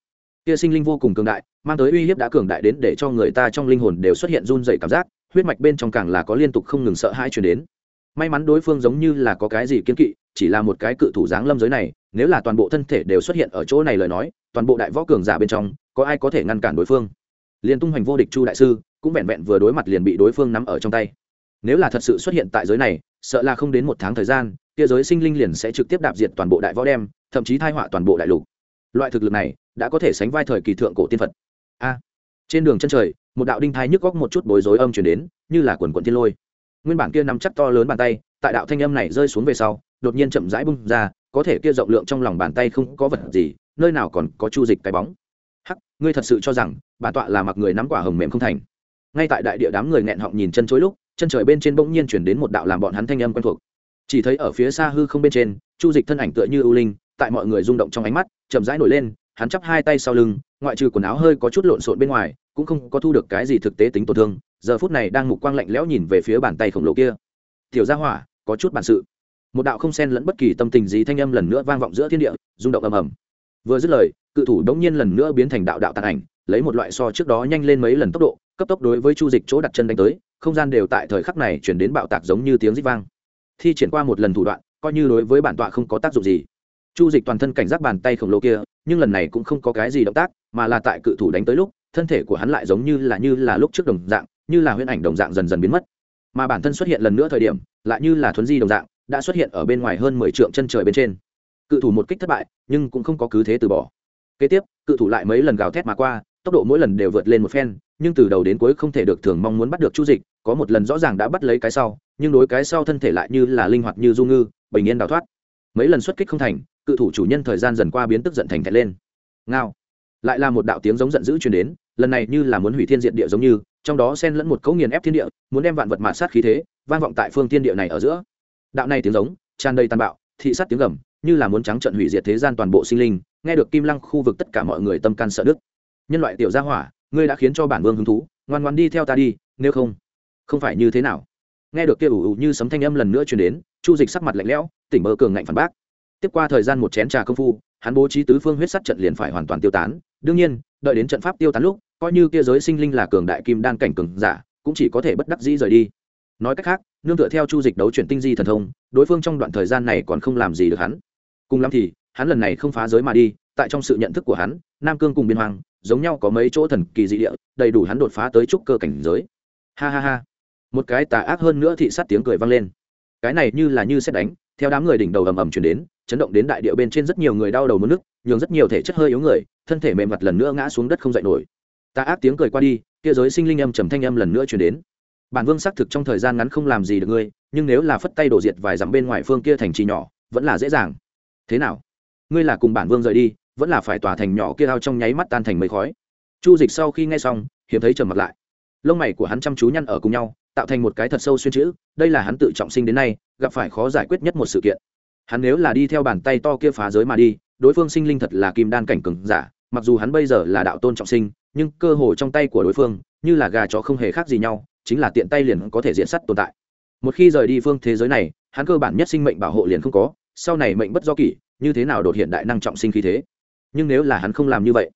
Kia sinh linh vô cùng cường đại, mang tới uy hiếp đã cường đại đến để cho người ta trong linh hồn đều xuất hiện run dày cảm giác, huyết mạch bên trong càng là có liên tục không ngừng sợ hãi chuyển đến. May mắn đối phương giống như là có cái gì kiên kỵ chỉ là một cái cự thủ dáng lâm giới này, nếu là toàn bộ thân thể đều xuất hiện ở chỗ này lời nói, toàn bộ đại võ cường giả bên trong, có ai có thể ngăn cản đối phương? Liền tung hoành vô địch chu đại sư, cũng vẹn vẹn vừa đối mặt liền bị đối phương nắm ở trong tay. Nếu là thật sự xuất hiện tại giới này, sợ là không đến một tháng thời gian, kia giới sinh linh liền sẽ trực tiếp đạp diệt toàn bộ đại võ đem, thậm chí thai họa toàn bộ đại lục. Loại thực lực này, đã có thể sánh vai thời kỳ thượng cổ tiên phật. A! Trên đường chân trời, một đạo đinh thai nhức góc một chút bối rối âm chuyển đến, như là quần quận thiên lôi. Nguyên bản kia nắm chắc to lớn bàn tay, tại đạo thanh âm này rơi xuống về sau đột nhiên chậm rãi bung ra, có thể kia rộng lượng trong lòng bàn tay không có vật gì, nơi nào còn có chu dịch cái bóng. Hắc, ngươi thật sự cho rằng, bản tọa là mặc người nắm quả hồng mềm không thành. Ngay tại đại địa đám người nghẹn họng nhìn chân chối lúc, chân trời bên trên bỗng nhiên chuyển đến một đạo làm bọn hắn thanh âm quen thuộc. Chỉ thấy ở phía xa hư không bên trên, chu dịch thân ảnh tựa như ưu linh, tại mọi người rung động trong ánh mắt, chậm rãi nổi lên, hắn chắp hai tay sau lưng, ngoại trừ quần áo hơi có chút lộn xộn bên ngoài, cũng không có thu được cái gì thực tế tính tổn thương. Giờ phút này đang mục quang lạnh lẽo nhìn về phía bàn tay khổng lồ kia. Tiểu gia hỏa, có chút bản sự một đạo không xen lẫn bất kỳ tâm tình gì thanh âm lần nữa vang vọng giữa thiên địa, rung động ầm ầm. Vừa dứt lời, cự thủ đống nhiên lần nữa biến thành đạo đạo tàn ảnh, lấy một loại so trước đó nhanh lên mấy lần tốc độ, cấp tốc đối với chu dịch chỗ đặt chân đánh tới, không gian đều tại thời khắc này chuyển đến bạo tạc giống như tiếng rít vang. Thi triển qua một lần thủ đoạn, coi như đối với bản tọa không có tác dụng gì. Chu dịch toàn thân cảnh giác bàn tay khổng lồ kia, nhưng lần này cũng không có cái gì động tác, mà là tại cự thủ đánh tới lúc, thân thể của hắn lại giống như là như là lúc trước đồng dạng, như là huyễn ảnh đồng dạng dần dần biến mất. Mà bản thân xuất hiện lần nữa thời điểm, lại như là thuấn di đồng dạng đã xuất hiện ở bên ngoài hơn mười trượng chân trời bên trên. Cự thủ một kích thất bại, nhưng cũng không có cứ thế từ bỏ. Kế tiếp, cự thủ lại mấy lần gào thét mà qua, tốc độ mỗi lần đều vượt lên một phen, nhưng từ đầu đến cuối không thể được thường mong muốn bắt được chu dịch, có một lần rõ ràng đã bắt lấy cái sau, nhưng đối cái sau thân thể lại như là linh hoạt như du ngư, bình yên đào thoát. Mấy lần xuất kích không thành, cự thủ chủ nhân thời gian dần qua biến tức giận thành thẹn lên. Ngao. Lại là một đạo tiếng giống giận dữ truyền đến, lần này như là muốn hủy thiên diện địa giống như, trong đó xen lẫn một cấu nghiền ép thiên địa, muốn đem vạn vật mạt sát khí thế, vang vọng tại phương thiên địa này ở giữa đạo này tiếng giống, tràn đầy tàn bạo, thị sát tiếng gầm, như là muốn trắng trận hủy diệt thế gian toàn bộ sinh linh, nghe được kim lăng khu vực tất cả mọi người tâm can sợ đức nhân loại tiểu gia hỏa, ngươi đã khiến cho bản vương hứng thú, ngoan ngoan đi theo ta đi, nếu không không phải như thế nào? Nghe được kia ủ ủ như sấm thanh âm lần nữa truyền đến, chu dịch sắc mặt lạnh lẽo, tỉnh mơ cường ngạnh phản bác. Tiếp qua thời gian một chén trà công phu, hắn bố trí tứ phương huyết sắt trận liền phải hoàn toàn tiêu tán. Đương nhiên, đợi đến trận pháp tiêu tán lúc, coi như kia giới sinh linh là cường đại kim đan cảnh cường giả, cũng chỉ có thể bất đắc dĩ rời đi. Nói cách khác nương tựa theo chu dịch đấu chuyển tinh di thần thông, đối phương trong đoạn thời gian này còn không làm gì được hắn. Cùng lắm thì, hắn lần này không phá giới mà đi, tại trong sự nhận thức của hắn, nam cương cùng biên hoàng giống nhau có mấy chỗ thần kỳ dị địa, đầy đủ hắn đột phá tới trúc cơ cảnh giới. Ha ha ha. Một cái tà ác hơn nữa thị sát tiếng cười vang lên. Cái này như là như xét đánh, theo đám người đỉnh đầu ầm ầm chuyển đến, chấn động đến đại địa bên trên rất nhiều người đau đầu mất nước, nhường rất nhiều thể chất hơi yếu người, thân thể mềm mặt lần nữa ngã xuống đất không dậy nổi. Tà ác tiếng cười qua đi, kia giới sinh linh âm trầm thanh âm lần nữa chuyển đến bản vương xác thực trong thời gian ngắn không làm gì được ngươi, nhưng nếu là phất tay đổ diệt vài dặm bên ngoài phương kia thành trì nhỏ, vẫn là dễ dàng. Thế nào? Ngươi là cùng bản vương rời đi, vẫn là phải tòa thành nhỏ kia ao trong nháy mắt tan thành mây khói. Chu dịch sau khi nghe xong, hiếm thấy trầm mặt lại. Lông mày của hắn chăm chú nhăn ở cùng nhau, tạo thành một cái thật sâu xuyên chữ, đây là hắn tự trọng sinh đến nay, gặp phải khó giải quyết nhất một sự kiện. Hắn nếu là đi theo bàn tay to kia phá giới mà đi, đối phương sinh linh thật là kim đan cảnh cừng giả, mặc dù hắn bây giờ là đạo tôn trọng sinh, nhưng cơ hồ trong tay của đối phương, như là gà chó không hề khác gì nhau chính là tiện tay liền có thể diện sắt tồn tại. Một khi rời đi phương thế giới này, hắn cơ bản nhất sinh mệnh bảo hộ liền không có, sau này mệnh bất do kỷ, như thế nào đột hiện đại năng trọng sinh khí thế? Nhưng nếu là hắn không làm như vậy,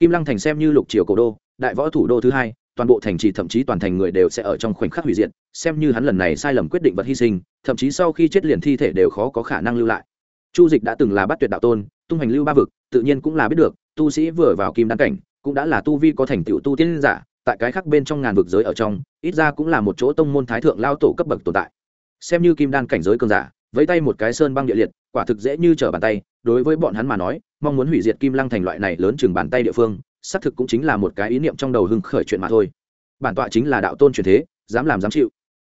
kim lăng thành xem như lục triều cổ đô, đại võ thủ đô thứ hai, toàn bộ thành trì thậm chí toàn thành người đều sẽ ở trong khoảnh khắc hủy diệt, xem như hắn lần này sai lầm quyết định vật hy sinh, thậm chí sau khi chết liền thi thể đều khó có khả năng lưu lại. Chu dịch đã từng là bắt tuyệt đạo tôn, tung hành lưu ba vực, tự nhiên cũng là biết được, tu sĩ vừa vào kim đăng cảnh, cũng đã là tu vi có thành tựu tu tiên giả tại cái khác bên trong ngàn vực giới ở trong, ít ra cũng là một chỗ tông môn thái thượng lao tổ cấp bậc tồn tại. Xem như kim đan cảnh giới cường giả với tay một cái sơn băng địa liệt, quả thực dễ như trở bàn tay, đối với bọn hắn mà nói, mong muốn hủy diệt kim lăng thành loại này lớn chừng bàn tay địa phương, xác thực cũng chính là một cái ý niệm trong đầu hưng khởi chuyện mà thôi. Bản tọa chính là đạo tôn truyền thế, dám làm dám chịu.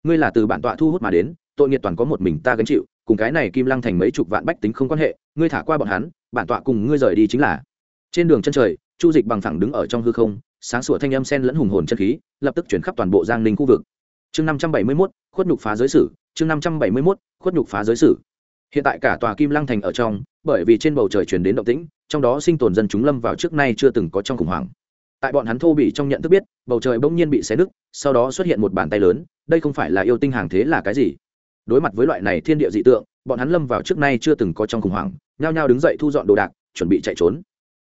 Ngươi là từ bản tọa thu hút mà đến, tội nghiệt toàn có một mình ta gánh chịu, cùng cái này kim lăng thành mấy chục vạn bách tính không quan hệ, ngươi thả qua bọn hắn, bản tọa cùng ngươi rời đi chính là. Trên đường chân trời chu dịch bằng thẳng đứng ở trong hư không, sáng sủa thanh âm sen lẫn hùng hồn chân khí, lập tức chuyển khắp toàn bộ giang ninh khu vực. Chương năm trăm bảy mươi mốt, khuất nhục phá giới sử. Chương năm trăm bảy mươi mốt, khuất nhục phá giới sử. Hiện tại cả tòa kim lăng thành ở trong, bởi vì trên bầu trời chuyển đến động tĩnh, trong đó sinh tồn dân chúng lâm vào trước nay chưa từng có trong khủng hoảng. Tại bọn hắn thô bị trong nhận thức biết, bầu trời bỗng nhiên bị xé nứt, sau đó xuất hiện một bàn tay lớn, đây không phải là yêu tinh hàng thế là cái gì? Đối mặt với loại này thiên địa dị tượng, bọn hắn lâm vào trước nay chưa từng có trong khủng hoảng, nhao nhao đứng dậy thu dọn đồ đạc, chuẩn bị chạy trốn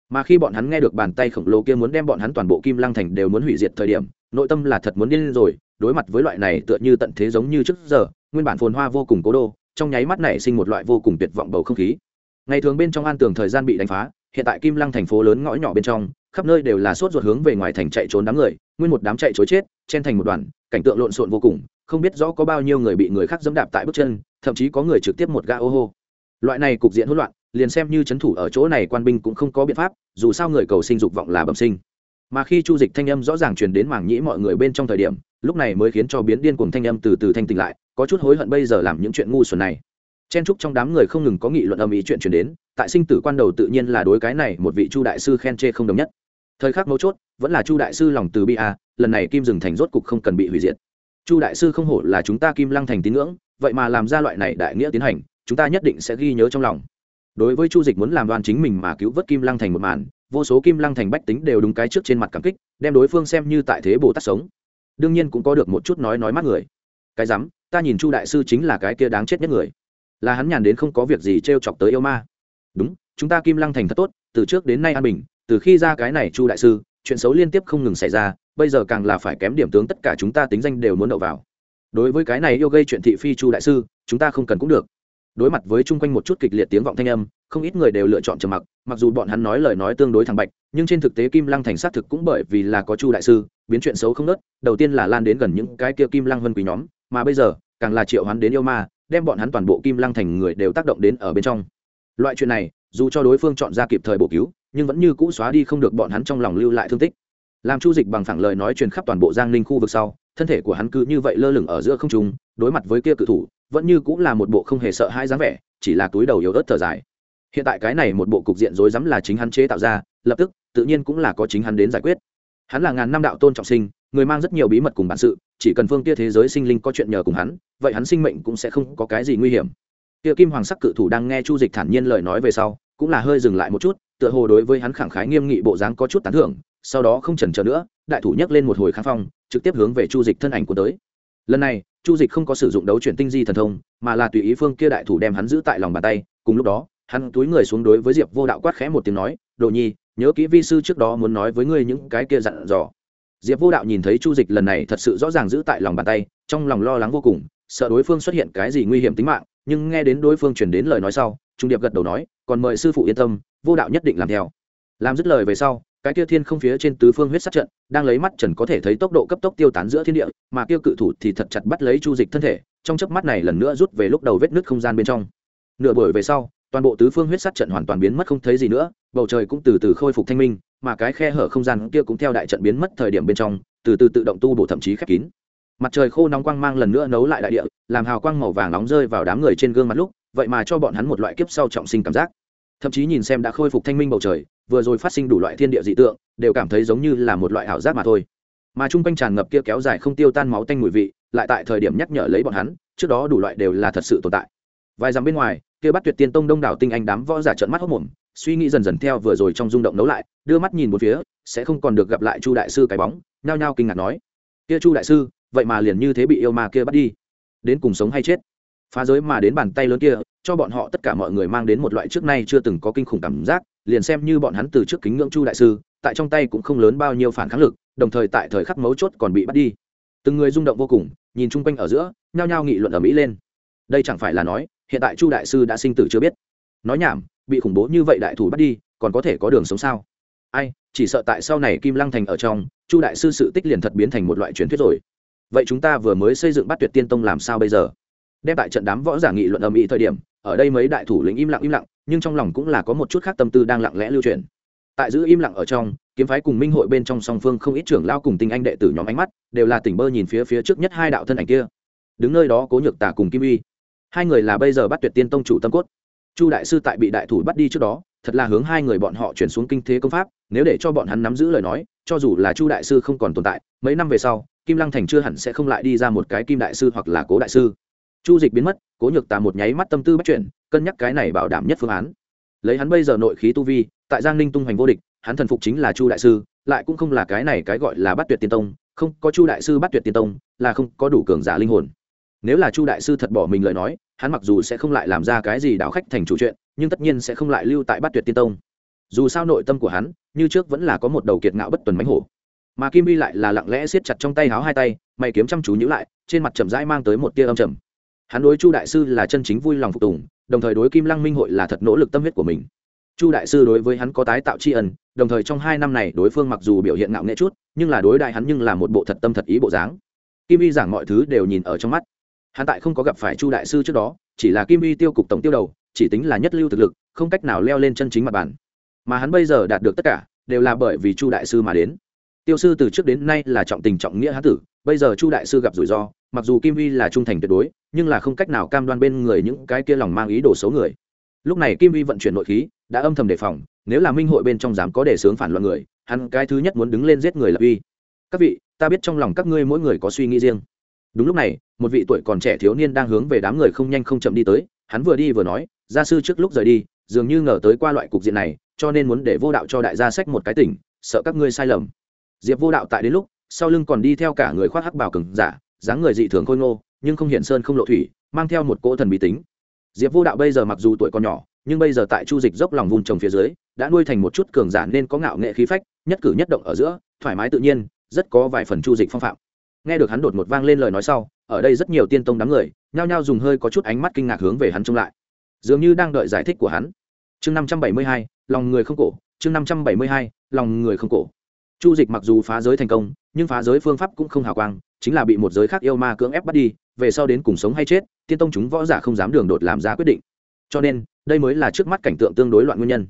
mà khi bọn hắn nghe được bàn tay khổng lồ kia muốn đem bọn hắn toàn bộ kim lăng thành đều muốn hủy diệt thời điểm, nội tâm là thật muốn điên rồi, đối mặt với loại này tựa như tận thế giống như trước giờ, nguyên bản phồn hoa vô cùng cố đô, trong nháy mắt nảy sinh một loại vô cùng tuyệt vọng bầu không khí. Ngày thường bên trong an tường thời gian bị đánh phá, hiện tại kim lăng thành phố lớn ngõ nhỏ bên trong, khắp nơi đều là sốt ruột hướng về ngoài thành chạy trốn đám người, nguyên một đám chạy chối chết, chen thành một đoàn, cảnh tượng lộn xộn vô cùng, không biết rõ có bao nhiêu người bị người khác dẫm đạp tại bước chân, thậm chí có người trực tiếp một ga ô hô. Loại này cục diện hỗn loạn liền xem như c h ấ n thủ ở chỗ này quan binh cũng không có biện pháp, dù sao người cầu sinh dục vọng là bẩm sinh. Mà khi chu dịch thanh âm rõ ràng truyền đến mảng nhĩ mọi người bên trong thời điểm, lúc này mới khiến cho biến điên cùng thanh âm từ từ thanh tỉnh lại, có chút hối hận bây giờ làm những chuyện ngu xuẩn này. Chen trúc trong đám người không ngừng có nghị luận âm ý chuyện truyền đến, tại sinh tử quan đầu tự nhiên là đối cái này một vị chu đại sư khen chê không đồng nhất. Thời khắc mấu chốt, vẫn là chu đại sư lòng từ bi a, lần này kim dừng thành rốt cục không cần bị hủy diệt. Chu đại sư không hổ là chúng ta kim lăng thành tín ngưỡng, vậy mà làm ra loại này đại nghĩa tiến hành, chúng ta nhất định sẽ ghi nhớ trong lòng đối với chu dịch muốn làm đoàn chính mình mà cứu vớt kim lăng thành một màn, vô số kim lăng thành bách tính đều đúng cái trước trên mặt cảm kích, đem đối phương xem như tại thế bồ tát sống. Đương nhiên cũng có được một chút nói nói mắt người. Cái rắm, ta nhìn chu đại sư chính là cái kia đáng chết nhất người. Là hắn nhàn đến không có việc gì t r e o chọc tới yêu ma. Đúng, chúng ta kim lăng thành thật tốt, từ trước đến nay an bình, từ khi ra cái này chu đại sư, chuyện xấu liên tiếp không ngừng xảy ra, bây giờ càng là phải kém điểm tướng tất cả chúng ta tính danh đều muốn đậu vào. Đối với cái này yêu gây chuyện thị phi chu đại sư, chúng ta không cần cũng được đối mặt với chung quanh một chút kịch liệt tiếng vọng thanh âm, không ít người đều lựa chọn trầm mặc mặc dù bọn hắn nói lời nói tương đối thẳng bạch, nhưng trên thực tế kim lăng thành xác thực cũng bởi vì là có chu đại sư, biến chuyện xấu không nớt đầu tiên là lan đến gần những cái kia kim lăng vân quý nhóm, mà bây giờ, càng là triệu hắn đến yêu ma, đem bọn hắn toàn bộ kim lăng thành người đều tác động đến ở bên trong. Loại chuyện này, dù cho đối phương chọn ra kịp thời bổ cứu, nhưng vẫn như cũ xóa đi không được bọn hắn trong lòng lưu lại thương tích. Làm chu dịch bằng phẳng lời nói truyền khắp toàn bộ giang ninh khu vực sau, thân thể của hắn cứ như vậy lơ lửng ở giữa không trung, đối mặt với kia cự thủ vẫn như cũng là một bộ không hề sợ hãi dáng vẻ, chỉ là túi đầu yếu ớt thở dài. Hiện tại cái này một bộ cục diện rối rắm là chính hắn chế tạo ra, lập tức, tự nhiên cũng là có chính hắn đến giải quyết. Hắn là ngàn năm đạo tôn trọng sinh, người mang rất nhiều bí mật cùng bản sự, chỉ cần phương kia thế giới sinh linh có chuyện nhờ cùng hắn, vậy hắn sinh mệnh cũng sẽ không có cái gì nguy hiểm. Kia kim hoàng sắc cự thủ đang nghe chu dịch thản nhiên lời nói về sau, cũng là hơi dừng lại một chút, tựa hồ đối với hắn khẳng khái nghiêm nghị bộ dáng có chút tán thưởng, sau đó không chần chờ nữa, đại thủ nhấc lên một hồi kháng phong, trực tiếp hướng về chu dịch thân ảnh của tới lần này, chu dịch không có sử dụng đấu chuyển tinh di thần thông, mà là tùy ý phương kia đại thủ đem hắn giữ tại lòng bàn tay. Cùng lúc đó, hắn túi người xuống đối với diệp vô đạo quát khẽ một tiếng nói, đồ nhi, nhớ kỹ vi sư trước đó muốn nói với ngươi những cái kia dặn dò. Diệp vô đạo nhìn thấy chu dịch lần này thật sự rõ ràng giữ tại lòng bàn tay, trong lòng lo lắng vô cùng, sợ đối phương xuất hiện cái gì nguy hiểm tính mạng, nhưng nghe đến đối phương chuyển đến lời nói sau, trung điệp gật đầu nói, còn mời sư phụ yên tâm, vô đạo nhất định làm theo. Làm dứt lời về sau cái kia thiên không phía trên tứ phương huyết sát trận, đang lấy mắt trần có thể thấy tốc độ cấp tốc tiêu tán giữa thiên địa, mà kia cự thủ thì thật chặt bắt lấy chu dịch thân thể, trong chớp mắt này lần nữa rút về lúc đầu vết nứt không gian bên trong. Nửa buổi về sau, toàn bộ tứ phương huyết sát trận hoàn toàn biến mất không thấy gì nữa, bầu trời cũng từ từ khôi phục thanh minh, mà cái khe hở không gian kia cũng theo đại trận biến mất thời điểm bên trong, từ từ tự động tu bổ thậm chí khép kín. Mặt trời khô nóng quang mang lần nữa nấu lại đại địa, làm hào quang màu vàng nóng rơi vào đám người trên gương mặt lúc, vậy mà cho bọn hắn một loại kiếp sau trọng sinh cảm giác thậm chí nhìn xem đã khôi phục thanh minh bầu trời, vừa rồi phát sinh đủ loại thiên địa dị tượng, đều cảm thấy giống như là một loại ảo giác mà thôi. Mà chung quanh tràn ngập kia kéo dài không tiêu tan máu tanh mùi vị, lại tại thời điểm nhắc nhở lấy bọn hắn, trước đó đủ loại đều là thật sự tồn tại. Vài dặm bên ngoài, kia bắt tuyệt tiên tông đông đảo tinh anh đám võ giả trợn mắt hốc mồm, suy nghĩ dần dần theo vừa rồi trong rung động nấu lại, đưa mắt nhìn một phía, sẽ không còn được gặp lại chu đại sư cái bóng, nhao nhao kinh ngạc nói, kia chu đại sư, vậy mà liền như thế bị yêu ma kia bắt đi, đến cùng sống hay chết? Phá giới mà đến bàn tay lớn kia, cho bọn họ tất cả mọi người mang đến một loại trước nay chưa từng có kinh khủng cảm giác, liền xem như bọn hắn từ trước kính ngưỡng chu đại sư, tại trong tay cũng không lớn bao nhiêu phản kháng lực, đồng thời tại thời khắc mấu chốt còn bị bắt đi. Từng người rung động vô cùng, nhìn chung quanh ở giữa, nhao nhao nghị luận ở mỹ lên. Đây chẳng phải là nói, hiện tại chu đại sư đã sinh tử chưa biết. Nói nhảm, bị khủng bố như vậy đại thủ bắt đi, còn có thể có đường sống sao? Ai, chỉ sợ tại sau này kim lăng thành ở trong, chu đại sư sự tích liền thật biến thành một loại truyền thuyết rồi. Vậy chúng ta vừa mới xây dựng bắt tuyệt tiên tông làm sao bây giờ? Đem tại trận đám võ giả nghị luận ầm ĩ thời điểm, ở đây mấy đại thủ lĩnh im lặng im lặng, nhưng trong lòng cũng là có một chút khác tâm tư đang lặng lẽ lưu truyền. Tại giữ im lặng ở trong, kiếm phái cùng minh hội bên trong song phương không ít trưởng lao cùng tinh anh đệ tử nhóm ánh mắt, đều là tỉnh bơ nhìn phía phía trước nhất hai đạo thân ảnh kia. Đứng nơi đó cố nhược tả cùng kim uy. Hai người là bây giờ bắt tuyệt tiên tông chủ tâm cốt. Chu đại sư tại bị đại thủ bắt đi trước đó, thật là hướng hai người bọn họ chuyển xuống kinh thế công pháp, nếu để cho bọn hắn nắm giữ lời nói, cho dù là chu đại sư không còn tồn tại, mấy năm về sau, kim lăng thành chưa hẳn sẽ không lại đi ra một cái kim đại sư hoặc là cố đại sư chu dịch biến mất, cố nhược tà một nháy mắt tâm tư bắt chuyển, cân nhắc cái này bảo đảm nhất phương án. Lấy hắn bây giờ nội khí tu vi, tại giang ninh tung hoành vô địch, hắn thần phục chính là chu đại sư, lại cũng không là cái này cái gọi là bắt tuyệt tiên tông, không có chu đại sư bắt tuyệt tiên tông, là không có đủ cường giả linh hồn. Nếu là chu đại sư thật bỏ mình lời nói, hắn mặc dù sẽ không lại làm ra cái gì đảo khách thành chủ chuyện, nhưng tất nhiên sẽ không lại lưu tại bắt tuyệt tiên tông. Dù sao nội tâm của hắn, như trước vẫn là có một đầu kiệt ngạo bất tuần mánh hổ. Mà kim Bi lại là lặng lẽ siết chặt trong tay háo hai tay, mày kiếm chăm chú nhữ lại, trên mặt chậm rãi mang tới một tia âm trầm hắn đối chu đại sư là chân chính vui lòng phục tùng, đồng thời đối kim lăng minh hội là thật nỗ lực tâm huyết của mình. Chu đại sư đối với hắn có tái tạo tri ân, đồng thời trong hai năm này đối phương mặc dù biểu hiện ngạo nghệ chút, nhưng là đối đại hắn nhưng là một bộ thật tâm thật ý bộ dáng. Kim y giảng mọi thứ đều nhìn ở trong mắt. Hắn tại không có gặp phải chu đại sư trước đó, chỉ là kim y tiêu cục tổng tiêu đầu, chỉ tính là nhất lưu thực lực, không cách nào leo lên chân chính mặt bàn. mà hắn bây giờ đạt được tất cả, đều là bởi vì chu đại sư mà đến tiêu sư từ trước đến nay là trọng tình trọng nghĩa hán tử, bây giờ chu đại sư gặp rủi ro, mặc dù kim vi là trung thành tuyệt đối, nhưng là không cách nào cam đoan bên người những cái kia lòng mang ý đồ xấu người. Lúc này kim vi vận chuyển nội khí, đã âm thầm đề phòng, nếu là minh hội bên trong dám có đề xướng phản loạn người, hắn cái thứ nhất muốn đứng lên giết người là uy các vị, ta biết trong lòng các ngươi mỗi người có suy nghĩ riêng. Đúng lúc này, một vị tuổi còn trẻ thiếu niên đang hướng về đám người không nhanh không chậm đi tới, hắn vừa đi vừa nói, gia sư trước lúc rời đi, dường như ngờ tới qua loại cục diện này, cho nên muốn để vô đạo cho đại gia sách một cái tỉnh, sợ các ngươi sai lầm diệp vô đạo tại đến lúc, sau lưng còn đi theo cả người khoác hắc bảo cừng giả, dáng người dị thường khôi ngô, nhưng không hiện sơn không lộ thủy, mang theo một cỗ thần bí tính. Diệp vô đạo bây giờ mặc dù tuổi còn nhỏ, nhưng bây giờ tại chu dịch dốc lòng vùng trồng phía dưới, đã nuôi thành một chút cường giả nên có ngạo nghệ khí phách, nhất cử nhất động ở giữa, thoải mái tự nhiên, rất có vài phần chu dịch phong phạm. Nghe được hắn đột một vang lên lời nói sau, ở đây rất nhiều tiên tông đám người, nhao nhao dùng hơi có chút ánh mắt kinh ngạc hướng về hắn trông lại. Dường như đang đợi giải thích của hắn. Chương năm trăm bảy mươi hai, lòng người không cổ, chương năm trăm bảy mươi hai, lòng người không cổ chu dịch mặc dù phá giới thành công, nhưng phá giới phương pháp cũng không hào quang, chính là bị một giới khác yêu ma cưỡng ép bắt đi, về sau đến cùng sống hay chết, tiên tông chúng võ giả không dám đường đột làm ra quyết định. Cho nên, đây mới là trước mắt cảnh tượng tương đối loạn nguyên nhân.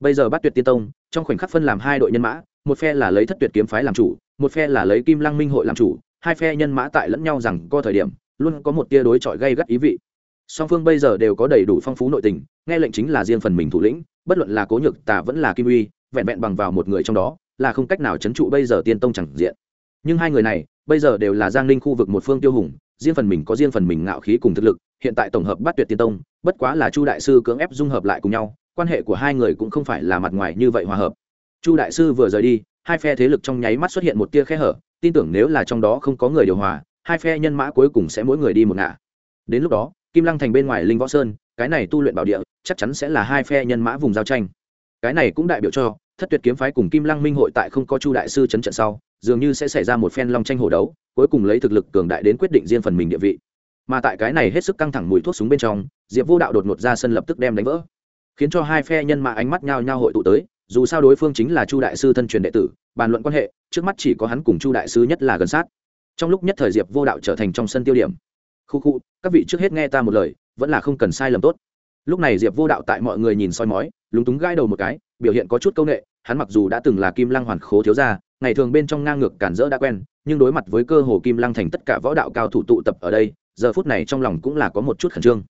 Bây giờ bắt tuyệt tiên tông, trong khoảnh khắc phân làm hai đội nhân mã, một phe là lấy thất tuyệt kiếm phái làm chủ, một phe là lấy kim lăng minh hội làm chủ, hai phe nhân mã tại lẫn nhau rằng có thời điểm, luôn có một tia đối chọi gây gắt ý vị. Song phương bây giờ đều có đầy đủ phong phú nội tình, nghe lệnh chính là riêng phần mình thủ lĩnh, bất luận là cố nhược tà vẫn là kim uy, vẹn vẹn bằng vào một người trong đó là không cách nào chấn trụ bây giờ tiên tông chẳng diện. Nhưng hai người này, bây giờ đều là giang ninh khu vực một phương tiêu hùng, riêng phần mình có riêng phần mình ngạo khí cùng thực lực, hiện tại tổng hợp bắt tuyệt tiên tông, bất quá là chu đại sư cưỡng ép dung hợp lại cùng nhau, quan hệ của hai người cũng không phải là mặt ngoài như vậy hòa hợp. Chu đại sư vừa rời đi, hai phe thế lực trong nháy mắt xuất hiện một tia khe hở, tin tưởng nếu là trong đó không có người điều hòa, hai phe nhân mã cuối cùng sẽ mỗi người đi một ngả. Đến lúc đó, kim lăng thành bên ngoài linh võ sơn, cái này tu luyện bảo địa, chắc chắn sẽ là hai phe nhân mã vùng giao tranh. Cái này cũng đại biểu cho thất tuyệt kiếm phái cùng kim lăng minh hội tại không có chu đại sư chấn trận sau, dường như sẽ xảy ra một phen long tranh hổ đấu, cuối cùng lấy thực lực cường đại đến quyết định riêng phần mình địa vị. Mà tại cái này hết sức căng thẳng mùi thuốc súng bên trong, diệp vô đạo đột ngột ra sân lập tức đem đánh vỡ. Khiến cho hai phe nhân mã ánh mắt nhao nhao hội tụ tới, dù sao đối phương chính là chu đại sư thân truyền đệ tử, bàn luận quan hệ, trước mắt chỉ có hắn cùng chu đại sư nhất là gần sát. Trong lúc nhất thời diệp vô đạo trở thành trong sân tiêu điểm. Khu khu, các vị trước hết nghe ta một lời, vẫn là không cần sai lầm tốt. Lúc này diệp vô đạo tại mọi người nhìn soi mói, lúng túng gãi đầu một cái biểu hiện có chút công nghệ hắn mặc dù đã từng là kim lăng hoàn khố thiếu gia, ngày thường bên trong ngang ngược cản rỡ đã quen, nhưng đối mặt với cơ hồ kim lăng thành tất cả võ đạo cao thủ tụ tập ở đây, giờ phút này trong lòng cũng là có một chút khẩn trương.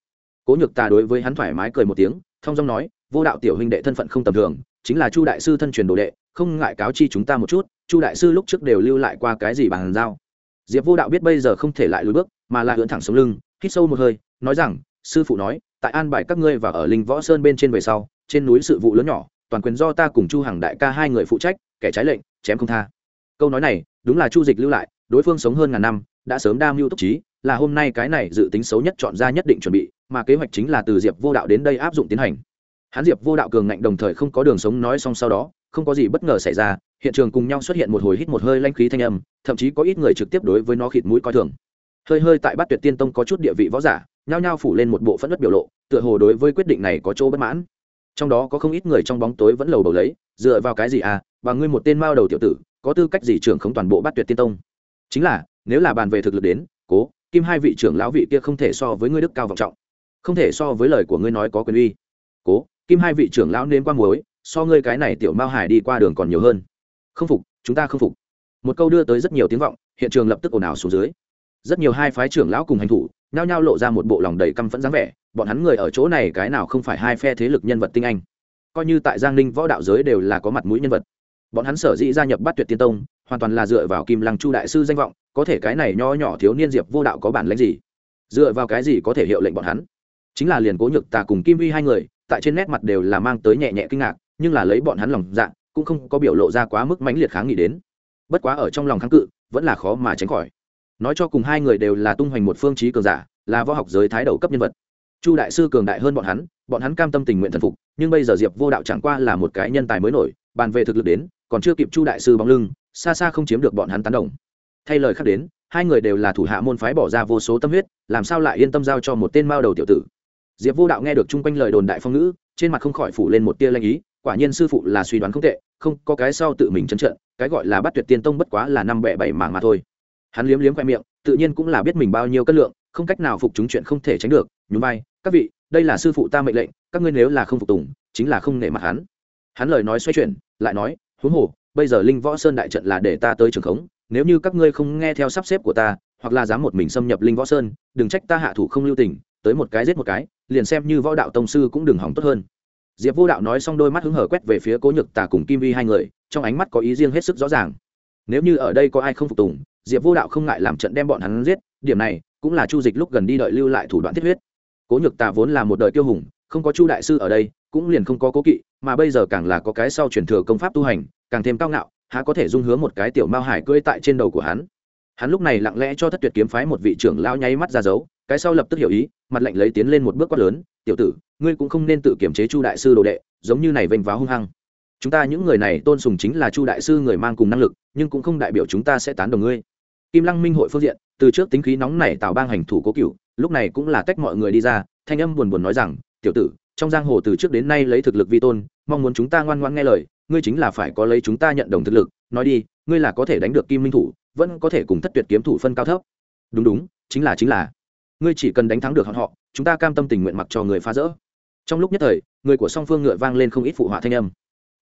Cố nhược ta đối với hắn thoải mái cười một tiếng, thông dong nói, vô đạo tiểu huynh đệ thân phận không tầm thường, chính là chu đại sư thân truyền đồ đệ, không ngại cáo chi chúng ta một chút, chu đại sư lúc trước đều lưu lại qua cái gì bàn giao. Diệp vô đạo biết bây giờ không thể lại lùi bước, mà là hướng thẳng sống lưng, hít sâu một hơi, nói rằng, sư phụ nói, tại an bài các ngươi và ở linh võ sơn bên trên về sau, trên núi sự vụ lớn nhỏ toàn quyền do ta cùng chu hằng đại ca hai người phụ trách, kẻ trái lệnh, chém không tha. Câu nói này, đúng là chu dịch lưu lại, đối phương sống hơn ngàn năm, đã sớm đa mưu túc trí, là hôm nay cái này dự tính xấu nhất chọn ra nhất định chuẩn bị, mà kế hoạch chính là từ diệp vô đạo đến đây áp dụng tiến hành. Hắn diệp vô đạo cường ngạnh đồng thời không có đường sống nói xong sau đó, không có gì bất ngờ xảy ra, hiện trường cùng nhau xuất hiện một hồi hít một hơi lanh khí thanh âm, thậm chí có ít người trực tiếp đối với nó khịt mũi coi thường. Hơi hơi tại bát tuyệt tiên tông có chút địa vị võ giả, nhao nhao phủ lên một bộ phẫn nứt biểu lộ, tựa hồ đối với quyết định này có chỗ bất mãn trong đó có không ít người trong bóng tối vẫn lầu bầu lấy, dựa vào cái gì à và ngươi một tên mao đầu tiểu tử, có tư cách gì trưởng không toàn bộ bát tuyệt tiên tông? Chính là, nếu là bàn về thực lực đến, cố, kim hai vị trưởng lão vị kia không thể so với ngươi đức cao vọng trọng. Không thể so với lời của ngươi nói có quyền uy. Cố, kim hai vị trưởng lão nên qua muối, so ngươi cái này tiểu mao hải đi qua đường còn nhiều hơn. Không phục, chúng ta không phục. Một câu đưa tới rất nhiều tiếng vọng, hiện trường lập tức ồn ào xuống dưới. Rất nhiều hai phái trưởng lão cùng hành thủ nhao nhao lộ ra một bộ lòng đầy căm phẫn dáng vẻ, bọn hắn người ở chỗ này cái nào không phải hai phe thế lực nhân vật tinh anh. Coi như tại giang ninh võ đạo giới đều là có mặt mũi nhân vật. Bọn hắn sở dĩ gia nhập bắt tuyệt tiên tông, hoàn toàn là dựa vào kim lăng chu đại sư danh vọng, có thể cái này nho nhỏ thiếu niên diệp vô đạo có bản lãnh gì? Dựa vào cái gì có thể hiệu lệnh bọn hắn? Chính là liền cố nhược tà cùng kim uy hai người, tại trên nét mặt đều là mang tới nhẹ nhẹ kinh ngạc, nhưng là lấy bọn hắn lòng dạ cũng không có biểu lộ ra quá mức mãnh liệt kháng nghị đến. Bất quá ở trong lòng kháng cự, vẫn là khó mà tránh khỏi nói cho cùng hai người đều là tung hoành một phương trí cường giả, là võ học giới thái đầu cấp nhân vật. Chu đại sư cường đại hơn bọn hắn bọn hắn cam tâm tình nguyện thần phục, nhưng bây giờ diệp vô đạo chẳng qua là một cái nhân tài mới nổi, bàn về thực lực đến, còn chưa kịp chu đại sư bóng lưng, xa xa không chiếm được bọn hắn tán đồng. Thay lời khác đến, hai người đều là thủ hạ môn phái bỏ ra vô số tâm huyết, làm sao lại yên tâm giao cho một tên mao đầu tiểu tử. Diệp vô đạo nghe được chung quanh lời đồn đại phong ngữ, trên mặt không khỏi phủ lên một tia lanh ý, quả nhiên sư phụ là suy đoán không tệ, không, có cái sau tự mình chấn trận, cái gọi là bắt tuyệt tiên tông bất quá là năm bẻ bảy mảng mà thôi hắn liếm liếm khoe miệng, tự nhiên cũng là biết mình bao nhiêu cân lượng, không cách nào phục chúng chuyện không thể tránh được, nhún vai, các vị, đây là sư phụ ta mệnh lệnh, các ngươi nếu là không phục tùng, chính là không nể mặt hắn. Hắn lời nói xoay chuyển, lại nói, huống hồ, bây giờ linh võ sơn đại trận là để ta tới trường khống, nếu như các ngươi không nghe theo sắp xếp của ta, hoặc là dám một mình xâm nhập linh võ sơn, đừng trách ta hạ thủ không lưu tình, tới một cái giết một cái, liền xem như võ đạo tông sư cũng đừng hỏng tốt hơn. Diệp vô đạo nói xong đôi mắt hứng hở quét về phía cố nhược tà cùng kim vi hai người, trong ánh mắt có ý riêng hết sức rõ ràng. Nếu như ở đây có ai không phục tùng diệp vô đạo không ngại làm trận đem bọn hắn giết điểm này cũng là chu dịch lúc gần đi đợi lưu lại thủ đoạn thiết huyết cố nhược tà vốn là một đời tiêu hùng không có chu đại sư ở đây cũng liền không có cố kỵ mà bây giờ càng là có cái sau truyền thừa công pháp tu hành càng thêm cao ngạo há có thể dung hướng một cái tiểu mao hải cưỡi tại trên đầu của hắn hắn lúc này lặng lẽ cho thất tuyệt kiếm phái một vị trưởng lao nháy mắt ra dấu cái sau lập tức hiểu ý mặt lệnh lấy tiến lên một bước quát lớn tiểu tử ngươi cũng không nên tự kiểm chế chu đại sư đồ đệ giống như này vênh váo hung hăng chúng ta những người này tôn sùng chính là chu đại sư người mang cùng năng lực nhưng cũng không đại biểu chúng ta sẽ tán đồng ngươi kim lăng minh hội phương diện, từ trước tính khí nóng này tạo bang hành thủ cố cựu lúc này cũng là tách mọi người đi ra, thanh âm buồn buồn nói rằng, tiểu tử, trong giang hồ từ trước đến nay lấy thực lực vi tôn, mong muốn chúng ta ngoan ngoan nghe lời, ngươi chính là phải có lấy chúng ta nhận đồng thực lực, nói đi, ngươi là có thể đánh được kim minh thủ, vẫn có thể cùng thất tuyệt kiếm thủ phân cao thấp. Đúng đúng, chính là chính là. Ngươi chỉ cần đánh thắng được họ họ, chúng ta cam tâm tình nguyện mặc cho người phá rỡ. Trong lúc nhất thời, người của song phương ngựa vang lên không ít phụ họa thanh âm.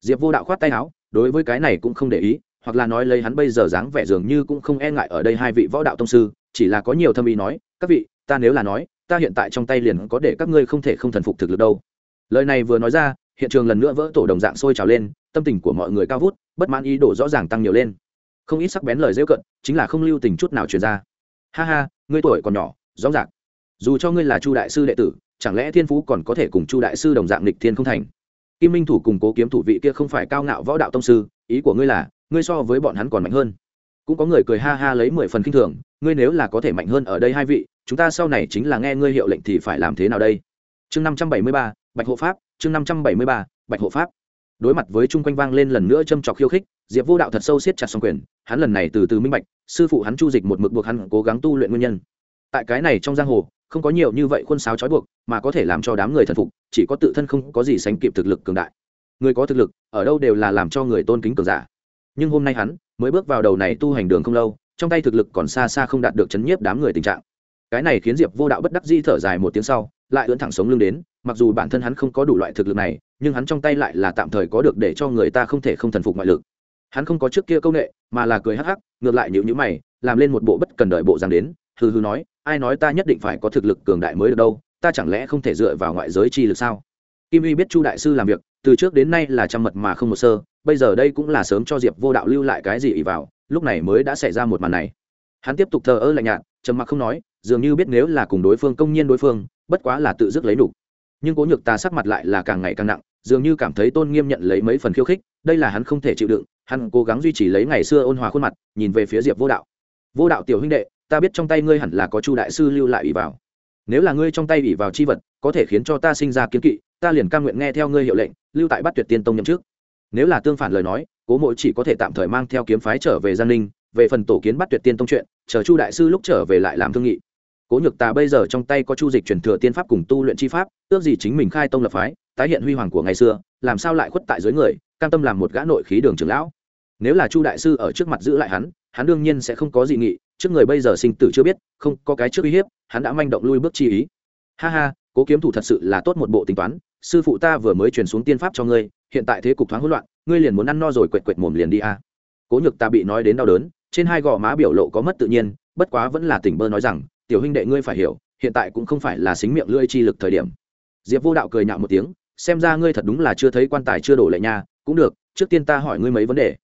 Diệp vô đạo khoát tay áo, đối với cái này cũng không để ý hoặc là nói lấy hắn bây giờ dáng vẻ dường như cũng không e ngại ở đây hai vị võ đạo tông sư, chỉ là có nhiều thâm ý nói, các vị, ta nếu là nói, ta hiện tại trong tay liền có để các ngươi không thể không thần phục thực lực đâu. Lời này vừa nói ra, hiện trường lần nữa vỡ tổ đồng dạng sôi trào lên, tâm tình của mọi người cao vút, bất mãn ý đồ rõ ràng tăng nhiều lên. Không ít sắc bén lời dễ cận, chính là không lưu tình chút nào truyền ra. Ha ha, ngươi tuổi còn nhỏ, rõ ràng. Dù cho ngươi là chu đại sư đệ tử, chẳng lẽ thiên phú còn có thể cùng chu đại sư đồng dạng lịch thiên không thành? Kim minh thủ cùng cố kiếm thủ vị kia không phải cao ngạo võ đạo tông sư, ý của ngươi là ngươi so với bọn hắn còn mạnh hơn. Cũng có người cười ha ha lấy mười phần k i n h thường, ngươi nếu là có thể mạnh hơn ở đây hai vị, chúng ta sau này chính là nghe ngươi hiệu lệnh thì phải làm thế nào đây? Chương năm trăm bảy mươi ba, bạch hộ pháp, chương năm trăm bảy mươi ba, bạch hộ pháp. Đối mặt với chung quanh vang lên lần nữa châm trọc khiêu khích, diệp vô đạo thật sâu siết chặt xong quyền, hắn lần này từ từ minh bạch, sư phụ hắn chu dịch một mực buộc hắn cố gắng tu luyện nguyên nhân. Tại cái này trong giang hồ, không có nhiều như vậy khuôn sáo trói buộc, mà có thể làm cho đám người thần phục, chỉ có tự thân không có gì sánh kịp thực lực cường đại. Người có thực lực, ở đâu đều là làm cho người tôn kính cường giả nhưng hôm nay hắn mới bước vào đầu này tu hành đường không lâu, trong tay thực lực còn xa xa không đạt được chấn nhiếp đám người tình trạng. Cái này khiến diệp vô đạo bất đắc di thở dài một tiếng sau, lại ưỡn thẳng sống lưng đến, mặc dù bản thân hắn không có đủ loại thực lực này, nhưng hắn trong tay lại là tạm thời có được để cho người ta không thể không thần phục ngoại lực. Hắn không có trước kia công nghệ, mà là cười hắc hắc, ngược lại nhịu nhữ mày, làm lên một bộ bất cần đợi bộ dáng đến, hừ hừ nói, ai nói ta nhất định phải có thực lực cường đại mới được đâu, ta chẳng lẽ không thể dựa vào ngoại giới chi lực sao? Kim uy biết chu đại sư làm việc, từ trước đến nay là trăm mật mà không một sơ bây giờ đây cũng là sớm cho diệp vô đạo lưu lại cái gì ỉ vào, lúc này mới đã xảy ra một màn này. Hắn tiếp tục thờ ơ lạnh nhạt, trầm mặc không nói, dường như biết nếu là cùng đối phương công nhiên đối phương, bất quá là tự dứt lấy đủ. Nhưng cố nhược ta sắc mặt lại là càng ngày càng nặng, dường như cảm thấy tôn nghiêm nhận lấy mấy phần khiêu khích, đây là hắn không thể chịu đựng, hắn cố gắng duy trì lấy ngày xưa ôn hòa khuôn mặt, nhìn về phía diệp vô đạo. Vô đạo tiểu huynh đệ, ta biết trong tay ngươi hẳn là có chu đại sư lưu lại ủy vào. Nếu là ngươi trong tay ủy vào chi vật, có thể khiến cho ta sinh ra kiến kỵ, ta liền cam nguyện nghe theo ngươi hiệu lệnh, lưu tại bắt tuyệt tiên tông nhậm trước nếu là tương phản lời nói, cố mỗi chỉ có thể tạm thời mang theo kiếm phái trở về giang ninh, về phần tổ kiến bắt tuyệt tiên tông chuyện, chờ chu đại sư lúc trở về lại làm thương nghị. Cố nhược tà bây giờ trong tay có chu dịch truyền thừa tiên pháp cùng tu luyện chi pháp, ước gì chính mình khai tông lập phái, tái hiện huy hoàng của ngày xưa, làm sao lại khuất tại dưới người, cam tâm làm một gã nội khí đường trưởng lão. Nếu là chu đại sư ở trước mặt giữ lại hắn hắn đương nhiên sẽ không có dị nghị, trước người bây giờ sinh tử chưa biết, không có cái trước uy hiếp, hắn đã manh động lui bước chi ý. Ha ha, cố kiếm thủ thật sự là tốt một bộ tính toán sư phụ ta vừa mới truyền xuống tiên pháp cho ngươi, hiện tại thế cục thoáng hỗn loạn, ngươi liền muốn ăn no rồi quệt quệt mồm liền đi a cố nhược ta bị nói đến đau đớn, trên hai gò má biểu lộ có mất tự nhiên, bất quá vẫn là tỉnh bơ nói rằng, tiểu huynh đệ ngươi phải hiểu, hiện tại cũng không phải là xính miệng lưỡi chi lực thời điểm. Diệp vô đạo cười nhạo một tiếng, xem ra ngươi thật đúng là chưa thấy quan tài chưa đổ lệ nha, cũng được, trước tiên ta hỏi ngươi mấy vấn đề.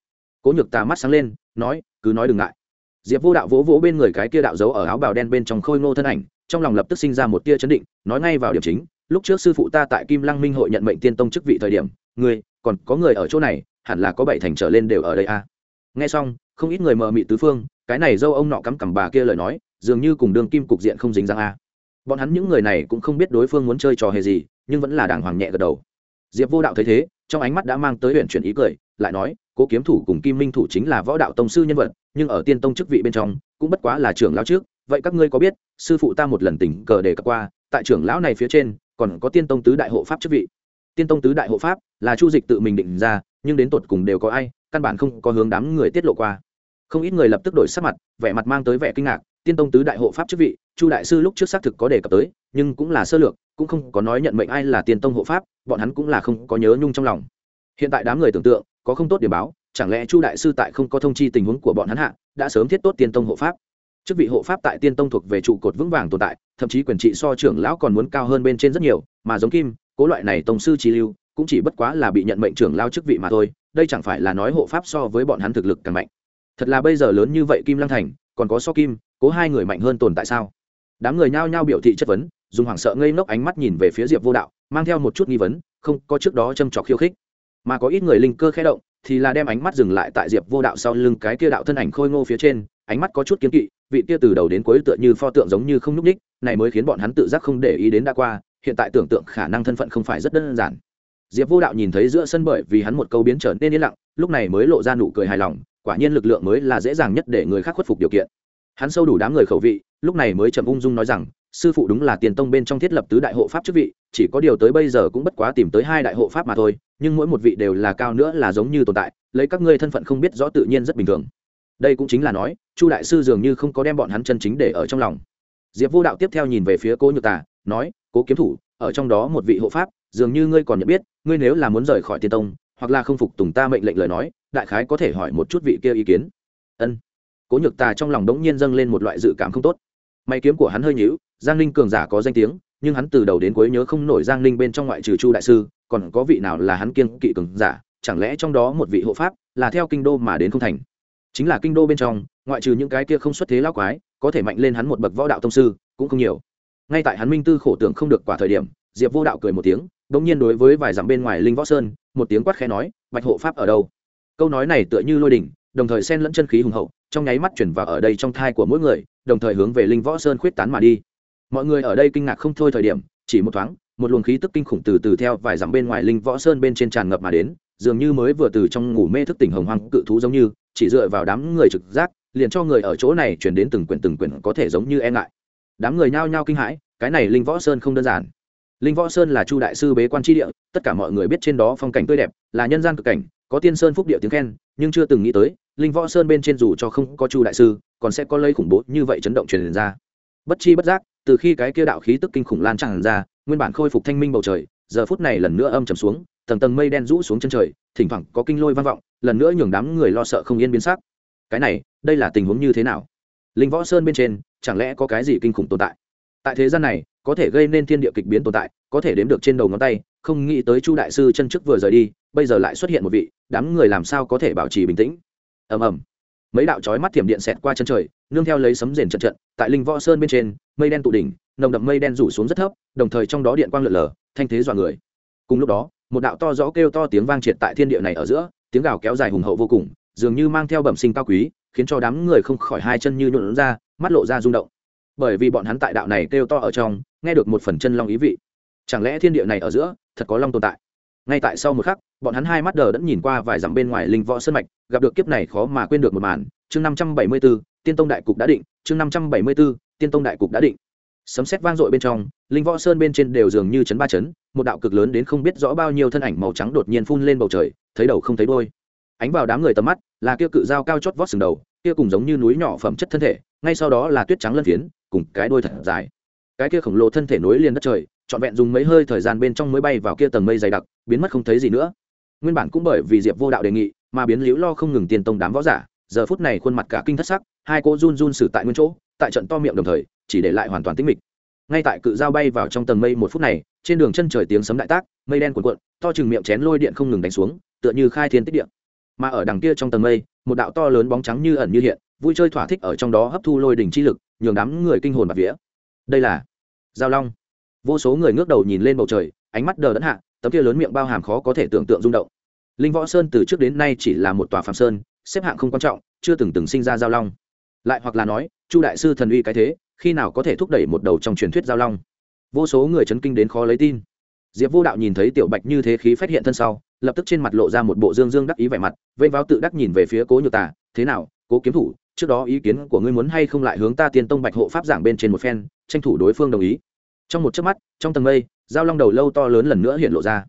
Cố nhược ta mắt sáng lên, nói, cứ nói đừng ngại. Diệp vô đạo vỗ vỗ bên người cái kia đạo dấu ở áo bào đen bên trong khôi ngô thân ảnh, trong lòng lập tức sinh ra một tia chấn định, nói ngay vào điểm chính lúc trước sư phụ ta tại kim lăng minh hội nhận mệnh tiên tông chức vị thời điểm người còn có người ở chỗ này, hẳn là có bảy thành trở lên đều ở đây à. nghe xong, không ít người mờ mị tứ phương, cái này dâu ông nọ cắm cằm bà kia lời nói, dường như cùng đường kim cục diện không dính răng a à? bọn hắn những người này cũng không biết đối phương muốn chơi trò hề gì, nhưng vẫn là đàng hoàng nhẹ gật đầu. Diệp vô đạo thấy thế, trong ánh mắt đã mang tới huyện chuyển ý cười, lại nói, cố kiếm thủ cùng kim minh thủ chính là võ đạo tông sư nhân vật, nhưng ở tiên tông chức vị bên trong, cũng bất quá là trưởng lão trước. Vậy các ngươi có biết, sư phụ ta một lần tình cờ đề cập qua, tại trưởng lão này phía trên còn có tiên tông tứ đại hộ pháp chức vị. Tiên tông tứ đại hộ pháp là chu dịch tự mình định ra, nhưng đến tột cùng đều có ai, căn bản không có hướng đám người tiết lộ qua. Không ít người lập tức đổi sắc mặt, vẻ mặt mang tới vẻ kinh ngạc, tiên tông tứ đại hộ pháp chức vị, chu đại sư lúc trước xác thực có đề cập tới, nhưng cũng là sơ lược, cũng không có nói nhận mệnh ai là tiên tông hộ pháp, bọn hắn cũng là không có nhớ nhung trong lòng. Hiện tại đám người tưởng tượng, có không tốt điểm báo, chẳng lẽ chu đại sư tại không có thông chi tình huống của bọn hắn hạ, đã sớm thiết tốt tiên tông hộ pháp? Chức vị hộ pháp tại tiên tông thuộc về trụ cột vững vàng tồn tại, thậm chí quyền trị so trưởng lão còn muốn cao hơn bên trên rất nhiều, mà giống kim, cố loại này tông sư trí lưu, cũng chỉ bất quá là bị nhận mệnh trưởng lao chức vị mà thôi, đây chẳng phải là nói hộ pháp so với bọn hắn thực lực càng mạnh. Thật là bây giờ lớn như vậy kim lăng thành, còn có so kim, cố hai người mạnh hơn tồn tại sao? Đám người nhao nhao biểu thị chất vấn, dùng hoảng sợ ngây ngốc ánh mắt nhìn về phía diệp vô đạo, mang theo một chút nghi vấn, không, có trước đó châm trọc khiêu khích. Mà có ít người linh cơ khẽ động, thì là đem ánh mắt dừng lại tại diệp vô đạo sau lưng cái kia đạo thân ảnh khôi ngô phía trên ánh mắt có chút kiến kỵ, vị kia từ đầu đến cuối tựa như pho tượng giống như không nhúc ních này mới khiến bọn hắn tự giác không để ý đến đã qua, hiện tại tưởng tượng khả năng thân phận không phải rất đơn giản. Diệp vô đạo nhìn thấy giữa sân bởi vì hắn một câu biến trở nên yên lặng, lúc này mới lộ ra nụ cười hài lòng, quả nhiên lực lượng mới là dễ dàng nhất để người khác khuất phục điều kiện. Hắn sâu đủ đám người khẩu vị, lúc này mới chậm ung dung nói rằng, sư phụ đúng là tiền tông bên trong thiết lập tứ đại hộ pháp chức vị, chỉ có điều tới bây giờ cũng bất quá tìm tới hai đại hộ pháp mà thôi, nhưng mỗi một vị đều là cao nữa là giống như tồn tại, lấy các ngươi thân phận không biết rõ tự nhiên rất bình thường đây cũng chính là nói, chu đại sư dường như không có đem bọn hắn chân chính để ở trong lòng. Diệp vô đạo tiếp theo nhìn về phía cố nhược tà, nói, cố kiếm thủ, ở trong đó một vị hộ pháp, dường như ngươi còn nhận biết, ngươi nếu là muốn rời khỏi tiên tông, hoặc là không phục tùng ta mệnh lệnh lời nói, đại khái có thể hỏi một chút vị kia ý kiến. Ân. Cố nhược tà trong lòng đống nhiên dâng lên một loại dự cảm không tốt. May kiếm của hắn hơi nhíu, giang ninh cường giả có danh tiếng, nhưng hắn từ đầu đến cuối nhớ không nổi giang ninh bên trong ngoại trừ chu đại sư, còn có vị nào là hắn kiên kỵ cường giả, chẳng lẽ trong đó một vị hộ pháp là theo kinh đô mà đến không thành? Chính là kinh đô bên trong, ngoại trừ những cái kia không xuất thế lao quái, có thể mạnh lên hắn một bậc võ đạo tông sư, cũng không nhiều. Ngay tại hắn minh tư khổ tưởng không được quả thời điểm, diệp vô đạo cười một tiếng đ ỗ n g nhiên đối với vài dặm bên ngoài linh võ sơn, một tiếng quát khẽ nói, bạch hộ pháp ở đâu? Câu nói này tựa như lôi đỉnh, đồng thời xen lẫn chân khí hùng hậu, trong nháy mắt chuyển vào ở đây trong thai của mỗi người, đồng thời hướng về linh võ sơn khuyết tán mà đi. Mọi người ở đây kinh ngạc không thôi thời điểm, chỉ một thoáng, một luồng khí tức kinh khủng từ từ theo vài dặm bên ngoài linh võ sơn bên trên tràn ngập mà đến, dường như mới vừa từ trong ngủ mê thức tỉnh hồng hoang cự thú giống như chỉ dựa vào đám người trực giác, liền cho người ở chỗ này chuyển đến từng quyển từng quyển có thể giống như e ngại. Đám người nhao nhao kinh hãi, cái này linh võ sơn không đơn giản. Linh võ sơn là chu đại sư bế quan tri địa, tất cả mọi người biết trên đó phong cảnh tươi đẹp, là nhân gian cực cảnh, có tiên sơn phúc địa tiếng khen, nhưng chưa từng nghĩ tới, linh võ sơn bên trên dù cho không có chu đại sư, còn sẽ có lây khủng bố như vậy chấn động truyền ra. Bất chi bất giác, từ khi cái kia đạo khí tức kinh khủng lan tràn ra, nguyên bản khôi phục thanh minh bầu trời, giờ phút này lần nữa âm trầm xuống tầng tầng mây đen rũ xuống chân trời, thỉnh thoảng có kinh lôi vang vọng, lần nữa nhường đám người lo sợ không yên biến sắc. Cái này, đây là tình huống như thế nào? Linh võ sơn bên trên, chẳng lẽ có cái gì kinh khủng tồn tại? Tại thế gian này, có thể gây nên thiên địa kịch biến tồn tại, có thể đếm được trên đầu ngón tay, không nghĩ tới chu đại sư chân chức vừa rời đi, bây giờ lại xuất hiện một vị, đám người làm sao có thể bảo trì bình tĩnh? Ầm ầm. Mấy đạo chói mắt thiểm điện xẹt qua chân trời, nương theo lấy sấm rền trận trận, tại linh võ sơn bên trên, mây đen tụ đỉnh, nồng đậm mây đen rủ xuống rất thấp, đồng thời trong đó điện quang lượn lờ, thanh thế dọa người. Cùng lúc đó một đạo to rõ kêu to tiếng vang triệt tại thiên địa này ở giữa, tiếng gào kéo dài hùng hậu vô cùng, dường như mang theo bẩm sinh cao quý, khiến cho đám người không khỏi hai chân như nhuộn ra, mắt lộ ra rung động. Bởi vì bọn hắn tại đạo này kêu to ở trong, nghe được một phần chân long ý vị. Chẳng lẽ thiên địa này ở giữa, thật có long tồn tại? Ngay tại sau một khắc, bọn hắn hai mắt đờ đẫn nhìn qua vài dặm bên ngoài linh võ sơn mạch, gặp được kiếp này khó mà quên được một màn. Chương năm trăm bảy mươi b ố tiên tông đại cục đã định, chương năm trăm bảy mươi b ố tiên tông đại cục đã định sấm xét vang dội bên trong, linh võ sơn bên trên đều dường như chấn ba chấn, một đạo cực lớn đến không biết rõ bao nhiêu thân ảnh màu trắng đột nhiên phun lên bầu trời, thấy đầu không thấy đôi ánh vào đám người tầm mắt, là kia cự dao cao chót vót sừng đầu, kia cùng giống như núi nhỏ phẩm chất thân thể, ngay sau đó là tuyết trắng lân phiến, cùng cái đôi thật dài. Cái kia khổng lồ thân thể nối liền đất trời, trọn vẹn dùng mấy hơi thời gian bên trong mới bay vào kia tầng mây dày đặc, biến mất không thấy gì nữa. Nguyên bản cũng bởi vì diệp vô đạo đề nghị, mà biến liễu lo không ngừng tiền tông đám võ giả, giờ phút này khuôn mặt cả kinh thất sắc, hai cô run run xử tại nguyên chỗ, tại trận to miệng đồng thời chỉ để lại hoàn toàn tĩnh mịch. Ngay tại cự dao bay vào trong tầng mây một phút này, trên đường chân trời tiếng sấm đại tác, mây đen cuộn cuộn, to chừng miệng chén lôi điện không ngừng đánh xuống, tựa như khai thiên tích điện mà ở đằng kia trong tầng mây, một đạo to lớn bóng trắng như ẩn như hiện, vui chơi thỏa thích ở trong đó hấp thu lôi đỉnh chi lực, nhường đám người kinh hồn bạt vía. Đây là giao long. Vô số người ngước đầu nhìn lên bầu trời, ánh mắt đờ đẫn hạ, tấm kia lớn miệng bao hàm khó có thể tưởng tượng rung động. Linh võ sơn từ trước đến nay chỉ là một tòa phạm sơn, xếp hạng không quan trọng, chưa từng từng sinh ra giao long. Lại hoặc là nói, chu đại sư thần uy cái thế khi nào có thể thúc đẩy một đầu trong truyền thuyết giao long? Vô số người chấn kinh đến khó lấy tin. Diệp vô đạo nhìn thấy tiểu bạch như thế khí phát hiện thân sau lập tức trên mặt lộ ra một bộ dương dương đắc ý vẻ mặt vây váo tự đắc nhìn về phía cố nhược Tả, thế nào cố kiếm thủ trước đó ý kiến của ngươi muốn hay không lại hướng ta tiên tông bạch hộ pháp giảng bên trên một phen tranh thủ đối phương đồng ý? Trong một chớp mắt trong tầng mây dao long đầu lâu to lớn lần nữa hiện lộ ra.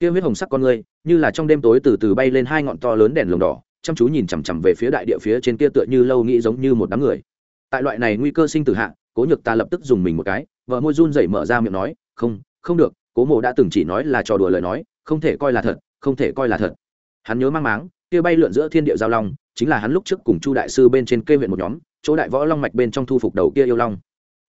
Kia huyết hồng sắc con ngươi như là trong đêm tối từ từ bay lên hai ngọn to lớn đèn lồng đỏ chăm chú nhìn chằm chằm về phía đại địa phía trên kia tựa như lâu nghĩ giống như một đám người tại loại này nguy cơ sinh tử hạ, cố nhược ta lập tức dùng mình một cái, vợ môi run rẩy mở ra miệng nói, không không được, cố mộ đã từng chỉ nói là trò đùa lời nói, không thể coi là thật, không thể coi là thật. Hắn nhớ mang máng, kia bay lượn giữa thiên địa giao long, chính là hắn lúc trước cùng chu đại sư bên trên kê huyện một nhóm, chỗ đại võ long mạch bên trong thu phục đầu kia yêu long.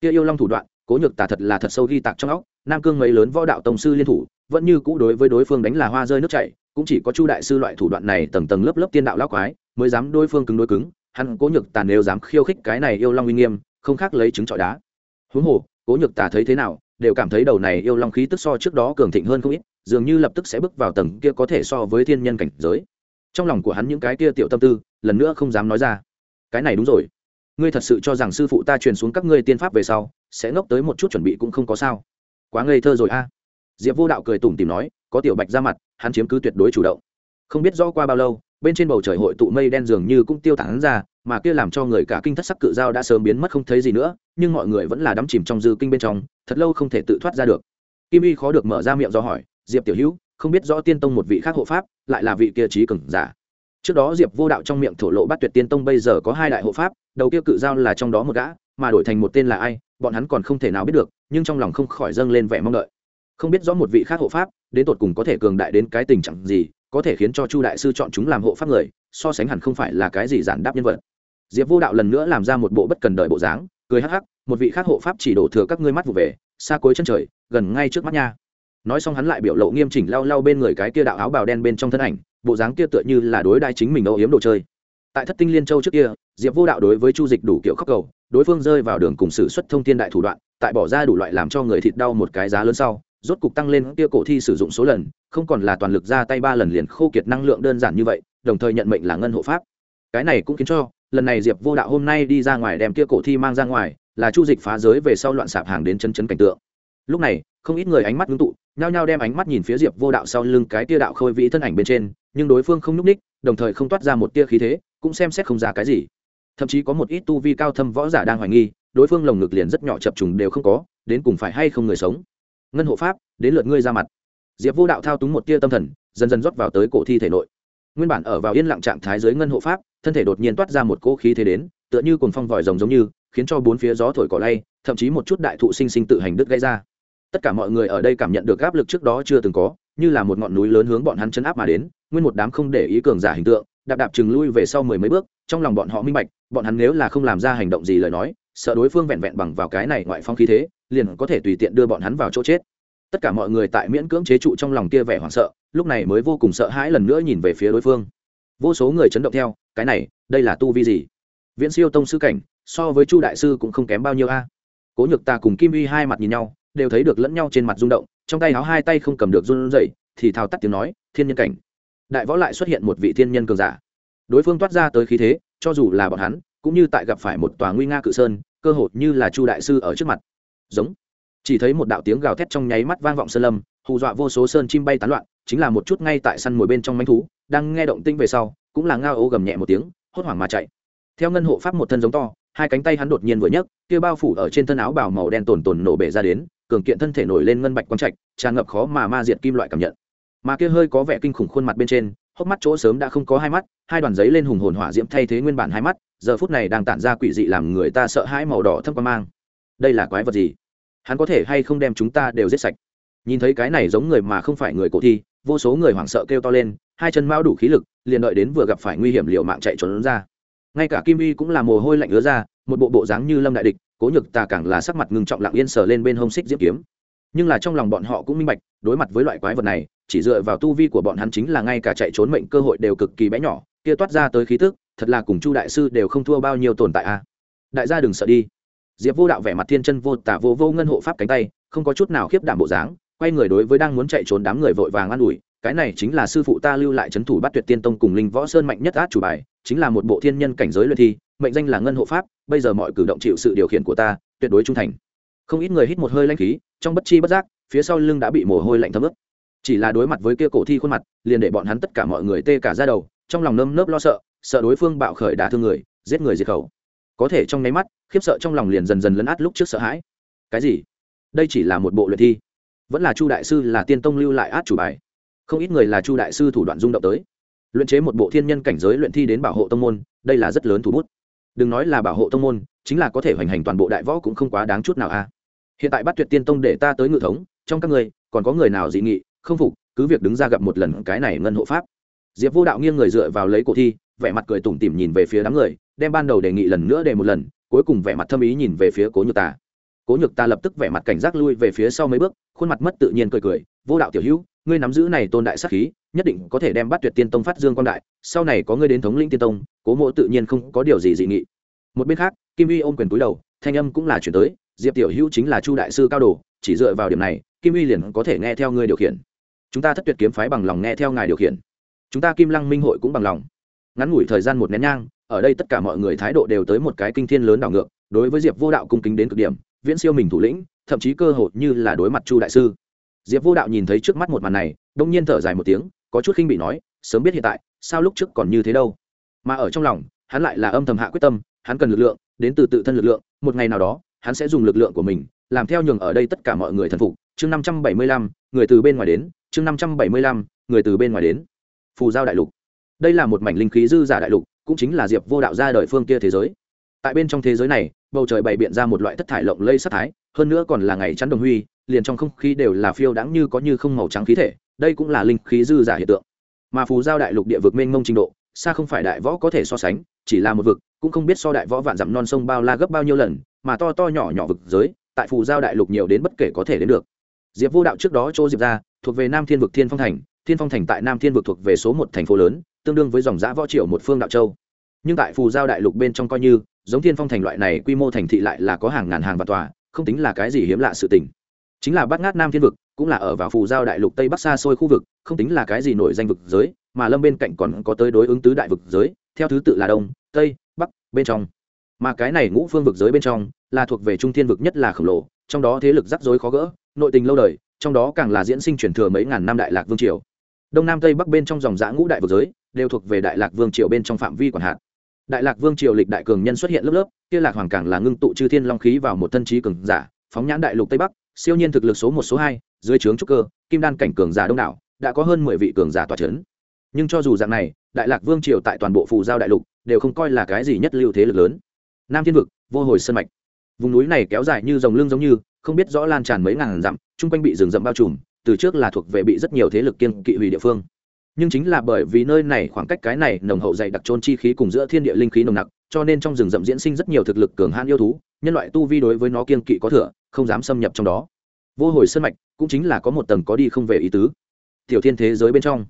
Kia yêu long thủ đoạn, cố nhược tà thật là thật sâu ghi tạc trong óc, nam cương mấy lớn võ đạo tổng sư liên thủ, vẫn như cũ đối với đối phương đánh là hoa rơi nước chảy, cũng chỉ có chu đại sư loại thủ đoạn này tầng tầng lớp lớp tiên đạo lão quái, mới dám đối phương cứng đối cứng hắn cố nhược tà nếu dám khiêu khích cái này yêu long uy nghiêm, không khác lấy trứng trọi đá. Huống hồ, cố nhược tà thấy thế nào, đều cảm thấy đầu này yêu long khí tức so trước đó cường thịnh hơn không ít, dường như lập tức sẽ bước vào tầng kia có thể so với thiên nhân cảnh giới. Trong lòng của hắn những cái kia tiểu tâm tư, lần nữa không dám nói ra. Cái này đúng rồi. Ngươi thật sự cho rằng sư phụ ta truyền xuống các ngươi tiên pháp về sau, sẽ ngốc tới một chút chuẩn bị cũng không có sao? Quá ngây thơ rồi a. Diệp vô đạo cười tủm tìm nói, có tiểu bạch ra mặt, hắn chiếm cứ tuyệt đối chủ động. Không biết rõ qua bao lâu bên trên bầu trời hội tụ mây đen dường như cũng tiêu tán ra, mà kia làm cho người cả kinh thất sắc cự dao đã sớm biến mất không thấy gì nữa, nhưng mọi người vẫn là đắm chìm trong dư kinh bên trong, thật lâu không thể tự thoát ra được. Kim y khó được mở ra miệng do hỏi, diệp tiểu hữu, không biết rõ tiên tông một vị khác hộ pháp lại là vị kia trí cường giả? Trước đó diệp vô đạo trong miệng thổ lộ bắt tuyệt tiên tông bây giờ có hai đại hộ pháp, đầu kia cự giao là trong đó một gã, mà đổi thành một tên là ai, bọn hắn còn không thể nào biết được, nhưng trong lòng không khỏi dâng lên vẻ mong đợi. Không biết rõ một vị khác hộ pháp đến tột cùng có thể cường đại đến cái tình trạng gì có thể khiến cho chu đại sư chọn chúng làm hộ pháp người, so sánh hẳn không phải là cái gì giản đáp nhân vật. Diệp vô đạo lần nữa làm ra một bộ bất cần đợi bộ dáng, cười hắc hắc, một vị khác hộ pháp chỉ đổ thừa các ngươi mắt vụ về, xa cuối chân trời, gần ngay trước mắt nha. Nói xong hắn lại biểu lộ nghiêm chỉnh lau lau bên người cái kia đạo áo bào đen bên trong thân ảnh, bộ dáng kia tựa như là đối đai chính mình âu yếm đồ chơi. Tại thất tinh liên châu trước kia, diệp vô đạo đối với chu dịch đủ kiểu khóc cầu, đối phương rơi vào đường cùng sử xuất thông thiên đại thủ đoạn, tại bỏ ra đủ loại làm cho người thịt đau một cái giá lớn sau rốt cục tăng lên kia cổ thi sử dụng số lần, không còn là toàn lực ra tay ba lần liền khô kiệt năng lượng đơn giản như vậy, đồng thời nhận mệnh là ngân hộ pháp. Cái này cũng khiến cho, lần này diệp vô đạo hôm nay đi ra ngoài đem kia cổ thi mang ra ngoài, là chu dịch phá giới về sau loạn sạp hàng đến chân chấn cảnh tượng. Lúc này, không ít người ánh mắt ngưng tụ, nhao nhao đem ánh mắt nhìn phía diệp vô đạo sau lưng cái tia đạo khôi vĩ thân ảnh bên trên, nhưng đối phương không n ú c ních đồng thời không toát ra một tia khí thế, cũng xem xét không ra cái gì. Thậm chí có một ít tu vi cao thâm võ giả đang hoài nghi, đối phương lồng ngực liền rất nhỏ chập trùng đều không có, đến cùng phải hay không người sống ngân hộ pháp, đến lượt ngươi ra mặt. Diệp vô đạo thao túng một tia tâm thần, dần dần rót vào tới cổ thi thể nội. Nguyên bản ở vào yên lặng trạng thái dưới ngân hộ pháp, thân thể đột nhiên toát ra một cỗ khí thế đến, tựa như cồn phong vòi rồng giống như, khiến cho bốn phía gió thổi cỏ lay, thậm chí một chút đại thụ sinh sinh tự hành đứt gây ra. Tất cả mọi người ở đây cảm nhận được áp lực trước đó chưa từng có, như là một ngọn núi lớn hướng bọn hắn chấn áp mà đến, nguyên một đám không để ý cường giả hình tượng, đạp đạp chừng lui về sau mười mấy bước, trong lòng bọn họ minh bạch, bọn hắn nếu là không làm ra hành động gì lời nói, sợ đối phương vẹn vẹn bằng vào cái này ngoại phong khí thế liền có thể tùy tiện đưa bọn hắn vào chỗ chết. Tất cả mọi người tại miễn cưỡng chế trụ trong lòng kia vẻ hoảng sợ, lúc này mới vô cùng sợ hãi lần nữa nhìn về phía đối phương. Vô số người chấn động theo, cái này, đây là tu vi gì? Viễn siêu tông sư cảnh, so với chu đại sư cũng không kém bao nhiêu a. Cố nhược ta cùng kim vi hai mặt nhìn nhau, đều thấy được lẫn nhau trên mặt rung động, trong tay áo hai tay không cầm được run rẩy, thì thao tắt tiếng nói, thiên nhân cảnh. Đại võ lại xuất hiện một vị thiên nhân cường giả. Đối phương toát ra tới khí thế, cho dù là bọn hắn, cũng như tại gặp phải một tòa nguy nga cự sơn, cơ hội như là chu đại sư ở trước mặt giống. Chỉ thấy một đạo tiếng gào thét trong nháy mắt vang vọng sơn lâm, hù dọa vô số sơn chim bay tán loạn, chính là một chút ngay tại săn mồi bên trong manh thú, đang nghe động tinh về sau, cũng là ngao ô gầm nhẹ một tiếng, hốt hoảng mà chạy. Theo ngân hộ pháp một thân giống to, hai cánh tay hắn đột nhiên vừa nhấc, kia bao phủ ở trên thân áo bào màu đen tồn tồn nổ bể ra đến, cường kiện thân thể nổi lên ngân bạch quang trạch, tràn ngập khó mà ma diệt kim loại cảm nhận. Mà kia hơi có vẻ kinh khủng khuôn mặt bên trên, hốc mắt chỗ sớm đã không có hai mắt, hai đoàn giấy lên hùng hồn hỏa diễm thay thế nguyên bản hai mắt, giờ phút này đang tản ra quỷ dị làm người ta sợ hãi màu đỏ thâm qua mang đây là quái vật gì? Hắn có thể hay không đem chúng ta đều giết sạch? Nhìn thấy cái này giống người mà không phải người cổ thi, vô số người hoảng sợ kêu to lên, hai chân mao đủ khí lực, liền đợi đến vừa gặp phải nguy hiểm liệu mạng chạy trốn ra. Ngay cả kim y cũng là mồ hôi lạnh ứa ra, một bộ bộ dáng như lâm đại địch, cố nhược ta càng là sắc mặt ngưng trọng lặng yên sờ lên bên hông xích diễm kiếm. Nhưng là trong lòng bọn họ cũng minh bạch, đối mặt với loại quái vật này, chỉ dựa vào tu vi của bọn hắn chính là ngay cả chạy trốn mệnh cơ hội đều cực kỳ bé nhỏ, kia toát ra tới khí tức, thật là cùng chu đại sư đều không thua bao nhiêu tồn tại a. Đại gia đừng sợ đi diệp vô đạo vẻ mặt thiên chân vô tả vô vô ngân hộ pháp cánh tay, không có chút nào khiếp đảm bộ dáng, quay người đối với đang muốn chạy trốn đám người vội vàng an ủi, cái này chính là sư phụ ta lưu lại c h ấ n thủ bắt tuyệt tiên tông cùng linh võ sơn mạnh nhất át chủ bài, chính là một bộ thiên nhân cảnh giới luyện thi, mệnh danh là ngân hộ pháp, bây giờ mọi cử động chịu sự điều khiển của ta, tuyệt đối trung thành. Không ít người hít một hơi lanh khí, trong bất chi bất giác, phía sau lưng đã bị mồ hôi lạnh thấm ướt. Chỉ là đối mặt với kia cổ thi khuôn mặt, liền để bọn hắn tất cả mọi người tê cả ra đầu, trong lòng nơm nớp lo sợ sợ đối phương bạo khởi đả thương người, giết người diệt khẩu. Có thể trong nháy mắt khiếp sợ trong lòng liền dần dần lấn át lúc trước sợ hãi. Cái gì? Đây chỉ là một bộ luyện thi. Vẫn là chu đại sư là tiên tông lưu lại át chủ bài. Không ít người là chu đại sư thủ đoạn rung động tới. Luyện chế một bộ thiên nhân cảnh giới luyện thi đến bảo hộ tông môn, đây là rất lớn thủ bút. Đừng nói là bảo hộ tông môn, chính là có thể hoành hành toàn bộ đại võ cũng không quá đáng chút nào a. Hiện tại bắt tuyệt tiên tông để ta tới ngự thống, trong các người, còn có người nào dị nghị, không phục, cứ việc đứng ra gặp một lần cái này ngân hộ pháp. Diệp vô đạo nghiêng người dựa vào lấy cổ thi, vẻ mặt cười tủm tỉm nhìn về phía đám người, đem ban đầu đề nghị lần nữa để một lần cuối cùng vẻ mặt thâm ý nhìn về phía cố nhược ta. Cố nhược ta lập tức vẻ mặt cảnh giác lui về phía sau mấy bước, khuôn mặt mất tự nhiên cười cười, vô đạo tiểu hữu, ngươi nắm giữ này tôn đại sắc khí, nhất định có thể đem bắt tuyệt tiên tông phát dương quan đại, sau này có ngươi đến thống lĩnh tiên tông, cố mộ tự nhiên không có điều gì dị nghị. Một bên khác, kim uy ôm quyền túi đầu, thanh âm cũng là chuyển tới, diệp tiểu hữu chính là chu đại sư cao đồ, chỉ dựa vào điểm này, kim uy liền có thể nghe theo ngươi điều khiển. Chúng ta thất tuyệt kiếm phái bằng lòng nghe theo ngài điều khiển. Chúng ta kim lăng minh hội cũng bằng lòng. Ngắn ngủi thời gian một nén nhang ở đây tất cả mọi người thái độ đều tới một cái kinh thiên lớn đảo ngược, đối với diệp vô đạo cung kính đến cực điểm, viễn siêu mình thủ lĩnh, thậm chí cơ hội như là đối mặt chu đại sư. Diệp vô đạo nhìn thấy trước mắt một màn này, đông nhiên thở dài một tiếng, có chút khinh bị nói, sớm biết hiện tại, sao lúc trước còn như thế đâu? Mà ở trong lòng, hắn lại là âm thầm hạ quyết tâm, hắn cần lực lượng, đến từ tự thân lực lượng, một ngày nào đó, hắn sẽ dùng lực lượng của mình, làm theo nhường ở đây tất cả mọi người thần phục. Chương năm trăm bảy mươi lăm, người từ bên ngoài đến, chương năm trăm bảy mươi lăm, người từ bên ngoài đến. Phù giao đại lục. Đây là một mảnh linh khí dư giả đại lục cũng chính là diệp vô đạo ra đời phương kia thế giới. Tại bên trong thế giới này, bầu trời bày biện ra một loại thất thải lộng lây sắc thái, hơn nữa còn là ngày chắn đồng huy, liền trong không khí đều là phiêu đáng như có như không màu trắng khí thể, đây cũng là linh khí dư giả hiện tượng. Mà phù giao đại lục địa vực mênh mông trình độ, xa không phải đại võ có thể so sánh, chỉ là một vực, cũng không biết so đại võ vạn dặm non sông bao la gấp bao nhiêu lần, mà to to nhỏ nhỏ vực giới, tại phù giao đại lục nhiều đến bất kể có thể đến được. Diệp vô đạo trước đó chỗ diệp ra, thuộc về nam thiên vực thiên phong thành, thiên phong thành tại nam thiên vực thuộc về số một thành phố lớn, tương đương với dòng giã võ triệu một phương đạo châu nhưng tại phù giao đại lục bên trong coi như, giống thiên phong thành loại này quy mô thành thị lại là có hàng ngàn hàng và tòa, không tính là cái gì hiếm lạ sự tình. Chính là bắt ngát nam thiên vực, cũng là ở vào phù giao đại lục tây bắc xa xôi khu vực, không tính là cái gì nổi danh vực giới, mà lâm bên cạnh còn có tới đối ứng tứ đại vực giới, theo thứ tự là đông, tây, bắc, bên trong. Mà cái này ngũ phương vực giới bên trong, là thuộc về trung thiên vực nhất là khổng lồ, trong đó thế lực rắc rối khó gỡ, nội tình lâu đời, trong đó càng là diễn sinh truyền thừa mấy ngàn năm đại lạc vương triều. Đông nam tây bắc bên trong dòng giã ngũ đại vực giới, đều thuộc về đại lạc vương triều bên trong phạm vi quản hạt đại lạc vương triều lịch đại cường nhân xuất hiện lớp lớp, kia lạc hoàng càng là ngưng tụ chư thiên long khí vào một thân trí cường giả, phóng nhãn đại lục tây bắc, siêu nhiên thực lực số một, số hai, dưới trướng trúc cơ, kim đan cảnh cường giả đông đảo, đã có hơn mười vị cường giả tòa c h ấ n nhưng cho dù dạng này, đại lạc vương triều tại toàn bộ phù giao đại lục, đều không coi là cái gì nhất lưu thế lực lớn. Nam thiên vực, vô hồi sân mạch. Vùng núi này kéo dài như dòng lưng giống như, không biết rõ lan tràn mấy ngàn dặm, chung quanh bị rừng rậm bao trùm, từ trước là thuộc về bị rất nhiều thế lực kiên kỵ hủy địa phương nhưng chính là bởi vì nơi này khoảng cách cái này nồng hậu dày đặc trôn chi khí cùng giữa thiên địa linh khí nồng nặc, cho nên trong rừng rậm diễn sinh rất nhiều thực lực cường hãn yêu thú, nhân loại tu vi đối với nó kiên kỵ có thừa, không dám xâm nhập trong đó. Vô hồi sân mạch cũng chính là có một tầng có đi không về ý tứ. Tiểu thiên thế giới bên trong,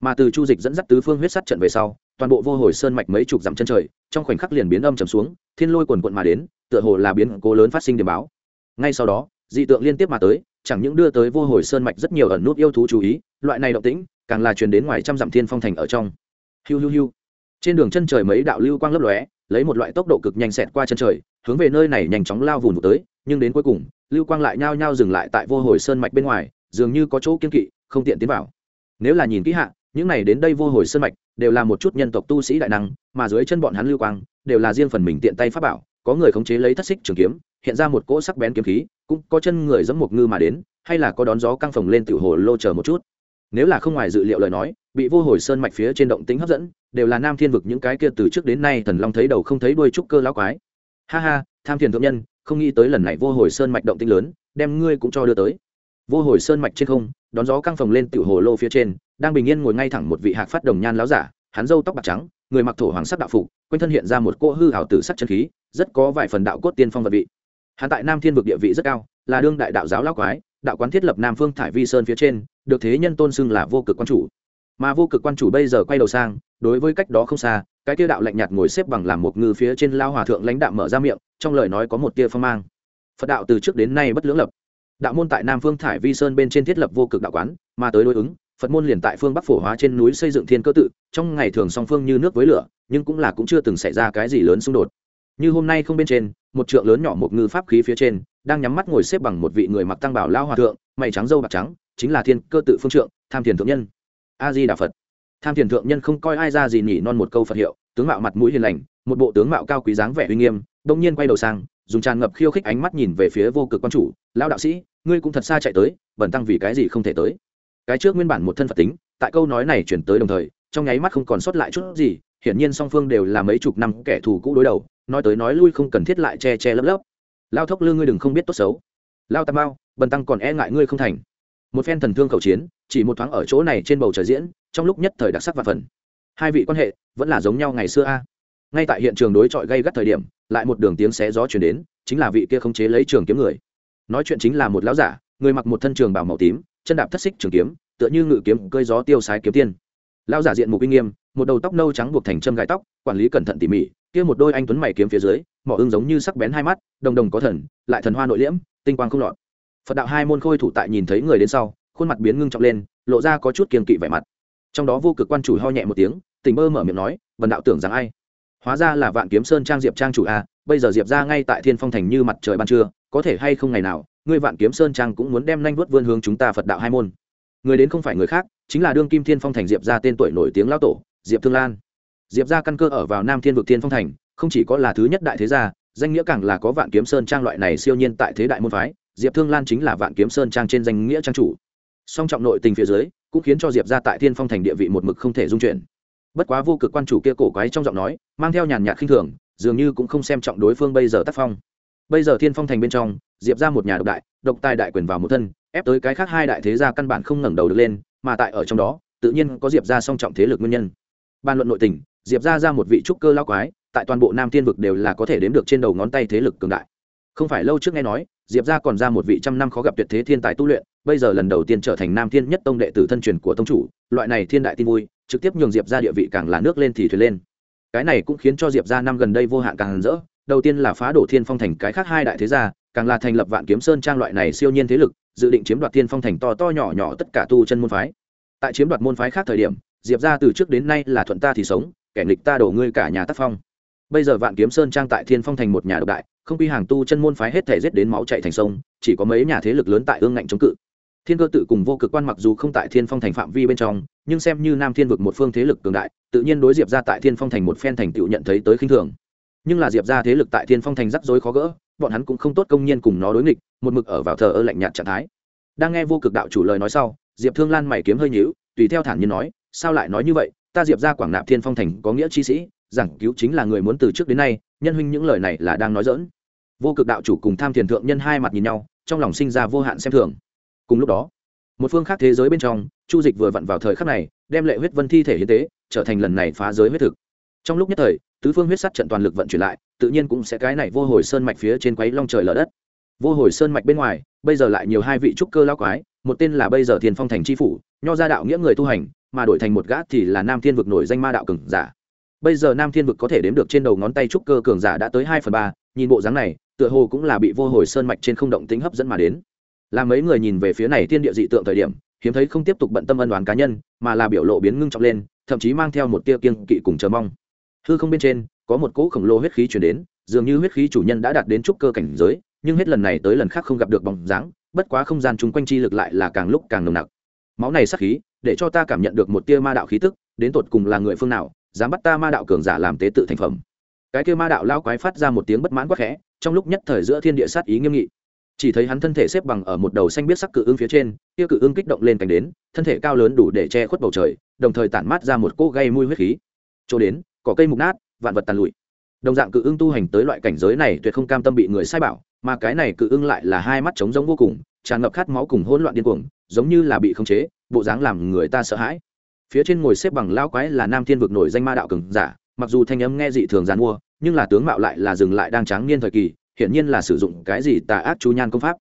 mà từ chu dịch dẫn dắt tứ phương huyết sắt trận về sau, toàn bộ vô hồi sơn mạch mấy chục dặm chân trời, trong khoảnh khắc liền biến âm trầm xuống, thiên lôi quần quận mà đến, tựa hồ là biến cố lớn phát sinh điểm báo. Ngay sau đó, dị tượng liên tiếp mà tới, chẳng những đưa tới vô hồi sơn mạch rất nhiều ẩn nút yêu thú chú ý, loại này động tĩnh càng là truyền đến ngoài trăm dặm thiên phong thành ở trong. Hiu hiu hiu. Trên đường chân trời mấy đạo lưu quang lấp lóe, lấy một loại tốc độ cực nhanh xẹt qua chân trời, hướng về nơi này nhanh chóng lao vùn vụt tới, nhưng đến cuối cùng, lưu quang lại nhao nhao dừng lại tại vô hồi sơn mạch bên ngoài, dường như có chỗ kiên kỵ, không tiện tiến vào. Nếu là nhìn kỹ hạ, những này đến đây vô hồi sơn mạch đều là một chút nhân tộc tu sĩ đại năng, mà dưới chân bọn hắn lưu quang đều là riêng phần mình tiện tay pháp bảo, có người khống chế lấy thất xích trường kiếm, hiện ra một cỗ sắc bén kiếm khí, cũng có chân người giống một ngư mà đến, hay là có đón gió căng phồng lên tiểu hồ lô chờ một chút nếu là không ngoài dự liệu lời nói, bị vô hồi sơn mạch phía trên động tính hấp dẫn, đều là nam thiên vực những cái kia từ trước đến nay thần long thấy đầu không thấy đuôi trúc cơ lão quái. Ha ha, tham thiền thượng nhân, không nghĩ tới lần này vô hồi sơn mạch động tinh lớn, đem ngươi cũng cho đưa tới. Vô hồi sơn mạch trên không, đón gió căng phồng lên tiểu hồ lô phía trên, đang bình yên ngồi ngay thẳng một vị hạc phát đồng nhan láo giả, hắn râu tóc bạc trắng, người mặc thổ hoàng sắc đạo phục, quanh thân hiện ra một cỗ hư hảo tử sắc chân khí, rất có vài phần đạo cốt tiên phong vật vị. Hắn tại nam thiên vực địa vị rất cao, là đương đại đạo giáo lão quái, đạo quán thiết lập nam phương thải vi sơn phía trên được thế nhân tôn xưng là vô cực quan chủ. Mà vô cực quan chủ bây giờ quay đầu sang, đối với cách đó không xa, cái tiêu đạo lạnh nhạt ngồi xếp bằng làm một ngư phía trên lao hòa thượng lãnh đạo mở ra miệng, trong lời nói có một tia phong mang. Phật đạo từ trước đến nay bất lưỡng lập. Đạo môn tại nam phương thải vi sơn bên trên thiết lập vô cực đạo quán, mà tới đối ứng, phật môn liền tại phương bắc phổ hóa trên núi xây dựng thiên cơ tự, trong ngày thường song phương như nước với lửa, nhưng cũng là cũng chưa từng xảy ra cái gì lớn xung đột. Như hôm nay không bên trên, một trượng lớn nhỏ một ngư pháp khí phía trên, đang nhắm mắt ngồi xếp bằng một vị người mặc tăng bảo lao hòa thượng, mày trắng dâu bạc trắng chính là thiên cơ tự phương trượng, tham thiền thượng nhân. A di đà phật. Tham thiền thượng nhân không coi ai ra gì nhỉ non một câu phật hiệu, tướng mạo mặt mũi hiền lành, một bộ tướng mạo cao quý dáng vẻ uy nghiêm, đông nhiên quay đầu sang, dùng tràn ngập khiêu khích ánh mắt nhìn về phía vô cực quan chủ, lão đạo sĩ, ngươi cũng thật xa chạy tới, bẩn tăng vì cái gì không thể tới? Cái trước nguyên bản một thân phật tính, tại câu nói này chuyển tới đồng thời, trong nháy mắt không còn sót lại chút gì, hiển nhiên song phương đều là mấy chục năm kẻ thù cũ đối đầu, nói tới nói lui không cần thiết lại che che lấp lấp. Lao thốc lương ngươi đừng không biết tốt xấu. Lao tam bao bần tăng còn e ngại ngươi không thành một phen thần thương khẩu chiến, chỉ một thoáng ở chỗ này trên bầu trời diễn, trong lúc nhất thời đặc sắc và phần. Hai vị quan hệ vẫn là giống nhau ngày xưa a. Ngay tại hiện trường đối chọi gây gắt thời điểm, lại một đường tiếng xé gió chuyển đến, chính là vị kia không chế lấy trường kiếm người. Nói chuyện chính là một lão giả, người mặc một thân trường bảo màu tím, chân đạp thất xích trường kiếm, tựa như ngự kiếm cơi gió tiêu sái kiếm tiên. Lão giả diện mục uy nghiêm, một đầu tóc nâu trắng buộc thành châm gai tóc, quản lý cẩn thận tỉ mỉ, kia một đôi anh tuấn mày kiếm phía dưới mỏ ưng giống như sắc bén hai mắt, đồng đồng có thần, lại thần hoa nội liễm, tinh quang không lọt phật đạo hai môn khôi thủ tại nhìn thấy người đến sau, khuôn mặt biến ngưng trọng lên, lộ ra có chút kiềm kỵ vẻ mặt. Trong đó vô cực quan chủ ho nhẹ một tiếng, tỉnh mơ mở miệng nói vần đạo tưởng rằng ai? Hóa ra là vạn kiếm sơn trang diệp trang chủ a, bây giờ diệp ra ngay tại thiên phong thành như mặt trời ban trưa, có thể hay không ngày nào, ngươi vạn kiếm sơn trang cũng muốn đem nhanh vuốt vươn hướng chúng ta phật đạo hai môn. Người đến không phải người khác, chính là đương kim thiên phong thành diệp ra tên tuổi nổi tiếng lao tổ, diệp thương lan. Diệp ra căn cơ ở vào nam thiên vực thiên phong thành, không chỉ có là thứ nhất đại thế gia, danh nghĩa càng là có vạn kiếm sơn trang loại này siêu nhiên tại thế đại môn phái diệp thương lan chính là vạn kiếm sơn trang trên danh nghĩa trang chủ. Song trọng nội tình phía dưới, cũng khiến cho diệp ra tại thiên phong thành địa vị một mực không thể dung chuyển. Bất quá vô cực quan chủ kia cổ quái trong giọng nói, mang theo nhàn nhạt khinh thường, dường như cũng không xem trọng đối phương bây giờ tác phong. Bây giờ thiên phong thành bên trong, diệp ra một nhà độc đại, độc tài đại quyền vào một thân, ép tới cái khác hai đại thế gia căn bản không ngẩng đầu được lên, mà tại ở trong đó, tự nhiên có diệp ra song trọng thế lực nguyên nhân. Ban luận nội tình, diệp ra ra một vị trúc cơ lao quái, tại toàn bộ nam thiên vực đều là có thể đếm được trên đầu ngón tay thế lực cường đại. Không phải lâu trước nghe nói diệp ra còn ra một vị trăm năm khó gặp tuyệt thế thiên tài tu luyện, bây giờ lần đầu tiên trở thành nam thiên nhất tông đệ tử thân truyền của tông chủ, loại này thiên đại tin vui, trực tiếp nhường diệp ra địa vị càng là nước lên thì thuyền lên. Cái này cũng khiến cho diệp ra năm gần đây vô hạn càng rỡ, đầu tiên là phá đổ thiên phong thành cái khác hai đại thế gia, càng là thành lập vạn kiếm sơn trang loại này siêu nhiên thế lực, dự định chiếm đoạt thiên phong thành to to nhỏ nhỏ tất cả tu chân môn phái. Tại chiếm đoạt môn phái khác thời điểm, diệp ra từ trước đến nay là thuận ta thì sống, kẻ nghịch ta đổ ngươi cả nhà tác phong. Bây giờ vạn kiếm sơn trang tại thiên phong thành một nhà độc đại không quy hàng tu chân môn phái hết thể giết đến máu chạy thành sông, chỉ có mấy nhà thế lực lớn tại ương ngạnh chống cự. Thiên cơ tự cùng vô cực quan mặc dù không tại thiên phong thành phạm vi bên trong, nhưng xem như nam thiên vực một phương thế lực cường đại, tự nhiên đối diệp ra tại thiên phong thành một phen thành tựu nhận thấy tới khinh thường. Nhưng là diệp ra thế lực tại thiên phong thành rắc rối khó gỡ, bọn hắn cũng không tốt công nhiên cùng nó đối nghịch, một mực ở vào thờ ơ lạnh nhạt trạng thái. Đang nghe vô cực đạo chủ lời nói sau, diệp thương lan mày kiếm hơi nhíu, tùy theo thản nhiên nói, sao lại nói như vậy? Ta diệp ra quảng nạp thiên phong thành có nghĩa chi sĩ, giảng cứu chính là người muốn từ trước đến nay nhân huynh những lời này là đang nói dỡn vô cực đạo chủ cùng tham thiền thượng nhân hai mặt nhìn nhau, trong lòng sinh ra vô hạn xem thường. Cùng lúc đó, một phương khác thế giới bên trong, chu dịch vừa vặn vào thời khắc này, đem lệ huyết vân thi thể hiến tế, trở thành lần này phá giới huyết thực. Trong lúc nhất thời, tứ phương huyết sắt trận toàn lực vận chuyển lại, tự nhiên cũng sẽ cái này vô hồi sơn mạch phía trên quấy long trời lở đất. Vô hồi sơn mạch bên ngoài, bây giờ lại nhiều hai vị trúc cơ lao quái, một tên là bây giờ thiền phong thành tri phủ, nho gia đạo nghĩa người tu hành, mà đổi thành một gã thì là nam thiên vực nổi danh ma đạo cường giả bây giờ nam thiên vực có thể đếm được trên đầu ngón tay trúc cơ cường giả đã tới hai phần ba, nhìn bộ dáng này, tựa hồ cũng là bị vô hồi sơn mạch trên không động tính hấp dẫn mà đến. Là mấy người nhìn về phía này thiên địa dị tượng thời điểm, hiếm thấy không tiếp tục bận tâm ân đoán cá nhân, mà là biểu lộ biến ngưng trọng lên, thậm chí mang theo một tia kiêng kỵ cùng chờ mong. Hư không bên trên, có một cỗ khổng lồ huyết khí chuyển đến, dường như huyết khí chủ nhân đã đạt đến trúc cơ cảnh giới, nhưng hết lần này tới lần khác không gặp được bóng dáng, bất quá không gian chung quanh chi lực lại là càng lúc càng nồng nặc. Máu này sắc khí, để cho ta cảm nhận được một tia ma đạo khí tức, đến tột cùng là người phương nào dám bắt ta ma đạo cường giả làm tế tự thành phẩm. Cái kia ma đạo lao quái phát ra một tiếng bất mãn quắc khẽ, trong lúc nhất thời giữa thiên địa sát ý nghiêm nghị. Chỉ thấy hắn thân thể xếp bằng ở một đầu xanh biết sắc cự ưng phía trên, kia cự ưng kích động lên cánh đến, thân thể cao lớn đủ để che khuất bầu trời, đồng thời tản mát ra một cỗ gây mùi huyết khí. Chỗ đến, cỏ cây mục nát, vạn vật tàn lụi. Đồng dạng cự ưng tu hành tới loại cảnh giới này tuyệt không cam tâm bị người sai bảo, mà cái này cự ưng lại là hai mắt trống giống vô cùng, tràn ngập khát máu cùng hỗn loạn điên cuồng, giống như là bị khống chế, bộ dáng làm người ta sợ hãi phía trên ngồi xếp bằng lao quái là nam thiên vực nổi danh ma đạo cường giả, mặc dù thanh âm nghe dị thường giàn mua, nhưng là tướng mạo lại là dừng lại đang tráng niên thời kỳ, hiển nhiên là sử dụng cái gì tà ác chú nhan công pháp.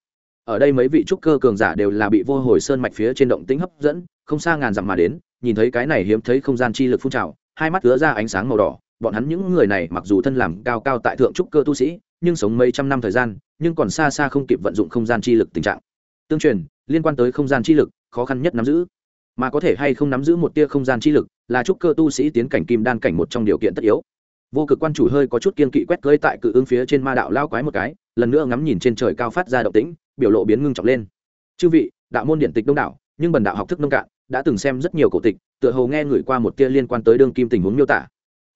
Ở đây mấy vị trúc cơ cường giả đều là bị vô hồi sơn mạch phía trên động tĩnh hấp dẫn, không xa ngàn dặm mà đến, nhìn thấy cái này hiếm thấy không gian chi lực phun trào, hai mắt ứa ra ánh sáng màu đỏ, bọn hắn những người này mặc dù thân làm cao cao tại thượng trúc cơ tu sĩ, nhưng sống mấy trăm năm thời gian, nhưng còn xa xa không kịp vận dụng không gian chi lực tình trạng. Tương truyền, liên quan tới không gian chi lực, khó khăn nhất nắm giữ mà có thể hay không nắm giữ một tia không gian chi lực, là chúc cơ tu sĩ tiến cảnh kim đan cảnh một trong điều kiện tất yếu. Vô cực quan chủ hơi có chút kiên kỵ quét cơi tại cự ứng phía trên ma đạo lao quái một cái, lần nữa ngắm nhìn trên trời cao phát ra động tĩnh, biểu lộ biến ngưng trọng lên. Chư vị, đạo môn điện tịch đông đảo, nhưng bần đạo học thức nông cạn, đã từng xem rất nhiều cổ tịch, tựa hồ nghe người qua một tia liên quan tới đương kim tình huống miêu tả.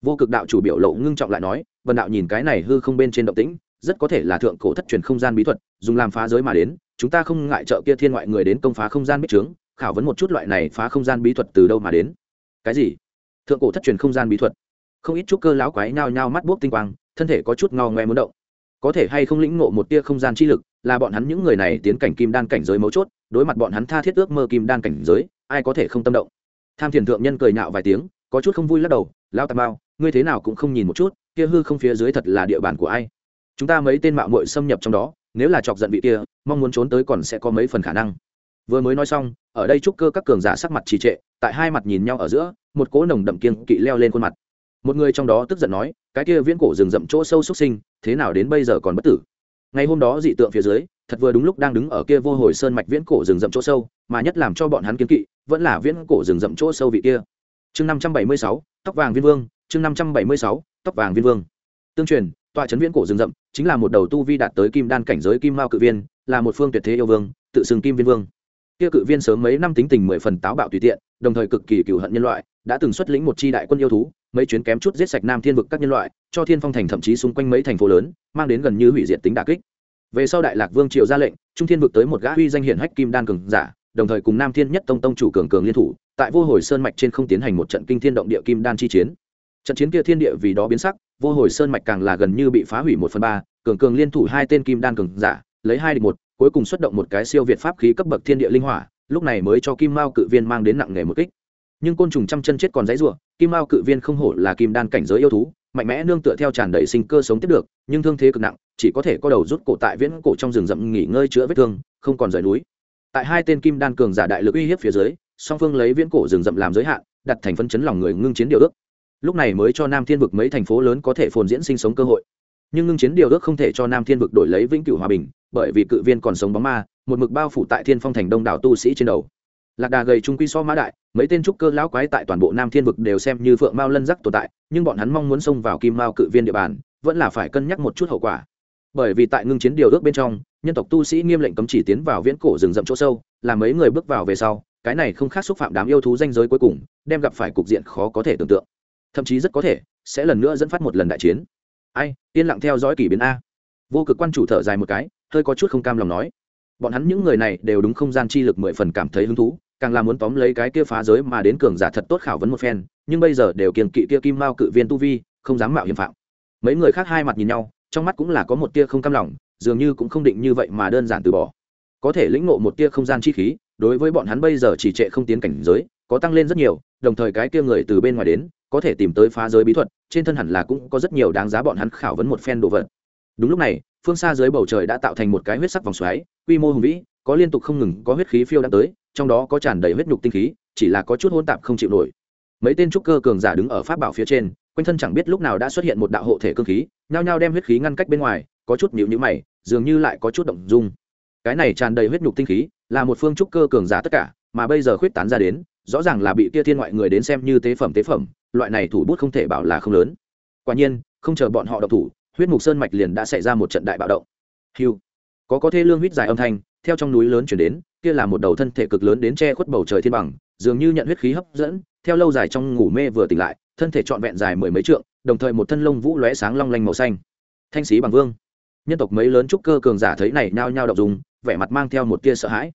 Vô cực đạo chủ biểu lộ ngưng trọng lại nói, bần đạo nhìn cái này hư không bên trên động tĩnh, rất có thể là thượng cổ thất truyền không gian bí thuật, dùng làm phá giới mà đến, chúng ta không ngại trợ kia thiên ngoại người đến công phá không gian bích trướng khảo vấn một chút loại này phá không gian bí thuật từ đâu mà đến. Cái gì? Thượng cổ thất truyền không gian bí thuật. Không ít chút cơ láo quái nhao nhao mắt buốc tinh quang, thân thể có chút ngao ngoe muốn động. Có thể hay không lĩnh ngộ một tia không gian chi lực, là bọn hắn những người này tiến cảnh kim đan cảnh giới mấu chốt, đối mặt bọn hắn tha thiết ước mơ kim đan cảnh giới, ai có thể không tâm động. Tham thiền thượng nhân cười nhạo vài tiếng, có chút không vui lắc đầu lao tà bao ngươi thế nào cũng không nhìn một chút, kia hư không phía dưới thật là địa bàn của ai? Chúng ta mấy tên mạo muội xâm nhập trong đó, nếu là chọc giận vị kia, mong muốn trốn tới còn sẽ có mấy phần khả năng vừa mới nói xong, ở đây trúc cơ các cường giả sắc mặt trì trệ, tại hai mặt nhìn nhau ở giữa, một cỗ nồng đậm kiên kỵ leo lên khuôn mặt. Một người trong đó tức giận nói, cái kia viễn cổ rừng rậm chỗ sâu xuất sinh, thế nào đến bây giờ còn bất tử? Ngày hôm đó dị tượng phía dưới, thật vừa đúng lúc đang đứng ở kia vô hồi sơn mạch viễn cổ rừng rậm chỗ sâu, mà nhất làm cho bọn hắn kiên kỵ, vẫn là viễn cổ rừng rậm chỗ sâu vị kia. Chương năm trăm bảy mươi sáu, tóc vàng viên vương, chương năm trăm bảy mươi sáu, tóc vàng viên vương. Tương truyền tọa trấn viễn cổ rừng rậm chính là một đầu tu vi đạt tới kim đan cảnh giới kim mao cự viên, là một phương tuyệt thế yêu vương, tự xưng kim viên vương kia cự viên sớm mấy năm tính tình mười phần táo bạo tùy tiện, đồng thời cực kỳ cựu hận nhân loại, đã từng xuất lĩnh một chi đại quân yêu thú, mấy chuyến kém chút giết sạch nam thiên vực các nhân loại, cho thiên phong thành thậm chí xung quanh mấy thành phố lớn, mang đến gần như hủy diệt tính đà kích. Về sau đại lạc vương triều ra lệnh, trung thiên vực tới một gã huy danh hiển hách kim đan cường giả, đồng thời cùng nam thiên nhất tông tông chủ cường cường liên thủ, tại vô hồi sơn mạch trên không tiến hành một trận kinh thiên động địa kim đan chi chiến. Trận chiến kia thiên địa vì đó biến sắc, vô hồi sơn mạch càng là gần như bị phá hủy một phần ba, cường cường liên thủ hai tên kim đan cường giả, lấy hai địch một cuối cùng xuất động một cái siêu việt pháp khí cấp bậc thiên địa linh hỏa, lúc này mới cho kim mao cự viên mang đến nặng nghề một kích. Nhưng côn trùng trăm chân chết còn dãy rủa, kim mao cự viên không hổ là kim đan cảnh giới yêu thú, mạnh mẽ nương tựa theo tràn đầy sinh cơ sống tiếp được, nhưng thương thế cực nặng, chỉ có thể có đầu rút cổ tại viễn cổ trong rừng rậm nghỉ ngơi chữa vết thương, không còn rời núi. Tại hai tên kim đan cường giả đại lực uy hiếp phía dưới, song phương lấy viễn cổ rừng rậm làm giới hạn, đặt thành phân chấn lòng người ngưng chiến điều ước. Lúc này mới cho nam thiên vực mấy thành phố lớn có thể phồn diễn sinh sống cơ hội. Nhưng ngưng chiến điều ước không thể cho nam thiên vực đổi lấy vĩnh cửu hòa bình bởi vì cự viên còn sống bóng ma, một mực bao phủ tại thiên phong thành đông đảo tu sĩ trên đầu. Lạc đà gầy trung quy so mã đại, mấy tên trúc cơ lão quái tại toàn bộ nam thiên vực đều xem như phượng mao lân rắc tồn tại, nhưng bọn hắn mong muốn xông vào kim mao cự viên địa bàn, vẫn là phải cân nhắc một chút hậu quả. Bởi vì tại ngưng chiến điều ước bên trong, nhân tộc tu sĩ nghiêm lệnh cấm chỉ tiến vào viễn cổ rừng rậm chỗ sâu, là mấy người bước vào về sau, cái này không khác xúc phạm đám yêu thú danh giới cuối cùng, đem gặp phải cục diện khó có thể tưởng tượng. Thậm chí rất có thể, sẽ lần nữa dẫn phát một lần đại chiến. Ai, yên lặng theo dõi kỷ biến a. Vô cực quan chủ thở dài một cái hơi có chút không cam lòng nói. Bọn hắn những người này đều đúng không gian chi lực mười phần cảm thấy hứng thú, càng là muốn tóm lấy cái kia phá giới mà đến cường giả thật tốt khảo vấn một phen, nhưng bây giờ đều kiềng kỵ kia kim mao cự viên tu vi, không dám mạo hiểm phạm. Mấy người khác hai mặt nhìn nhau, trong mắt cũng là có một tia không cam lòng, dường như cũng không định như vậy mà đơn giản từ bỏ. Có thể lĩnh ngộ một tia không gian chi khí, đối với bọn hắn bây giờ chỉ trệ không tiến cảnh giới, có tăng lên rất nhiều, đồng thời cái kia người từ bên ngoài đến, có thể tìm tới phá giới bí thuật, trên thân hẳn là cũng có rất nhiều đáng giá bọn hắn khảo vấn một phen đồ vật đúng lúc này, phương xa dưới bầu trời đã tạo thành một cái huyết sắc vòng xoáy, quy mô hùng vĩ, có liên tục không ngừng có huyết khí phiêu đã tới, trong đó có tràn đầy huyết nhục tinh khí, chỉ là có chút hôn tạp không chịu nổi. Mấy tên trúc cơ cường giả đứng ở pháp bảo phía trên, quanh thân chẳng biết lúc nào đã xuất hiện một đạo hộ thể cơ khí, nhao nhao đem huyết khí ngăn cách bên ngoài, có chút nhịu nhữ mày, dường như lại có chút động dung. Cái này tràn đầy huyết nhục tinh khí, là một phương trúc cơ cường giả tất cả, mà bây giờ khuyết tán ra đến, rõ ràng là bị tia thiên ngoại người đến xem như tế phẩm tế phẩm, loại này thủ bút không thể bảo là không lớn. Quả nhiên, không chờ bọn họ độc thủ huyết mục sơn mạch liền đã xảy ra một trận đại bạo động. Hiu. Có có thê lương huyết dài âm thanh, theo trong núi lớn chuyển đến, kia là một đầu thân thể cực lớn đến che khuất bầu trời thiên bằng, dường như nhận huyết khí hấp dẫn, theo lâu dài trong ngủ mê vừa tỉnh lại, thân thể trọn vẹn dài mười mấy trượng, đồng thời một thân lông vũ lóe sáng long lanh màu xanh. Thanh sĩ bằng vương. Nhân tộc mấy lớn trúc cơ cường giả thấy này nhao nhao đọc dùng vẻ mặt mang theo một tia sợ hãi.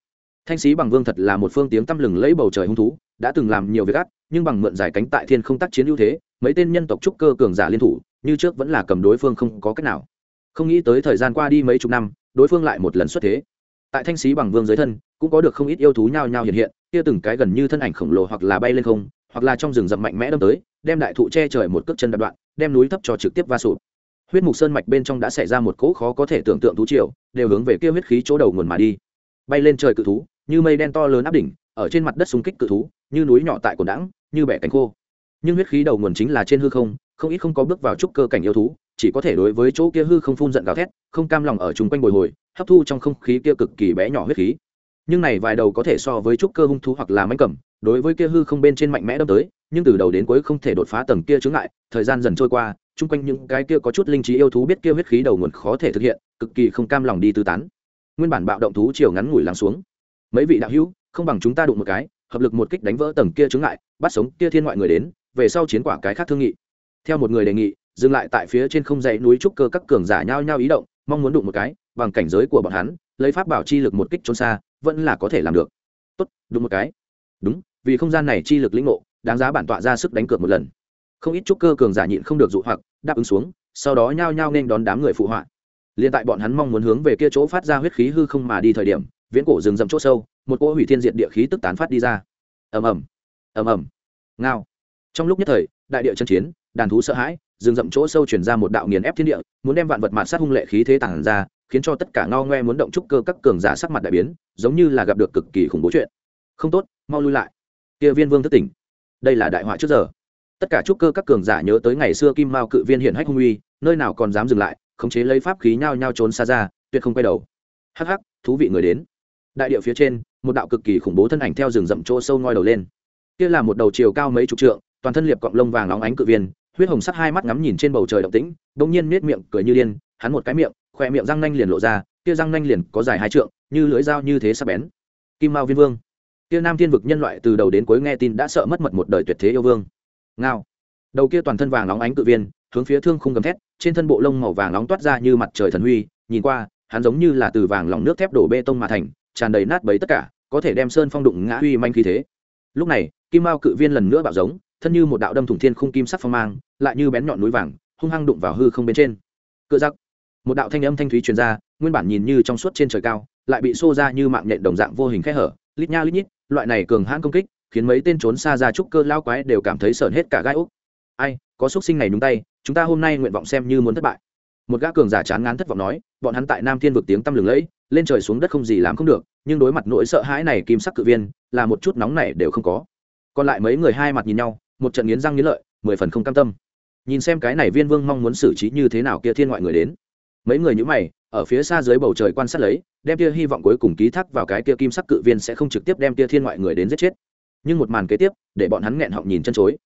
Thanh sĩ bằng vương thật là một phương tiếng tăm lừng lấy bầu trời hung thú, đã từng làm nhiều việc gắt nhưng bằng mượn giải cánh tại thiên không tác chiến ưu thế, mấy tên nhân tộc trúc cơ cường giả liên thủ như trước vẫn là cầm đối phương không có cách nào. Không nghĩ tới thời gian qua đi mấy chục năm, đối phương lại một lần xuất thế. Tại thanh sĩ bằng vương dưới thân, cũng có được không ít yêu thú nhao nhao hiện hiện, kia từng cái gần như thân ảnh khổng lồ hoặc là bay lên không, hoặc là trong rừng rậm mạnh mẽ đâm tới, đem đại thụ che trời một cước chân đạp đoạn, đem núi thấp cho trực tiếp va sụp. Huyết mục sơn mạch bên trong đã xảy ra một cỗ khó có thể tưởng tượng thú triều, đều hướng về kia huyết khí chỗ đầu nguồn mà đi. Bay lên trời cự thú, như mây đen to lớn áp đỉnh, ở trên mặt đất xung kích cự thú, như núi nhỏ tại cồn đãng như bẻ cánh khô. Nhưng huyết khí đầu nguồn chính là trên hư không không ít không có bước vào trúc cơ cảnh yêu thú, chỉ có thể đối với chỗ kia hư không phun giận gào thét, không cam lòng ở chung quanh bồi hồi, hấp thu trong không khí kia cực kỳ bé nhỏ huyết khí. Nhưng này vài đầu có thể so với trúc cơ hung thú hoặc là mánh cầm, đối với kia hư không bên trên mạnh mẽ đâm tới, nhưng từ đầu đến cuối không thể đột phá tầng kia chướng ngại, thời gian dần trôi qua, chung quanh những cái kia có chút linh trí yêu thú biết kia huyết khí đầu nguồn khó thể thực hiện, cực kỳ không cam lòng đi tư tán. Nguyên bản bạo động thú chiều ngắn ngủi lắng xuống. Mấy vị đạo hữu, không bằng chúng ta đụng một cái, hợp lực một kích đánh vỡ tầng kia chướng ngại, bắt sống kia thiên ngoại người đến, về sau chiến quả cái khác thương nghị theo một người đề nghị, dừng lại tại phía trên không dãy núi trúc cơ các cường giả nhao nhao ý động, mong muốn đụng một cái, bằng cảnh giới của bọn hắn, lấy pháp bảo chi lực một kích trốn xa, vẫn là có thể làm được. Tốt, đụng một cái. Đúng, vì không gian này chi lực lĩnh ngộ, đáng giá bản tọa ra sức đánh cược một lần. Không ít trúc cơ cường giả nhịn không được dụ hoặc, đáp ứng xuống, sau đó nhao nhao nên đón đám người phụ họa. Liền tại bọn hắn mong muốn hướng về kia chỗ phát ra huyết khí hư không mà đi thời điểm, viễn cổ rừng rậm chỗ sâu, một cỗ hủy thiên diệt địa khí tức tán phát đi ra. Ầm ầm. Ầm ầm. Ngao. Trong lúc nhất thời, đại địa chân chiến đàn thú sợ hãi, rừng rậm chỗ sâu chuyển ra một đạo nghiền ép thiên địa, muốn đem vạn vật mạt sát hung lệ khí thế tản ra, khiến cho tất cả ngao ngoe muốn động trúc cơ các cường giả sắc mặt đại biến, giống như là gặp được cực kỳ khủng bố chuyện. Không tốt, mau lui lại. Kia viên vương thất tỉnh. Đây là đại họa trước giờ. Tất cả trúc cơ các cường giả nhớ tới ngày xưa kim mao cự viên hiển hách hung uy, nơi nào còn dám dừng lại, khống chế lấy pháp khí nhao nhao trốn xa ra, tuyệt không quay đầu. Hắc hắc, thú vị người đến. Đại địa phía trên, một đạo cực kỳ khủng bố thân ảnh theo rừng rậm chỗ sâu ngoi đầu lên. Kia là một đầu chiều cao mấy chục trượng, toàn thân liệp cọng lông vàng óng ánh cự viên huyết hồng sắc hai mắt ngắm nhìn trên bầu trời động tĩnh bỗng nhiên nết miệng cười như điên, hắn một cái miệng khoe miệng răng nanh liền lộ ra, kia răng nanh liền có dài hai trượng, như lưỡi dao như thế sắp bén. Kim mao viên vương. Kia nam thiên vực nhân loại từ đầu đến cuối nghe tin đã sợ mất mật một đời tuyệt thế yêu vương. Ngao. Đầu kia toàn thân vàng nóng ánh cự viên, hướng phía thương khung gầm thét, trên thân bộ lông màu vàng nóng toát ra như mặt trời thần huy, nhìn qua, hắn giống như là từ vàng lòng nước thép đổ bê tông mà thành, tràn đầy nát bấy tất cả, có thể đem sơn phong đụng ngã huy manh khí thế. Lúc này, kim mao cự viên lần nữa bạo giống thân như một đạo đâm thủng thiên khung kim sắc phong mang, lại như bén nhọn núi vàng, hung hăng đụng vào hư không bên trên. Cự giặc một đạo thanh âm thanh thúy truyền ra, nguyên bản nhìn như trong suốt trên trời cao, lại bị xô ra như mạng nhện đồng dạng vô hình khẽ hở, lít nha lít nhít, loại này cường hãn công kích, khiến mấy tên trốn xa ra trúc cơ lao quái đều cảm thấy sởn hết cả gai úc ai, có xúc sinh này đúng tay, chúng ta hôm nay nguyện vọng xem như muốn thất bại. Một gã cường giả chán ngán thất vọng nói, bọn hắn tại nam thiên vực tiếng tăm lừng lẫy, lên trời xuống đất không gì làm không được, nhưng đối mặt nỗi sợ hãi này kim sắc cự viên, là một chút nóng này đều không có. Còn lại mấy người hai mặt nhìn nhau một trận nghiến răng nghiến lợi, mười phần không cam tâm. Nhìn xem cái này viên vương mong muốn xử trí như thế nào kia thiên ngoại người đến. Mấy người nhữ mày, ở phía xa dưới bầu trời quan sát lấy, đem kia hy vọng cuối cùng ký thác vào cái kia kim sắc cự viên sẽ không trực tiếp đem kia thiên ngoại người đến giết chết. Nhưng một màn kế tiếp, để bọn hắn nghẹn họng nhìn chân chối.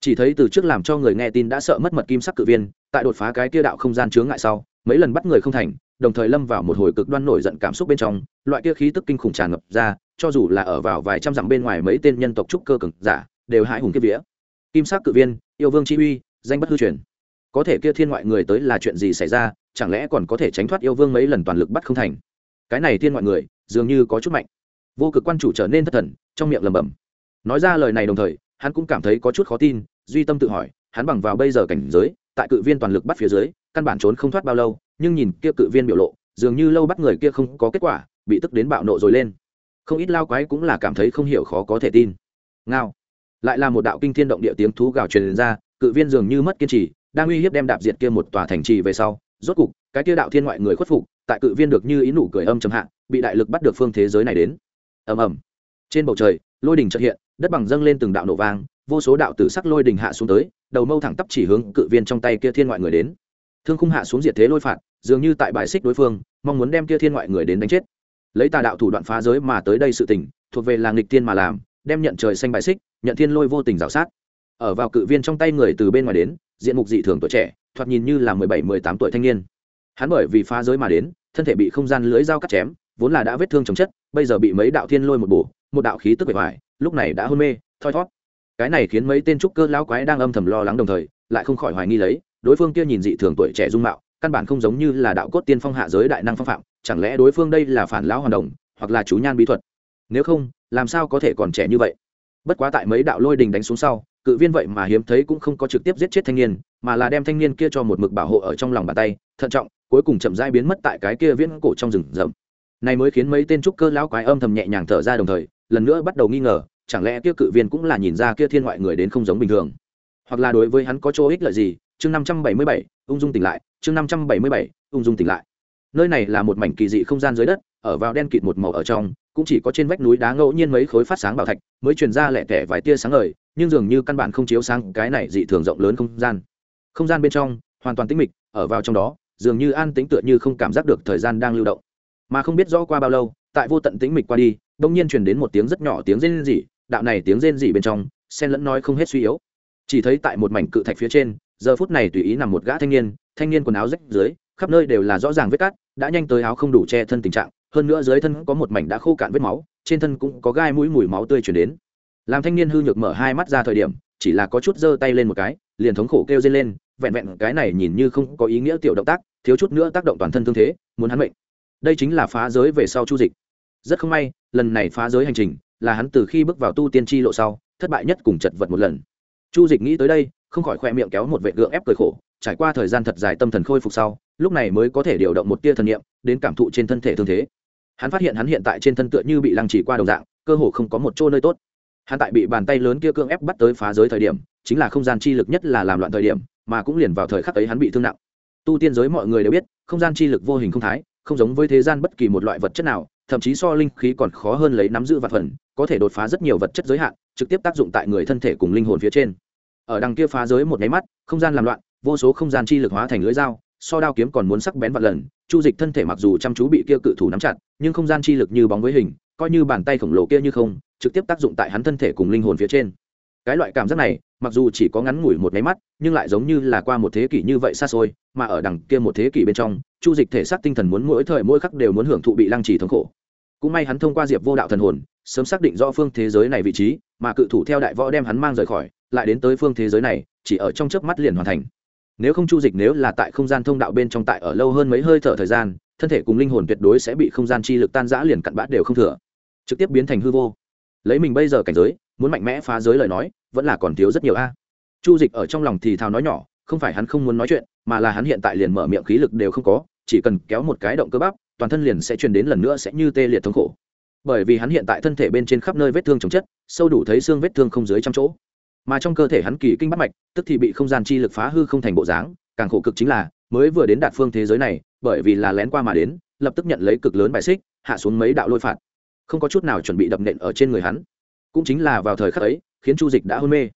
Chỉ thấy từ trước làm cho người nghe tin đã sợ mất mật kim sắc cự viên, tại đột phá cái kia đạo không gian chướng ngại sau, mấy lần bắt người không thành, đồng thời lâm vào một hồi cực đoan nổi giận cảm xúc bên trong, loại kia khí tức kinh khủng tràn ngập ra, cho dù là ở vào vài trăm dặm bên ngoài mấy tên nhân tộc trúc cơ cực giả, đều hãi hùng kiếp vía kim sắc cự viên, yêu vương chi uy, danh bất hư truyền. Có thể kia thiên ngoại người tới là chuyện gì xảy ra, chẳng lẽ còn có thể tránh thoát yêu vương mấy lần toàn lực bắt không thành? Cái này thiên ngoại người, dường như có chút mạnh. Vô cực quan chủ trở nên thất thần, trong miệng lẩm bẩm. Nói ra lời này đồng thời, hắn cũng cảm thấy có chút khó tin, duy tâm tự hỏi, hắn bằng vào bây giờ cảnh giới, tại cự viên toàn lực bắt phía dưới, căn bản trốn không thoát bao lâu, nhưng nhìn kia cự viên biểu lộ, dường như lâu bắt người kia không có kết quả, bị tức đến bạo nộ rồi lên. Không ít lao quái cũng là cảm thấy không hiểu khó có thể tin. Ngao lại là một đạo kinh thiên động địa tiếng thú gào truyền ra, cự viên dường như mất kiên trì, đang uy hiếp đem đạp diệt kia một tòa thành trì về sau. Rốt cục, cái kia đạo thiên ngoại người khuất phục, tại cự viên được như ý nụ cười âm trầm hạ, bị đại lực bắt được phương thế giới này đến. Ầm ầm. Trên bầu trời, lôi đình chợt hiện, đất bằng dâng lên từng đạo nổ vang, vô số đạo tử sắc lôi đình hạ xuống tới, đầu mâu thẳng tắp chỉ hướng cự viên trong tay kia thiên ngoại người đến. Thương khung hạ xuống diệt thế lôi phạt, dường như tại bài xích đối phương, mong muốn đem kia thiên ngoại người đến đánh chết. Lấy tà đạo thủ đoạn phá giới mà tới đây sự tình, thuộc về làng nghịch tiên mà làm, đem nhận trời xanh bài xích nhận thiên lôi vô tình rào sát. Ở vào cự viên trong tay người từ bên ngoài đến, diện mục dị thường tuổi trẻ, thoạt nhìn như là mười bảy, mười tám tuổi thanh niên. Hắn bởi vì phá giới mà đến, thân thể bị không gian lưới dao cắt chém, vốn là đã vết thương chồng chất, bây giờ bị mấy đạo thiên lôi một bổ, một đạo khí tức bề ngoài lúc này đã hôn mê, thoi thót cái này khiến mấy tên trúc cơ lão quái đang âm thầm lo lắng đồng thời, lại không khỏi hoài nghi lấy, đối phương kia nhìn dị thường tuổi trẻ dung mạo, căn bản không giống như là đạo cốt tiên phong hạ giới đại năng phong phạm, chẳng lẽ đối phương đây là phản lão hoàn đồng, hoặc là chú nhan bí thuật? Nếu không, làm sao có thể còn trẻ như vậy? Bất quá tại mấy đạo lôi đình đánh xuống sau, cự viên vậy mà hiếm thấy cũng không có trực tiếp giết chết thanh niên, mà là đem thanh niên kia cho một mực bảo hộ ở trong lòng bàn tay, thận trọng, cuối cùng chậm rãi biến mất tại cái kia viễn cổ trong rừng rậm. Này mới khiến mấy tên trúc cơ lão quái âm thầm nhẹ nhàng thở ra đồng thời, lần nữa bắt đầu nghi ngờ, chẳng lẽ kia cự viên cũng là nhìn ra kia thiên ngoại người đến không giống bình thường? Hoặc là đối với hắn có chỗ ích lợi gì? Chương năm trăm bảy mươi bảy, ung dung tỉnh lại, chương năm trăm bảy mươi bảy, ung dung tỉnh lại. Nơi này là một mảnh kỳ dị không gian dưới đất ở vào đen kịt một màu ở trong, cũng chỉ có trên vách núi đá ngẫu nhiên mấy khối phát sáng bảo thạch mới truyền ra lẻ tẻ vài tia sáng ngời, nhưng dường như căn bản không chiếu sáng cái này dị thường rộng lớn không gian. Không gian bên trong, hoàn toàn tĩnh mịch, ở vào trong đó, dường như an tĩnh tựa như không cảm giác được thời gian đang lưu động. Mà không biết rõ qua bao lâu, tại vô tận tĩnh mịch qua đi đông nhiên truyền đến một tiếng rất nhỏ tiếng rên rỉ, đạo này tiếng rên rỉ bên trong sen lẫn nói không hết suy yếu. Chỉ thấy tại một mảnh cự thạch phía trên, giờ phút này tùy ý nằm một gã thanh niên thanh niên quần áo rách dưới, khắp nơi đều là rõ ràng vết cát, đã nhanh tới áo không đủ che thân tình trạng hơn nữa dưới thân có một mảnh đã khô cạn vết máu, trên thân cũng có gai mũi mùi máu tươi chuyển đến. Làm thanh niên hư nhược mở hai mắt ra thời điểm, chỉ là có chút giơ tay lên một cái, liền thống khổ kêu dây lên, vẹn vẹn cái này nhìn như không có ý nghĩa tiểu động tác, thiếu chút nữa tác động toàn thân thương thế, muốn hắn mệnh. Đây chính là phá giới về sau chu dịch. Rất không may, lần này phá giới hành trình là hắn từ khi bước vào tu tiên tri lộ sau, thất bại nhất cùng chật vật một lần. Chu dịch nghĩ tới đây, không khỏi khoe miệng kéo một vệ gượng ép cười khổ, trải qua thời gian thật dài tâm thần khôi phục sau, lúc này mới có thể điều động một tia thần niệm, đến cảm thụ trên thân thể thương thế hắn phát hiện hắn hiện tại trên thân tựa như bị lăng trì qua đồng dạng, cơ hồ không có một chỗ nơi tốt. Hắn tại bị bàn tay lớn kia cương ép bắt tới phá giới thời điểm, chính là không gian chi lực nhất là làm loạn thời điểm, mà cũng liền vào thời khắc ấy hắn bị thương nặng. Tu tiên giới mọi người đều biết, không gian chi lực vô hình không thái, không giống với thế gian bất kỳ một loại vật chất nào, thậm chí so linh khí còn khó hơn lấy nắm giữ vật phần, có thể đột phá rất nhiều vật chất giới hạn, trực tiếp tác dụng tại người thân thể cùng linh hồn phía trên. Ở đằng kia phá giới một nháy mắt, không gian làm loạn, vô số không gian chi lực hóa thành lưỡi dao so đao kiếm còn muốn sắc bén vạn lần, chu dịch thân thể mặc dù chăm chú bị kia cự thủ nắm chặt, nhưng không gian chi lực như bóng với hình, coi như bàn tay khổng lồ kia như không, trực tiếp tác dụng tại hắn thân thể cùng linh hồn phía trên. Cái loại cảm giác này, mặc dù chỉ có ngắn ngủi một nháy mắt, nhưng lại giống như là qua một thế kỷ như vậy xa xôi, mà ở đằng kia một thế kỷ bên trong, chu dịch thể xác tinh thần muốn mỗi thời mỗi khắc đều muốn hưởng thụ bị lăng trì thống khổ. Cũng may hắn thông qua diệp vô đạo thần hồn, sớm xác định rõ phương thế giới này vị trí, mà cự thủ theo đại võ đem hắn mang rời khỏi, lại đến tới phương thế giới này, chỉ ở trong chớp mắt liền hoàn thành nếu không chu dịch nếu là tại không gian thông đạo bên trong tại ở lâu hơn mấy hơi thở thời gian, thân thể cùng linh hồn tuyệt đối sẽ bị không gian chi lực tan giã liền cặn bã đều không thừa. Trực tiếp biến thành hư vô. Lấy mình bây giờ cảnh giới, muốn mạnh mẽ phá giới lời nói, vẫn là còn thiếu rất nhiều a. Chu dịch ở trong lòng thì thào nói nhỏ, không phải hắn không muốn nói chuyện, mà là hắn hiện tại liền mở miệng khí lực đều không có, chỉ cần kéo một cái động cơ bắp, toàn thân liền sẽ truyền đến lần nữa sẽ như tê liệt thống khổ. Bởi vì hắn hiện tại thân thể bên trên khắp nơi vết thương chống chất, sâu đủ thấy xương vết thương không dưới trăm chỗ mà trong cơ thể hắn kỳ kinh bắt mạch, tức thì bị không gian chi lực phá hư không thành bộ dáng, càng khổ cực chính là, mới vừa đến đạt phương thế giới này, bởi vì là lén qua mà đến, lập tức nhận lấy cực lớn bài xích, hạ xuống mấy đạo lôi phạt. Không có chút nào chuẩn bị đập nện ở trên người hắn. Cũng chính là vào thời khắc ấy, khiến chu dịch đã hôn mê.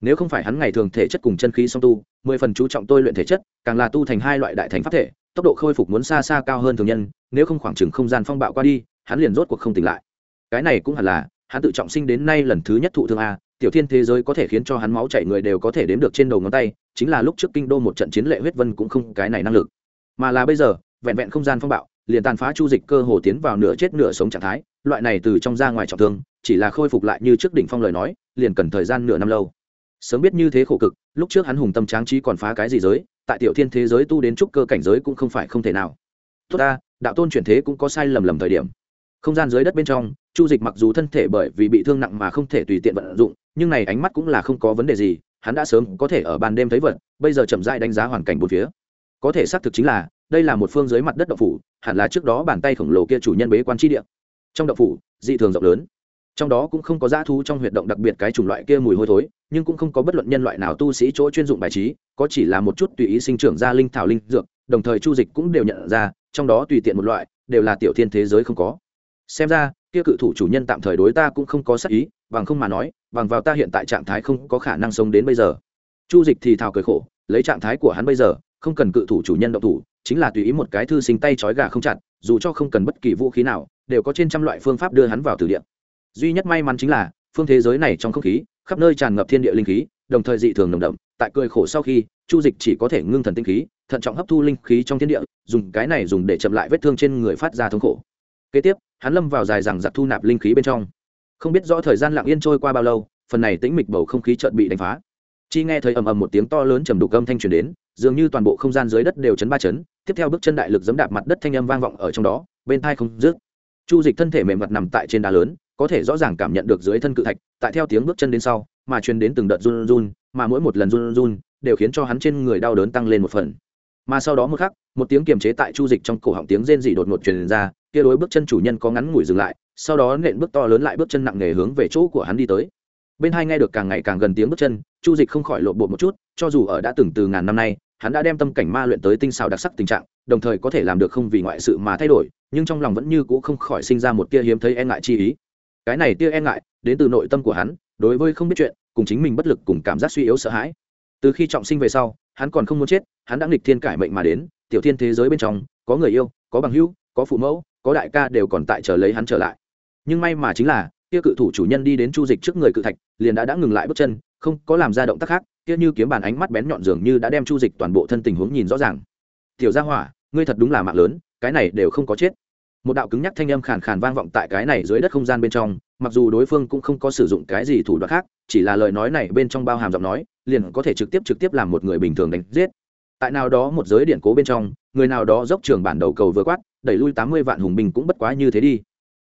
Nếu không phải hắn ngày thường thể chất cùng chân khí song tu, mười phần chú trọng tôi luyện thể chất, càng là tu thành hai loại đại thành pháp thể, tốc độ khôi phục muốn xa xa cao hơn thường nhân, nếu không khoảng chừng không gian phong bạo qua đi, hắn liền rốt cuộc không tỉnh lại. Cái này cũng hẳn là, hắn tự trọng sinh đến nay lần thứ nhất thụ thương a tiểu thiên thế giới có thể khiến cho hắn máu chảy người đều có thể đếm được trên đầu ngón tay, chính là lúc trước kinh đô một trận chiến lệ huyết vân cũng không cái này năng lực. Mà là bây giờ, vẹn vẹn không gian phong bạo, liền tàn phá chu dịch cơ hồ tiến vào nửa chết nửa sống trạng thái, loại này từ trong ra ngoài trọng thương, chỉ là khôi phục lại như trước đỉnh phong lời nói, liền cần thời gian nửa năm lâu. Sớm biết như thế khổ cực, lúc trước hắn hùng tâm tráng trí còn phá cái gì giới, tại tiểu thiên thế giới tu đến trúc cơ cảnh giới cũng không phải không thể nào. Tốt ta, đạo tôn chuyển thế cũng có sai lầm lầm thời điểm không gian dưới đất bên trong, chu dịch mặc dù thân thể bởi vì bị thương nặng mà không thể tùy tiện vận dụng, nhưng này ánh mắt cũng là không có vấn đề gì, hắn đã sớm có thể ở ban đêm thấy vật, bây giờ chậm dại đánh giá hoàn cảnh bốn phía. Có thể xác thực chính là, đây là một phương dưới mặt đất đậu phủ, hẳn là trước đó bàn tay khổng lồ kia chủ nhân bế quan tri địa. Trong đậu phủ, dị thường rộng lớn. Trong đó cũng không có dã thú trong huyệt động đặc biệt cái chủng loại kia mùi hôi thối, nhưng cũng không có bất luận nhân loại nào tu sĩ chỗ chuyên dụng bài trí, có chỉ là một chút tùy ý sinh trưởng ra linh thảo linh dược, đồng thời chu dịch cũng đều nhận ra, trong đó tùy tiện một loại, đều là tiểu thiên thế giới không có xem ra, kia cự thủ chủ nhân tạm thời đối ta cũng không có sắc ý, bằng không mà nói, bằng vào ta hiện tại trạng thái không có khả năng sống đến bây giờ. Chu dịch thì thào cười khổ, lấy trạng thái của hắn bây giờ, không cần cự thủ chủ nhân động thủ, chính là tùy ý một cái thư sinh tay trói gà không chặt, dù cho không cần bất kỳ vũ khí nào, đều có trên trăm loại phương pháp đưa hắn vào tử địa. Duy nhất may mắn chính là, phương thế giới này trong không khí, khắp nơi tràn ngập thiên địa linh khí, đồng thời dị thường nồng đậm, tại cười khổ sau khi, chu dịch chỉ có thể ngưng thần tinh khí, thận trọng hấp thu linh khí trong thiên địa, dùng cái này dùng để chậm lại vết thương trên người phát ra thống khổ kế tiếp, hắn lâm vào dài rằng giặc thu nạp linh khí bên trong. Không biết rõ thời gian lặng yên trôi qua bao lâu, phần này tĩnh mịch bầu không khí chợt bị đánh phá. Chi nghe thấy ầm ầm một tiếng to lớn trầm đục âm thanh truyền đến, dường như toàn bộ không gian dưới đất đều chấn ba chấn, tiếp theo bước chân đại lực giẫm đạp mặt đất thanh âm vang vọng ở trong đó, bên tai không dứt. Chu dịch thân thể mềm mặt nằm tại trên đá lớn, có thể rõ ràng cảm nhận được dưới thân cự thạch, tại theo tiếng bước chân đến sau, mà truyền đến từng đợt run run, mà mỗi một lần run run, đều khiến cho hắn trên người đau đớn tăng lên một phần. Mà sau đó một khắc, một tiếng kiềm chế tại chu dịch trong cổ họng tiếng rên rỉ đột ngột truyền ra kia đối bước chân chủ nhân có ngắn ngủi dừng lại, sau đó nện bước to lớn lại bước chân nặng nề hướng về chỗ của hắn đi tới. Bên hai nghe được càng ngày càng gần tiếng bước chân, chu dịch không khỏi lộn bộ một chút, cho dù ở đã từng từ ngàn năm nay, hắn đã đem tâm cảnh ma luyện tới tinh xào đặc sắc tình trạng, đồng thời có thể làm được không vì ngoại sự mà thay đổi, nhưng trong lòng vẫn như cũ không khỏi sinh ra một tia hiếm thấy e ngại chi ý. Cái này tia e ngại, đến từ nội tâm của hắn, đối với không biết chuyện, cùng chính mình bất lực cùng cảm giác suy yếu sợ hãi. Từ khi trọng sinh về sau, hắn còn không muốn chết, hắn đã nghịch thiên cải mệnh mà đến, tiểu thiên thế giới bên trong, có người yêu, có bằng hữu, có phụ mẫu có đại ca đều còn tại chờ lấy hắn trở lại. Nhưng may mà chính là, kia cự thủ chủ nhân đi đến chu dịch trước người cự thạch, liền đã đã ngừng lại bước chân, không có làm ra động tác khác, kia như kiếm bàn ánh mắt bén nhọn dường như đã đem chu dịch toàn bộ thân tình huống nhìn rõ ràng. Tiểu gia hỏa, ngươi thật đúng là mạng lớn, cái này đều không có chết. Một đạo cứng nhắc thanh âm khàn khàn vang vọng tại cái này dưới đất không gian bên trong, mặc dù đối phương cũng không có sử dụng cái gì thủ đoạn khác, chỉ là lời nói này bên trong bao hàm giọng nói, liền có thể trực tiếp trực tiếp làm một người bình thường đánh giết. Tại nào đó một giới điện cố bên trong, người nào đó dốc trường bản đầu cầu vừa quát đẩy lui tám mươi vạn hùng binh cũng bất quá như thế đi.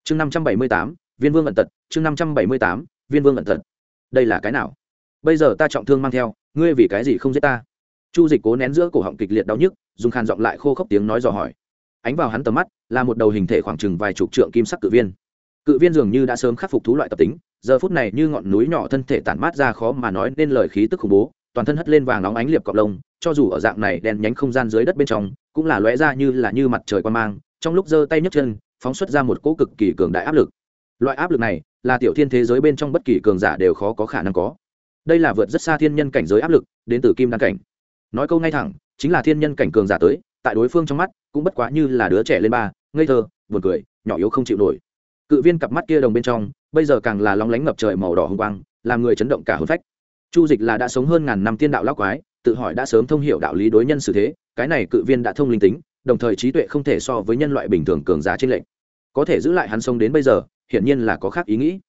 Chương năm trăm bảy mươi tám, viên vương ẩn tật, chương năm trăm bảy mươi tám, viên vương ẩn tật. Đây là cái nào? Bây giờ ta trọng thương mang theo, ngươi vì cái gì không giết ta? Chu dịch cố nén giữa cổ họng kịch liệt đau nhức, dùng khàn giọng lại khô khốc tiếng nói dò hỏi. Ánh vào hắn tầm mắt, là một đầu hình thể khoảng chừng vài chục trượng kim sắc cự viên. Cự viên dường như đã sớm khắc phục thú loại tập tính, giờ phút này như ngọn núi nhỏ thân thể tản mát ra khó mà nói nên lời khí tức khủng bố, toàn thân hất lên vàng nóng ánh liệp cọc lông, cho dù ở dạng này đèn nhánh không gian dưới đất bên trong, cũng là lóe ra như là như mặt trời quan mang trong lúc giơ tay nhấc chân, phóng xuất ra một cỗ cực kỳ cường đại áp lực. Loại áp lực này là tiểu thiên thế giới bên trong bất kỳ cường giả đều khó có khả năng có. Đây là vượt rất xa thiên nhân cảnh giới áp lực, đến từ kim đan cảnh. Nói câu ngay thẳng, chính là thiên nhân cảnh cường giả tới, tại đối phương trong mắt, cũng bất quá như là đứa trẻ lên ba, ngây thơ, buồn cười, nhỏ yếu không chịu nổi. Cự viên cặp mắt kia đồng bên trong, bây giờ càng là lóng lánh ngập trời màu đỏ hồng quang, làm người chấn động cả hôn phách. Chu dịch là đã sống hơn ngàn năm tiên đạo lão quái, tự hỏi đã sớm thông hiểu đạo lý đối nhân xử thế, cái này cự viên đã thông linh tính đồng thời trí tuệ không thể so với nhân loại bình thường cường giá trên lệnh. Có thể giữ lại hắn sống đến bây giờ, hiển nhiên là có khác ý nghĩ.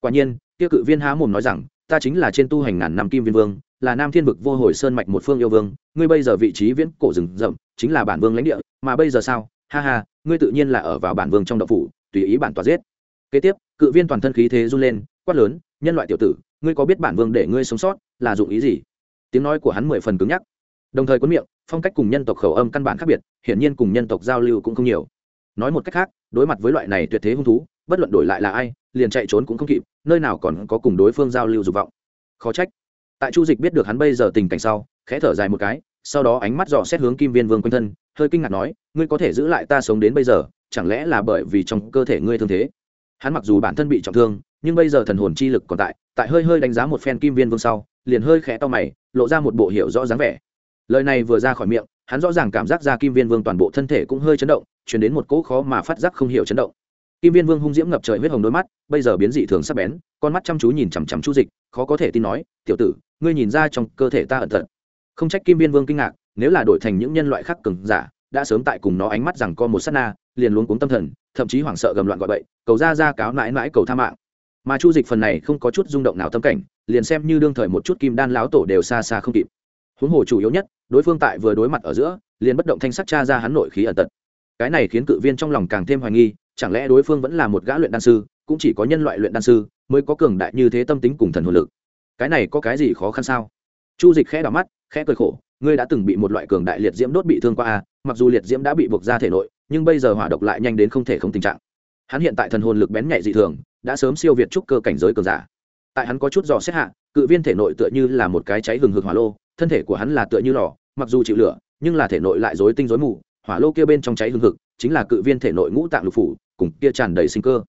Quả nhiên tiêu cự viên há mồm nói rằng, ta chính là trên tu hành ngàn năm kim viên vương, là nam thiên vực vô hồi sơn mạch một phương yêu vương, ngươi bây giờ vị trí viễn cổ rừng rậm, chính là bản vương lãnh địa, mà bây giờ sao? Ha ha, ngươi tự nhiên là ở vào bản vương trong độc phủ, tùy ý bản tòa giết. Kế tiếp, cự viên toàn thân khí thế run lên, quát lớn, nhân loại tiểu tử, ngươi có biết bản vương để ngươi sống sót là dụng ý gì? Tiếng nói của hắn mười phần cứng nhắc. Đồng thời quấn miệng phong cách cùng nhân tộc khẩu âm căn bản khác biệt, hiển nhiên cùng nhân tộc giao lưu cũng không nhiều. Nói một cách khác, đối mặt với loại này tuyệt thế hung thú, bất luận đổi lại là ai, liền chạy trốn cũng không kịp, nơi nào còn có cùng đối phương giao lưu dục vọng. Khó trách. Tại chu dịch biết được hắn bây giờ tình cảnh sau, khẽ thở dài một cái, sau đó ánh mắt dò xét hướng kim viên vương quanh thân, hơi kinh ngạc nói, ngươi có thể giữ lại ta sống đến bây giờ, chẳng lẽ là bởi vì trong cơ thể ngươi thương thế? Hắn mặc dù bản thân bị trọng thương, nhưng bây giờ thần hồn chi lực còn tại tại hơi hơi đánh giá một phen kim viên vương sau, liền hơi khẽ to mày, lộ ra một bộ hiểu rõ dáng vẻ lời này vừa ra khỏi miệng, hắn rõ ràng cảm giác ra kim viên vương toàn bộ thân thể cũng hơi chấn động chuyển đến một cỗ khó mà phát giác không hiểu chấn động. Kim viên vương hung diễm ngập trời huyết hồng đôi mắt, bây giờ biến dị thường sắp bén, con mắt chăm chú nhìn chằm chằm chu dịch, khó có thể tin nói, tiểu tử, ngươi nhìn ra trong cơ thể ta ẩn tận không trách kim viên vương kinh ngạc, nếu là đổi thành những nhân loại khác cường giả, đã sớm tại cùng nó ánh mắt rằng con một sát na, liền luống cuống tâm thần, thậm chí hoảng sợ gầm loạn gọi bậy, cầu ra ra cáo mãi mãi cầu tha mạng. Mà chu dịch phần này không có chút rung động nào tâm cảnh, liền xem như đương thời một chút kim đan láo tổ đều xa xa không kịp huống hồ chủ yếu nhất, đối phương tại vừa đối mặt ở giữa, liền bất động thanh sắc cha ra hắn nội khí ẩn tật. Cái này khiến cự viên trong lòng càng thêm hoài nghi, chẳng lẽ đối phương vẫn là một gã luyện đan sư, cũng chỉ có nhân loại luyện đan sư mới có cường đại như thế tâm tính cùng thần hồn lực? Cái này có cái gì khó khăn sao? Chu dịch khẽ đỏ mắt, khẽ cười khổ, ngươi đã từng bị một loại cường đại liệt diễm đốt bị thương qua a mặc dù liệt diễm đã bị buộc ra thể nội, nhưng bây giờ hỏa độc lại nhanh đến không thể không tình trạng. Hắn hiện tại thần hồn lực bén nhạy dị thường, đã sớm siêu việt trúc cơ cảnh giới cường giả. Tại hắn có chút dò xét hạ, cự viên thể nội tựa như là một cái cháy hừng hực hỏa lô thân thể của hắn là tựa như lò, mặc dù chịu lửa, nhưng là thể nội lại rối tinh rối mù, hỏa lô kia bên trong cháy hừng hực, chính là cự viên thể nội ngũ tạng lục phủ, cùng kia tràn đầy sinh cơ.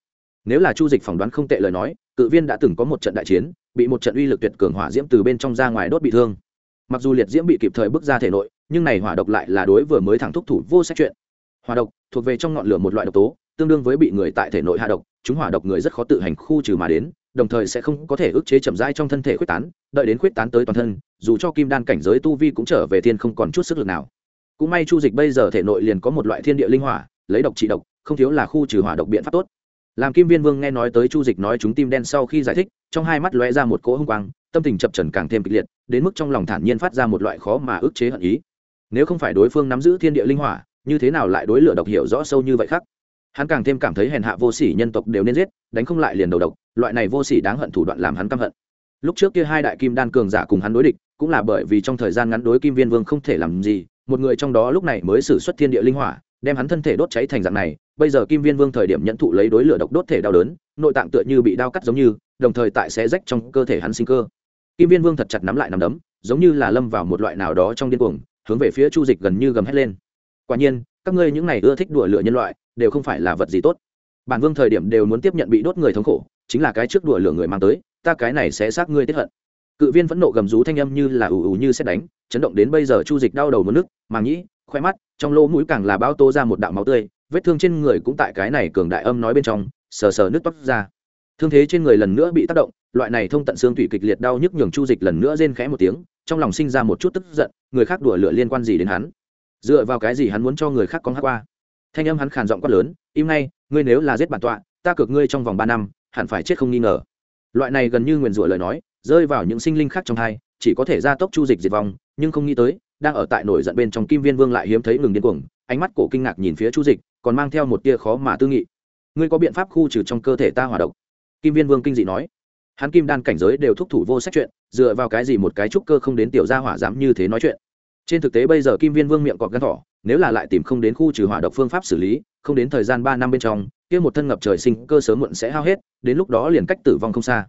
Nếu là chu dịch phỏng đoán không tệ lời nói, cự viên đã từng có một trận đại chiến, bị một trận uy lực tuyệt cường hỏa diễm từ bên trong ra ngoài đốt bị thương. Mặc dù liệt diễm bị kịp thời bước ra thể nội, nhưng này hỏa độc lại là đối vừa mới thẳng thúc thủ vô sách chuyện. Hỏa độc thuộc về trong ngọn lửa một loại độc tố, tương đương với bị người tại thể nội hạ độc, chúng hỏa độc người rất khó tự hành khu trừ mà đến, đồng thời sẽ không có thể ức chế chậm rãi trong thân thể khuyết tán, đợi đến khuyết tán tới toàn thân dù cho kim đan cảnh giới tu vi cũng trở về thiên không còn chút sức lực nào. Cũng may chu dịch bây giờ thể nội liền có một loại thiên địa linh hỏa, lấy độc trị độc, không thiếu là khu trừ hỏa độc biện pháp tốt. Làm kim viên vương nghe nói tới chu dịch nói chúng tim đen sau khi giải thích, trong hai mắt lóe ra một cỗ hưng quang, tâm tình chập trần càng thêm kịch liệt, đến mức trong lòng thản nhiên phát ra một loại khó mà ức chế hận ý. Nếu không phải đối phương nắm giữ thiên địa linh hỏa, như thế nào lại đối lửa độc hiểu rõ sâu như vậy khác? Hắn càng thêm cảm thấy hèn hạ vô sỉ nhân tộc đều nên giết, đánh không lại liền đầu độc, loại này vô sỉ đáng hận thủ đoạn làm hắn căm hận. Lúc trước kia hai đại kim đan cường giả cùng hắn đối địch cũng là bởi vì trong thời gian ngắn đối kim viên vương không thể làm gì, một người trong đó lúc này mới xử xuất thiên địa linh hỏa, đem hắn thân thể đốt cháy thành dạng này, bây giờ kim viên vương thời điểm nhận thụ lấy đối lửa độc đốt thể đau đớn, nội tạng tựa như bị đau cắt giống như, đồng thời tại xé rách trong cơ thể hắn sinh cơ. Kim viên vương thật chặt nắm lại nắm đấm, giống như là lâm vào một loại nào đó trong điên cuồng, hướng về phía chu dịch gần như gầm hét lên. Quả nhiên, các ngươi những này ưa thích đùa lửa nhân loại, đều không phải là vật gì tốt. Bản vương thời điểm đều muốn tiếp nhận bị đốt người thống khổ, chính là cái trước đùa lửa người mang tới, ta cái này sẽ xác ngươi tiết hận cự viên phẫn nộ gầm rú thanh âm như là ù ù như xét đánh, chấn động đến bây giờ chu dịch đau đầu mất nước, màng nhĩ, khoe mắt, trong lỗ mũi càng là bao tô ra một đạo máu tươi, vết thương trên người cũng tại cái này cường đại âm nói bên trong, sờ sờ nước toát ra. Thương thế trên người lần nữa bị tác động, loại này thông tận xương thủy kịch liệt đau nhức nhường chu dịch lần nữa rên khẽ một tiếng, trong lòng sinh ra một chút tức giận, người khác đùa lửa liên quan gì đến hắn? Dựa vào cái gì hắn muốn cho người khác con hát qua? Thanh âm hắn khàn giọng quát lớn, im ngay, ngươi nếu là giết bản tọa, ta cược ngươi trong vòng ba năm, hẳn phải chết không nghi ngờ. Loại này gần như nguyền rủa lời nói rơi vào những sinh linh khác trong hai, chỉ có thể gia tốc chu dịch diệt vong, nhưng không nghĩ tới, đang ở tại nổi giận bên trong kim viên vương lại hiếm thấy ngừng điên cuồng, ánh mắt cổ kinh ngạc nhìn phía chu dịch, còn mang theo một tia khó mà tư nghị. Ngươi có biện pháp khu trừ trong cơ thể ta hỏa độc? Kim viên vương kinh dị nói. Hắn kim đan cảnh giới đều thúc thủ vô sách chuyện, dựa vào cái gì một cái trúc cơ không đến tiểu gia hỏa dám như thế nói chuyện? Trên thực tế bây giờ kim viên vương miệng cọp gắn thỏ, nếu là lại tìm không đến khu trừ hỏa độc phương pháp xử lý, không đến thời gian ba năm bên trong, kia một thân ngập trời sinh cơ sớm muộn sẽ hao hết, đến lúc đó liền cách tử vong không xa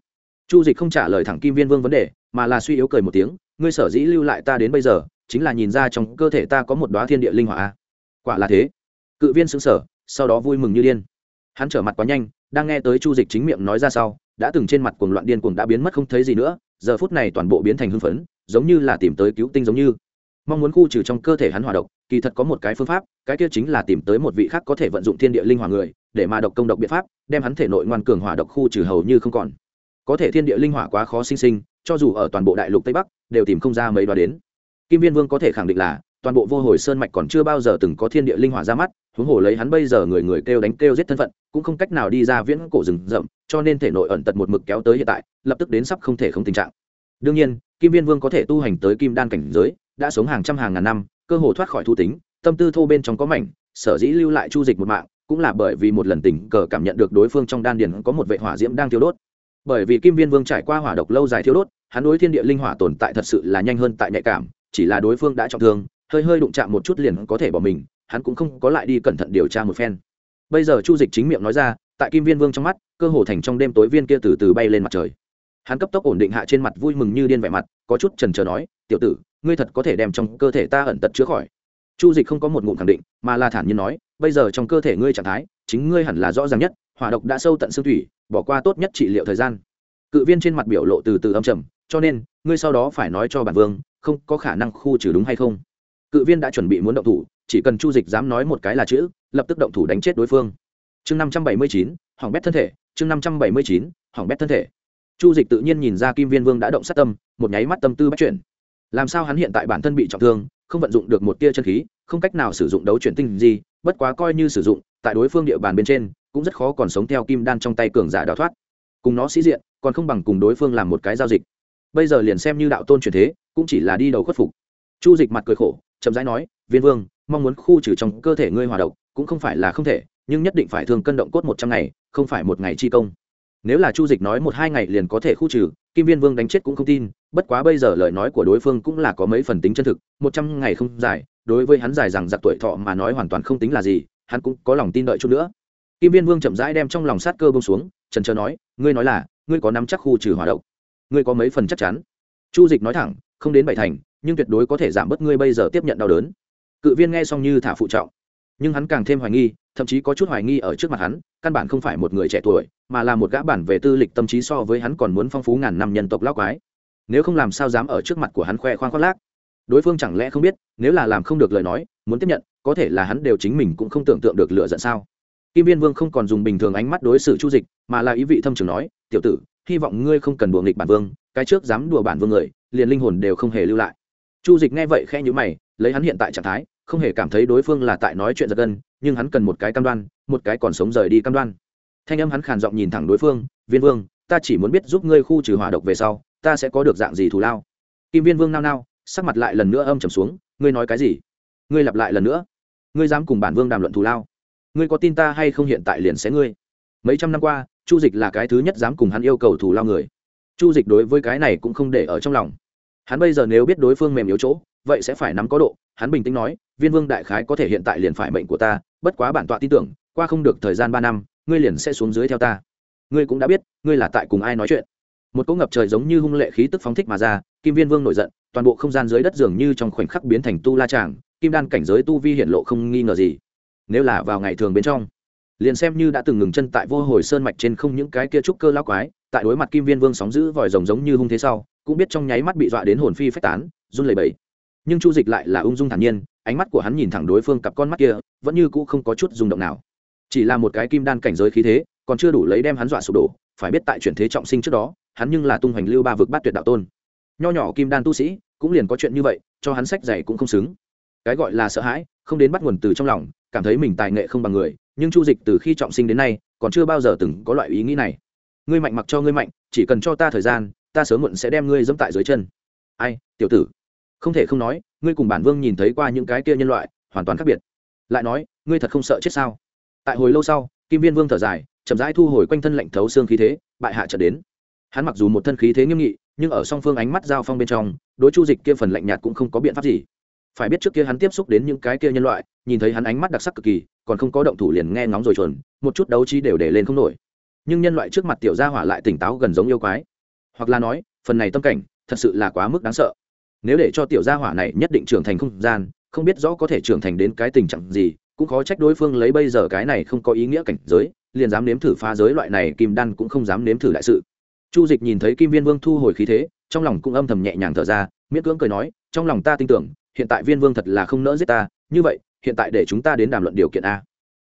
chu dịch không trả lời thẳng kim viên vương vấn đề, mà là suy yếu cười một tiếng, ngươi sở dĩ lưu lại ta đến bây giờ, chính là nhìn ra trong cơ thể ta có một đoá thiên địa linh hỏa quả là thế. Cự viên xứng sở sau đó vui mừng như điên. Hắn trở mặt quá nhanh, đang nghe tới chu dịch chính miệng nói ra sau, đã từng trên mặt cuồng loạn điên cuồng đã biến mất không thấy gì nữa, giờ phút này toàn bộ biến thành hưng phấn, giống như là tìm tới cứu tinh giống như. Mong muốn khu trừ trong cơ thể hắn hỏa độc, kỳ thật có một cái phương pháp, cái kia chính là tìm tới một vị khác có thể vận dụng thiên địa linh hỏa người, để mà độc công độc biện pháp, đem hắn thể nội ngoan cường hỏa độc khu trừ hầu như không còn có thể thiên địa linh hỏa quá khó sinh sinh, cho dù ở toàn bộ đại lục tây bắc, đều tìm không ra mấy đoá đến. Kim viên vương có thể khẳng định là, toàn bộ vô hồi sơn mạch còn chưa bao giờ từng có thiên địa linh hỏa ra mắt, huống hồ lấy hắn bây giờ người người kêu đánh kêu giết thân phận, cũng không cách nào đi ra viễn cổ rừng rậm, cho nên thể nội ẩn tật một mực kéo tới hiện tại, lập tức đến sắp không thể không tình trạng. Đương nhiên, kim viên vương có thể tu hành tới kim đan cảnh giới, đã sống hàng trăm hàng ngàn năm, cơ hồ thoát khỏi thu tính, tâm tư thô bên trong có mảnh, sở dĩ lưu lại chu dịch một mạng, cũng là bởi vì một lần tình cờ cảm nhận được đối phương trong đan điền có một vệ hỏa diễm đang thiêu đốt bởi vì kim viên vương trải qua hỏa độc lâu dài thiếu đốt, hắn đối thiên địa linh hỏa tồn tại thật sự là nhanh hơn tại nhạy cảm, chỉ là đối phương đã trọng thương, hơi hơi đụng chạm một chút liền có thể bỏ mình, hắn cũng không có lại đi cẩn thận điều tra một phen. Bây giờ chu dịch chính miệng nói ra, tại kim viên vương trong mắt, cơ hồ thành trong đêm tối viên kia từ từ bay lên mặt trời. Hắn cấp tốc ổn định hạ trên mặt vui mừng như điên vẻ mặt, có chút trần trờ nói, tiểu tử, ngươi thật có thể đem trong cơ thể ta ẩn tật chữa khỏi. Chu dịch không có một ngụm khẳng định, mà là thản nhiên nói, bây giờ trong cơ thể ngươi trạng thái, chính ngươi hẳn là rõ ràng nhất hỏa độc đã sâu tận xương thủy, bỏ qua tốt nhất trị liệu thời gian. Cự viên trên mặt biểu lộ từ từ âm trầm, cho nên, ngươi sau đó phải nói cho bản vương, không có khả năng khu trừ đúng hay không. Cự viên đã chuẩn bị muốn động thủ, chỉ cần chu dịch dám nói một cái là chữ, lập tức động thủ đánh chết đối phương. Chương năm trăm bảy mươi chín, hỏng bét thân thể, chương năm trăm bảy mươi chín, hỏng bét thân thể. Chu dịch tự nhiên nhìn ra kim viên vương đã động sát tâm, một nháy mắt tâm tư bắt chuyển. Làm sao hắn hiện tại bản thân bị trọng thương, không vận dụng được một tia chân khí, không cách nào sử dụng đấu chuyển tinh gì, bất quá coi như sử dụng, tại đối phương địa bàn bên trên cũng rất khó còn sống theo kim đan trong tay cường giả đào thoát. Cùng nó sĩ diện, còn không bằng cùng đối phương làm một cái giao dịch. Bây giờ liền xem như đạo tôn truyền thế, cũng chỉ là đi đầu khuất phục. Chu dịch mặt cười khổ, chậm rãi nói, viên vương, mong muốn khu trừ trong cơ thể ngươi hòa độc, cũng không phải là không thể, nhưng nhất định phải thường cân động cốt một trăm ngày, không phải một ngày chi công. Nếu là chu dịch nói một hai ngày liền có thể khu trừ, kim viên vương đánh chết cũng không tin, bất quá bây giờ lời nói của đối phương cũng là có mấy phần tính chân thực, một trăm ngày không dài, đối với hắn dài rằng giặc tuổi thọ mà nói hoàn toàn không tính là gì, hắn cũng có lòng tin đợi chút nữa kim viên vương chậm rãi đem trong lòng sát cơ bông xuống trần trờ nói, ngươi nói là, ngươi có nắm chắc khu trừ hỏa độc? Ngươi có mấy phần chắc chắn? Chu dịch nói thẳng, không đến bảy thành, nhưng tuyệt đối có thể giảm bớt ngươi bây giờ tiếp nhận đau đớn. Cự viên nghe xong như thả phụ trọng, nhưng hắn càng thêm hoài nghi, thậm chí có chút hoài nghi ở trước mặt hắn, căn bản không phải một người trẻ tuổi, mà là một gã bản về tư lịch tâm trí so với hắn còn muốn phong phú ngàn năm nhân tộc lao quái. Nếu không làm sao dám ở trước mặt của hắn khoe khoang khoác lác? Đối phương chẳng lẽ không biết, nếu là làm không được lời nói, muốn tiếp nhận, có thể là hắn đều chính mình cũng không tưởng tượng được lựa giận sao? Kim viên vương không còn dùng bình thường ánh mắt đối xử chu dịch, mà là ý vị thâm trường nói, tiểu tử, hy vọng ngươi không cần đùa nghịch bản vương, cái trước dám đùa bản vương người, liền linh hồn đều không hề lưu lại. Chu dịch nghe vậy khẽ nhữ mày, lấy hắn hiện tại trạng thái, không hề cảm thấy đối phương là tại nói chuyện giật gân, nhưng hắn cần một cái cam đoan, một cái còn sống rời đi cam đoan. Thanh âm hắn khàn giọng nhìn thẳng đối phương, viên vương, ta chỉ muốn biết giúp ngươi khu trừ hỏa độc về sau, ta sẽ có được dạng gì thù lao? Kim viên vương nao nao, sắc mặt lại lần nữa âm trầm xuống, ngươi nói cái gì? Ngươi lặp lại lần nữa. Ngươi dám cùng bản vương đàm luận thù lao? Ngươi có tin ta hay không hiện tại liền sẽ ngươi? Mấy trăm năm qua, chu dịch là cái thứ nhất dám cùng hắn yêu cầu thù lao người. Chu dịch đối với cái này cũng không để ở trong lòng. Hắn bây giờ nếu biết đối phương mềm yếu chỗ, vậy sẽ phải nắm có độ. Hắn bình tĩnh nói, viên vương đại khái có thể hiện tại liền phải mệnh của ta, bất quá bản tọa tin tưởng, qua không được thời gian ba năm, ngươi liền sẽ xuống dưới theo ta. Ngươi cũng đã biết, ngươi là tại cùng ai nói chuyện. Một cỗ ngập trời giống như hung lệ khí tức phóng thích mà ra, kim viên vương nổi giận, toàn bộ không gian dưới đất dường như trong khoảnh khắc biến thành tu la tràng, kim đan cảnh giới tu vi hiện lộ không nghi ngờ gì nếu là vào ngày thường bên trong, liền xem như đã từng ngừng chân tại vô hồi sơn mạch trên không những cái kia trúc cơ lao quái, tại đối mặt kim viên vương sóng giữ vòi rồng giống như hung thế sau, cũng biết trong nháy mắt bị dọa đến hồn phi phách tán, run lẩy bẩy. Nhưng chu dịch lại là ung dung thản nhiên, ánh mắt của hắn nhìn thẳng đối phương cặp con mắt kia, vẫn như cũ không có chút rung động nào. Chỉ là một cái kim đan cảnh giới khí thế, còn chưa đủ lấy đem hắn dọa sụp đổ, phải biết tại chuyển thế trọng sinh trước đó, hắn nhưng là tung hoành lưu ba vực bát tuyệt đạo tôn. Nho nhỏ kim đan tu sĩ, cũng liền có chuyện như vậy, cho hắn sách dày cũng không xứng. Cái gọi là sợ hãi, không đến bắt nguồn từ trong lòng cảm thấy mình tài nghệ không bằng người, nhưng chu dịch từ khi trọng sinh đến nay, còn chưa bao giờ từng có loại ý nghĩ này. Ngươi mạnh mặc cho ngươi mạnh, chỉ cần cho ta thời gian, ta sớm muộn sẽ đem ngươi dẫm tại dưới chân. Ai, tiểu tử? Không thể không nói, ngươi cùng bản vương nhìn thấy qua những cái kia nhân loại, hoàn toàn khác biệt. Lại nói, ngươi thật không sợ chết sao? Tại hồi lâu sau, kim viên vương thở dài, chậm rãi thu hồi quanh thân lạnh thấu xương khí thế, bại hạ trở đến. Hắn mặc dù một thân khí thế nghiêm nghị, nhưng ở song phương ánh mắt giao phong bên trong, đối chu dịch kia phần lạnh nhạt cũng không có biện pháp gì phải biết trước kia hắn tiếp xúc đến những cái kia nhân loại, nhìn thấy hắn ánh mắt đặc sắc cực kỳ, còn không có động thủ liền nghe ngóng rồi chuẩn một chút đấu trí đều để lên không nổi. Nhưng nhân loại trước mặt tiểu gia hỏa lại tỉnh táo gần giống yêu quái. Hoặc là nói, phần này tâm cảnh, thật sự là quá mức đáng sợ. Nếu để cho tiểu gia hỏa này nhất định trưởng thành không gian, không biết rõ có thể trưởng thành đến cái tình trạng gì, cũng khó trách đối phương lấy bây giờ cái này không có ý nghĩa cảnh giới, liền dám nếm thử phá giới loại này kim đan cũng không dám nếm thử đại sự. Chu dịch nhìn thấy kim viên vương thu hồi khí thế, trong lòng cũng âm thầm nhẹ nhàng thở ra, miễn cưỡng cười nói, trong lòng ta tin tưởng hiện tại viên vương thật là không nỡ giết ta, như vậy, hiện tại để chúng ta đến đàm luận điều kiện a.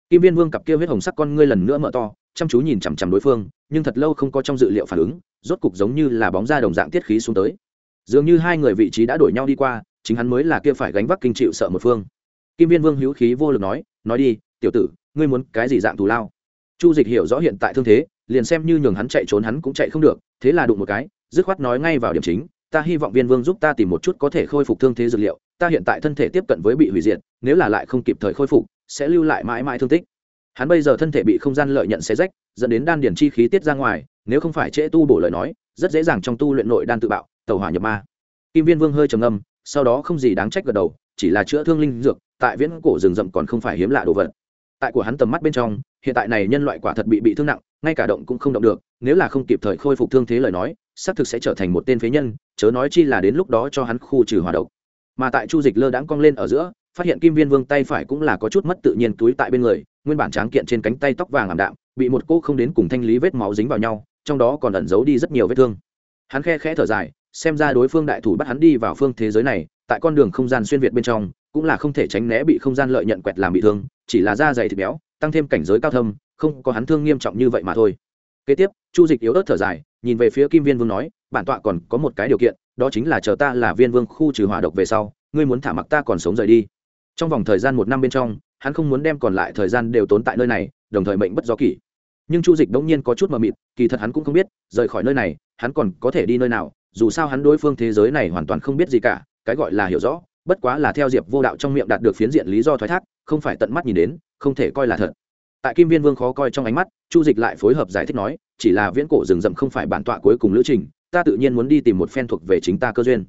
Kim viên vương cặp kia huyết hồng sắc con ngươi lần nữa mở to, chăm chú nhìn chằm chằm đối phương, nhưng thật lâu không có trong dự liệu phản ứng, rốt cục giống như là bóng ra đồng dạng tiết khí xuống tới. Dường như hai người vị trí đã đổi nhau đi qua, chính hắn mới là kia phải gánh vác kinh chịu sợ một phương. Kim viên vương hữu khí vô lực nói nói đi, tiểu tử, ngươi muốn cái gì dạng thù lao? Chu dịch hiểu rõ hiện tại thương thế, liền xem như nhường hắn chạy trốn hắn cũng chạy không được, thế là đụng một cái, dứt khoát nói ngay vào điểm chính, ta hy vọng viên vương giúp ta tìm một chút có thể khôi phục thương thế dược liệu ta hiện tại thân thể tiếp cận với bị hủy diệt, nếu là lại không kịp thời khôi phục, sẽ lưu lại mãi mãi thương tích. Hắn bây giờ thân thể bị không gian lợi nhận xé rách, dẫn đến đan điển chi khí tiết ra ngoài, nếu không phải trễ tu bổ lời nói, rất dễ dàng trong tu luyện nội đan tự bạo tàu hỏa nhập ma. Kim viên vương hơi trầm âm sau đó không gì đáng trách gật đầu, chỉ là chữa thương linh dược, tại viễn cổ rừng rậm còn không phải hiếm lạ đồ vật. Tại của hắn tầm mắt bên trong, hiện tại này nhân loại quả thật bị bị thương nặng, ngay cả động cũng không động được, nếu là không kịp thời khôi phục thương thế lời nói, xác thực sẽ trở thành một tên phế nhân, chớ nói chi là đến lúc đó cho hắn khu trừ hòa độc mà tại chu dịch lơ đãng cong lên ở giữa, phát hiện kim viên vương tay phải cũng là có chút mất tự nhiên túi tại bên người, nguyên bản tráng kiện trên cánh tay tóc vàng ảm đạm, bị một cô không đến cùng thanh lý vết máu dính vào nhau, trong đó còn ẩn giấu đi rất nhiều vết thương. Hắn khe khẽ thở dài, xem ra đối phương đại thủ bắt hắn đi vào phương thế giới này, tại con đường không gian xuyên việt bên trong, cũng là không thể tránh né bị không gian lợi nhận quẹt làm bị thương, chỉ là da dày thịt béo, tăng thêm cảnh giới cao thâm, không có hắn thương nghiêm trọng như vậy mà thôi. Kế tiếp, chu dịch yếu ớt thở dài, nhìn về phía kim viên vương nói, bản tọa còn có một cái điều kiện đó chính là chờ ta là viên vương khu trừ hỏa độc về sau, ngươi muốn thả mặc ta còn sống rời đi. Trong vòng thời gian một năm bên trong, hắn không muốn đem còn lại thời gian đều tốn tại nơi này, đồng thời mệnh bất do kỷ. Nhưng chu dịch đống nhiên có chút mờ mịt, kỳ thật hắn cũng không biết, rời khỏi nơi này, hắn còn có thể đi nơi nào, dù sao hắn đối phương thế giới này hoàn toàn không biết gì cả, cái gọi là hiểu rõ, bất quá là theo diệp vô đạo trong miệng đạt được phiến diện lý do thoái thác, không phải tận mắt nhìn đến, không thể coi là thật. Tại kim viên vương khó coi trong ánh mắt, chu dịch lại phối hợp giải thích nói, chỉ là viễn cổ rừng rậm không phải bản tọa cuối cùng lữ trình ta tự nhiên muốn đi tìm một phen thuộc về chính ta cơ duyên.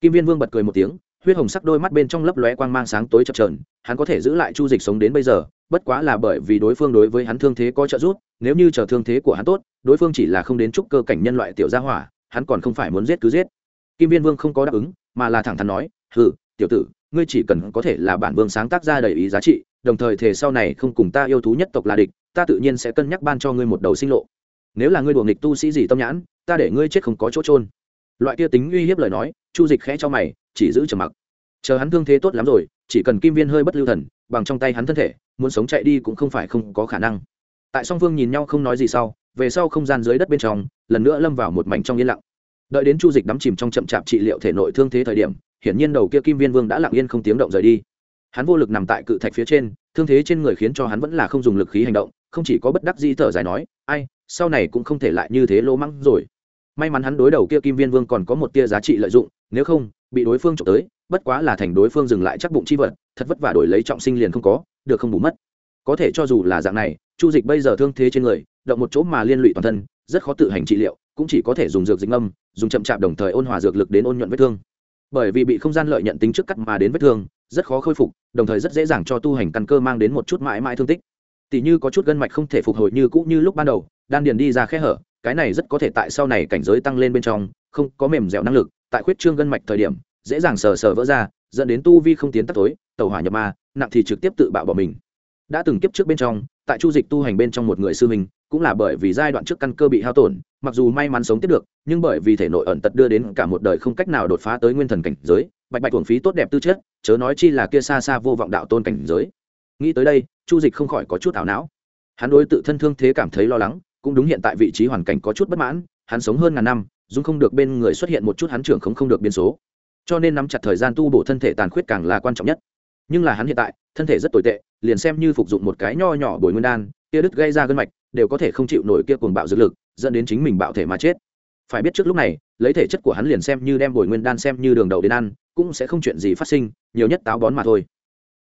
Kim viên vương bật cười một tiếng, huyết hồng sắc đôi mắt bên trong lấp lóe quang mang sáng tối chập trờn hắn có thể giữ lại chu dịch sống đến bây giờ, bất quá là bởi vì đối phương đối với hắn thương thế có trợ giúp, nếu như chờ thương thế của hắn tốt, đối phương chỉ là không đến chúc cơ cảnh nhân loại tiểu gia hỏa, hắn còn không phải muốn giết cứ giết. Kim viên vương không có đáp ứng, mà là thẳng thắn nói, hừ, tiểu tử, ngươi chỉ cần có thể là bản vương sáng tác ra đầy ý giá trị, đồng thời thể sau này không cùng ta yêu thú nhất tộc là địch, ta tự nhiên sẽ cân nhắc ban cho ngươi một đầu sinh lộ. Nếu là ngươi đùa nghịch tu sĩ gì tâm nhãn ta để ngươi chết không có chỗ trôn loại kia tính uy hiếp lời nói, chu dịch khẽ cho mày, chỉ giữ trầm mặc. Chờ hắn thương thế tốt lắm rồi, chỉ cần kim viên hơi bất lưu thần, bằng trong tay hắn thân thể, muốn sống chạy đi cũng không phải không có khả năng. Tại song phương nhìn nhau không nói gì sau, về sau không gian dưới đất bên trong, lần nữa lâm vào một mảnh trong yên lặng. Đợi đến chu dịch đắm chìm trong chậm chạp trị liệu thể nội thương thế thời điểm, hiển nhiên đầu kia kim viên vương đã lặng yên không tiếng động rời đi. Hắn vô lực nằm tại cự thạch phía trên, thương thế trên người khiến cho hắn vẫn là không dùng lực khí hành động, không chỉ có bất đắc di thở dài nói, ai, sau này cũng không thể lại như thế lỗ mắng rồi may mắn hắn đối đầu kia kim viên vương còn có một tia giá trị lợi dụng, nếu không, bị đối phương trộm tới, bất quá là thành đối phương dừng lại chắc bụng chi vật, thật vất vả đổi lấy trọng sinh liền không có, được không bù mất. Có thể cho dù là dạng này, chu dịch bây giờ thương thế trên người, động một chỗ mà liên lụy toàn thân, rất khó tự hành trị liệu, cũng chỉ có thể dùng dược dịch âm dùng chậm chạp đồng thời ôn hòa dược lực đến ôn nhuận vết thương. Bởi vì bị không gian lợi nhận tính trước cắt mà đến vết thương, rất khó khôi phục, đồng thời rất dễ dàng cho tu hành căn cơ mang đến một chút mãi mãi thương tích. Tỷ như có chút gân mạch không thể phục hồi như cũ như lúc ban đầu, đan điền đi ra khe hở cái này rất có thể tại sau này cảnh giới tăng lên bên trong không có mềm dẻo năng lực tại khuyết trương gân mạch thời điểm dễ dàng sờ sờ vỡ ra dẫn đến tu vi không tiến tắt tối tàu hỏa nhập ma nặng thì trực tiếp tự bạo bỏ mình. Đã từng kiếp trước bên trong tại chu dịch tu hành bên trong một người sư mình, cũng là bởi vì giai đoạn trước căn cơ bị hao tổn mặc dù may mắn sống tiếp được nhưng bởi vì thể nội ẩn tật đưa đến cả một đời không cách nào đột phá tới nguyên thần cảnh giới bạch bạch thuồng phí tốt đẹp tư chất chớ nói chi là kia xa xa vô vọng đạo tôn cảnh giới. Nghĩ tới đây chu dịch không khỏi có chút ảo não. Hắn đối tự thân thương thế cảm thấy lo lắng cũng đúng hiện tại vị trí hoàn cảnh có chút bất mãn, hắn sống hơn ngàn năm, dung không được bên người xuất hiện một chút hắn trưởng không không được biến số. Cho nên nắm chặt thời gian tu bổ thân thể tàn khuyết càng là quan trọng nhất. Nhưng là hắn hiện tại, thân thể rất tồi tệ, liền xem như phục dụng một cái nho nhỏ bồi nguyên đan, kia đứt gây ra gân mạch, đều có thể không chịu nổi kia cuồng bạo dược lực, dẫn đến chính mình bạo thể mà chết. Phải biết trước lúc này, lấy thể chất của hắn liền xem như đem bồi nguyên đan xem như đường đầu đến ăn, cũng sẽ không chuyện gì phát sinh, nhiều nhất táo bón mà thôi.